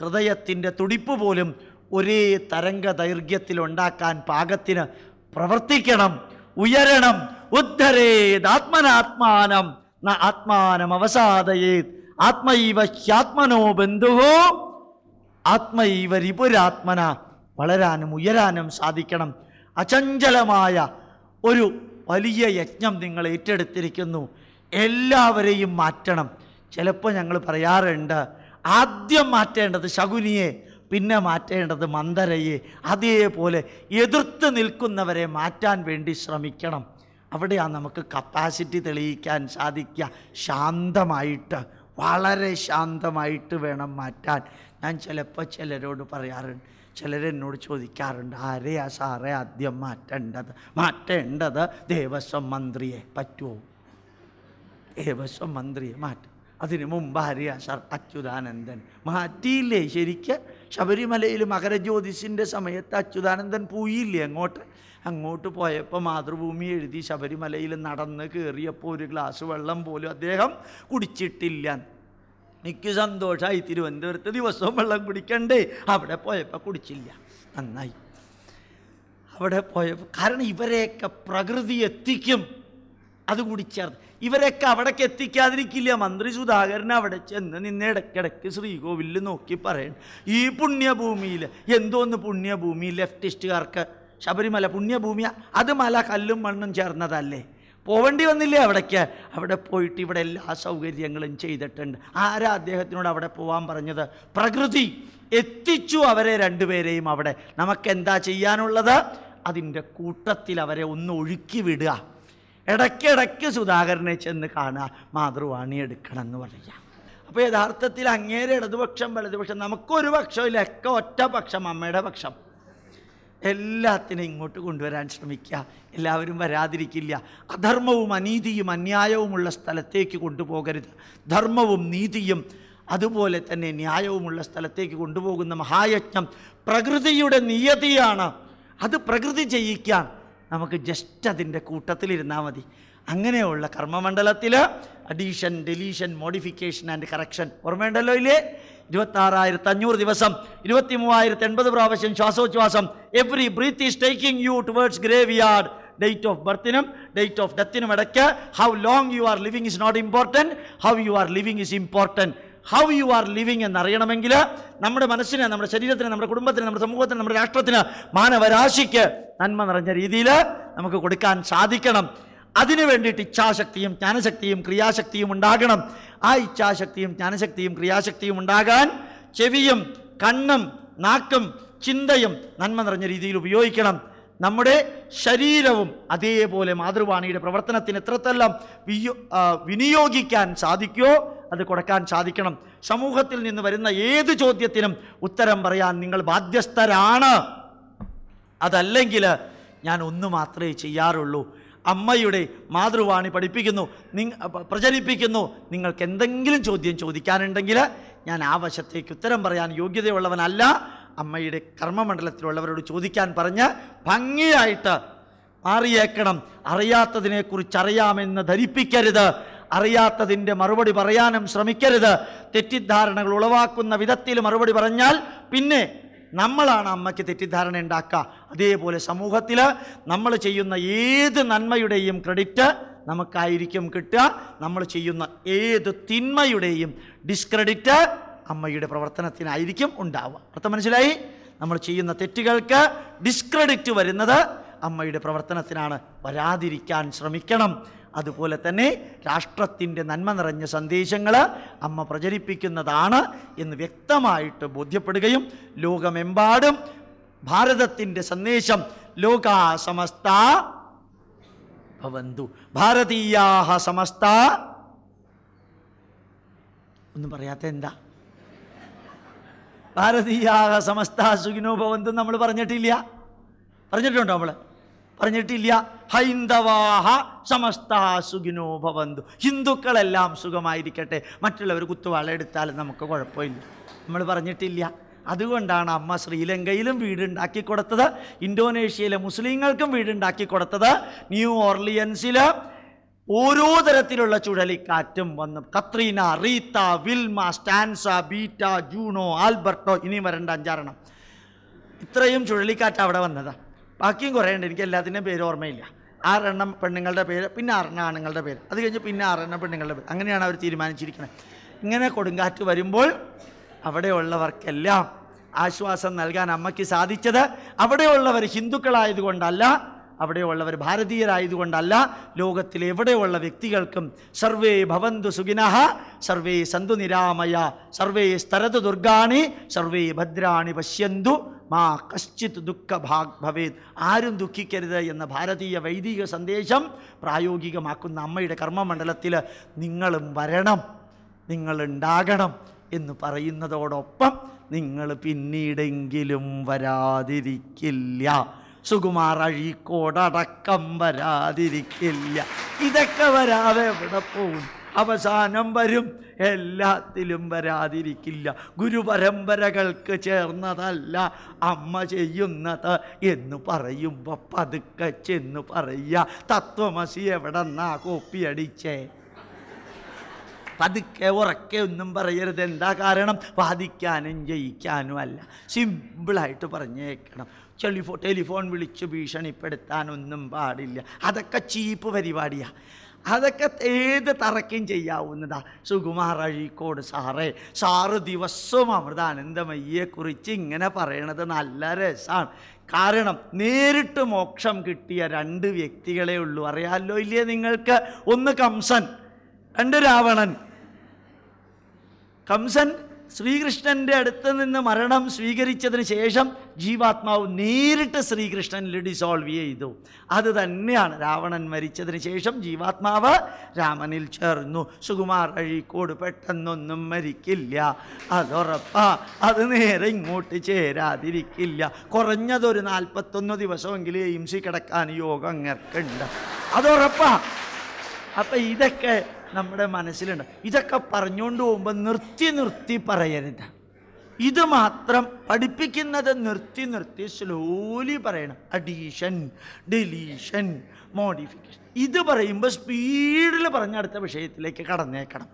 ഹൃദയത്തിന്റെ തുടിപ്പ് പോലും ഒരേ തരംഗ ദൈർഘ്യത്തിൽ ഉണ്ടാക്കാൻ പാകത്തിന് പ്രവർത്തിക്കണം ഉയരണം ഉദ്ധരേതാത്മനാത്മാനം ന ആത്മാനം അവസാദയേ ആത്മൈവ ഹ്യാത്മനോ ബന്ധുവോ ആത്മൈവ രിപുരാത്മന വളരാനും ഉയരാനും സാധിക്കണം. അചഞ്ചലമായ ഒരു വലിയ യജ്ഞം നിങ്ങൾ ഏറ്റെടുത്തിരിക്കുന്നു. എല്ലാവരെയും മാറ്റണം. ചിലപ്പോൾ ഞങ്ങൾ പറയാറുണ്ട് ആദ്യം മാറ്റേണ്ടത് ശകുനിയെ പിന്നെ മാറ്റേണ്ടത് മന്ദരയെ അതേപോലെ എതിർത്ത് നിൽക്കുന്നവരെ മാറ്റാൻ വേണ്ടി ശ്രമിക്കണം. അവിടെയാണ് നമുക്ക് കപ്പാസിറ്റി തെളിയിക്കാൻ സാധിക്കുക. ശാന്തമായിട്ട് വളരെ ശാന്തമായിട്ട് വേണം മാറ്റാൻ. ഞാൻ ചിലപ്പോൾ ചിലരോട് പറയാറുണ്ട് ചിലരെന്നോട് ചോദിക്കാറുണ്ട് ആരെയാ സാറേ ആദ്യം മാറ്റേണ്ടത്? മാറ്റേണ്ടത് ദേവസ്വം മന്ത്രിയെ പറ്റുമോ ദേവസ്വം മന്ത്രിയെ മാറ്റും. അതിനു മുമ്പ് ആരെയാ സാർ? അച്യുതാനന്ദൻ. മാറ്റിയില്ലേ ശരിക്ക്? ശബരിമലയിൽ മകരജ്യോതിഷിന്റെ സമയത്ത് അച്യുതാനന്ദൻ പോയില്ലേ അങ്ങോട്ട്? അങ്ങോട്ട് പോയപ്പോൾ മാതൃഭൂമി എഴുതി ശബരിമലയിൽ നടന്ന് കയറിയപ്പോൾ ഒരു ഗ്ലാസ് വെള്ളം പോലും അദ്ദേഹം കുടിച്ചിട്ടില്ല. എനിക്ക് സന്തോഷമായി തിരുവനന്തപുരത്ത് ദിവസവും വെള്ളം കുടിക്കണ്ടേ? അവിടെ പോയപ്പോൾ കുടിച്ചില്ല. നന്നായി. അവിടെ പോയപ്പോൾ കാരണം ഇവരെയൊക്കെ പ്രകൃതി എത്തിക്കും. അത് ചേർത്ത്. ഇവരൊക്കെ അവിടേക്ക് എത്തിക്കാതിരിക്കില്ല. മന്ത്രി സുധാകരൻ അവിടെ ചെന്ന് നിന്ന് ഇടയ്ക്കിടയ്ക്ക് ശ്രീകോവിലിൽ നോക്കി പറയണം. ഈ പുണ്യഭൂമിയിൽ എന്തോന്ന് പുണ്യഭൂമി ലെഫ്റ്റിസ്റ്റുകാർക്ക് ശബരിമല പുണ്യഭൂമിയാ? അത് മല കല്ലും മണ്ണും ചേർന്നതല്ലേ? പോവേണ്ടി വന്നില്ലേ അവിടേക്ക്? അവിടെ പോയിട്ട് ഇവിടെ എല്ലാ സൗകര്യങ്ങളും ചെയ്തിട്ടുണ്ട്. ആരാ അദ്ദേഹത്തിനോട് അവിടെ പോവാൻ പറഞ്ഞത്? പ്രകൃതി. എത്തിച്ചു അവരെ രണ്ടുപേരെയും അവിടെ. നമുക്ക് എന്താ ചെയ്യാനുള്ളത്? അതിന്റെ കൂട്ടത്തിൽ അവരെ ഒന്ന് ഒഴുക്കി വിടുക. ഇടയ്ക്കിടയ്ക്ക് സുധാകരനെ ചെന്ന് കാണുക മാതൃവാണി എടുക്കണം എന്ന് പറയുക അപ്പോൾ യഥാർത്ഥത്തിൽ അങ്ങേരെ ഇടതുപക്ഷം വലതുപക്ഷം നമുക്കൊരു പക്ഷമില്ല ഒക്കെ ഒറ്റ പക്ഷം അമ്മയുടെ പക്ഷം. എല്ലാത്തിനും ഇങ്ങോട്ട് കൊണ്ടുവരാൻ ശ്രമിക്കുക എല്ലാവരും വരാതിരിക്കില്ല. അധർമ്മവും അനീതിയും അന്യായവുമുള്ള സ്ഥലത്തേക്ക് കൊണ്ടുപോകരുത്. ധർമ്മവും നീതിയും അതുപോലെ തന്നെ ന്യായവുമുള്ള സ്ഥലത്തേക്ക് കൊണ്ടുപോകുന്ന മഹായജ്ഞം പ്രകൃതിയുടെ നിയതിയാണ്. അത് പ്രകൃതി ചെയ്യിക്കാൻ നമുക്ക് ജസ്റ്റ് അതിന്റെ കൂട്ടത്തിലിരുന്നാൽ മതി. അങ്ങനെയുള്ള കർമ്മമണ്ഡലത്തിൽ addition deletion modification and correction ഓർമ്മയുണ്ടല്ലോ ഇല്ലേ? ഇരുപത്താറായിരത്തി അഞ്ഞൂറ് ദിവസം ഇരുപത്തി മൂവായിരത്തി എൺപത് പ്രാവശ്യം ശ്വാസോച്ഛ്വാസം. Every breath is taking you towards graveyard date of ബർത്തിനും date of ഡെത്തിനും ഇടയ്ക്ക്. How long you are living is not important how you are living is important how you are living എന്നറിയണമെങ്കിൽ നമ്മുടെ മനസ്സിന് നമ്മുടെ ശരീരത്തിന് നമ്മുടെ കുടുംബത്തിന് നമ്മുടെ സമൂഹത്തിന് നമ്മുടെ രാഷ്ട്രത്തിന് മാനവരാശിക്ക് നന്മ നിറഞ്ഞ രീതിയിൽ നമുക്ക് കൊടുക്കാൻ സാധിക്കണം. അതിനു വേണ്ടിയിട്ട് ഇച്ഛാശക്തിയും ജ്ഞാനശക്തിയും ക്രിയാശക്തിയും ഉണ്ടാകണം. ആ ഇച്ഛാശക്തിയും ജ്ഞാനശക്തിയും ക്രിയാശക്തിയും ഉണ്ടാകാൻ ചെവിയും കണ്ണും നാക്കും ചിന്തയും നന്മ നിറഞ്ഞ രീതിയിൽ ഉപയോഗിക്കണം. നമ്മുടെ ശരീരവും അതേപോലെ മാതൃവാണിയുടെ പ്രവർത്തനത്തിന് എത്രത്തെല്ലാം വിനിയോഗിക്കാൻ സാധിക്കുമോ അത് കൊടുക്കാൻ സാധിക്കണം. സമൂഹത്തിൽ നിന്ന് വരുന്ന ഏത് ചോദ്യത്തിനും ഉത്തരം പറയാൻ നിങ്ങൾ ബാധ്യസ്ഥരാണ്. അതല്ലെങ്കിൽ ഞാൻ ഒന്ന് മാത്രമേ ചെയ്യാറുള്ളൂ. അമ്മയുടെ മാതൃവാണി പഠിപ്പിക്കുന്നു നിങ്ങ പ്രചരിപ്പിക്കുന്നു. നിങ്ങൾക്ക് എന്തെങ്കിലും ചോദ്യം ചോദിക്കാനുണ്ടെങ്കിൽ ഞാൻ ആ വശത്തേക്ക് ഉത്തരം പറയാൻ യോഗ്യതയുള്ളവനല്ല. അമ്മയുടെ കർമ്മമണ്ഡലത്തിലുള്ളവരോട് ചോദിക്കാൻ പറഞ്ഞ് ഭംഗിയായിട്ട് മാറിയേക്കണം. അറിയാത്തതിനെക്കുറിച്ച് അറിയാമെന്ന് ധരിപ്പിക്കരുത്. അറിയാത്തതിന്റെ മറുപടി പറയാനും ശ്രമിക്കരുത്. തെറ്റിദ്ധാരണകൾ ഉളവാക്കുന്ന വിധത്തിൽ മറുപടി പറഞ്ഞാൽ പിന്നെ നമ്മളാണ് അമ്മയ്ക്ക് തെറ്റിദ്ധാരണ ഉണ്ടാക്കുക. അതേപോലെ സമൂഹത്തിൽ നമ്മൾ ചെയ്യുന്ന ഏത് നന്മയുടെയും ക്രെഡിറ്റ് നമുക്കായിരിക്കും കിട്ടുക. നമ്മൾ ചെയ്യുന്ന ഏത് തിന്മയുടെയും ഡിസ്ക്രെഡിറ്റ് അമ്മയുടെ പ്രവർത്തനത്തിനായിരിക്കും ഉണ്ടാവുക. അർത്ഥം മനസ്സിലായി? നമ്മൾ ചെയ്യുന്ന തെറ്റുകൾക്ക് ഡിസ്ക്രെഡിറ്റ് വരുന്നത് അമ്മയുടെ പ്രവർത്തനത്തിനാണ്. വരാതിരിക്കാൻ ശ്രമിക്കണം. അതുപോലെ തന്നെ രാഷ്ട്രത്തിന്റെ നന്മ നിറഞ്ഞ സന്ദേശങ്ങൾ അമ്മ പ്രചരിപ്പിക്കുന്നതാണ് എന്ന് വ്യക്തമായിട്ട് ബോധ്യപ്പെടുകയും ലോകമെമ്പാടും ഭാരതത്തിന്റെ സന്ദേശം ലോകാ സമസ്ത ഭവന്തു. ഭാരതീയാഹ സമസ്ത. ഒന്നും പറയാത്ത എന്താ? ഭാരതീയാഹ സമസ്ത സുഖിനോ ഭവന്തു നമ്മൾ പറഞ്ഞിട്ടില്ല. പറഞ്ഞിട്ടുണ്ടോ നമ്മൾ പറഞ്ഞിട്ടില്ല. ഹൈന്ദവാഹ സമസ്ത സുഖിനോ ഭവന്തു. ഹിന്ദുക്കളെല്ലാം സുഖമായിരിക്കട്ടെ. മറ്റുള്ളവർ കുത്തുവാളെടുത്താലും നമുക്ക് കുഴപ്പമില്ല. നമ്മൾ പറഞ്ഞിട്ടില്ല. അതുകൊണ്ടാണ് അമ്മ ശ്രീലങ്കയിലും വീടുണ്ടാക്കി കൊടുത്തത്. ഇന്തോനേഷ്യയിലെ മുസ്ലിങ്ങൾക്കും വീടുണ്ടാക്കി കൊടുത്തത്. ന്യൂ ഓർലിയൻസിൽ ഓരോ തരത്തിലുള്ള ചുഴലിക്കാറ്റും വന്നു. Katrina Rita Wilma Stan Beta Juno Alberto ഇനിയും വരേണ്ട അഞ്ചാറെണ്ണം. ഇത്രയും ചുഴലിക്കാറ്റ് അവിടെ വന്നതാ. ബാക്കിയും കുറേ ഉണ്ട്. എനിക്ക് എല്ലാത്തിന്റെയും പേര് ഓർമ്മയില്ല. ആറെണ്ണം പെണ്ണുങ്ങളുടെ പേര് പിന്നെ ആറെണ്ണം ആണുങ്ങളുടെ പേര്. അത് കഴിഞ്ഞ് പിന്നെ ആറെണ്ണം പെണ്ണുങ്ങളുടെ പേര്. അങ്ങനെയാണ് അവർ തീരുമാനിച്ചിരിക്കുന്നത്. ഇങ്ങനെ കൊടുങ്കാറ്റ് വരുമ്പോൾ അവിടെയുള്ളവർക്കെല്ലാം ആശ്വാസം നൽകാൻ അമ്മയ്ക്ക് സാധിച്ചത് അവിടെയുള്ളവർ ഹിന്ദുക്കളായതുകൊണ്ടല്ല അവിടെയുള്ളവർ ഭാരതീയരായതുകൊണ്ടല്ല ലോകത്തിലെ എവിടെയുള്ള വ്യക്തികൾക്കും സർവേ ഭവന്തു സുഖിനഹ സർവേ സന്തു നിരാമയ സർവേ സ്തരതു ദുർഗാണി സർവേ ഭദ്രാണി പശ്യന്തു മാ കശ്ചിത് ദുഃഖ ഭാഗ് ഭവേത്. ആരും ദുഃഖിക്കരുത് എന്ന ഭാരതീയ വൈദിക സന്ദേശം പ്രായോഗികമാക്കുന്ന അമ്മയുടെ കർമ്മമണ്ഡലത്തിൽ നിങ്ങളും വരണം നിങ്ങളുണ്ടാകണം എന്ന് പറയുന്നതോടൊപ്പം നിങ്ങൾ പിന്നീടെങ്കിലും വരാതിരിക്കില്ല. സുകുമാർ അഴീക്കോടടക്കം വരാതിരിക്കില്ല. ഇതൊക്കെ വരാതെ എവിടെ പോവും? അവസാനം വരും. എല്ലാത്തിലും വരാതിരിക്കില്ല. ഗുരുപരമ്പരകൾക്ക് ചേർന്നതല്ല അമ്മ ചെയ്യുന്നത് എന്ന് പറയുമ്പോൾ പതുക്കെ ചെന്ന് പറയുക. തത്വമസി എവിടെ നിന്നാ കോപ്പിയടിച്ചേ പതുക്കെ ഉറക്കെ ഒന്നും പറയരുത്. എന്താ കാരണം? വാദിക്കാനും ജയിക്കാനും അല്ല. സിമ്പിളായിട്ട് പറഞ്ഞേക്കണം. ടെലിഫോ ടെലിഫോൺ വിളിച്ച് ഭീഷണിപ്പെടുത്താനൊന്നും പാടില്ല. അതൊക്കെ ചീപ്പ് പരിപാടിയാണ് അതൊക്കെ ഏത് തറക്കും ചെയ്യാവുന്നതാ. സുകുമാർ അഴീക്കോട് സാറേ സാറ് ദിവസവും അമൃതാനന്ദമയ്യെക്കുറിച്ച് ഇങ്ങനെ പറയണത് നല്ല രസമാണ് കാരണം നേരിട്ട് മോക്ഷം കിട്ടിയ രണ്ട് വ്യക്തികളെ ഉള്ളൂ. അറിയാമല്ലോ ഇല്ലേ നിങ്ങൾക്ക്? ഒന്ന് കംസൻ രണ്ട് രാവണൻ. കംസൻ ശ്രീകൃഷ്ണന്റെ അടുത്ത് നിന്ന് മരണം സ്വീകരിച്ചതിന് ശേഷം ജീവാത്മാവ് നേരിട്ട് ശ്രീകൃഷ്ണനിൽ ഡിസോൾവ് ചെയ്തു. അത് തന്നെയാണ് രാവണൻ മരിച്ചതിന് ശേഷം ജീവാത്മാവ് രാമനിൽ ചേർന്നു. സുകുമാർ അഴീക്കോട് പെട്ടെന്നൊന്നും മരിക്കില്ല. അതുറപ്പാ അത് നേരെ ഇങ്ങോട്ട് ചേരാതിരിക്കില്ല. കുറഞ്ഞതൊരു നാൽപ്പത്തൊന്ന് ദിവസമെങ്കിലും എയിംസിൽ കിടക്കാൻ യോഗങ്ങൾക്കുണ്ട് അതുറപ്പാ. അപ്പം ഇതൊക്കെ നമ്മുടെ മനസ്സിലുണ്ട്. ഇതൊക്കെ പറഞ്ഞുകൊണ്ട് പോകുമ്പോൾ നിർത്തി നിർത്തി പറയരുത്. ഇത് മാത്രം പഠിപ്പിക്കുന്നത് നിർത്തി നിർത്തി സ്ലോലി പറയണം. അഡീഷൻ ഡെലീഷൻ മോഡിഫിക്കേഷൻ ഇത് പറയുമ്പോൾ സ്പീഡിൽ പറഞ്ഞ അടുത്ത വിഷയത്തിലേക്ക് കടന്നേക്കണം.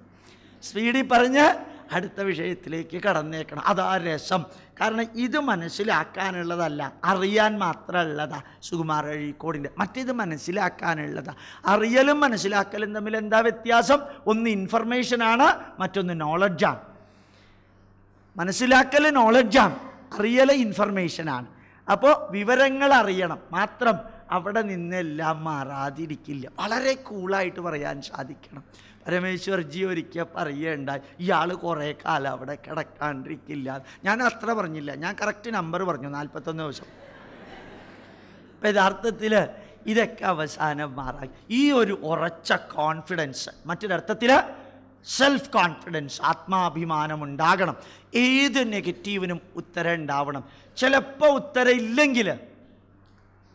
സ്പീഡിൽ പറഞ്ഞ് അടുത്ത വിഷയത്തിലേക്ക് കടന്നേക്കണം. അതാ രസം. കാരണം ഇത് മനസ്സിലാക്കാനുള്ളതല്ല അറിയാൻ മാത്രമുള്ളതാ സുകുമാർ അഴീക്കോടിന്റെ. മറ്റേത് മനസ്സിലാക്കാനുള്ളതാ. അറിയലും മനസ്സിലാക്കലും തമ്മിൽ എന്താ വ്യത്യാസം? ഒന്ന് ഇൻഫർമേഷനാണ് മറ്റൊന്ന് നോളജാണ് മനസ്സിലാക്കൽ നോളജാണ് അറിയൽ ഇൻഫർമേഷനാണ് അപ്പോൾ വിവരങ്ങൾ അറിയണം. മാത്രം അവിടെ നിന്നെല്ലാം മാറാതിരിക്കില്ല. വളരെ കൂളായിട്ട് പറയാൻ സാധിക്കണം. പരമേശ്വർജി ഒരിക്കൽ പറയുകയുണ്ടായി ഇയാൾ കുറേ കാലം അവിടെ കിടക്കാണ്ടിരിക്കില്ല. ഞാൻ അത്ര പറഞ്ഞില്ല ഞാൻ കറക്റ്റ് നമ്പർ പറഞ്ഞു നാൽപ്പത്തൊന്ന് ദിവസം. അപ്പം യഥാർത്ഥത്തിൽ ഇതൊക്കെ അവസാനം മാറാൻ ഈ ഒരു ഉറച്ച കോൺഫിഡൻസ് മറ്റൊരർത്ഥത്തിൽ സെൽഫ് കോൺഫിഡൻസ് ആത്മാഭിമാനം ഉണ്ടാകണം. ഏത് നെഗറ്റീവിനും ഉത്തരം ഉണ്ടാവണം. ചിലപ്പോൾ ഉത്തരം ഇല്ലെങ്കിൽ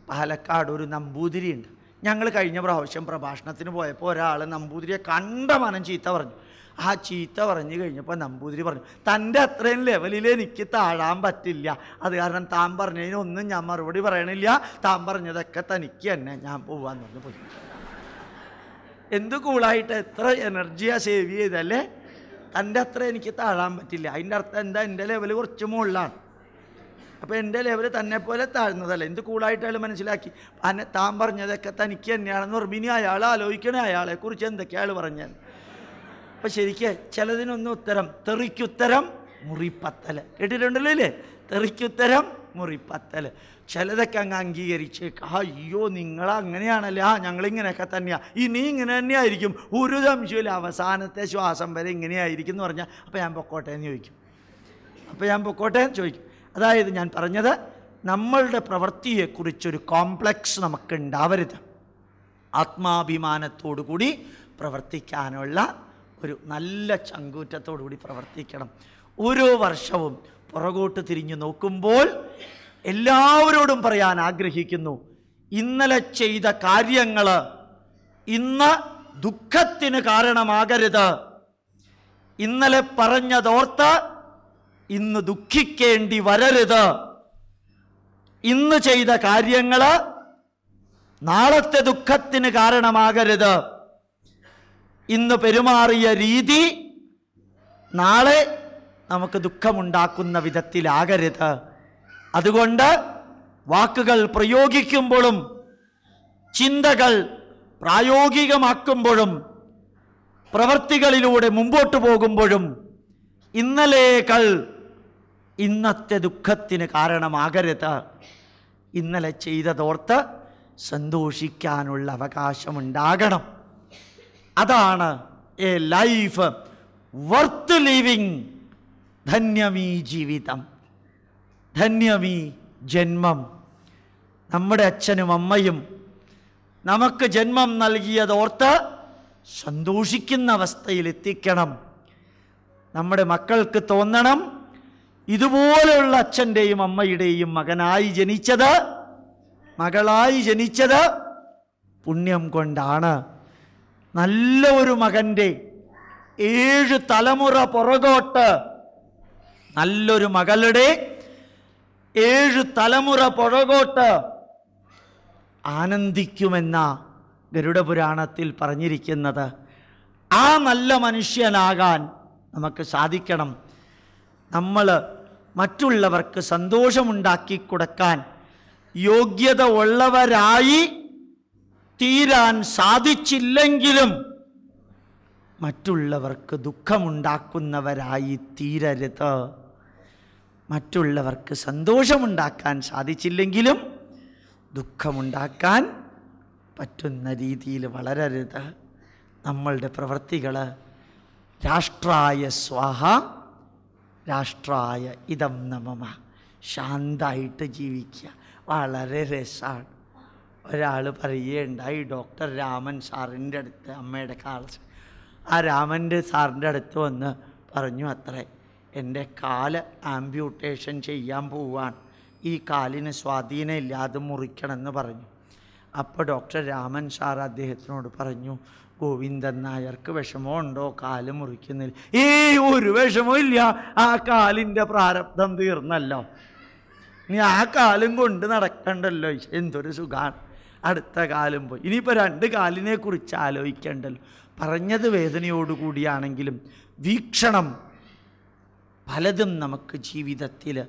പാലക്കാട് ഒരു നമ്പൂതിരിയുണ്ട്. ഞങ്ങൾ കഴിഞ്ഞ പ്രാവശ്യം പ്രഭാഷണത്തിന് പോയപ്പോൾ ഒരാൾ നമ്പൂതിരിയെ കണ്ടമാനം ചീത്ത പറഞ്ഞു. ആ ചീത്ത പറഞ്ഞു കഴിഞ്ഞപ്പോൾ നമ്പൂതിരി പറഞ്ഞു തന്റെ അത്രയും ലെവലിൽ എനിക്ക് താഴാൻ പറ്റില്ല. അത് കാരണം താൻ പറഞ്ഞതിനൊന്നും ഞാൻ മറുപടി പറയണില്ല. താൻ പറഞ്ഞതൊക്കെ തനിക്ക് തന്നെ. ഞാൻ പോവാന്ന് പറഞ്ഞു പോയി. എന്ത് കൂളായിട്ട് എത്ര എനർജിയാണ് സേവ് ചെയ്തല്ലേ? തന്റെ അത്ര എനിക്ക് താഴാൻ പറ്റില്ല. അതിന്റെ അർത്ഥം എന്താ? എന്റെ ലെവൽ കുറച്ച് മുകളിലാണ്. അപ്പോൾ എന്റെ ലെവൽ തന്നെ പോലെ താഴ്ന്നതല്ല? എന്ത് കൂളായിട്ട് അയാൾ മനസ്സിലാക്കി. താൻ പറഞ്ഞതൊക്കെ തനിക്ക് തന്നെയാണെന്ന് പറഞ്ഞു ഇനി അയാൾ ആലോചിക്കണേ അയാളെക്കുറിച്ച് എന്തൊക്കെയാണ് പറഞ്ഞത് അപ്പം ശരിക്ക് ചിലതിനൊന്നും ഉത്തരം തെറിക്കുത്തരം മുറിപ്പത്തൽ കേട്ടിട്ടുണ്ടല്ലോ ഇല്ലേ? തെറിക്കുത്തരം മുറിപ്പത്തൽ ചിലതൊക്കെ അങ്ങ് അംഗീകരിച്ച് അയ്യോ നിങ്ങൾ അങ്ങനെയാണല്ലേ? ആ ഞങ്ങളിങ്ങനെയൊക്കെ തന്നെയാണ് ഇനി ഇങ്ങനെ തന്നെയായിരിക്കും. ഒരു സംശയമില്ല അവസാനത്തെ ശ്വാസം വരെ ഇങ്ങനെയായിരിക്കും എന്ന് പറഞ്ഞാൽ. അപ്പോൾ ഞാൻ പൊക്കോട്ടെ എന്ന് ചോദിക്കും. അപ്പോൾ ഞാൻ പൊക്കോട്ടെ ചോദിക്കും. അതായത് ഞാൻ പറഞ്ഞത് നമ്മളുടെ പ്രവൃത്തിയെക്കുറിച്ചൊരു കോംപ്ലക്സ് നമുക്ക് ഉണ്ടാവരുത് ആത്മാഭിമാനത്തോടു കൂടി പ്രവർത്തിക്കാനുള്ള ഒരു നല്ല ചങ്കൂറ്റത്തോടു കൂടി പ്രവർത്തിക്കണം. ഓരോ വർഷവും പുറകോട്ട് തിരിഞ്ഞു നോക്കുമ്പോൾ എല്ലാവരോടും പറയാൻ ആഗ്രഹിക്കുന്നു. ഇന്നലെ ചെയ്ത കാര്യങ്ങൾ ഇന്ന് ദുഃഖത്തിന് കാരണമാകരുത്. ഇന്നലെ പറഞ്ഞതോർത്ത് ഇന്ന് ദുഃഖിക്കേണ്ടി വരരുത്. ഇന്ന് ചെയ്ത കാര്യങ്ങൾ നാളത്തെ ദുഃഖത്തിന് കാരണമാകരുത്. ഇന്ന് പെരുമാറിയ രീതി നാളെ നമുക്ക് ദുഃഖമുണ്ടാക്കുന്ന വിധത്തിലാകരുത്. അതുകൊണ്ട് വാക്കുകൾ പ്രയോഗിക്കുമ്പോഴും ചിന്തകൾ പ്രായോഗികമാക്കുമ്പോഴും പ്രവൃത്തികളിലൂടെ മുമ്പോട്ട് പോകുമ്പോഴും ഇന്നലേകൾ ഇന്നത്തെ ദുഃഖത്തിന് കാരണമാകരുത്. ഇന്നലെ ചെയ്തതോർത്ത് സന്തോഷിക്കാനുള്ള അവകാശമുണ്ടാകണം. അതാണ് എ ലൈഫ് വർത്ത് ലിവിങ് ധന്യമീ ജീവിതം. ധന്യമീ ജന്മം. നമ്മുടെ അച്ഛനും അമ്മയും നമുക്ക് ജന്മം നൽകിയതോർത്ത് സന്തോഷിക്കുന്ന അവസ്ഥയിൽ എത്തിക്കണം നമ്മുടെ മക്കൾക്ക് തോന്നണം ഇതുപോലെയുള്ള അച്ഛന്റെയും അമ്മയുടെയും മകനായി ജനിച്ചത് മകളായി ജനിച്ചത് പുണ്യം കൊണ്ടാണ്. നല്ല ഒരു മകന്റെ ഏഴ് തലമുറ പുറകോട്ട് നല്ലൊരു മകളുടെ ഏഴ് തലമുറ പുറകോട്ട് ആനന്ദിക്കുമെന്ന ഗരുഡപുരാണത്തിൽ പറഞ്ഞിരിക്കുന്നത്. ആ നല്ല മനുഷ്യനാകാൻ നമുക്ക് സാധിക്കണം. നമ്മൾ മറ്റുള്ളവർക്ക് സന്തോഷമുണ്ടാക്കി കൊടുക്കാൻ യോഗ്യത ഉള്ളവരായി തീരാൻ സാധിച്ചില്ലെങ്കിലും മറ്റുള്ളവർക്ക് ദുഃഖമുണ്ടാക്കുന്നവരായി തീരരുത്. മറ്റുള്ളവർക്ക് സന്തോഷമുണ്ടാക്കാൻ സാധിച്ചില്ലെങ്കിലും ദുഃഖമുണ്ടാക്കാൻ പറ്റുന്ന രീതിയിൽ വളരരുത്. നമ്മളുടെ പ്രവൃത്തികൾ രാഷ്ട്രായ സ്വാഹ രാഷ്ട്രായ ഇതം നമമ. ശാന്തായിട്ട് ജീവിക്കുക വളരെ രസമാണ് ഒരാൾ പറയുകയുണ്ടായി ഡോക്ടർ രാമൻ സാറിന്റെ അടുത്ത് അമ്മയുടെ കാളസ് ആ രാമന്റെ സാറിന്റെ അടുത്ത് വന്ന് പറഞ്ഞു അത്രേ എന്റെ കാൽ ആംബ്യൂട്ടേഷൻ ചെയ്യാൻ പോവാണ്. ഈ കാലിന് സ്വാധീനമില്ലാതെ മുറിക്കണമെന്ന് പറഞ്ഞു. അപ്പോൾ ഡോക്ടർ രാമൻ സാർ അദ്ദേഹത്തിനോട് പറഞ്ഞു ഗോവിന്ദൻ നായർക്ക് വിഷമമുണ്ടോ കാൽ മുറിക്കുന്നില്ല. ഈ ഒരു വിഷമവും ഇല്ല. ആ കാലിന്റെ പ്രാരബ്ധം തീർന്നല്ലോ. നീ ആ കാലും കൊണ്ട് നടക്കണ്ടല്ലോ. എന്തൊരു സുഖമാണ് അടുത്ത കാലും പോയി. ഇനിയിപ്പോൾ രണ്ട് കാലിനെ കുറിച്ച് ആലോചിക്കണ്ടല്ലോ. പറഞ്ഞത് വേദനയോടുകൂടിയാണെങ്കിലും വീക്ഷണം പലതും നമുക്ക് ജീവിതത്തിൽ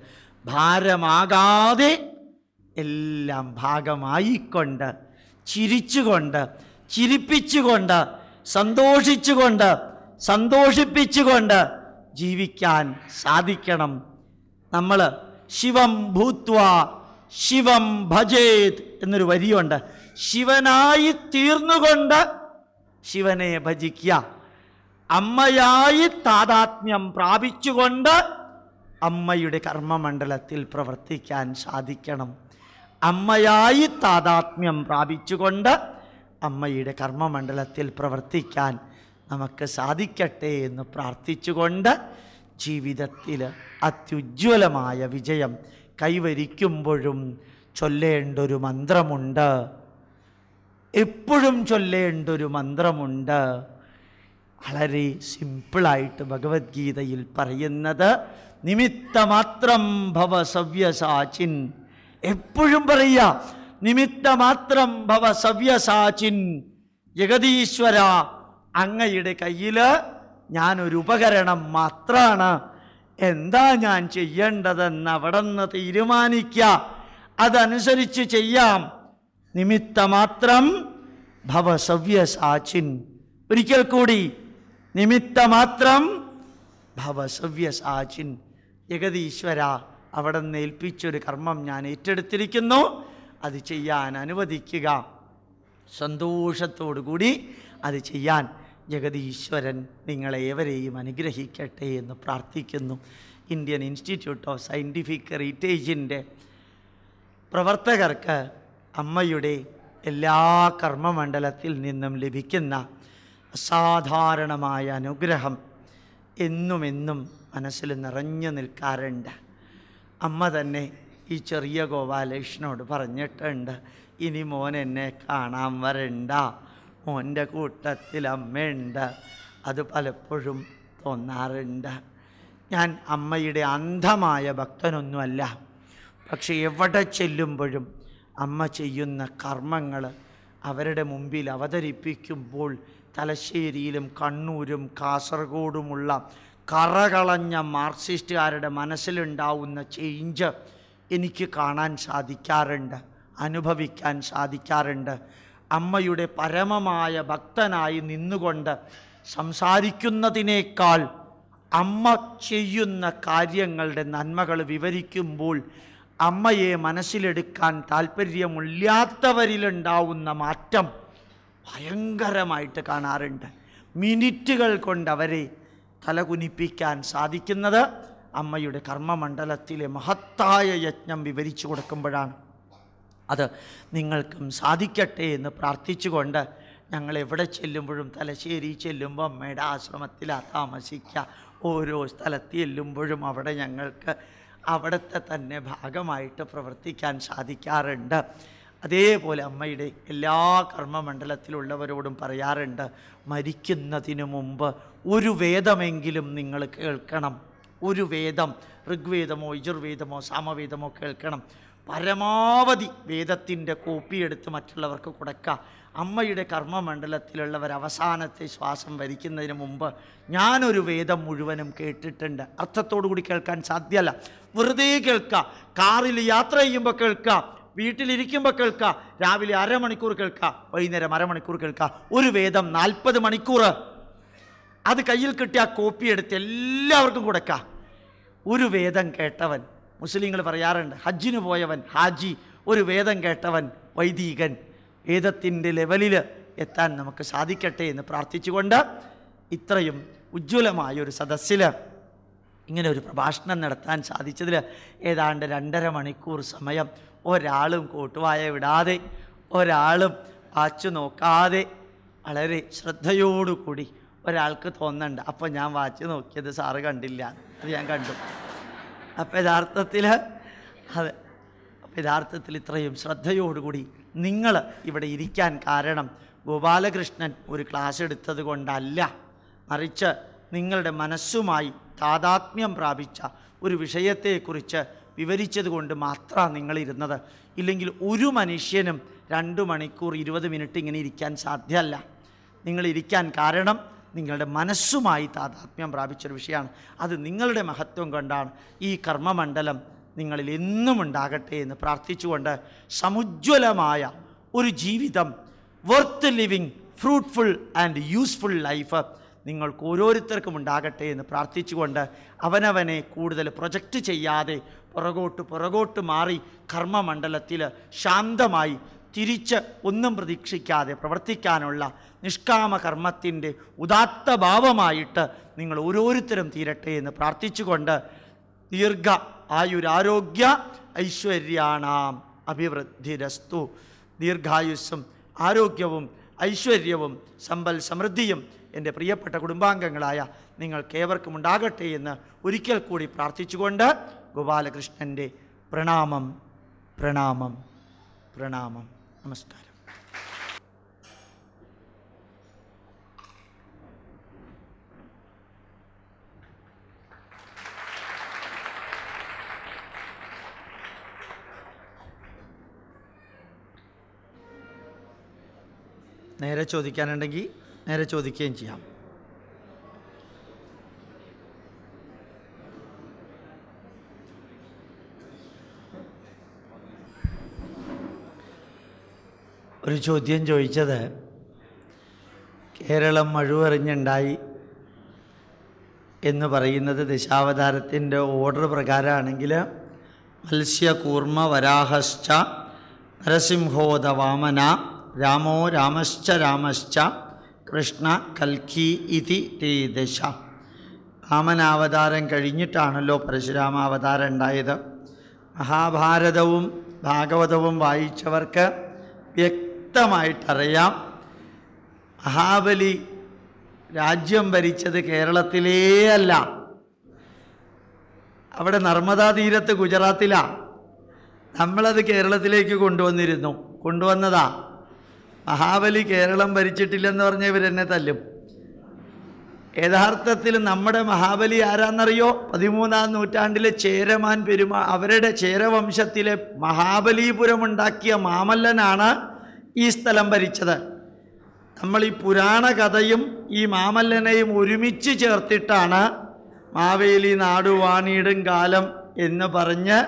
ഭാരമാകാതെ എല്ലാം ഭാഗമായിക്കൊണ്ട് ചിരിച്ചുകൊണ്ട് ചിരിപ്പിച്ചുകൊണ്ട് സന്തോഷിച്ചുകൊണ്ട് സന്തോഷിപ്പിച്ചുകൊണ്ട് ജീവിക്കാൻ സാധിക്കണം. നമ്മൾ ശിവം ഭൂത്വ ശിവം ഭജേത് എന്നൊരു വരിയുണ്ട്. ശിവനായി തീർന്നുകൊണ്ട് ശിവനെ ഭജിക്കുക. അമ്മയായി താതാത്മ്യം പ്രാപിച്ചുകൊണ്ട് അമ്മയുടെ കർമ്മമണ്ഡലത്തിൽ പ്രവർത്തിക്കാൻ സാധിക്കണം. അമ്മയായി താതാത്മ്യം പ്രാപിച്ചുകൊണ്ട് അമ്മയുടെ കർമ്മമണ്ഡലത്തിൽ പ്രവർത്തിക്കാൻ നമുക്ക് സാധിക്കട്ടെ എന്ന് പ്രാർത്ഥിച്ചുകൊണ്ട് ജീവിതത്തിൽ അത്യുജ്വലമായ വിജയം കൈവരിക്കുമ്പോഴും ചൊല്ലേണ്ടൊരു മന്ത്രമുണ്ട്. എപ്പോഴും ചൊല്ലേണ്ടൊരു മന്ത്രമുണ്ട്. വളരെ സിമ്പിളായിട്ട് ഭഗവത്ഗീതയിൽ പറയുന്നത് നിമിത്തമാത്രം ഭവ സവ്യസാചിൻ. എപ്പോഴും പറയുക നിമിത്തമാത്രം ഭവ സവ്യസാചിൻ. ജഗതീശ്വര അങ്ങയുടെ കയ്യിൽ ഞാനൊരു ഉപകരണം മാത്രമാണ് എന്താ ഞാൻ ചെയ്യേണ്ടതെന്ന് അവിടെ നിന്ന് തീരുമാനിക്കുക അതനുസരിച്ച് ചെയ്യാം. നിമിത്തമാത്രം ഭവസവ്യസാചിൻ ഒരിക്കൽ കൂടി നിമിത്തമാത്രം ഭവസവ്യസാചിൻ ജഗതീശ്വര അവിടെ നിന്ന് ഏൽപ്പിച്ചൊരു കർമ്മം ഞാൻ ഏറ്റെടുത്തിരിക്കുന്നു. അത് ചെയ്യാൻ അനുവദിക്കുക. സന്തോഷത്തോടു കൂടി അത് ചെയ്യാൻ ജഗതീശ്വരൻ നിങ്ങളേവരെയും അനുഗ്രഹിക്കട്ടെ എന്ന് പ്രാർത്ഥിക്കുന്നു. ഇന്ത്യൻ ഇൻസ്റ്റിറ്റ്യൂട്ട് ഓഫ് സയന്റിഫിക് ഹെറിറ്റേജിന്റെ പ്രവർത്തകർക്ക് അമ്മയുടെ എല്ലാ കർമ്മമണ്ഡലത്തിൽ നിന്നും ലഭിക്കുന്ന അസാധാരണമായ അനുഗ്രഹം എന്നും എന്നും മനസ്സിൽ നിറഞ്ഞു നിൽക്കാറുണ്ട്. അമ്മ തന്നെ ഈ ചെറിയ ഗോപാലകൃഷ്ണനോട് പറഞ്ഞിട്ടുണ്ട് ഇനി മോൻ എന്നെ കാണാൻ വരണ്ട മോന്റെ കൂട്ടത്തിൽ അമ്മയുണ്ട് അത് പലപ്പോഴും തോന്നാറുണ്ട്. ഞാൻ അമ്മയുടെ അന്ധമായ ഭക്തനൊന്നുമല്ല പക്ഷെ എവിടെ ചെല്ലുമ്പോഴും അമ്മ ചെയ്യുന്ന കർമ്മങ്ങൾ അവരുടെ മുമ്പിൽ അവതരിപ്പിക്കുമ്പോൾ തലശ്ശേരിയിലും കണ്ണൂരും കാസർഗോഡുമുള്ള കറകളഞ്ഞ മാർക്സിസ്റ്റുകാരുടെ മനസ്സിലുണ്ടാവുന്ന ചേഞ്ച് എനിക്ക് കാണാൻ സാധിക്കാറുണ്ട് അനുഭവിക്കാൻ സാധിക്കാറുണ്ട്. അമ്മയുടെ പരമമായ ഭക്തനായി നിന്നുകൊണ്ട് സംസാരിക്കുന്നതിനേക്കാൾ അമ്മ ചെയ്യുന്ന കാര്യങ്ങളുടെ നന്മകൾ വിവരിക്കുമ്പോൾ അമ്മയെ മനസ്സിലെടുക്കാൻ താല്പര്യമില്ലാത്തവരിലുണ്ടാവുന്ന മാറ്റം ഭയങ്കരമായിട്ട് കാണാറുണ്ട്. മിനിറ്റുകൾ കൊണ്ട് അവരെ തലകുനിപ്പിക്കാൻ സാധിക്കുന്നത് അമ്മയുടെ കർമ്മമണ്ഡലത്തിലെ മഹത്തായ യജ്ഞം വിവരിച്ചു കൊടുക്കുമ്പോഴാണ്. അത് നിങ്ങൾക്കും സാധിക്കട്ടെ എന്ന് പ്രാർത്ഥിച്ചുകൊണ്ട് ഞങ്ങൾ എവിടെ ചെല്ലുമ്പോഴും തലശ്ശേരി ചെല്ലുമ്പോൾ അമ്മയുടെ ആശ്രമത്തിലാണ് താമസിക്കുക. ഓരോ സ്ഥലത്ത് ചെല്ലുമ്പോഴും അവിടെ ഞങ്ങൾക്ക് അവിടുത്തെ തന്നെ ഭാഗമായിട്ട് പ്രവർത്തിക്കാൻ സാധിക്കാറുണ്ട്. അതേപോലെ അമ്മയുടെ എല്ലാ കർമ്മമണ്ഡലത്തിലുള്ളവരോടും പറയാറുണ്ട് മരിക്കുന്നതിന് മുമ്പ് ഒരു വേദമെങ്കിലും നിങ്ങൾ കേൾക്കണം. ഒരു വേദം ഋഗ്വേദമോ യജുർവേദമോ സാമവേദമോ കേൾക്കണം. പരമാവധി വേദത്തിന്റെ കോപ്പി എടുത്ത് മറ്റുള്ളവർക്ക് കൊടുക്കുക. അമ്മയുടെ കർമ്മമണ്ഡലത്തിലുള്ളവർ അവസാനത്തെ ശ്വാസം വരിക്കുന്നതിന് മുമ്പ് ഞാനൊരു വേദം മുഴുവനും കേട്ടിട്ടുണ്ട്. അർത്ഥത്തോടു കൂടി കേൾക്കാൻ സാധ്യമല്ല. വെറുതെ കേൾക്കുക. കാറിൽ യാത്ര ചെയ്യുമ്പോൾ കേൾക്കുക. വീട്ടിലിരിക്കുമ്പോൾ കേൾക്കുക. രാവിലെ അരമണിക്കൂർ കേൾക്കുക. വൈകുന്നേരം അരമണിക്കൂർ കേൾക്കുക. ഒരു വേദം നാൽപ്പത് മണിക്കൂർ അത് കയ്യിൽ കിട്ടിയ ആ കോപ്പി എടുത്ത് എല്ലാവർക്കും കൊടുക്ക. ഒരു വേദം കേട്ടവൻ മുസ്ലിങ്ങൾ പറയാറുണ്ട് ഹജ്ജിന് പോയവൻ ഹാജി ഒരു വേദം കേട്ടവൻ വൈദികൻ. വേദത്തിന്റെ ലെവലിൽ എത്താൻ നമുക്ക് സാധിക്കട്ടെ എന്ന് പ്രാർത്ഥിച്ചുകൊണ്ട് ഇത്രയും ഉജ്ജ്വലമായ ഒരു സദസ്സിൽ ഇങ്ങനെ ഒരു പ്രഭാഷണം നടത്താൻ സാധിച്ചതിൽ ഏതാണ്ട് രണ്ടര മണിക്കൂർ സമയം ഒരാളും കൂട്ടുവായ വിടാതെ ഒരാളും വാച്ചു നോക്കാതെ വളരെ ശ്രദ്ധയോടുകൂടി ഒരാൾക്ക് തോന്നുന്നുണ്ട്. അപ്പോൾ ഞാൻ വാച്ച് നോക്കിയത് സാറ് കണ്ടില്ല. അത് ഞാൻ കണ്ടു. അപ്പോൾ യഥാർത്ഥത്തിൽ അതെ. അപ്പോൾ യഥാർത്ഥത്തിൽ ഇത്രയും ശ്രദ്ധയോടുകൂടി നിങ്ങൾ ഇവിടെ ഇരിക്കാൻ കാരണം ഗോപാലകൃഷ്ണൻ ഒരു ക്ലാസ് എടുത്തത് കൊണ്ടല്ല. മറിച്ച് നിങ്ങളുടെ മനസ്സുമായി താതാത്മ്യം പ്രാപിച്ച ഒരു വിഷയത്തെക്കുറിച്ച് വിവരിച്ചത് കൊണ്ട് മാത്രമാണ് നിങ്ങളിരുന്നത്. ഇല്ലെങ്കിൽ ഒരു മനുഷ്യനും രണ്ട് മണിക്കൂർ ഇരുപത് മിനിറ്റ് ഇങ്ങനെ ഇരിക്കാൻ സാധ്യമല്ല നിങ്ങളിരിക്കാൻ കാരണം നിങ്ങളുടെ മനസ്സുമായി താതാത്മ്യം പ്രാപിച്ചൊരു വിഷയമാണ്. അത് നിങ്ങളുടെ മഹത്വം കൊണ്ടാണ് ഈ കർമ്മമണ്ഡലം നിങ്ങളിൽ എന്നും ഉണ്ടാകട്ടെ എന്ന് പ്രാർത്ഥിച്ചുകൊണ്ട് സമുജ്വലമായ ഒരു ജീവിതം worth living fruitful and useful life നിങ്ങൾക്ക് ഓരോരുത്തർക്കും ഉണ്ടാകട്ടെ എന്ന് പ്രാർത്ഥിച്ചുകൊണ്ട് അവനവനെ കൂടുതൽ പ്രൊജക്റ്റ് ചെയ്യാതെ പുറകോട്ട് പുറകോട്ട് മാറി കർമ്മമണ്ഡലത്തിൽ ശാന്തമായി തിരിച്ച് ഒന്നും പ്രതീക്ഷിക്കാതെ പ്രവർത്തിക്കാനുള്ള നിഷ്കാമ കർമ്മത്തിന്റെ ഉദാത്ത ഭാവമായിട്ട് നിങ്ങൾ ഓരോരുത്തരും തീരട്ടെ എന്ന് പ്രാർത്ഥിച്ചുകൊണ്ട് ദീർഘ ആയുരാരോഗ്യ ഐശ്വര്യാണാം അഭിവൃദ്ധിരസ്തു. ദീർഘായുസ്സും ആരോഗ്യവും ഐശ്വര്യവും സമ്പൽ സമൃദ്ധിയും എന്റെ പ്രിയപ്പെട്ട കുടുംബാംഗങ്ങളായ നിങ്ങൾക്കേവർക്കും ഉണ്ടാകട്ടെ എന്ന് ഒരിക്കൽ കൂടി പ്രാർത്ഥിച്ചുകൊണ്ട് ഗോപാലകൃഷ്ണന്റെ പ്രണാമം പ്രണാമം പ്രണാമം. നമസ്കാരം. നേരെ ചോദിക്കാനുണ്ടെങ്കിൽ നേരെ ചോദിക്കുകയും ചെയ്യാം. ഒരു ചോദ്യം ചോദിച്ചത് കേരളം മഴുവറിഞ്ഞുണ്ടായി എന്ന് പറയുന്നത് ദശാവതാരത്തിന്റെ ഓർഡർ പ്രകാരമാണെങ്കിൽ മത്സ്യകൂർമ്മ വരാഹശ്ച നരസിംഹോദ വാമന രാമോ രാമശ്ച രാമശ്ച കൃഷ്ണ കൽക്കി ഇതി ദശ വാമനാവതാരം കഴിഞ്ഞിട്ടാണല്ലോ പരശുരാമാവതാരം ഉണ്ടായത്. മഹാഭാരതവും ഭാഗവതവും വായിച്ചവർക്ക് വ്യക്തമായിട്ടറിയാം. മഹാബലി രാജ്യം ഭരിച്ചത് കേരളത്തിലേ അല്ല. അവിടെ നർമ്മദാ തീരത്ത് ഗുജറാത്തിലാണ് നമ്മളത് കേരളത്തിലേക്ക് കൊണ്ടുവന്നിരുന്നു. കൊണ്ടുവന്നതാ. മഹാബലി കേരളം ഭരിച്ചിട്ടില്ലെന്ന് പറഞ്ഞ ഇവരെന്നെ തല്ലും. യഥാർത്ഥത്തിൽ നമ്മുടെ മഹാബലി ആരാന്നറിയോ? പതിമൂന്നാം നൂറ്റാണ്ടിലെ ചേരമാൻ പെരുമാ അവരുടെ ചേരവംശത്തിലെ മഹാബലിപുരം ഉണ്ടാക്കിയ മാമല്ലനാണ് ഈ സ്ഥലം ഭരിച്ചത്. നമ്മൾ ഈ പുരാണ കഥയും ഈ മാമല്ലനെയും ഒരുമിച്ച് ചേർത്തിട്ടാണ് മാവേലി നാടുവാണിയിടും കാലം എന്ന് പറഞ്ഞ്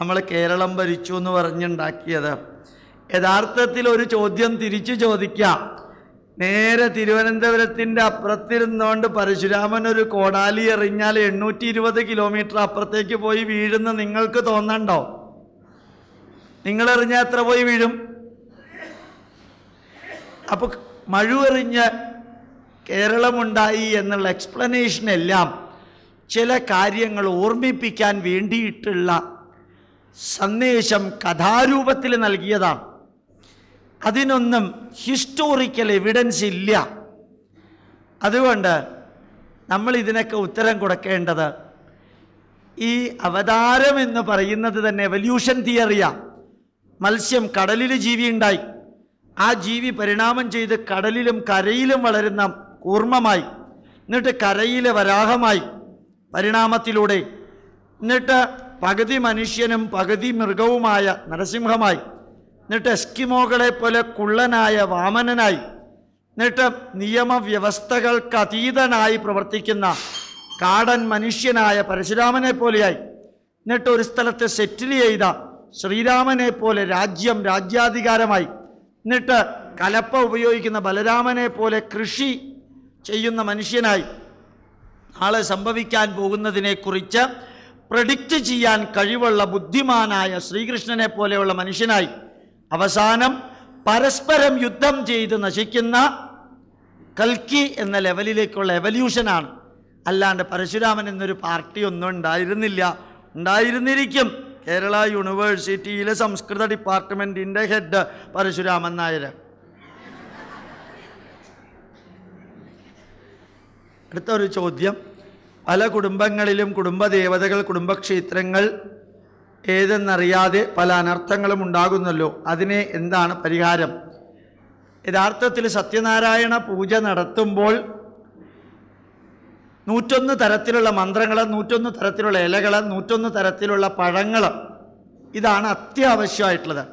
നമ്മൾ കേരളം ഭരിച്ചു എന്ന് പറഞ്ഞുണ്ടാക്കിയത്. യഥാർത്ഥത്തിൽ ഒരു ചോദ്യം തിരിച്ചു ചോദിക്കാം. നേരെ തിരുവനന്തപുരത്തിന്റെ അപ്പുറത്തിരുന്നുകൊണ്ട് പരശുരാമൻ ഒരു കോടാലി എറിഞ്ഞാൽ എണ്ണൂറ്റി ഇരുപത് കിലോമീറ്റർ അപ്പുറത്തേക്ക് പോയി വീഴുന്ന നിങ്ങൾക്ക് തോന്നണ്ടോ നിങ്ങളെറിഞ്ഞാൽ എത്ര പോയി വീഴും? അപ്പൊ മഴുവെറിഞ്ഞ് കേരളമുണ്ടായി എന്നുള്ള എക്സ്പ്ലനേഷനെല്ലാം ചില കാര്യങ്ങൾ ഓർമ്മിപ്പിക്കാൻ വേണ്ടിയിട്ടുള്ള സന്ദേശം കഥാരൂപത്തിൽ നൽകിയതാണ്. അതിനൊന്നും ഹിസ്റ്റോറിക്കൽ എവിഡൻസ് ഇല്ല. അതുകൊണ്ട് നമ്മൾ ഇതിനൊക്കെ ഉത്തരം കൊടുക്കേണ്ടത് ഈ അവതാരം എന്ന് പറയുന്നത് തന്നെ എവല്യൂഷൻ തിയറിയാണ് മത്സ്യം കടലിൽ ജീവി ഉണ്ടായി ആ ജീവി പരിണാമം ചെയ്ത് കടലിലും കരയിലും വളരുന്ന കൂർമ്മമായി എന്നിട്ട് കരയിലെ വരാഹമായി പരിണാമത്തിലൂടെ എന്നിട്ട് പകുതി മനുഷ്യനും പകുതി മൃഗവുമായ നരസിംഹമായി എന്നിട്ട് എസ്കിമോകളെ പോലെ കുള്ളനായ വാമനനായി എന്നിട്ട് നിയമവ്യവസ്ഥകൾക്ക് അതീതനായി പ്രവർത്തിക്കുന്ന കാടൻ മനുഷ്യനായ പരശുരാമനെ പോലെയായി എന്നിട്ട് ഒരു സ്ഥലത്ത് സെറ്റിൽ ചെയ്ത ശ്രീരാമനെ പോലെ രാജ്യം രാജ്യാധികാരമായി എന്നിട്ട് കലപ്പ ഉപയോഗിക്കുന്ന ബലരാമനെ പോലെ കൃഷി ചെയ്യുന്ന മനുഷ്യനായി നാളെ സംഭവിക്കാൻ പോകുന്നതിനെക്കുറിച്ച് പ്രഡിക്റ്റ് ചെയ്യാൻ കഴിവുള്ള ബുദ്ധിമാനായ ശ്രീകൃഷ്ണനെ പോലെയുള്ള മനുഷ്യനായി അവസാനം പരസ്പരം യുദ്ധം ചെയ്ത് നശിക്കുന്ന കൽക്കി എന്ന ലെവലിലേക്കുള്ള എവല്യൂഷനാണ് അല്ലാണ്ട് പരശുരാമൻ എന്നൊരു പാർട്ടി ഒന്നും ഉണ്ടായിരുന്നില്ല. ഉണ്ടായിരുന്നിരിക്കും. കേരള യൂണിവേഴ്സിറ്റിയിലെ സംസ്കൃത ഡിപ്പാർട്ട്മെന്റിന്റെ ഹെഡ് പരശുരാമൻ നായർ അടുത്തൊരു ചോദ്യം. പല കുടുംബങ്ങളിലും കുടുംബദേവതകൾ കുടുംബക്ഷേത്രങ്ങൾ ഏതെന്നറിയാതെ പല അനർത്ഥങ്ങളും ഉണ്ടാകുന്നല്ലോ. അതിനെ എന്താണ് പരിഹാരം? യഥാർത്ഥത്തിൽ സത്യനാരായണ പൂജ നടത്തുമ്പോൾ നൂറ്റൊന്ന് തരത്തിലുള്ള മന്ത്രങ്ങൾ നൂറ്റൊന്ന് തരത്തിലുള്ള ഇലകൾ നൂറ്റൊന്ന് തരത്തിലുള്ള പഴങ്ങൾ ഇതാണ് അത്യാവശ്യമായിട്ടുള്ളത്.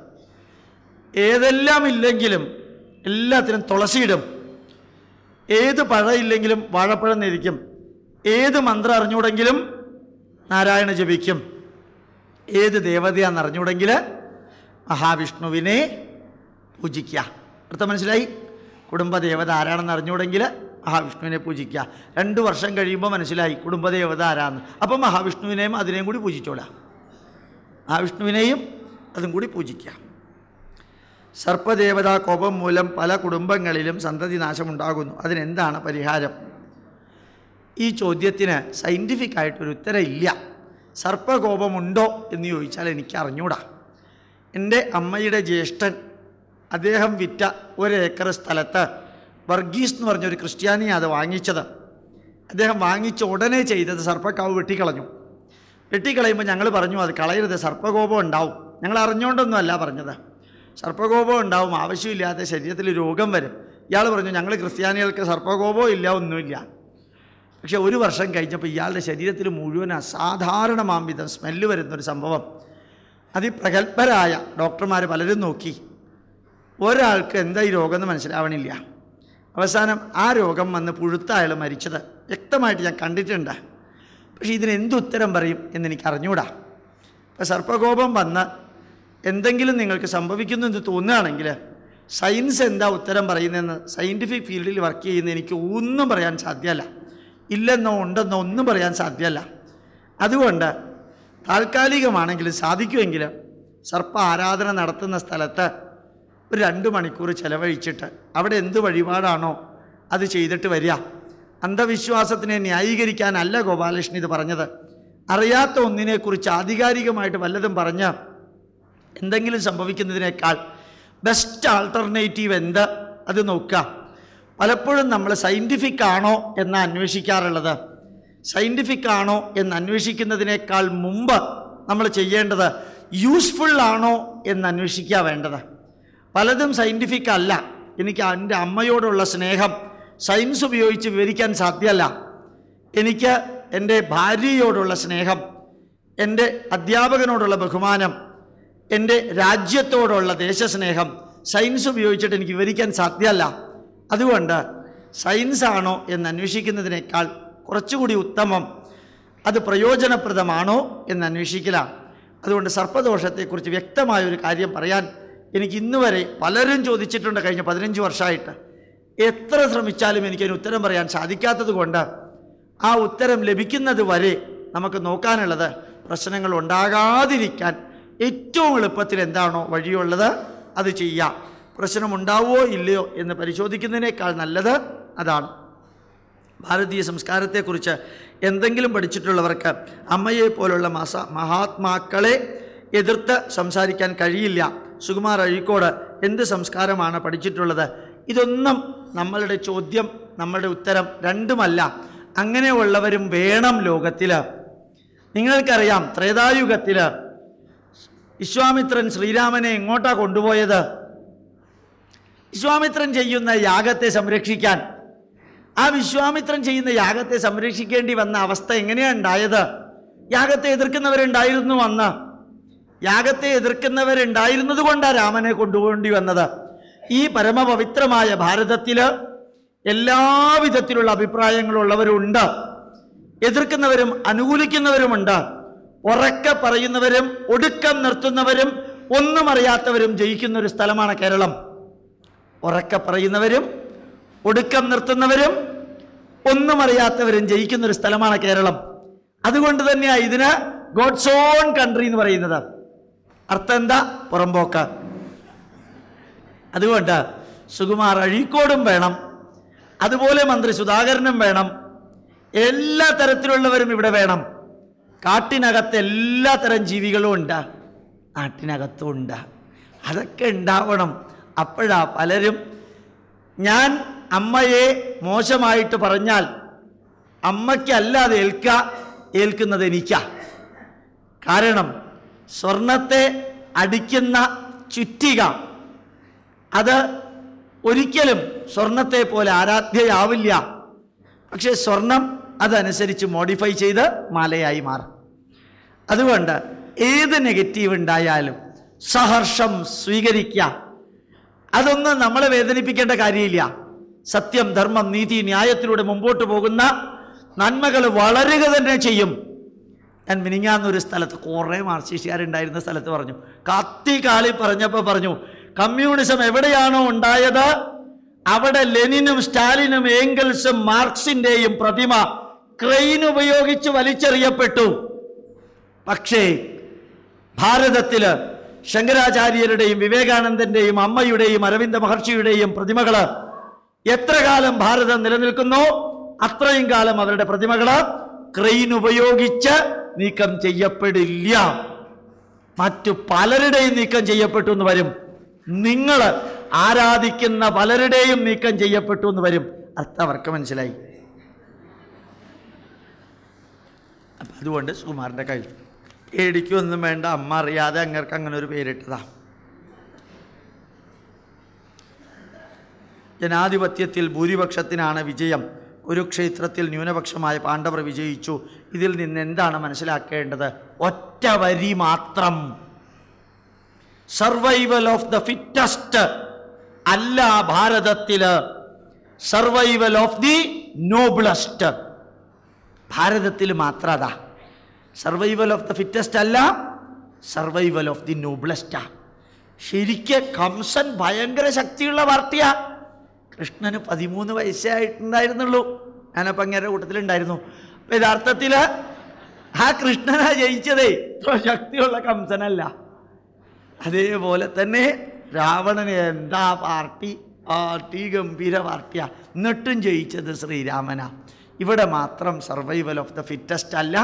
ഏതെല്ലാം ഇല്ലെങ്കിലും എല്ലാത്തിനും തുളസിയിടും. ഏത് പഴമില്ലെങ്കിലും വാഴപ്പഴം നിരിക്കും ഏത് മന്ത്രം അറിഞ്ഞൂടെങ്കിലും നാരായണ ജപിക്കും. ഏത് ദേവതയാണെന്ന് അറിഞ്ഞൂടെങ്കിൽ മഹാവിഷ്ണുവിനെ പൂജിക്കുക. അടുത്ത മനസ്സിലായി? കുടുംബദേവത ആരാണെന്ന് അറിഞ്ഞൂടെങ്കിൽ മഹാവിഷ്ണുവിനെ പൂജിക്കുക. രണ്ട് വർഷം കഴിയുമ്പോൾ മനസ്സിലായി കുടുംബദേവത ആരാന്ന്. അപ്പം മഹാവിഷ്ണുവിനെയും അതിനെയും കൂടി പൂജിച്ചോളാം. മഹാവിഷ്ണുവിനെയും അതും കൂടി പൂജിക്കുക. സർപ്പദേവതാ കോപം മൂലം പല കുടുംബങ്ങളിലും സന്തതി നാശമുണ്ടാകുന്നു. അതിനെന്താണ് പരിഹാരം? ഈ ചോദ്യത്തിന് സയന്റിഫിക് ആയിട്ടൊരു ഉത്തരം ഇല്ല. സർപ്പകോപമുണ്ടോ എന്ന് ചോദിച്ചാൽ എനിക്ക് അറിഞ്ഞൂടാ എന്റെ അമ്മയുടെ ജ്യേഷ്ഠൻ അദ്ദേഹം വിറ്റ ഒരേക്കർ സ്ഥലത്ത് വർഗീസ് എന്ന് പറഞ്ഞൊരു ക്രിസ്ത്യാനിയാണ് അത് വാങ്ങിച്ചത്. അദ്ദേഹം വാങ്ങിച്ച ഉടനെ ചെയ്തത് സർപ്പക്കാവ് വെട്ടിക്കളഞ്ഞു. വെട്ടിക്കളയുമ്പോൾ ഞങ്ങൾ പറഞ്ഞു അത് കളയരുത് സർപ്പകോപം ഉണ്ടാവും. ഞങ്ങൾ അറിഞ്ഞുകൊണ്ടൊന്നുമല്ല പറഞ്ഞത്. സർപ്പകോപം ഉണ്ടാവും ആവശ്യമില്ലാതെ ശരീരത്തിൽ രോഗം വരും. ഇയാൾ പറഞ്ഞു ഞങ്ങൾ ക്രിസ്ത്യാനികൾക്ക് സർപ്പകോപവും ഇല്ല ഒന്നുമില്ല. പക്ഷേ ഒരു വർഷം കഴിഞ്ഞപ്പോൾ ഇയാളുടെ ശരീരത്തിൽ മുഴുവൻ അസാധാരണ വിധം സ്മെല്ല് വരുന്നൊരു സംഭവം. അതിപ്രഗത്ഭരായ ഡോക്ടർമാർ പലരും നോക്കി. ഒരാൾക്ക് എന്താ ഈ രോഗം എന്ന് മനസ്സിലാവണില്ല. അവസാനം ആ രോഗം വന്ന് പുഴുത്ത മരിച്ചത്. വ്യക്തമായിട്ട് ഞാൻ കണ്ടിട്ടുണ്ട്. പക്ഷേ ഇതിന് എന്തുത്തരം പറയും എന്നെനിക്ക് അറിഞ്ഞൂടാ സർപ്പകോപം വന്ന് എന്തെങ്കിലും നിങ്ങൾക്ക് സംഭവിക്കുന്നു എന്ന് തോന്നുകയാണെങ്കിൽ സയൻസ് എന്താ ഉത്തരം പറയുന്നതെന്ന് സയന്റിഫിക് ഫീൽഡിൽ വർക്ക് ചെയ്യുന്ന എനിക്ക് ഒന്നും പറയാൻ സാധ്യമല്ല. ഇല്ലെന്നോ ഉണ്ടെന്നോ ഒന്നും പറയാൻ സാധ്യമല്ല. അതുകൊണ്ട് താൽക്കാലികമാണെങ്കിലും സാധിക്കുമെങ്കിൽ സർപ്പ ആരാധന നടത്തുന്ന സ്ഥലത്ത് ഒരു രണ്ട് മണിക്കൂർ ചിലവഴിച്ചിട്ട് അവിടെ എന്ത് വഴിപാടാണോ അത് ചെയ്തിട്ട് വരിക. അന്ധവിശ്വാസത്തിനെ ന്യായീകരിക്കാനല്ല ഗോപാലകൃഷ്ണൻ ഇത് പറഞ്ഞത്. അറിയാത്ത ഒന്നിനെക്കുറിച്ച് ആധികാരികമായിട്ട് വല്ലതും പറഞ്ഞ് എന്തെങ്കിലും സംഭവിക്കുന്നതിനേക്കാൾ ബെസ്റ്റ് ആൾട്ടർനേറ്റീവ് എന്ത്? അത് നോക്കുക. പലപ്പോഴും നമ്മൾ സയന്റിഫിക് ആണോ എന്ന് അന്വേഷിക്കാറുള്ളത്. സയന്റിഫിക് ആണോ എന്ന് അന്വേഷിക്കുന്നതിനേക്കാൾ മുമ്പ് നമ്മൾ ചെയ്യേണ്ടത് യൂസ്ഫുൾ ആണോ എന്ന് അന്വേഷിക്കുക വേണ്ടത്. പലതും സയന്റിഫിക് അല്ല. എനിക്ക് എന്റെ അമ്മയോടുള്ള സ്നേഹം സയൻസ് ഉപയോഗിച്ച് വിവരിക്കാൻ സാധ്യമല്ല എനിക്ക് എന്റെ ഭാര്യയോടുള്ള സ്നേഹം എന്റെ അധ്യാപകനോടുള്ള ബഹുമാനം എന്റെ രാജ്യത്തോടുള്ള ദേശസ്നേഹം സയൻസ് ഉപയോഗിച്ചിട്ട് എനിക്ക് വിവരിക്കാൻ സാധ്യമല്ല അതുകൊണ്ട് സയൻസാണോ എന്ന് അന്വേഷിക്കുന്നതിനേക്കാൾ കുറച്ചുകൂടി ഉത്തമം അത് പ്രയോജനപ്രദമാണോ എന്ന് അന്വേഷിക്കലാണ്. അതുകൊണ്ട് സർപ്പദോഷത്തെക്കുറിച്ച് വ്യക്തമായൊരു കാര്യം പറയാൻ എനിക്ക് ഇന്ന് വരെ പലരും ചോദിച്ചിട്ടുണ്ട് കഴിഞ്ഞ പതിനഞ്ച് വർഷമായിട്ട്. എത്ര ശ്രമിച്ചാലും എനിക്കതിന് ഉത്തരം പറയാൻ സാധിക്കാത്തത് കൊണ്ട് ആ ഉത്തരം ലഭിക്കുന്നത് വരെ നമുക്ക് നോക്കാനുള്ളത് പ്രശ്നങ്ങൾ ഉണ്ടാകാതിരിക്കാൻ ഏറ്റവും എളുപ്പത്തിൽ എന്താണോ വഴിയുള്ളത് അത് ചെയ്യാം. പ്രശ്നമുണ്ടാവോ ഇല്ലയോ എന്ന് പരിശോധിക്കുന്നതിനേക്കാൾ നല്ലത് അതാണ്. ഭാരതീയ സംസ്കാരത്തെക്കുറിച്ച് എന്തെങ്കിലും പഠിച്ചിട്ടുള്ളവർക്ക് അമ്മയെ പോലുള്ള മസ മഹാത്മാക്കളെ എതിർത്ത് സംസാരിക്കാൻ കഴിയില്ല. സുകുമാർ അഴീക്കോട് എന്ത് സംസ്കാരമാണ് പഠിച്ചിട്ടുള്ളത്? ഇതൊന്നും നമ്മളുടെ ചോദ്യം നമ്മളുടെ ഉത്തരം രണ്ടുമല്ല. അങ്ങനെയുള്ളവരും വേണം ലോകത്തിൽ നിങ്ങൾക്കറിയാം ത്രേതായുഗത്തിൽ വിശ്വാമിത്രൻ ശ്രീരാമനെ എങ്ങോട്ടാ കൊണ്ടുപോയത്? വിശ്വാമിത്രൻ ചെയ്യുന്ന യാഗത്തെ സംരക്ഷിക്കാൻ. ആ വിശ്വാമിത്രൻ ചെയ്യുന്ന യാഗത്തെ സംരക്ഷിക്കേണ്ടി വന്ന അവസ്ഥ എങ്ങനെയാണ് ഉണ്ടായത്? യാഗത്തെ എതിർക്കുന്നവരുണ്ടായിരുന്നു അന്ന്. യാഗത്തെ എതിർക്കുന്നവരുണ്ടായിരുന്നത് കൊണ്ടാണ് രാമനെ കൊണ്ടുപോകേണ്ടി വന്നത്. ഈ പരമപവിത്രമായ ഭാരതത്തിൽ എല്ലാവിധത്തിലുള്ള അഭിപ്രായങ്ങളുള്ളവരുണ്ട്. എതിർക്കുന്നവരും അനുകൂലിക്കുന്നവരുമുണ്ട്. ഉറക്കെ പറയുന്നവരും ഒടുക്കം നിർത്തുന്നവരും ഒന്നും അറിയാത്തവരും ജയിക്കുന്ന ഒരു സ്ഥലമാണ് കേരളം. ഉറക്കെ പറയുന്നവരും ഒടുക്കം നിർത്തുന്നവരും ഒന്നും അറിയാത്തവരും ജയിക്കുന്ന ഒരു സ്ഥലമാണ് കേരളം. അതുകൊണ്ട് തന്നെയാണ് ഇതിന് ഗോഡ്സ് ഓൺ കൺട്രി എന്ന് പറയുന്നത്. അർത്ഥം എന്താ? പുറമ്പോക്ക. അതുകൊണ്ട് സുകുമാർ അഴീക്കോടും വേണം. അതുപോലെ മന്ത്രി സുധാകരനും വേണം. എല്ലാ തരത്തിലുള്ളവരും ഇവിടെ വേണം. കാട്ടിനകത്ത് എല്ലാ തരം ജീവികളും ഉണ്ട്. നാട്ടിനകത്തും ഉണ്ട്. അതൊക്കെ ഉണ്ടാവണം. അപ്പോഴാ പലരും ഞാൻ അമ്മയെ മോശമായിട്ട് പറഞ്ഞാൽ അമ്മയ്ക്കല്ലാതെ ഏൽക്ക ഏൽക്കുന്നത് എനിക്കാ. കാരണം സ്വർണത്തെ അടിക്കുന്ന ചുറ്റിക. അത് ഒരിക്കലും സ്വർണത്തെ പോലെ ആരാധ്യയാവില്ല. പക്ഷേ സ്വർണം അതനുസരിച്ച് മോഡിഫൈ ചെയ്ത് മാലയായി മാറും. അതുകൊണ്ട് ഏത് നെഗറ്റീവ് ഉണ്ടായാലും സഹർഷം സ്വീകരിക്കുക അതൊന്നും നമ്മളെ വേദനിപ്പിക്കേണ്ട കാര്യമില്ല. സത്യം ധർമ്മം നീതി ന്യായത്തിലൂടെ മുമ്പോട്ട് പോകുന്ന നന്മകൾ വളരുക തന്നെ ചെയ്യും. ഞാൻ മിനിങ്ങാന്നൊരു സ്ഥലത്ത് കുറേ മാർക്സിസ്റ്റുകാരുണ്ടായിരുന്ന സ്ഥലത്ത് പറഞ്ഞു. കത്തി കാളി പറഞ്ഞപ്പോൾ പറഞ്ഞു കമ്മ്യൂണിസം എവിടെയാണോ ഉണ്ടായത്? അവിടെ ലെനിനും സ്റ്റാലിനും ഏംഗൽസും മാർക്സിന്റെയും പ്രതിമ ക്രെയിൻ ഉപയോഗിച്ച് വലിച്ചെറിയപ്പെട്ടു. പക്ഷേ ഭാരതത്തിൽ ശങ്കരാചാര്യരുടെയും വിവേകാനന്ദന്റെയും അമ്മയുടെയും അരവിന്ദ മഹർഷിയുടെയും പ്രതിമകൾ എത്ര കാലം ഭാരതം നിലനിൽക്കുന്നു? അത്രയും കാലം അവരുടെ പ്രതിമകൾ ക്രെയിൻ ഉപയോഗിച്ച് നീക്കം ചെയ്യപ്പെടില്ല. മറ്റു പലരുടെയും നീക്കം ചെയ്യപ്പെട്ടു എന്ന് വരും. നിങ്ങൾ ആരാധിക്കുന്ന പലരുടെയും നീക്കം ചെയ്യപ്പെട്ടു എന്ന് വരും. അർത്ഥം അവർക്ക് മനസ്സിലായി. അപ്പം അതുകൊണ്ട് സുകുമാറിന്റെ കയ്യിൽ പേടിക്കൊന്നും വേണ്ട. അമ്മ അറിയാതെ അങ്ങർക്ക് അങ്ങനെ ഒരു പേരിട്ടതാ. ജനാധിപത്യത്തിൽ ഭൂരിപക്ഷത്തിനാണ് വിജയം. കുരുക്ഷേത്രത്തിൽ ന്യൂനപക്ഷമായ പാണ്ഡവർ വിജയിച്ചു. ഇതിൽ നിന്ന് എന്താണ് മനസ്സിലാക്കേണ്ടത്? ഒറ്റ വരി മാത്രം. സർവൈവൽ ഓഫ് ദ ഫിറ്റസ്റ്റ് അല്ല ഭാരതത്തിൽ സർവൈവൽ ഓഫ് ദി നോബിളസ്റ്റ് ഭാരതത്തിൽ മാത്ര അതാ. സർവൈവൽ ഓഫ് ദ ഫിറ്റസ്റ്റ് അല്ല സർവൈവൽ ഓഫ് ദി നോബിളസ്റ്റാ ശരിക്ക് കംസൻ ഭയങ്കര ശക്തിയുള്ള പാർട്ടിയാ. കൃഷ്ണന് പതിമൂന്ന് വയസ്സേ ആയിട്ടുണ്ടായിരുന്നുള്ളൂ. ഞാനപ്പോൾ അങ്ങേരുടെ കൂട്ടത്തിലുണ്ടായിരുന്നു. അപ്പം യഥാർത്ഥത്തിൽ ആ കൃഷ്ണനാ ജയിച്ചതേ. ശക്തിയുള്ള കംസനല്ല. അതേപോലെ തന്നെ രാവണന് എന്താ പാർട്ടി? പാർട്ടി ഗംഭീര പാർട്ടിയാ. എന്നിട്ടും ജയിച്ചത് ശ്രീരാമനാ. ഇവിടെ മാത്രം സർവൈവൽ ഓഫ് ദ ഫിറ്റസ്റ്റ് അല്ല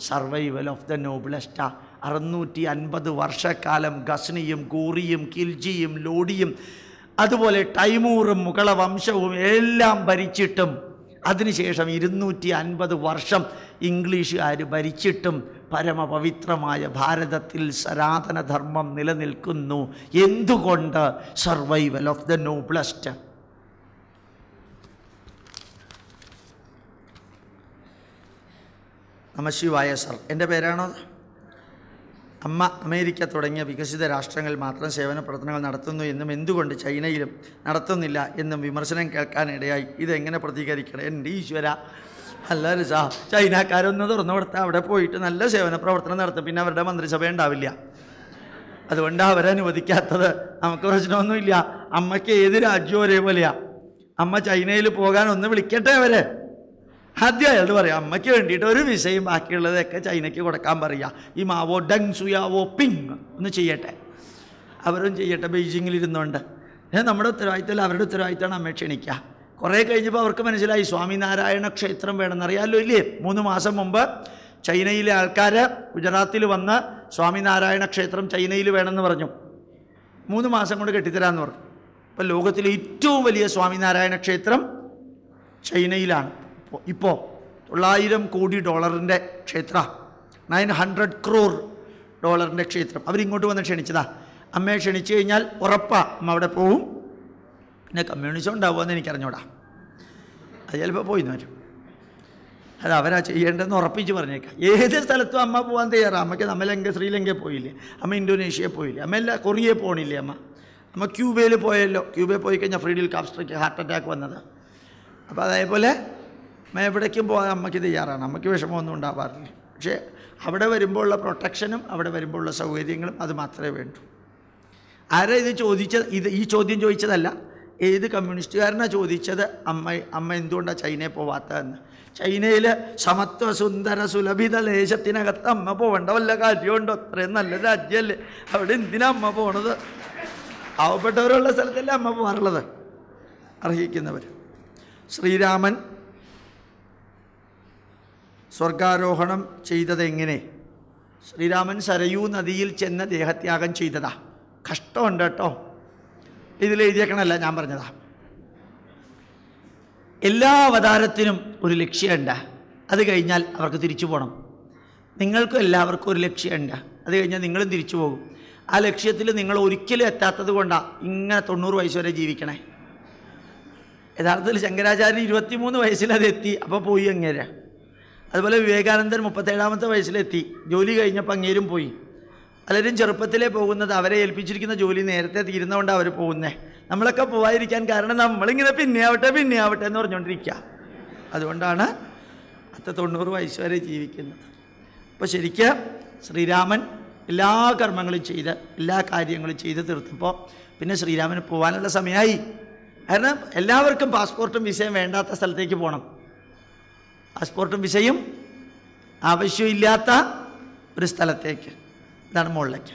സർവൈവൽ ഓഫ് ദ നോബിളസ്റ്റാ അറുന്നൂറ്റി അൻപത് വർഷക്കാലം ഗസ്നിയും ഗൂറിയും കിൽജിയും ലോഡിയും അതുപോലെ ടൈമൂറും മുഗള വംശവും എല്ലാം ഭരിച്ചിട്ടും അതിനുശേഷം ഇരുന്നൂറ്റി അൻപത് വർഷം ഇംഗ്ലീഷുകാർ ഭരിച്ചിട്ടും പരമപവിത്രമായ ഭാരതത്തിൽ സനാതനധർമ്മം നിലനിൽക്കുന്നു. എന്തുകൊണ്ട്? സർവൈവൽ ഓഫ് ദ നോബ്ലസ്റ്റ് നമശിവായ സർ. എന്റെ പേരാണോ? അമ്മ അമേരിക്ക തുടങ്ങിയ വികസിത രാഷ്ട്രങ്ങൾ മാത്രം സേവന പ്രവർത്തനങ്ങൾ നടത്തുന്നു എന്നും എന്തുകൊണ്ട് ചൈനയിലും നടത്തുന്നില്ല എന്നും വിമർശനം കേൾക്കാനിടയായി ഇതെങ്ങനെ പ്രതികരിക്കണം? എന്റെ ഈശ്വര. അല്ല രസാ ചൈനക്കാരൊന്ന് തുറന്നു കൊടുത്താൽ അവിടെ പോയിട്ട് നല്ല സേവന പ്രവർത്തനം നടത്തും. പിന്നെ അവരുടെ മന്ത്രിസഭ ഉണ്ടാവില്ല. അതുകൊണ്ട് അവരനുവദിക്കാത്തത് നമുക്ക് പ്രശ്നമൊന്നുമില്ല. അമ്മയ്ക്ക് ഏത് രാജ്യവും ഒരേപോലെയാണ് അമ്മ ചൈനയിൽ പോകാൻ ഒന്ന് വിളിക്കട്ടെ അവരെ? ആദ്യം അയാളോട് പറയാം അമ്മയ്ക്ക് വേണ്ടിയിട്ട് ഒരു വിസയും ബാക്കിയുള്ളതൊക്കെ ചൈനയ്ക്ക് കൊടുക്കാൻ പറയുക ഈ മാവോ ഡങ് സുയാവോ പിങ് ഒന്ന് ചെയ്യട്ടെ. അവരും ചെയ്യട്ടെ ബെയ്ജിങ്ങിൽ ഇരുന്നുകൊണ്ട് നമ്മുടെ ഉത്തരവാദിത്തമല്ല അവരുടെ ഉത്തരവാദിത്തമാണ് അമ്മയെ ക്ഷണിക്കുക. കുറേ കഴിഞ്ഞപ്പോൾ അവർക്ക് മനസ്സിലായി സ്വാമിനാരായണ ക്ഷേത്രം വേണമെന്നറിയാമല്ലോ ഇല്ലേ? മൂന്ന് മാസം മുമ്പ് ചൈനയിലെ ആൾക്കാർ ഗുജറാത്തിൽ വന്ന് സ്വാമിനാരായണ ക്ഷേത്രം ചൈനയിൽ വേണമെന്ന് പറഞ്ഞു. മൂന്ന് മാസം കൊണ്ട് കെട്ടിത്തരാമെന്ന് പറഞ്ഞു. അപ്പോൾ ലോകത്തിലെ ഏറ്റവും വലിയ സ്വാമിനാരായണ ക്ഷേത്രം ചൈനയിലാണ്. ഇപ്പോൾ തൊള്ളായിരം കോടി ഡോളറിന്റെ ക്ഷേത്ര നയൻ ഹൺഡ്രഡ് ക്രോർ ഡോളറിന്റെ ക്ഷേത്രം. അവരിങ്ങോട്ട് വന്ന് ക്ഷണിച്ചതാ. അമ്മയെ ക്ഷണിച്ചു കഴിഞ്ഞാൽ ഉറപ്പാണ് അമ്മ അവിടെ പോവും. പിന്നെ കമ്മ്യൂണിസം ഉണ്ടാവുമെന്ന് എനിക്കറിഞ്ഞൂടാ. അത് ചിലപ്പോൾ പോയി വരും. അത് അവരാ ചെയ്യേണ്ടതെന്ന് ഉറപ്പിച്ച് പറഞ്ഞേക്കാം. ഏത് സ്ഥലത്തും അമ്മ പോകാൻ തയ്യാറാണ് അമ്മയ്ക്ക് നമ്മൾ ലങ്ക ശ്രീലങ്കയിൽ പോയില്ലേ. അമ്മ ഇന്തോനേഷ്യയിൽ പോയില്ലേ. അമ്മ എല്ലാ പോകണില്ലേ അമ്മ. അമ്മ ക്യൂബയിൽ പോയല്ലോ. ക്യൂബയിൽ പോയി കഴിഞ്ഞാൽ ഫ്രീഡിൽ കാപ്സ്ട്രിക്ക് ഹാർട്ട് അറ്റാക്ക് വന്നത്. അപ്പോൾ അതേപോലെ എവിടേക്കും പോകാൻ അമ്മയ്ക്ക് തയ്യാറാണ്. അമ്മയ്ക്ക് വിഷമമൊന്നും ഉണ്ടാവാറില്ല. പക്ഷേ അവിടെ വരുമ്പോൾ ഉള്ള പ്രൊട്ടക്ഷനും അവിടെ വരുമ്പോൾ ഉള്ള സൗകര്യങ്ങളും അത് മാത്രമേ വേണ്ടൂ. ആരാ ഇത് ചോദിച്ചത്? ഇത് ഈ ചോദ്യം ചോദിച്ചതല്ല. ഏത് കമ്മ്യൂണിസ്റ്റുകാരനാണ് ചോദിച്ചത്? അമ്മ അമ്മ എന്തുകൊണ്ടാണ് ചൈനയിൽ പോവാത്തതെന്ന്. ചൈനയിൽ സമത്വ സുന്ദര സുലഭിത ദേശത്തിനകത്ത് അമ്മ പോകേണ്ട വല്ല കാര്യമുണ്ടോ? അത്രയും നല്ല രാജ്യമല്ലേ. അവിടെ എന്തിനാ അമ്മ പോണത്? പാവപ്പെട്ടവരുള്ള സ്ഥലത്തല്ലേ അമ്മ പോകാറുള്ളത്? അർഹിക്കുന്നവർ ശ്രീരാമൻ സ്വർഗാരോഹണം ചെയ്തത് എങ്ങനെ ശ്രീരാമൻ സരയൂ നദിയിൽ ചെന്ന് ദേഹത്യാഗം ചെയ്തതാ. കഷ്ടമുണ്ട് കേട്ടോ. ഇതിൽ ഞാൻ പറഞ്ഞതാ. എല്ലാ അവതാരത്തിനും ഒരു ലക്ഷ്യമുണ്ട്. അത് കഴിഞ്ഞാൽ അവർക്ക് തിരിച്ചു പോകണം നിങ്ങൾക്കും എല്ലാവർക്കും ഒരു ലക്ഷ്യമുണ്ട്. അത് കഴിഞ്ഞാൽ നിങ്ങളും തിരിച്ചു പോകും. ആ ലക്ഷ്യത്തിൽ നിങ്ങൾ ഒരിക്കലും എത്താത്തത് കൊണ്ടാണ് ഇങ്ങനെ തൊണ്ണൂറ് വയസ്സ് വരെ ജീവിക്കണേ. യഥാർത്ഥത്തിൽ ശങ്കരാചാര്യൻ ഇരുപത്തിമൂന്ന് വയസ്സിൽ എത്തി. അപ്പോൾ പോയി അങ്ങേരെ അതുപോലെ വിവേകാനന്ദൻ മുപ്പത്തേഴാമത്തെ വയസ്സിലെത്തി. ജോലി കഴിഞ്ഞപ്പോൾ അങ്ങേരും പോയി. പലരും ചെറുപ്പത്തിലേ പോകുന്നത് അവരെ ഏൽപ്പിച്ചിരിക്കുന്ന ജോലി നേരത്തെ തീരുന്നതുകൊണ്ടാണ് അവർ പോകുന്നത് നമ്മളൊക്കെ പോവാതിരിക്കാൻ കാരണം നമ്മളിങ്ങനെ പിന്നെ ആവട്ടെ പിന്നെ ആവട്ടെ എന്ന് പറഞ്ഞുകൊണ്ടിരിക്കുക അതുകൊണ്ടാണ് അത്ര തൊണ്ണൂറ് വയസ്സ് വരെ ജീവിക്കുന്നത്. അപ്പോൾ ശരിക്ക് ശ്രീരാമൻ എല്ലാ കർമ്മങ്ങളും ചെയ്ത് എല്ലാ കാര്യങ്ങളും ചെയ്ത് തീർത്തപ്പോൾ പിന്നെ ശ്രീരാമന് പോകാനുള്ള സമയമായി കാരണം എല്ലാവർക്കും പാസ്പോർട്ടും വിസയും വേണ്ടാത്ത സ്ഥലത്തേക്ക് പോകണം പാസ്പോർട്ടും വിഷയും ആവശ്യമില്ലാത്ത ഒരു സ്ഥലത്തേക്ക്. ഇതാണ് മുകളിലേക്ക്.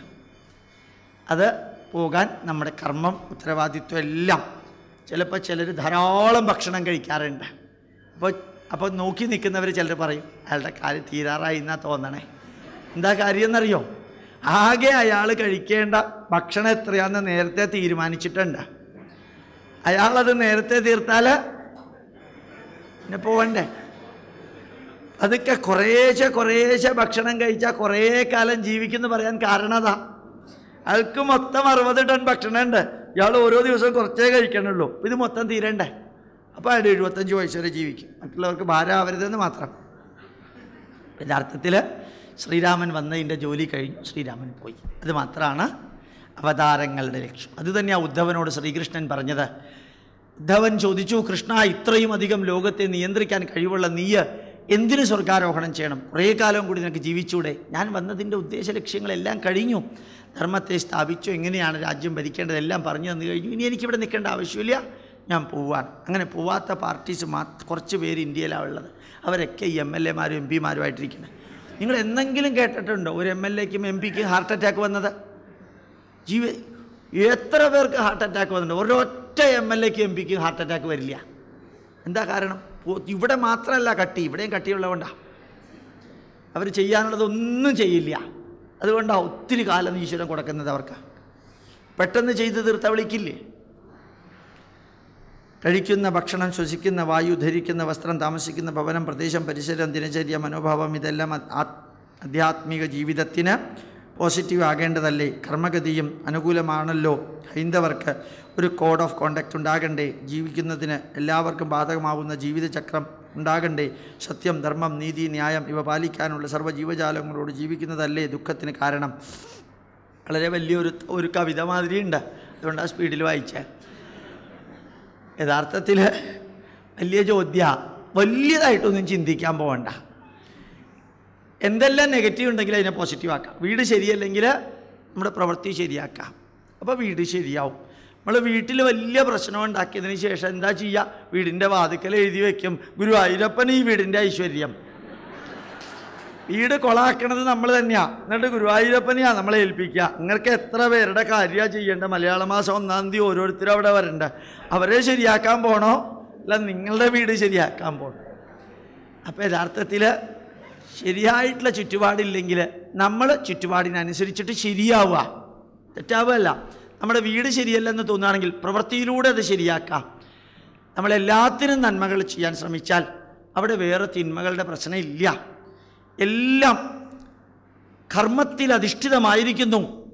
അത് പോകാൻ നമ്മുടെ കർമ്മം ഉത്തരവാദിത്വം എല്ലാം ചിലപ്പോൾ ചിലർ ധാരാളം ഭക്ഷണം കഴിക്കാറുണ്ട്. അപ്പോൾ അപ്പോൾ നോക്കി നിൽക്കുന്നവർ ചിലർ പറയും അയാളുടെ കാര്യം തീരാറായി എന്നാ തോന്നണേ. എന്താ കാര്യം എന്നറിയോ ആകെ അയാൾ കഴിക്കേണ്ട ഭക്ഷണം എത്രയാണെന്ന് നേരത്തെ തീരുമാനിച്ചിട്ടുണ്ട്. അയാളത് നേരത്തെ തീർത്താൽ പിന്നെ പോവണ്ടേ? അതൊക്കെ കുറേശ്ശെ കുറേശ്ശെ ഭക്ഷണം കഴിച്ചാൽ കുറേ കാലം ജീവിക്കുമെന്ന് പറയാൻ കാരണം അതാ. അയാൾക്ക് മൊത്തം അറുപത് ടൺ ഭക്ഷണമുണ്ട് ഇയാൾ ഓരോ ദിവസവും കുറച്ചേ കഴിക്കണുള്ളൂ. ഇത് മൊത്തം തീരണ്ടേ? അപ്പോൾ അയാൾ എഴുപത്തഞ്ച് വയസ്സ് വരെ ജീവിക്കും. മറ്റുള്ളവർക്ക് ഭാരമാവരുതെന്ന് മാത്രം. യഥാർത്ഥത്തിൽ ശ്രീരാമൻ വന്നതിന്റെ ജോലി കഴിഞ്ഞു. ശ്രീരാമൻ പോയി. അത് മാത്രമാണ് അവതാരങ്ങളുടെ ലക്ഷ്യം. അത് തന്നെയാണ് ഉദ്ധവനോട് ശ്രീകൃഷ്ണൻ പറഞ്ഞത്. ഉദ്ധവൻ ചോദിച്ചു കൃഷ്ണ ഇത്രയും അധികം ലോകത്തെ നിയന്ത്രിക്കാൻ കഴിവുള്ള നീയ് എന്തിനു സ്വർഗാരോഹണം ചെയ്യണം? കുറേ കാലം കൂടി നിനക്ക് ജീവിച്ചൂടെ? ഞാൻ വന്നതിന്റെ ഉദ്ദേശ ലക്ഷ്യങ്ങളെല്ലാം കഴിഞ്ഞു. ധർമ്മത്തെ സ്ഥാപിച്ചു. എങ്ങനെയാണ് രാജ്യം ഭരിക്കേണ്ടതെല്ലാം പറഞ്ഞു തന്നു കഴിഞ്ഞു. ഇനി എനിക്കിവിടെ നിൽക്കേണ്ട ആവശ്യമില്ല. ഞാൻ പോവാണ്. അങ്ങനെ പോവാത്ത പാർട്ടീസ് മാ കുറച്ച് പേര് ഇന്ത്യയിലാണ് ഉള്ളത്. അവരൊക്കെ ഈ എം എൽ എമാരും എം പിമാരുമായിട്ടിരിക്കുന്നത് നിങ്ങൾ എന്തെങ്കിലും കേട്ടിട്ടുണ്ടോ? ഒരു എം എൽ എക്കും എം പിക്കും ഹാർട്ട് അറ്റാക്ക് വന്നത്? ജീവ എത്ര പേർക്ക് ഹാർട്ട് അറ്റാക്ക് വന്നിട്ടുണ്ട്? ഒരൊറ്റ എം എൽ എക്കും എം പിക്കും ഹാർട്ട് അറ്റാക്ക് വരില്ല. എന്താ കാരണം? ഇവിടെ മാത്രമല്ല കട്ടി. ഇവിടെയും കട്ടിയുള്ളതുകൊണ്ടാണ് അവർ ചെയ്യാനുള്ളതൊന്നും ചെയ്യില്ല. അതുകൊണ്ടാണ് ഒത്തിരി കാലം ഈശ്വരൻ കൊടുക്കുന്നത് അവർക്ക്. പെട്ടെന്ന് ചെയ്ത് തീർത്ത വിളിക്കില്ലേ? കഴിക്കുന്ന ഭക്ഷണം ശ്വസിക്കുന്ന വായു ധരിക്കുന്ന വസ്ത്രം താമസിക്കുന്ന ഭവനം പ്രദേശം പരിസരം ദിനചര്യ മനോഭാവം ഇതെല്ലാം ആധ്യാത്മിക ജീവിതത്തിന് പോസിറ്റീവ് ആകേണ്ടതല്ലേ? കർമ്മഗതിയും അനുകൂലമാണല്ലോ. ഹൈന്ദവർക്ക് ഒരു കോഡ് ഓഫ് കോണ്ടാക്ട് ഉണ്ടാകണ്ടേ? ജീവിക്കുന്നതിന് എല്ലാവർക്കും ബാധകമാവുന്ന ജീവിതചക്രം ഉണ്ടാകണ്ടേ? സത്യം ധർമ്മം നീതി ന്യായം ഇവ പാലിക്കാനുള്ള സർവ ജീവജാലങ്ങളോട് ജീവിക്കുന്നതല്ലേ ദുഃഖത്തിന് കാരണം? വളരെ വലിയൊരു ഒരു കവിത മാതിരിയുണ്ട്. അതുകൊണ്ട് ആ സ്പീഡിൽ വായിച്ച. യഥാർത്ഥത്തിൽ വലിയ ചോദ്യ. വലിയതായിട്ടൊന്നും ചിന്തിക്കാൻ പോകണ്ട എന്തെല്ലാം നെഗറ്റീവ് ഉണ്ടെങ്കിൽ അതിനെ പോസിറ്റീവ് ആക്കാം. വീട് ശരിയല്ലെങ്കിൽ നമ്മുടെ പ്രവൃത്തി ശരിയാക്കാം. അപ്പോൾ വീട് ശരിയാവും. നമ്മൾ വീട്ടിൽ വലിയ പ്രശ്നം ഉണ്ടാക്കിയതിന് ശേഷം എന്താ ചെയ്യുക വീടിന്റെ വാതിക്കൽ എഴുതി വയ്ക്കും ഗുരുവായൂരപ്പൻ ഈ വീടിന്റെ ഐശ്വര്യം. വീട് കൊളാക്കണത് നമ്മൾ തന്നെയാണ് എന്നിട്ട് ഗുരുവായൂരപ്പനെയാണ് നമ്മളെ ഏൽപ്പിക്കുക. നിങ്ങൾക്ക് എത്ര പേരുടെ കാര്യമാണ് ചെയ്യേണ്ട? മലയാള മാസം ഒന്നാം തീയതി ഓരോരുത്തരും അവിടെ വരണ്ട? അവരെ ശരിയാക്കാൻ പോണോ? അല്ല നിങ്ങളുടെ വീട് ശരിയാക്കാൻ പോണോ? അപ്പോൾ യഥാർത്ഥത്തിൽ ശരിയായിട്ടുള്ള ചുറ്റുപാടില്ലെങ്കിൽ നമ്മൾ ചുറ്റുപാടിനനുസരിച്ചിട്ട് ശരിയാവുക. തെറ്റാവുകയല്ല. നമ്മുടെ വീട് ശരിയല്ലെന്ന് തോന്നുകയാണെങ്കിൽ പ്രവൃത്തിയിലൂടെ അത് ശരിയാക്കാം നമ്മളെല്ലാത്തിനും നന്മകൾ ചെയ്യാൻ ശ്രമിച്ചാൽ അവിടെ വേറെ തിന്മകളുടെ പ്രശ്നമില്ല. എല്ലാം കർമ്മത്തിൽ അധിഷ്ഠിതമായിരിക്കുന്നു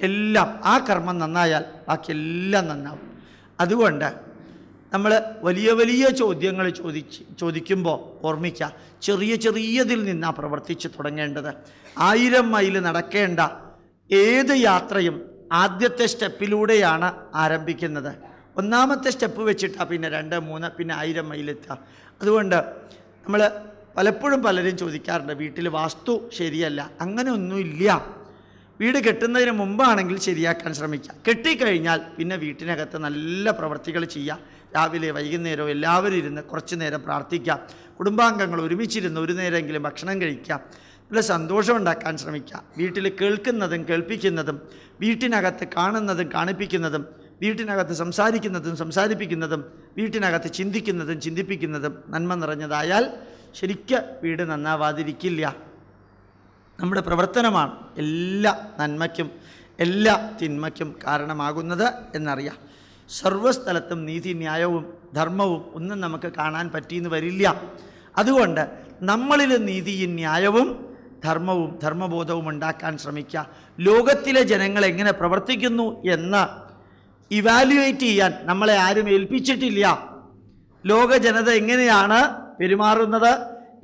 എല്ലാം ആ കർമ്മം നന്നായാൽ ബാക്കിയെല്ലാം നന്നാവും. അതുകൊണ്ട് നമ്മൾ വലിയ വലിയ ചോദ്യങ്ങൾ ചോദിച്ച് ചോദിക്കുമ്പോൾ ഓർമ്മിക്കുക ചെറിയ ചെറിയതിൽ നിന്നാണ് പ്രവർത്തിച്ച് തുടങ്ങേണ്ടത്. ആയിരം മൈൽ നടക്കേണ്ട ഏത് യാത്രയും ആദ്യത്തെ സ്റ്റെപ്പിലൂടെയാണ് ആരംഭിക്കുന്നത്. ഒന്നാമത്തെ സ്റ്റെപ്പ് വെച്ചിട്ടാണ് പിന്നെ രണ്ട് മൂന്ന് പിന്നെ ആയിരം മൈലെത്തുക അതുകൊണ്ട് നമ്മൾ പലപ്പോഴും പലരും ചോദിക്കാറുണ്ട് വീട്ടിൽ വാസ്തു ശരിയല്ല അങ്ങനെ ഒന്നുമില്ല വീട് കെട്ടുന്നതിന് മുമ്പാണെങ്കിൽ ശരിയാക്കാൻ ശ്രമിക്കുക കെട്ടിക്കഴിഞ്ഞാൽ പിന്നെ വീട്ടിനകത്ത് നല്ല പ്രവർത്തികൾ ചെയ്യുക രാവിലെ വൈകുന്നേരവും എല്ലാവരും ഇരുന്ന് കുറച്ച് നേരം പ്രാർത്ഥിക്കാം കുടുംബാംഗങ്ങൾ ഒരുമിച്ചിരുന്ന് ഒരു നേരമെങ്കിലും ഭക്ഷണം കഴിക്കാം നല്ല സന്തോഷമുണ്ടാക്കാൻ ശ്രമിക്കാം വീട്ടിൽ കേൾക്കുന്നതും കേൾപ്പിക്കുന്നതും വീട്ടിനകത്ത് കാണുന്നതും കാണിപ്പിക്കുന്നതും വീട്ടിനകത്ത് സംസാരിക്കുന്നതും സംസാരിപ്പിക്കുന്നതും വീട്ടിനകത്ത് ചിന്തിക്കുന്നതും ചിന്തിപ്പിക്കുന്നതും നന്മ നിറഞ്ഞതായാൽ ശരിക്ക് വീട് നന്നാവാതിരിക്കില്ല. നമ്മുടെ പ്രവർത്തനമാണ് എല്ലാ നന്മയ്ക്കും എല്ലാ തിന്മയ്ക്കും കാരണമാകുന്നത് എന്നറിയാം. സർവസ്ഥലത്തും നീതി ന്യായവും ധർമ്മവും ഒന്നും നമുക്ക് കാണാൻ പറ്റിയെന്ന് വരില്ല. അതുകൊണ്ട് നമ്മളിൽ നീതിയും ന്യായവും ധർമ്മവും ധർമ്മബോധവും ഉണ്ടാക്കാൻ ശ്രമിക്കുക ലോകത്തിലെ ജനങ്ങൾ എങ്ങനെ പ്രവർത്തിക്കുന്നു എന്ന് ഇവാലുവേറ്റ് ചെയ്യാൻ നമ്മളെ ആരും ഏൽപ്പിച്ചിട്ടില്ല. ലോക ജനത എങ്ങനെയാണ് പെരുമാറുന്നത്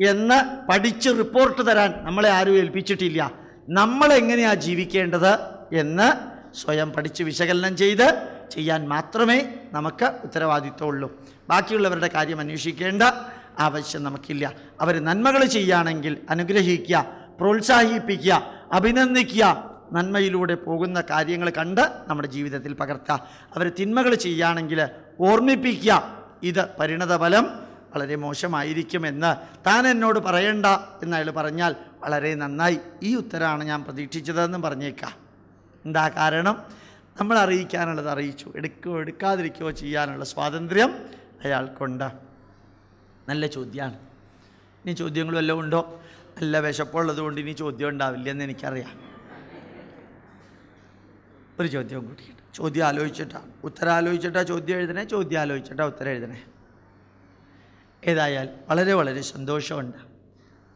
എന്ന് പഠിച്ച് റിപ്പോർട്ട് തരാൻ നമ്മളെ ആരും ഏൽപ്പിച്ചിട്ടില്ല. നമ്മളെങ്ങനെയാണ് ജീവിക്കേണ്ടത് എന്ന് സ്വയം പഠിച്ച് വിശകലനം ചെയ്ത് ചെയ്യാൻ മാത്രമേ നമുക്ക് ഉത്തരവാദിത്തമുള്ളൂ ബാക്കിയുള്ളവരുടെ കാര്യം അന്വേഷിക്കേണ്ട ആവശ്യം നമുക്കില്ല. അവർ നന്മകൾ ചെയ്യുകയാണെങ്കിൽ അനുഗ്രഹിക്കുക പ്രോത്സാഹിപ്പിക്കുക അഭിനന്ദിക്കുക നന്മയിലൂടെ പോകുന്ന കാര്യങ്ങൾ കണ്ട് നമ്മുടെ ജീവിതത്തിൽ പകർത്തുക. അവർ തിന്മകൾ ചെയ്യുകയാണെങ്കിൽ ഓർമ്മിപ്പിക്കുക ഇത് പരിണതഫലം വളരെ മോശമായിരിക്കുമെന്ന് താൻ എന്നോട് പറയണ്ട എന്ന് അയാൾ പറഞ്ഞാൽ വളരെ നന്നായി. ഈ ഉത്തരമാണ് ഞാൻ പ്രതീക്ഷിച്ചതെന്ന് പറഞ്ഞേക്കാം. എന്താ കാരണം? നമ്മൾ അറിയിക്കാനുള്ളത് അറിയിച്ചു. എടുക്കുകയോ എടുക്കാതിരിക്കുകയോ ചെയ്യാനുള്ള സ്വാതന്ത്ര്യം അയാൾക്കുണ്ട്. നല്ല ചോദ്യമാണ് ഇനി ചോദ്യങ്ങൾ വല്ലതും ഉണ്ടോ? നല്ല വിശപ്പുള്ളത് കൊണ്ട് ഇനി ചോദ്യം ഉണ്ടാവില്ലെന്ന് എനിക്കറിയാം. ഒരു ചോദ്യം കൂടിയുണ്ട്. ചോദ്യം ആലോചിച്ചിട്ടാണ് ഉത്തരം ആലോചിച്ചിട്ടാ ചോദ്യം എഴുതണേ ചോദ്യം ആലോചിച്ചിട്ടാ ഉത്തരം എഴുതണേ ഏതായാൽ വളരെ വളരെ സന്തോഷമുണ്ട്.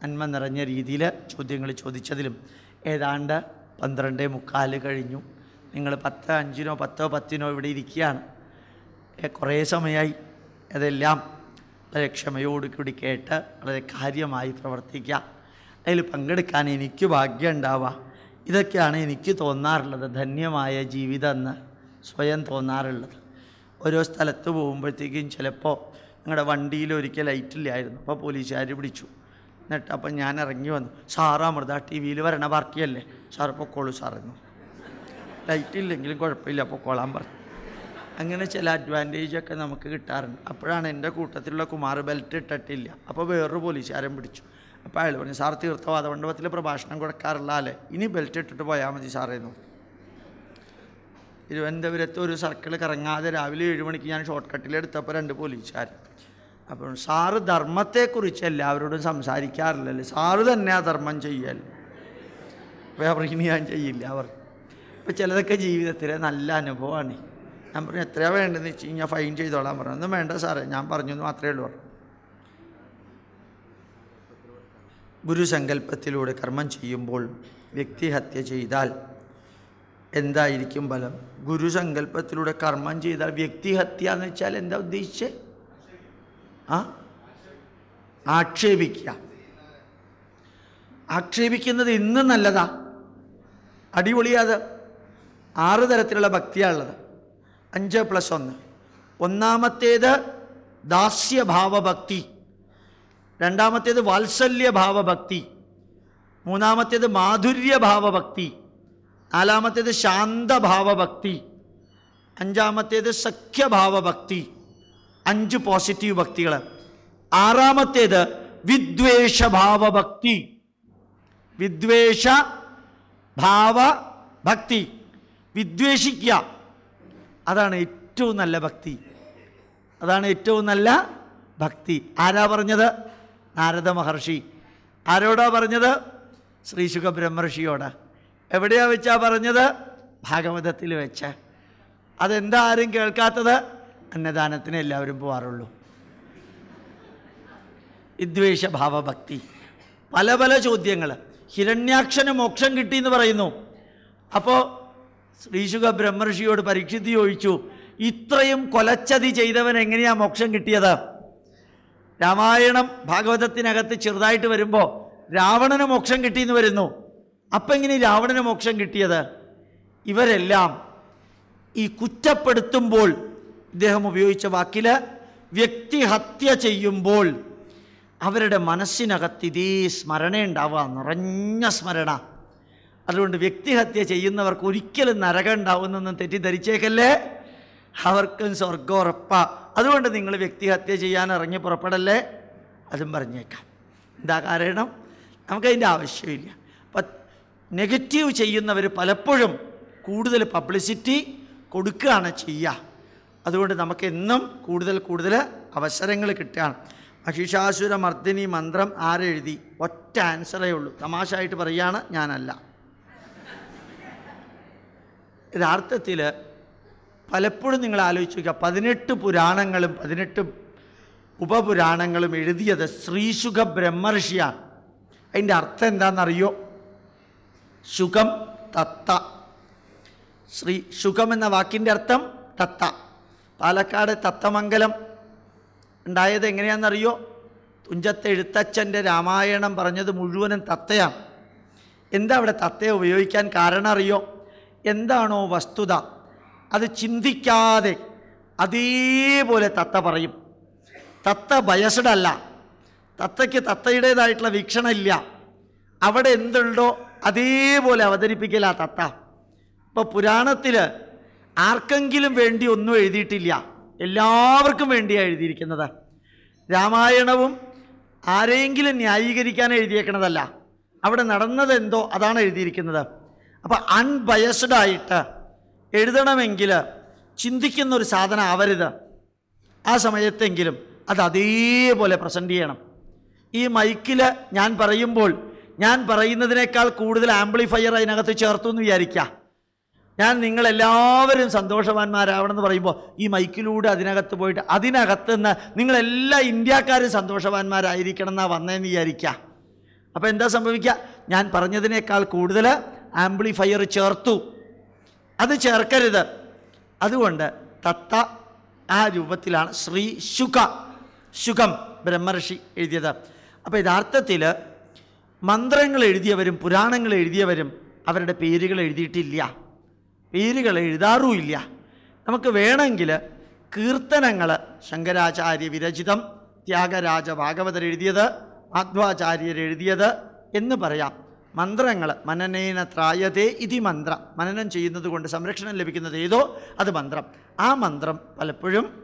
നന്മ നിറഞ്ഞ രീതിയിൽ ചോദ്യങ്ങൾ ചോദിച്ചതിലും ഏതാണ്ട് പന്ത്രണ്ടേ മുക്കാൽ കഴിഞ്ഞു. നിങ്ങൾ പത്ത് അഞ്ചിനോ പത്തോ പത്തിനോ ഇവിടെ ഇരിക്കുകയാണ്. കുറേ സമയമായി അതെല്ലാം വളരെ ക്ഷമയോട് കൂടി കേട്ട് വളരെ കാര്യമായി പ്രവർത്തിക്കാം അതിൽ പങ്കെടുക്കാൻ എനിക്ക് ഭാഗ്യം ഉണ്ടാവുക. ഇതൊക്കെയാണ് എനിക്ക് തോന്നാറുള്ളത്. ധന്യമായ ജീവിതം എന്ന് സ്വയം തോന്നാറുള്ളത്. ഓരോ സ്ഥലത്ത് പോകുമ്പോഴത്തേക്കും ചിലപ്പോൾ ഞങ്ങളുടെ വണ്ടിയിൽ ഒരിക്കൽ ലൈറ്റില്ലായിരുന്നു. അപ്പോൾ പോലീസുകാർ പിടിച്ചു. എന്നിട്ട് അപ്പം ഞാൻ ഇറങ്ങി വന്നു. സാറാ അമൃത ടി വിയിൽ വരണ പാർട്ടിയല്ലേ സാർ പൊക്കോളൂ സാറെന്നു ലൈറ്റ് ഇല്ലെങ്കിലും കുഴപ്പമില്ല. പൊക്കോളാൻ പറഞ്ഞു അങ്ങനെ ചില അഡ്വാന്റേജ് ഒക്കെ നമുക്ക് കിട്ടാറുണ്ട്. അപ്പോഴാണ് എന്റെ കൂട്ടത്തിലുള്ള കുമാർ ബെൽറ്റ് ഇട്ടിട്ടില്ല. അപ്പോൾ വേറൊരു പോലീസുകാരൻ പിടിച്ചു. അപ്പോൾ അയാൾ പറഞ്ഞു സാർ തീർത്ഥവാദ മണ്ഡപത്തിൽ പ്രഭാഷണം കൊടുക്കാറില്ല അല്ലേ ഇനി ബെൽറ്റ് ഇട്ടിട്ട് പോയാൽ മതി സാറേ എന്ന് തിരുവനന്തപുരത്ത് ഒരു സർക്കിൾ കറങ്ങാതെ രാവിലെ ഏഴ് മണിക്ക് ഞാൻ ഷോർട്ട് കട്ടിൽ എടുത്തപ്പോൾ രണ്ട് പോലീസുകാർ അപ്പോൾ സാറ് ധർമ്മത്തെക്കുറിച്ച് എല്ലാവരോടും സംസാരിക്കാറില്ലല്ലേ? സാറ് തന്നെ ആ ധർമ്മം ചെയ്യൽ. ഇനി ഞാൻ ചെയ്യില്ല അവർ ഇപ്പോൾ ചിലതൊക്കെ ജീവിതത്തിലെ നല്ല അനുഭവമാണ് ഞാൻ പറഞ്ഞു എത്രയാണ് വേണ്ടതെന്ന് വെച്ച് കഴിഞ്ഞാൽ ഫൈൻ ചെയ്തോളാൻ പറഞ്ഞു. ഒന്നും വേണ്ട സാറേ ഞാൻ പറഞ്ഞു എന്ന് മാത്രമേ ഉള്ളൂ. ഗുരുസങ്കല്പത്തിലൂടെ കർമ്മം ചെയ്യുമ്പോൾ വ്യക്തിഹത്യ ചെയ്താൽ എന്തായിരിക്കും ഫലം? ഗുരുസങ്കല്പത്തിലൂടെ കർമ്മം ചെയ്താൽ വ്യക്തിഹത്യ എന്ന് വെച്ചാൽ എന്താ ഉദ്ദേശിച്ചത് ആ? ആക്ഷേപിക്കുക. ആക്ഷേപിക്കുന്നത് ഇന്നും നല്ലതാ. അടിപൊളിയാത് ആറ് തരത്തിലുള്ള ഭക്തിയാണ് ഉള്ളത് അഞ്ച് പ്ലസ് ഒന്ന്. ഒന്നാമത്തേത് ദാസ്യഭാവഭക്തി. രണ്ടാമത്തേത് വാത്സല്യഭാവഭക്തി. മൂന്നാമത്തേത് മാധുര്യഭാവഭക്തി. നാലാമത്തേത് ശാന്തഭാവഭക്തി. അഞ്ചാമത്തേത് സഖ്യഭാവഭക്തി. അഞ്ച് പോസിറ്റീവ് ഭക്തികൾ ആറാമത്തേത് വിദ്വേഷഭാവഭക്തി. വിദ്വേഷ ഭാവ ഭക്തി വിദ്വേഷിക്കുക. അതാണ് ഏറ്റവും നല്ല ഭക്തി. അതാണ് ഏറ്റവും നല്ല ഭക്തി. ആരാ പറഞ്ഞത്? നാരദ മഹർഷി. ആരോടാ പറഞ്ഞത്? ശ്രീശുഖ ബ്രഹ്മർഷിയോട്. എവിടെയാ വെച്ചാ പറഞ്ഞത്? ഭാഗവതത്തിൽ വെച്ച്. അതെന്താ ആരും കേൾക്കാത്തത്? അന്നദാനത്തിന് എല്ലാവരും പോവാറുള്ളൂ. വിദ്വേഷ ഭാവഭക്തി പല പല ചോദ്യങ്ങൾ ഹിരണ്യാക്ഷന് മോക്ഷം കിട്ടി എന്ന് പറയുന്നു. അപ്പോൾ ശ്രീശുഖ ബ്രഹ്മർഷിയോട് പരീക്ഷിതി ചോദിച്ചു ഇത്രയും കൊലച്ചതി ചെയ്തവൻ എങ്ങനെയാ മോക്ഷം കിട്ടിയത്? രാമായണം ഭാഗവതത്തിനകത്ത് ചെറുതായിട്ട് വരുമ്പോൾ രാവണന് മോക്ഷം കിട്ടിയെന്ന് വരുന്നു. അപ്പം എങ്ങനെ രാവണന് മോക്ഷം കിട്ടിയത്? ഇവരെല്ലാം ഈ കുറ്റപ്പെടുത്തുമ്പോൾ ഇദ്ദേഹം ഉപയോഗിച്ച വാക്കിൽ വ്യക്തിഹത്യ ചെയ്യുമ്പോൾ അവരുടെ മനസ്സിനകത്ത് ഇതേ സ്മരണ ഉണ്ടാവുക നിറഞ്ഞ സ്മരണ. അതുകൊണ്ട് വ്യക്തിഹത്യ ചെയ്യുന്നവർക്ക് ഒരിക്കലും നരകം ഉണ്ടാവുമെന്നൊന്നും തെറ്റിദ്ധരിച്ചേക്കല്ലേ? അവർക്കും സ്വർഗം അതുകൊണ്ട് നിങ്ങൾ വ്യക്തിഹത്യ ചെയ്യാൻ ഇറങ്ങി പുറപ്പെടല്ലേ? അതും പറഞ്ഞേക്കാം. എന്താ കാരണം? നമുക്കതിന്റെ ആവശ്യമില്ല. അപ്പം നെഗറ്റീവ് ചെയ്യുന്നവർ പലപ്പോഴും കൂടുതൽ പബ്ലിസിറ്റി കൊടുക്കുകയാണ് ചെയ്യുക. അതുകൊണ്ട് നമുക്ക് എന്നും കൂടുതൽ കൂടുതൽ അവസരങ്ങൾ കിട്ടുകയാണ്. മഹിഷാസുര മർദ്ദിനി മന്ത്രം ആരെഴുതി? ഒറ്റ ആൻസറേ ഉള്ളൂ. തമാശ ആയിട്ട് പറയുകയാണ് ഞാനല്ല. യഥാർത്ഥത്തിൽ പലപ്പോഴും നിങ്ങൾ ആലോചിച്ച് നോക്കുക പതിനെട്ട് പുരാണങ്ങളും പതിനെട്ട് ഉപപുരാണങ്ങളും എഴുതിയത് ശ്രീശുഖ ബ്രഹ്മർഷിയാണ്. അതിന്റെ അർത്ഥം എന്താണെന്നറിയോ? സുഖം തത്ത. ശ്രീ സുഖം എന്ന വാക്കിന്റെ അർത്ഥം തത്ത. പാലക്കാട് തത്തമംഗലം ഉണ്ടായത് എങ്ങനെയാണെന്നറിയോ? തുഞ്ചത്തെ എഴുത്തച്ഛന്റെ രാമായണം പറഞ്ഞത് മുഴുവനും തത്തയാണ്. എന്താ അവിടെ തത്തയെ ഉപയോഗിക്കാൻ കാരണം അറിയോ? എന്താണോ വസ്തുത അത് ചിന്തിക്കാതെ അതേപോലെ തത്ത പറയും. തത്ത ബയസ്ഡല്ല. തത്തയ്ക്ക് തത്തയുടേതായിട്ടുള്ള വീക്ഷണമില്ല. അവിടെ എന്തുണ്ടോ അതേപോലെ അവതരിപ്പിക്കല തത്ത. ഇപ്പോൾ പുരാണത്തിൽ ആർക്കെങ്കിലും വേണ്ടി ഒന്നും എഴുതിയിട്ടില്ല. എല്ലാവർക്കും വേണ്ടിയാണ് എഴുതിയിരിക്കുന്നത്. രാമായണവും ആരെങ്കിലും ന്യായീകരിക്കാൻ എഴുതിയേക്കണതല്ല. അവിടെ നടന്നത് എന്തോ അതാണ് എഴുതിയിരിക്കുന്നത്. അപ്പോൾ അൺബയസ്ഡ് ആയിട്ട് എഴുതണമെങ്കിൽ ചിന്തിക്കുന്ന ഒരു സാധനം ആവരുത് ആ സമയത്തെങ്കിലും അത് അതേപോലെ പ്രസന്റ് ചെയ്യണം. ഈ മൈക്കിൽ ഞാൻ പറയുമ്പോൾ ഞാൻ പറയുന്നതിനേക്കാൾ കൂടുതൽ ആംപ്ലിഫയർ അതിനകത്ത് ചേർത്തു എന്ന് വിചാരിക്കുക ഞാൻ നിങ്ങളെല്ലാവരും സന്തോഷവാന്മാരാവണമെന്ന് പറയുമ്പോൾ ഈ മൈക്കിലൂടെ അതിനകത്ത് പോയിട്ട് അതിനകത്ത് നിന്ന് നിങ്ങളെല്ലാ ഇന്ത്യക്കാരും സന്തോഷവാന്മാരായിരിക്കണം എന്നാണ് വന്നതെന്ന് വിചാരിക്കുക അപ്പോൾ എന്താ സംഭവിക്കുക ഞാൻ പറഞ്ഞതിനേക്കാൾ കൂടുതൽ ആംപ്ലിഫയർ ചേർത്തു. അത് ചേർക്കരുത്. അതുകൊണ്ട് തത്ത ആ രൂപത്തിലാണ് ശ്രീ ശുഖ ശുഖം ബ്രഹ്മർഷി എഴുതിയത്. അപ്പോൾ യഥാർത്ഥത്തിൽ മന്ത്രങ്ങൾ എഴുതിയവരും പുരാണങ്ങൾ എഴുതിയവരും അവരുടെ പേരുകൾ എഴുതിയിട്ടില്ല. പേരുകൾ എഴുതാറുമില്ല. നമുക്ക് വേണമെങ്കിൽ കീർത്തനങ്ങൾ ശങ്കരാചാര്യ വിരചിതം ത്യാഗരാജ ഭാഗവതർ എഴുതിയത് മാധ്വാചാര്യർ എന്ന് പറയാം. മന്ത്രങ്ങൾ മനനേന ത്രായതേ ഇതി മന്ത്രം. മനനം ചെയ്യുന്നത് കൊണ്ട് സംരക്ഷണം ലഭിക്കുന്നത് ഏതോ? അത് മന്ത്രം. ആ മന്ത്രം പലപ്പോഴും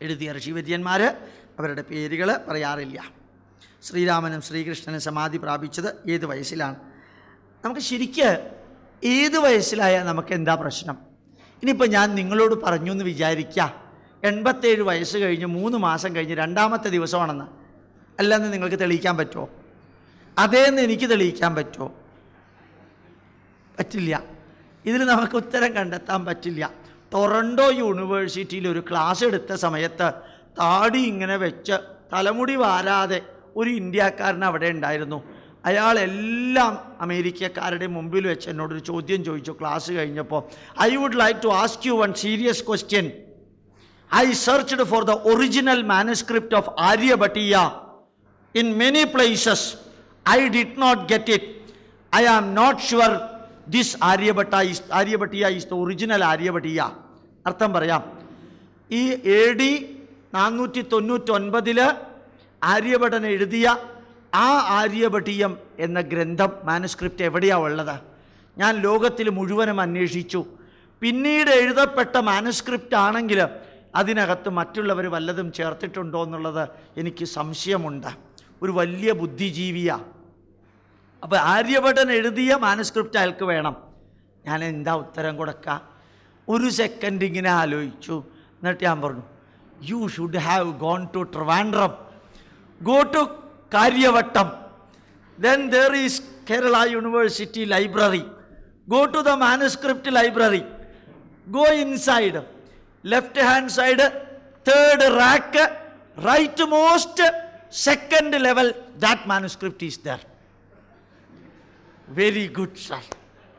എഴുതിയ ഋഷിവര്യന്മാർ അവരുടെ പേരുകൾ പറയാറില്ല. ശ്രീരാമനും ശ്രീകൃഷ്ണനും സമാധി പ്രാപിച്ചത് ഏത് വയസ്സിലാണ്? നമുക്ക് ശരിക്ക് ഏത് വയസ്സിലായാൽ നമുക്ക് എന്താ പ്രശ്നം? ഇനിയിപ്പോൾ ഞാൻ നിങ്ങളോട് പറഞ്ഞു എന്ന് വിചാരിക്കുക എൺപത്തേഴ് വയസ്സ് കഴിഞ്ഞ് മൂന്ന് മാസം കഴിഞ്ഞ് രണ്ടാമത്തെ ദിവസമാണെന്ന്. അല്ലെന്ന് നിങ്ങൾക്ക് തെളിയിക്കാൻ പറ്റുമോ അതേന്ന് എനിക്ക് തെളിയിക്കാൻ പറ്റുമോ പറ്റില്ല. ഇതിൽ നമുക്ക് ഉത്തരം കണ്ടെത്താൻ പറ്റില്ല. ടൊറൻഡോ യൂണിവേഴ്സിറ്റിയിൽ ഒരു ക്ലാസ് എടുത്ത സമയത്ത് താടി ഇങ്ങനെ വെച്ച് തലമുടി വാരാതെ ഒരു ഇന്ത്യക്കാരൻ അവിടെ ഉണ്ടായിരുന്നു. അയാൾ എല്ലാം അമേരിക്കക്കാരുടെ മുമ്പിൽ വെച്ച് എന്നോടൊരു ചോദ്യം ചോദിച്ചു ക്ലാസ് കഴിഞ്ഞപ്പോൾ. I would like to ask you one serious question I searched for the original manuscript of Aryabhatiya in many places. I did not get it. I am not sure this aryabhatta is aryabhatiya is the original aryabhatiya. അർത്ഥം പറയാം. ഈ A D നാനൂറ്റി തൊണ്ണൂറ്റൊൻപതിൽ ആര്യഭട്ടൻ എഴുതിയ ആ ആര്യഭട്ടീയം എന്ന ഗ്രന്ഥം manuscript എവിടെയാണ് ഉള്ളത്? ഞാൻ ലോകത്തിൽ മുഴുവനും അന്വേഷിച്ചു. പിന്നീട് എഴുതപ്പെട്ട മാനുസ്ക്രിപ്റ്റ് ആണെങ്കിൽ അതിനകത്ത് മറ്റുള്ളവർ വല്ലതും ചേർത്തിട്ടുണ്ടോ എന്നുള്ളത് എനിക്ക് സംശയമുണ്ട്. ഒരു വലിയ ബുദ്ധിജീവിയാണ് അപ്പോൾ ആര്യഭട്ടൻ എഴുതിയ മാനസ്ക്രിപ്റ്റ് അയാൾക്ക് വേണം. ഞാൻ എന്താ ഉത്തരം കൊടുക്കുക ഒരു സെക്കൻഡ് ഇങ്ങനെ ആലോചിച്ചു. എന്നിട്ട് ഞാൻ പറഞ്ഞു you should have gone to Trivandrum go to Karyavattom then there is Kerala University library go to the manuscript library go inside left hand side third rack rightmost second level that manuscript is there very good sir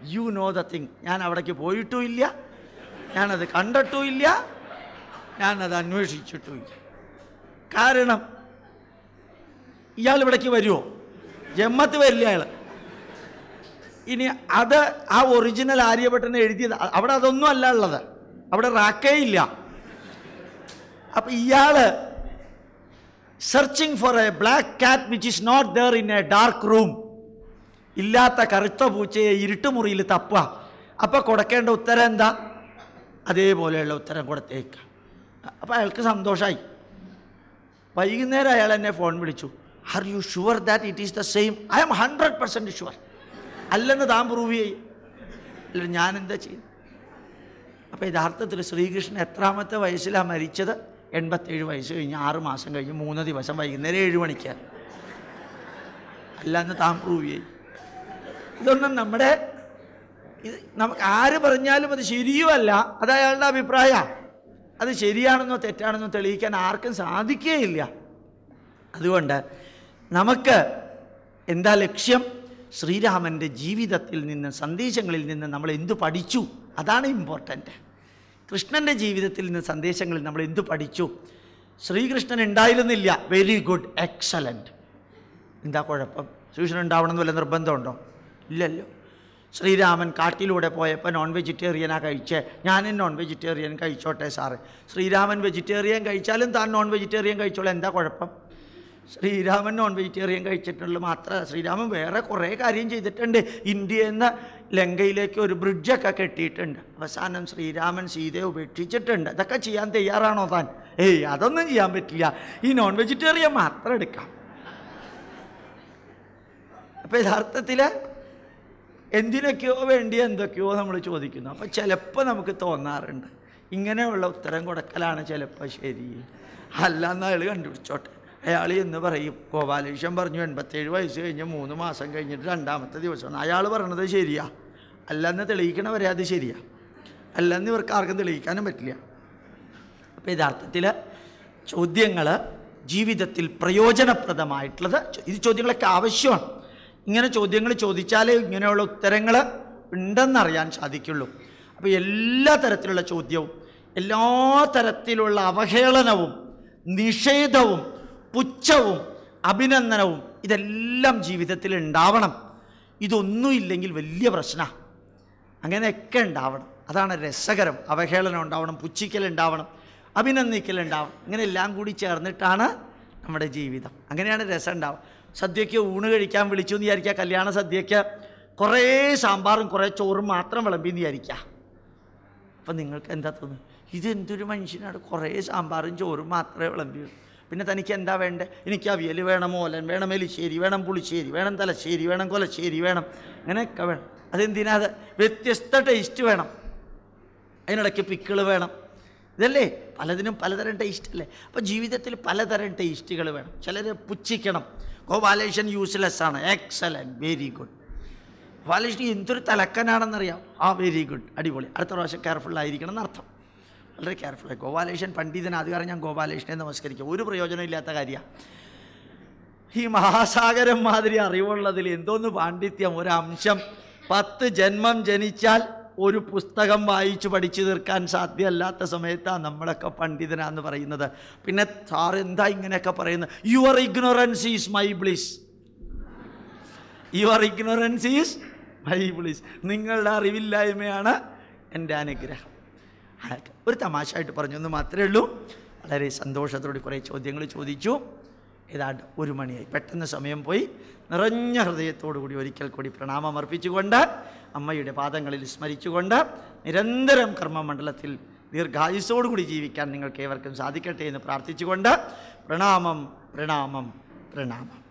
you know the thing ഞാൻ അവിടേക്ക് പോയിട്ടുമില്ല. ഞാനത് കണ്ടിട്ടുമില്ല. ഞാനത് അന്വേഷിച്ചിട്ടുമില്ല. കാരണം ഇയാൾ ഇവിടേക്ക് വരുമോ ജമ്മത്ത് വരില്ല അയാൾ ഇനി അത് ആ ഒറിജിനൽ ആര്യഭട്ടനെ എഴുതിയത് അവിടെ അതൊന്നും അല്ല ഉള്ളത്. അവിടെ റാക്കേ ഇല്ല. അപ്പം ഇയാൾ searching for a black cat which is not there in a dark room ഇല്ലാത്ത കറുത്ത പൂച്ചയെ ഇരുട്ടുമുറിയിൽ തപ്പുക. അപ്പോൾ കൊടുക്കേണ്ട ഉത്തരം എന്താ? അതേപോലെയുള്ള ഉത്തരം കൊടുത്തേക്ക. അപ്പോൾ അയാൾക്ക് സന്തോഷമായി വൈകുന്നേരം അയാൾ എന്നെ ഫോൺ വിളിച്ചു. Are you sure that it is the same I'm hundred percent sure അല്ലെന്ന് താൻ പ്രൂവ് ചെയ്യും. അല്ല ഞാൻ എന്താ ചെയ്യും? അപ്പോൾ യഥാർത്ഥത്തിൽ ശ്രീകൃഷ്ണൻ എത്രാമത്തെ വയസ്സിലാണ് മരിച്ചത്? എൺപത്തേഴ് വയസ്സ് കഴിഞ്ഞ് ആറ് മാസം കഴിഞ്ഞ് മൂന്ന് ദിവസം വൈകുന്നേരം ഏഴ് മണിക്ക് അല്ലാന്ന് താൻ പ്രൂവ് ചെയ്യും. ഇതൊന്നും നമ്മുടെ ഇത് നമുക്ക് ആര് പറഞ്ഞാലും അത് ശരിയുമല്ല. അത് അയാളുടെ അഭിപ്രായമാണ് അത് ശരിയാണെന്നോ തെറ്റാണെന്നോ തെളിയിക്കാൻ ആർക്കും സാധിക്കുകയില്ല അതുകൊണ്ട് നമുക്ക് എന്താ ലക്ഷ്യം? ശ്രീരാമന്റെ ജീവിതത്തിൽ നിന്ന് സന്ദേശങ്ങളിൽ നിന്ന് നമ്മൾ എന്തു പഠിച്ചു? അതാണ് ഇമ്പോർട്ടന്റ് കൃഷ്ണന്റെ ജീവിതത്തിൽ നിന്ന് സന്ദേശങ്ങളിൽ നമ്മൾ എന്തു പഠിച്ചു? ശ്രീകൃഷ്ണൻ ഉണ്ടായിരുന്നില്ല. വെരി ഗുഡ് എക്സലന്റ് എന്താ കുഴപ്പം? ശ്രീകൃഷ്ണൻ ഉണ്ടാവണമെന്ന് വല്ല നിർബന്ധമുണ്ടോ? ഇല്ലല്ലോ. ശ്രീരാമൻ കാട്ടിലൂടെ പോയപ്പോൾ നോൺ വെജിറ്റേറിയനാണ് കഴിച്ചേ. ഞാനും നോൺ വെജിറ്റേറിയൻ കഴിച്ചോട്ടെ സാറ്. ശ്രീരാമൻ വെജിറ്റേറിയൻ കഴിച്ചാലും താൻ നോൺ വെജിറ്റേറിയൻ കഴിച്ചോളൂ. എന്താ കുഴപ്പം? ശ്രീരാമൻ നോൺ വെജിറ്റേറിയൻ കഴിച്ചിട്ടുള്ളൂ മാത്രമല്ല ശ്രീരാമൻ വേറെ കുറേ കാര്യം ചെയ്തിട്ടുണ്ട്. ഇന്ത്യ എന്ന ലങ്കയിലേക്ക് ഒരു ബ്രിഡ്ജൊക്കെ കെട്ടിയിട്ടുണ്ട്. അവസാനം ശ്രീരാമൻ സീതയെ ഉപേക്ഷിച്ചിട്ടുണ്ട്. ഇതൊക്കെ ചെയ്യാൻ തയ്യാറാണോ താൻ? ഏയ് അതൊന്നും ചെയ്യാൻ പറ്റില്ല. ഈ നോൺ വെജിറ്റേറിയൻ മാത്രം എടുക്കാം. അപ്പോൾ യഥാർത്ഥത്തിൽ എന്തിനൊക്കെയോ വേണ്ടി എന്തൊക്കെയോ നമ്മൾ ചോദിക്കുന്നു. അപ്പോൾ ചിലപ്പോൾ നമുക്ക് തോന്നാറുണ്ട്. ഇങ്ങനെയുള്ള ഉത്തരം കൊടുക്കലാണ് ചിലപ്പോൾ ശരി. അല്ല അയാൾ കണ്ടുപിടിച്ചോട്ടെ. അയാൾ എന്ന് പറയും. ഗോപാലകൃഷ്ണൻ പറഞ്ഞു എൺപത്തേഴ് വയസ്സ് കഴിഞ്ഞ് മൂന്ന് മാസം കഴിഞ്ഞിട്ട് രണ്ടാമത്തെ ദിവസമാണ്. അയാൾ പറയണത് ശരിയാ. അല്ലെന്ന് തെളിയിക്കണവരെ അത് ശരിയാ. അല്ലെന്ന് ഇവർക്ക് ആർക്കും തെളിയിക്കാനും പറ്റില്ല. അപ്പോൾ യഥാർത്ഥത്തിൽ ചോദ്യങ്ങൾ ജീവിതത്തിൽ പ്രയോജനപ്രദമായിട്ടുള്ളത് ഇത് ചോദ്യങ്ങളൊക്കെ ആവശ്യമാണ്. ഇങ്ങനെ ചോദ്യങ്ങൾ ചോദിച്ചാലേ ഇങ്ങനെയുള്ള ഉത്തരങ്ങൾ ഉണ്ടെന്നറിയാൻ സാധിക്കുള്ളൂ. അപ്പോൾ എല്ലാ തരത്തിലുള്ള ചോദ്യവും എല്ലാ തരത്തിലുള്ള അവഹേളനവും നിഷേധവും പുച്ഛവും അഭിനന്ദനവും ഇതെല്ലാം ജീവിതത്തിൽ ഉണ്ടാവണം. ഇതൊന്നുമില്ലെങ്കിൽ വലിയ പ്രശ്നമാണ് അങ്ങനെയൊക്കെ ഉണ്ടാവണം. അതാണ് രസകരം. അവഹേളനം ഉണ്ടാവണം പുച്ഛിക്കൽ ഉണ്ടാവണം അഭിനന്ദിക്കൽ ഉണ്ടാവണം. ഇങ്ങനെ എല്ലാം കൂടി ചേർന്നിട്ടാണ് നമ്മുടെ ജീവിതം. അങ്ങനെയാണ് രസം ഉണ്ടാവുക. സദ്യയ്ക്ക് ഊണ് കഴിക്കാൻ വിളിച്ചു എന്ന് വിചാരിക്കുക കല്യാണ സദ്യയ്ക്ക് കുറേ സാമ്പാറും കുറേ ചോറും മാത്രം വിളമ്പി എന്ന് വിചാരിക്കുക. അപ്പം നിങ്ങൾക്ക് എന്താ തോന്നുന്നു ഇതെന്തൊരു മനുഷ്യനാണ്? കുറേ സാമ്പാറും ചോറും മാത്രമേ വിളമ്പിയുള്ളൂ പിന്നെ തനിക്ക് എന്താ വേണ്ടേ? എനിക്ക് അവിയൽ വേണം ഓലൻ വേണം എലിശ്ശേരി വേണം പുളിശ്ശേരി വേണം തലശ്ശേരി വേണം കൊലശ്ശേരി വേണം. അങ്ങനെയൊക്കെ വേണം. അതെന്തിനാ? അത് വ്യത്യസ്ത ടേസ്റ്റ് വേണം. അതിനിടയ്ക്ക് പിക്കിൾ വേണം. ഇതല്ലേ? പലതിനും പലതരം ടേസ്റ്റ് അല്ലേ? അപ്പോൾ ജീവിതത്തിൽ പലതരം ടേസ്റ്റുകൾ വേണം. ചിലർ പുച്ഛിക്കണം. ഗോപാലേഷൻ യൂസ്ലെസ് ആണ്. എക്സലന്റ് വെരി ഗുഡ് ബാലേഷൻ എന്തൊരു തലക്കനാണെന്നറിയാം. ആ വെരി ഗുഡ് അടിപൊളി. അടുത്ത പ്രാവശ്യം കെയർഫുൾ ആയിരിക്കണം എന്നർത്ഥം. വളരെ കെയർഫുള്ളായി ഗോപാലേഷൻ പണ്ഡിതൻ അത് കാരണം ഞാൻ ഗോപാലേഷനെ നമസ്കരിക്കും. ഒരു പ്രയോജനമില്ലാത്ത കാര്യമാണ് ഈ മഹാസാഗരം മാതിരി അറിവുള്ളതിൽ എന്തോന്ന് പാണ്ഡിത്യം. ഒരംശം. പത്ത് ജന്മം ജനിച്ചാൽ ഒരു പുസ്തകം വായിച്ച് പഠിച്ചു തീർക്കാൻ സാധ്യമല്ലാത്ത സമയത്താണ് നമ്മളൊക്കെ പണ്ഡിതനാന്ന് പറയുന്നത്. പിന്നെ സാർ എന്താ ഇങ്ങനെയൊക്കെ പറയുന്നത്? Your ignorance is my bliss your ignorance is my bliss നിങ്ങളുടെ അറിവില്ലായ്മയാണ് എന്റെ അനുഗ്രഹം. ഒരു തമാശയായിട്ട് പറഞ്ഞു എന്ന് മാത്രമേ ഉള്ളൂ. വളരെ സന്തോഷത്തോടെ കുറേ ചോദ്യങ്ങൾ ചോദിച്ചു. ഏതാണ്ട് ഒരു മണിയായി. പെട്ടെന്ന് സമയം പോയി. നിറഞ്ഞ ഹൃദയത്തോടു കൂടി ഒരിക്കൽ കൂടി പ്രണാമം അർപ്പിച്ചുകൊണ്ട് അമ്മയുടെ പാദങ്ങളിൽ സ്മരിച്ചുകൊണ്ട് നിരന്തരം കർമ്മമണ്ഡലത്തിൽ ദീർഘായുസോടുകൂടി ജീവിക്കാൻ നിങ്ങൾക്ക് ഏവർക്കും സാധിക്കട്ടെ എന്ന് പ്രാർത്ഥിച്ചുകൊണ്ട് പ്രണാമം പ്രണാമം പ്രണാമം.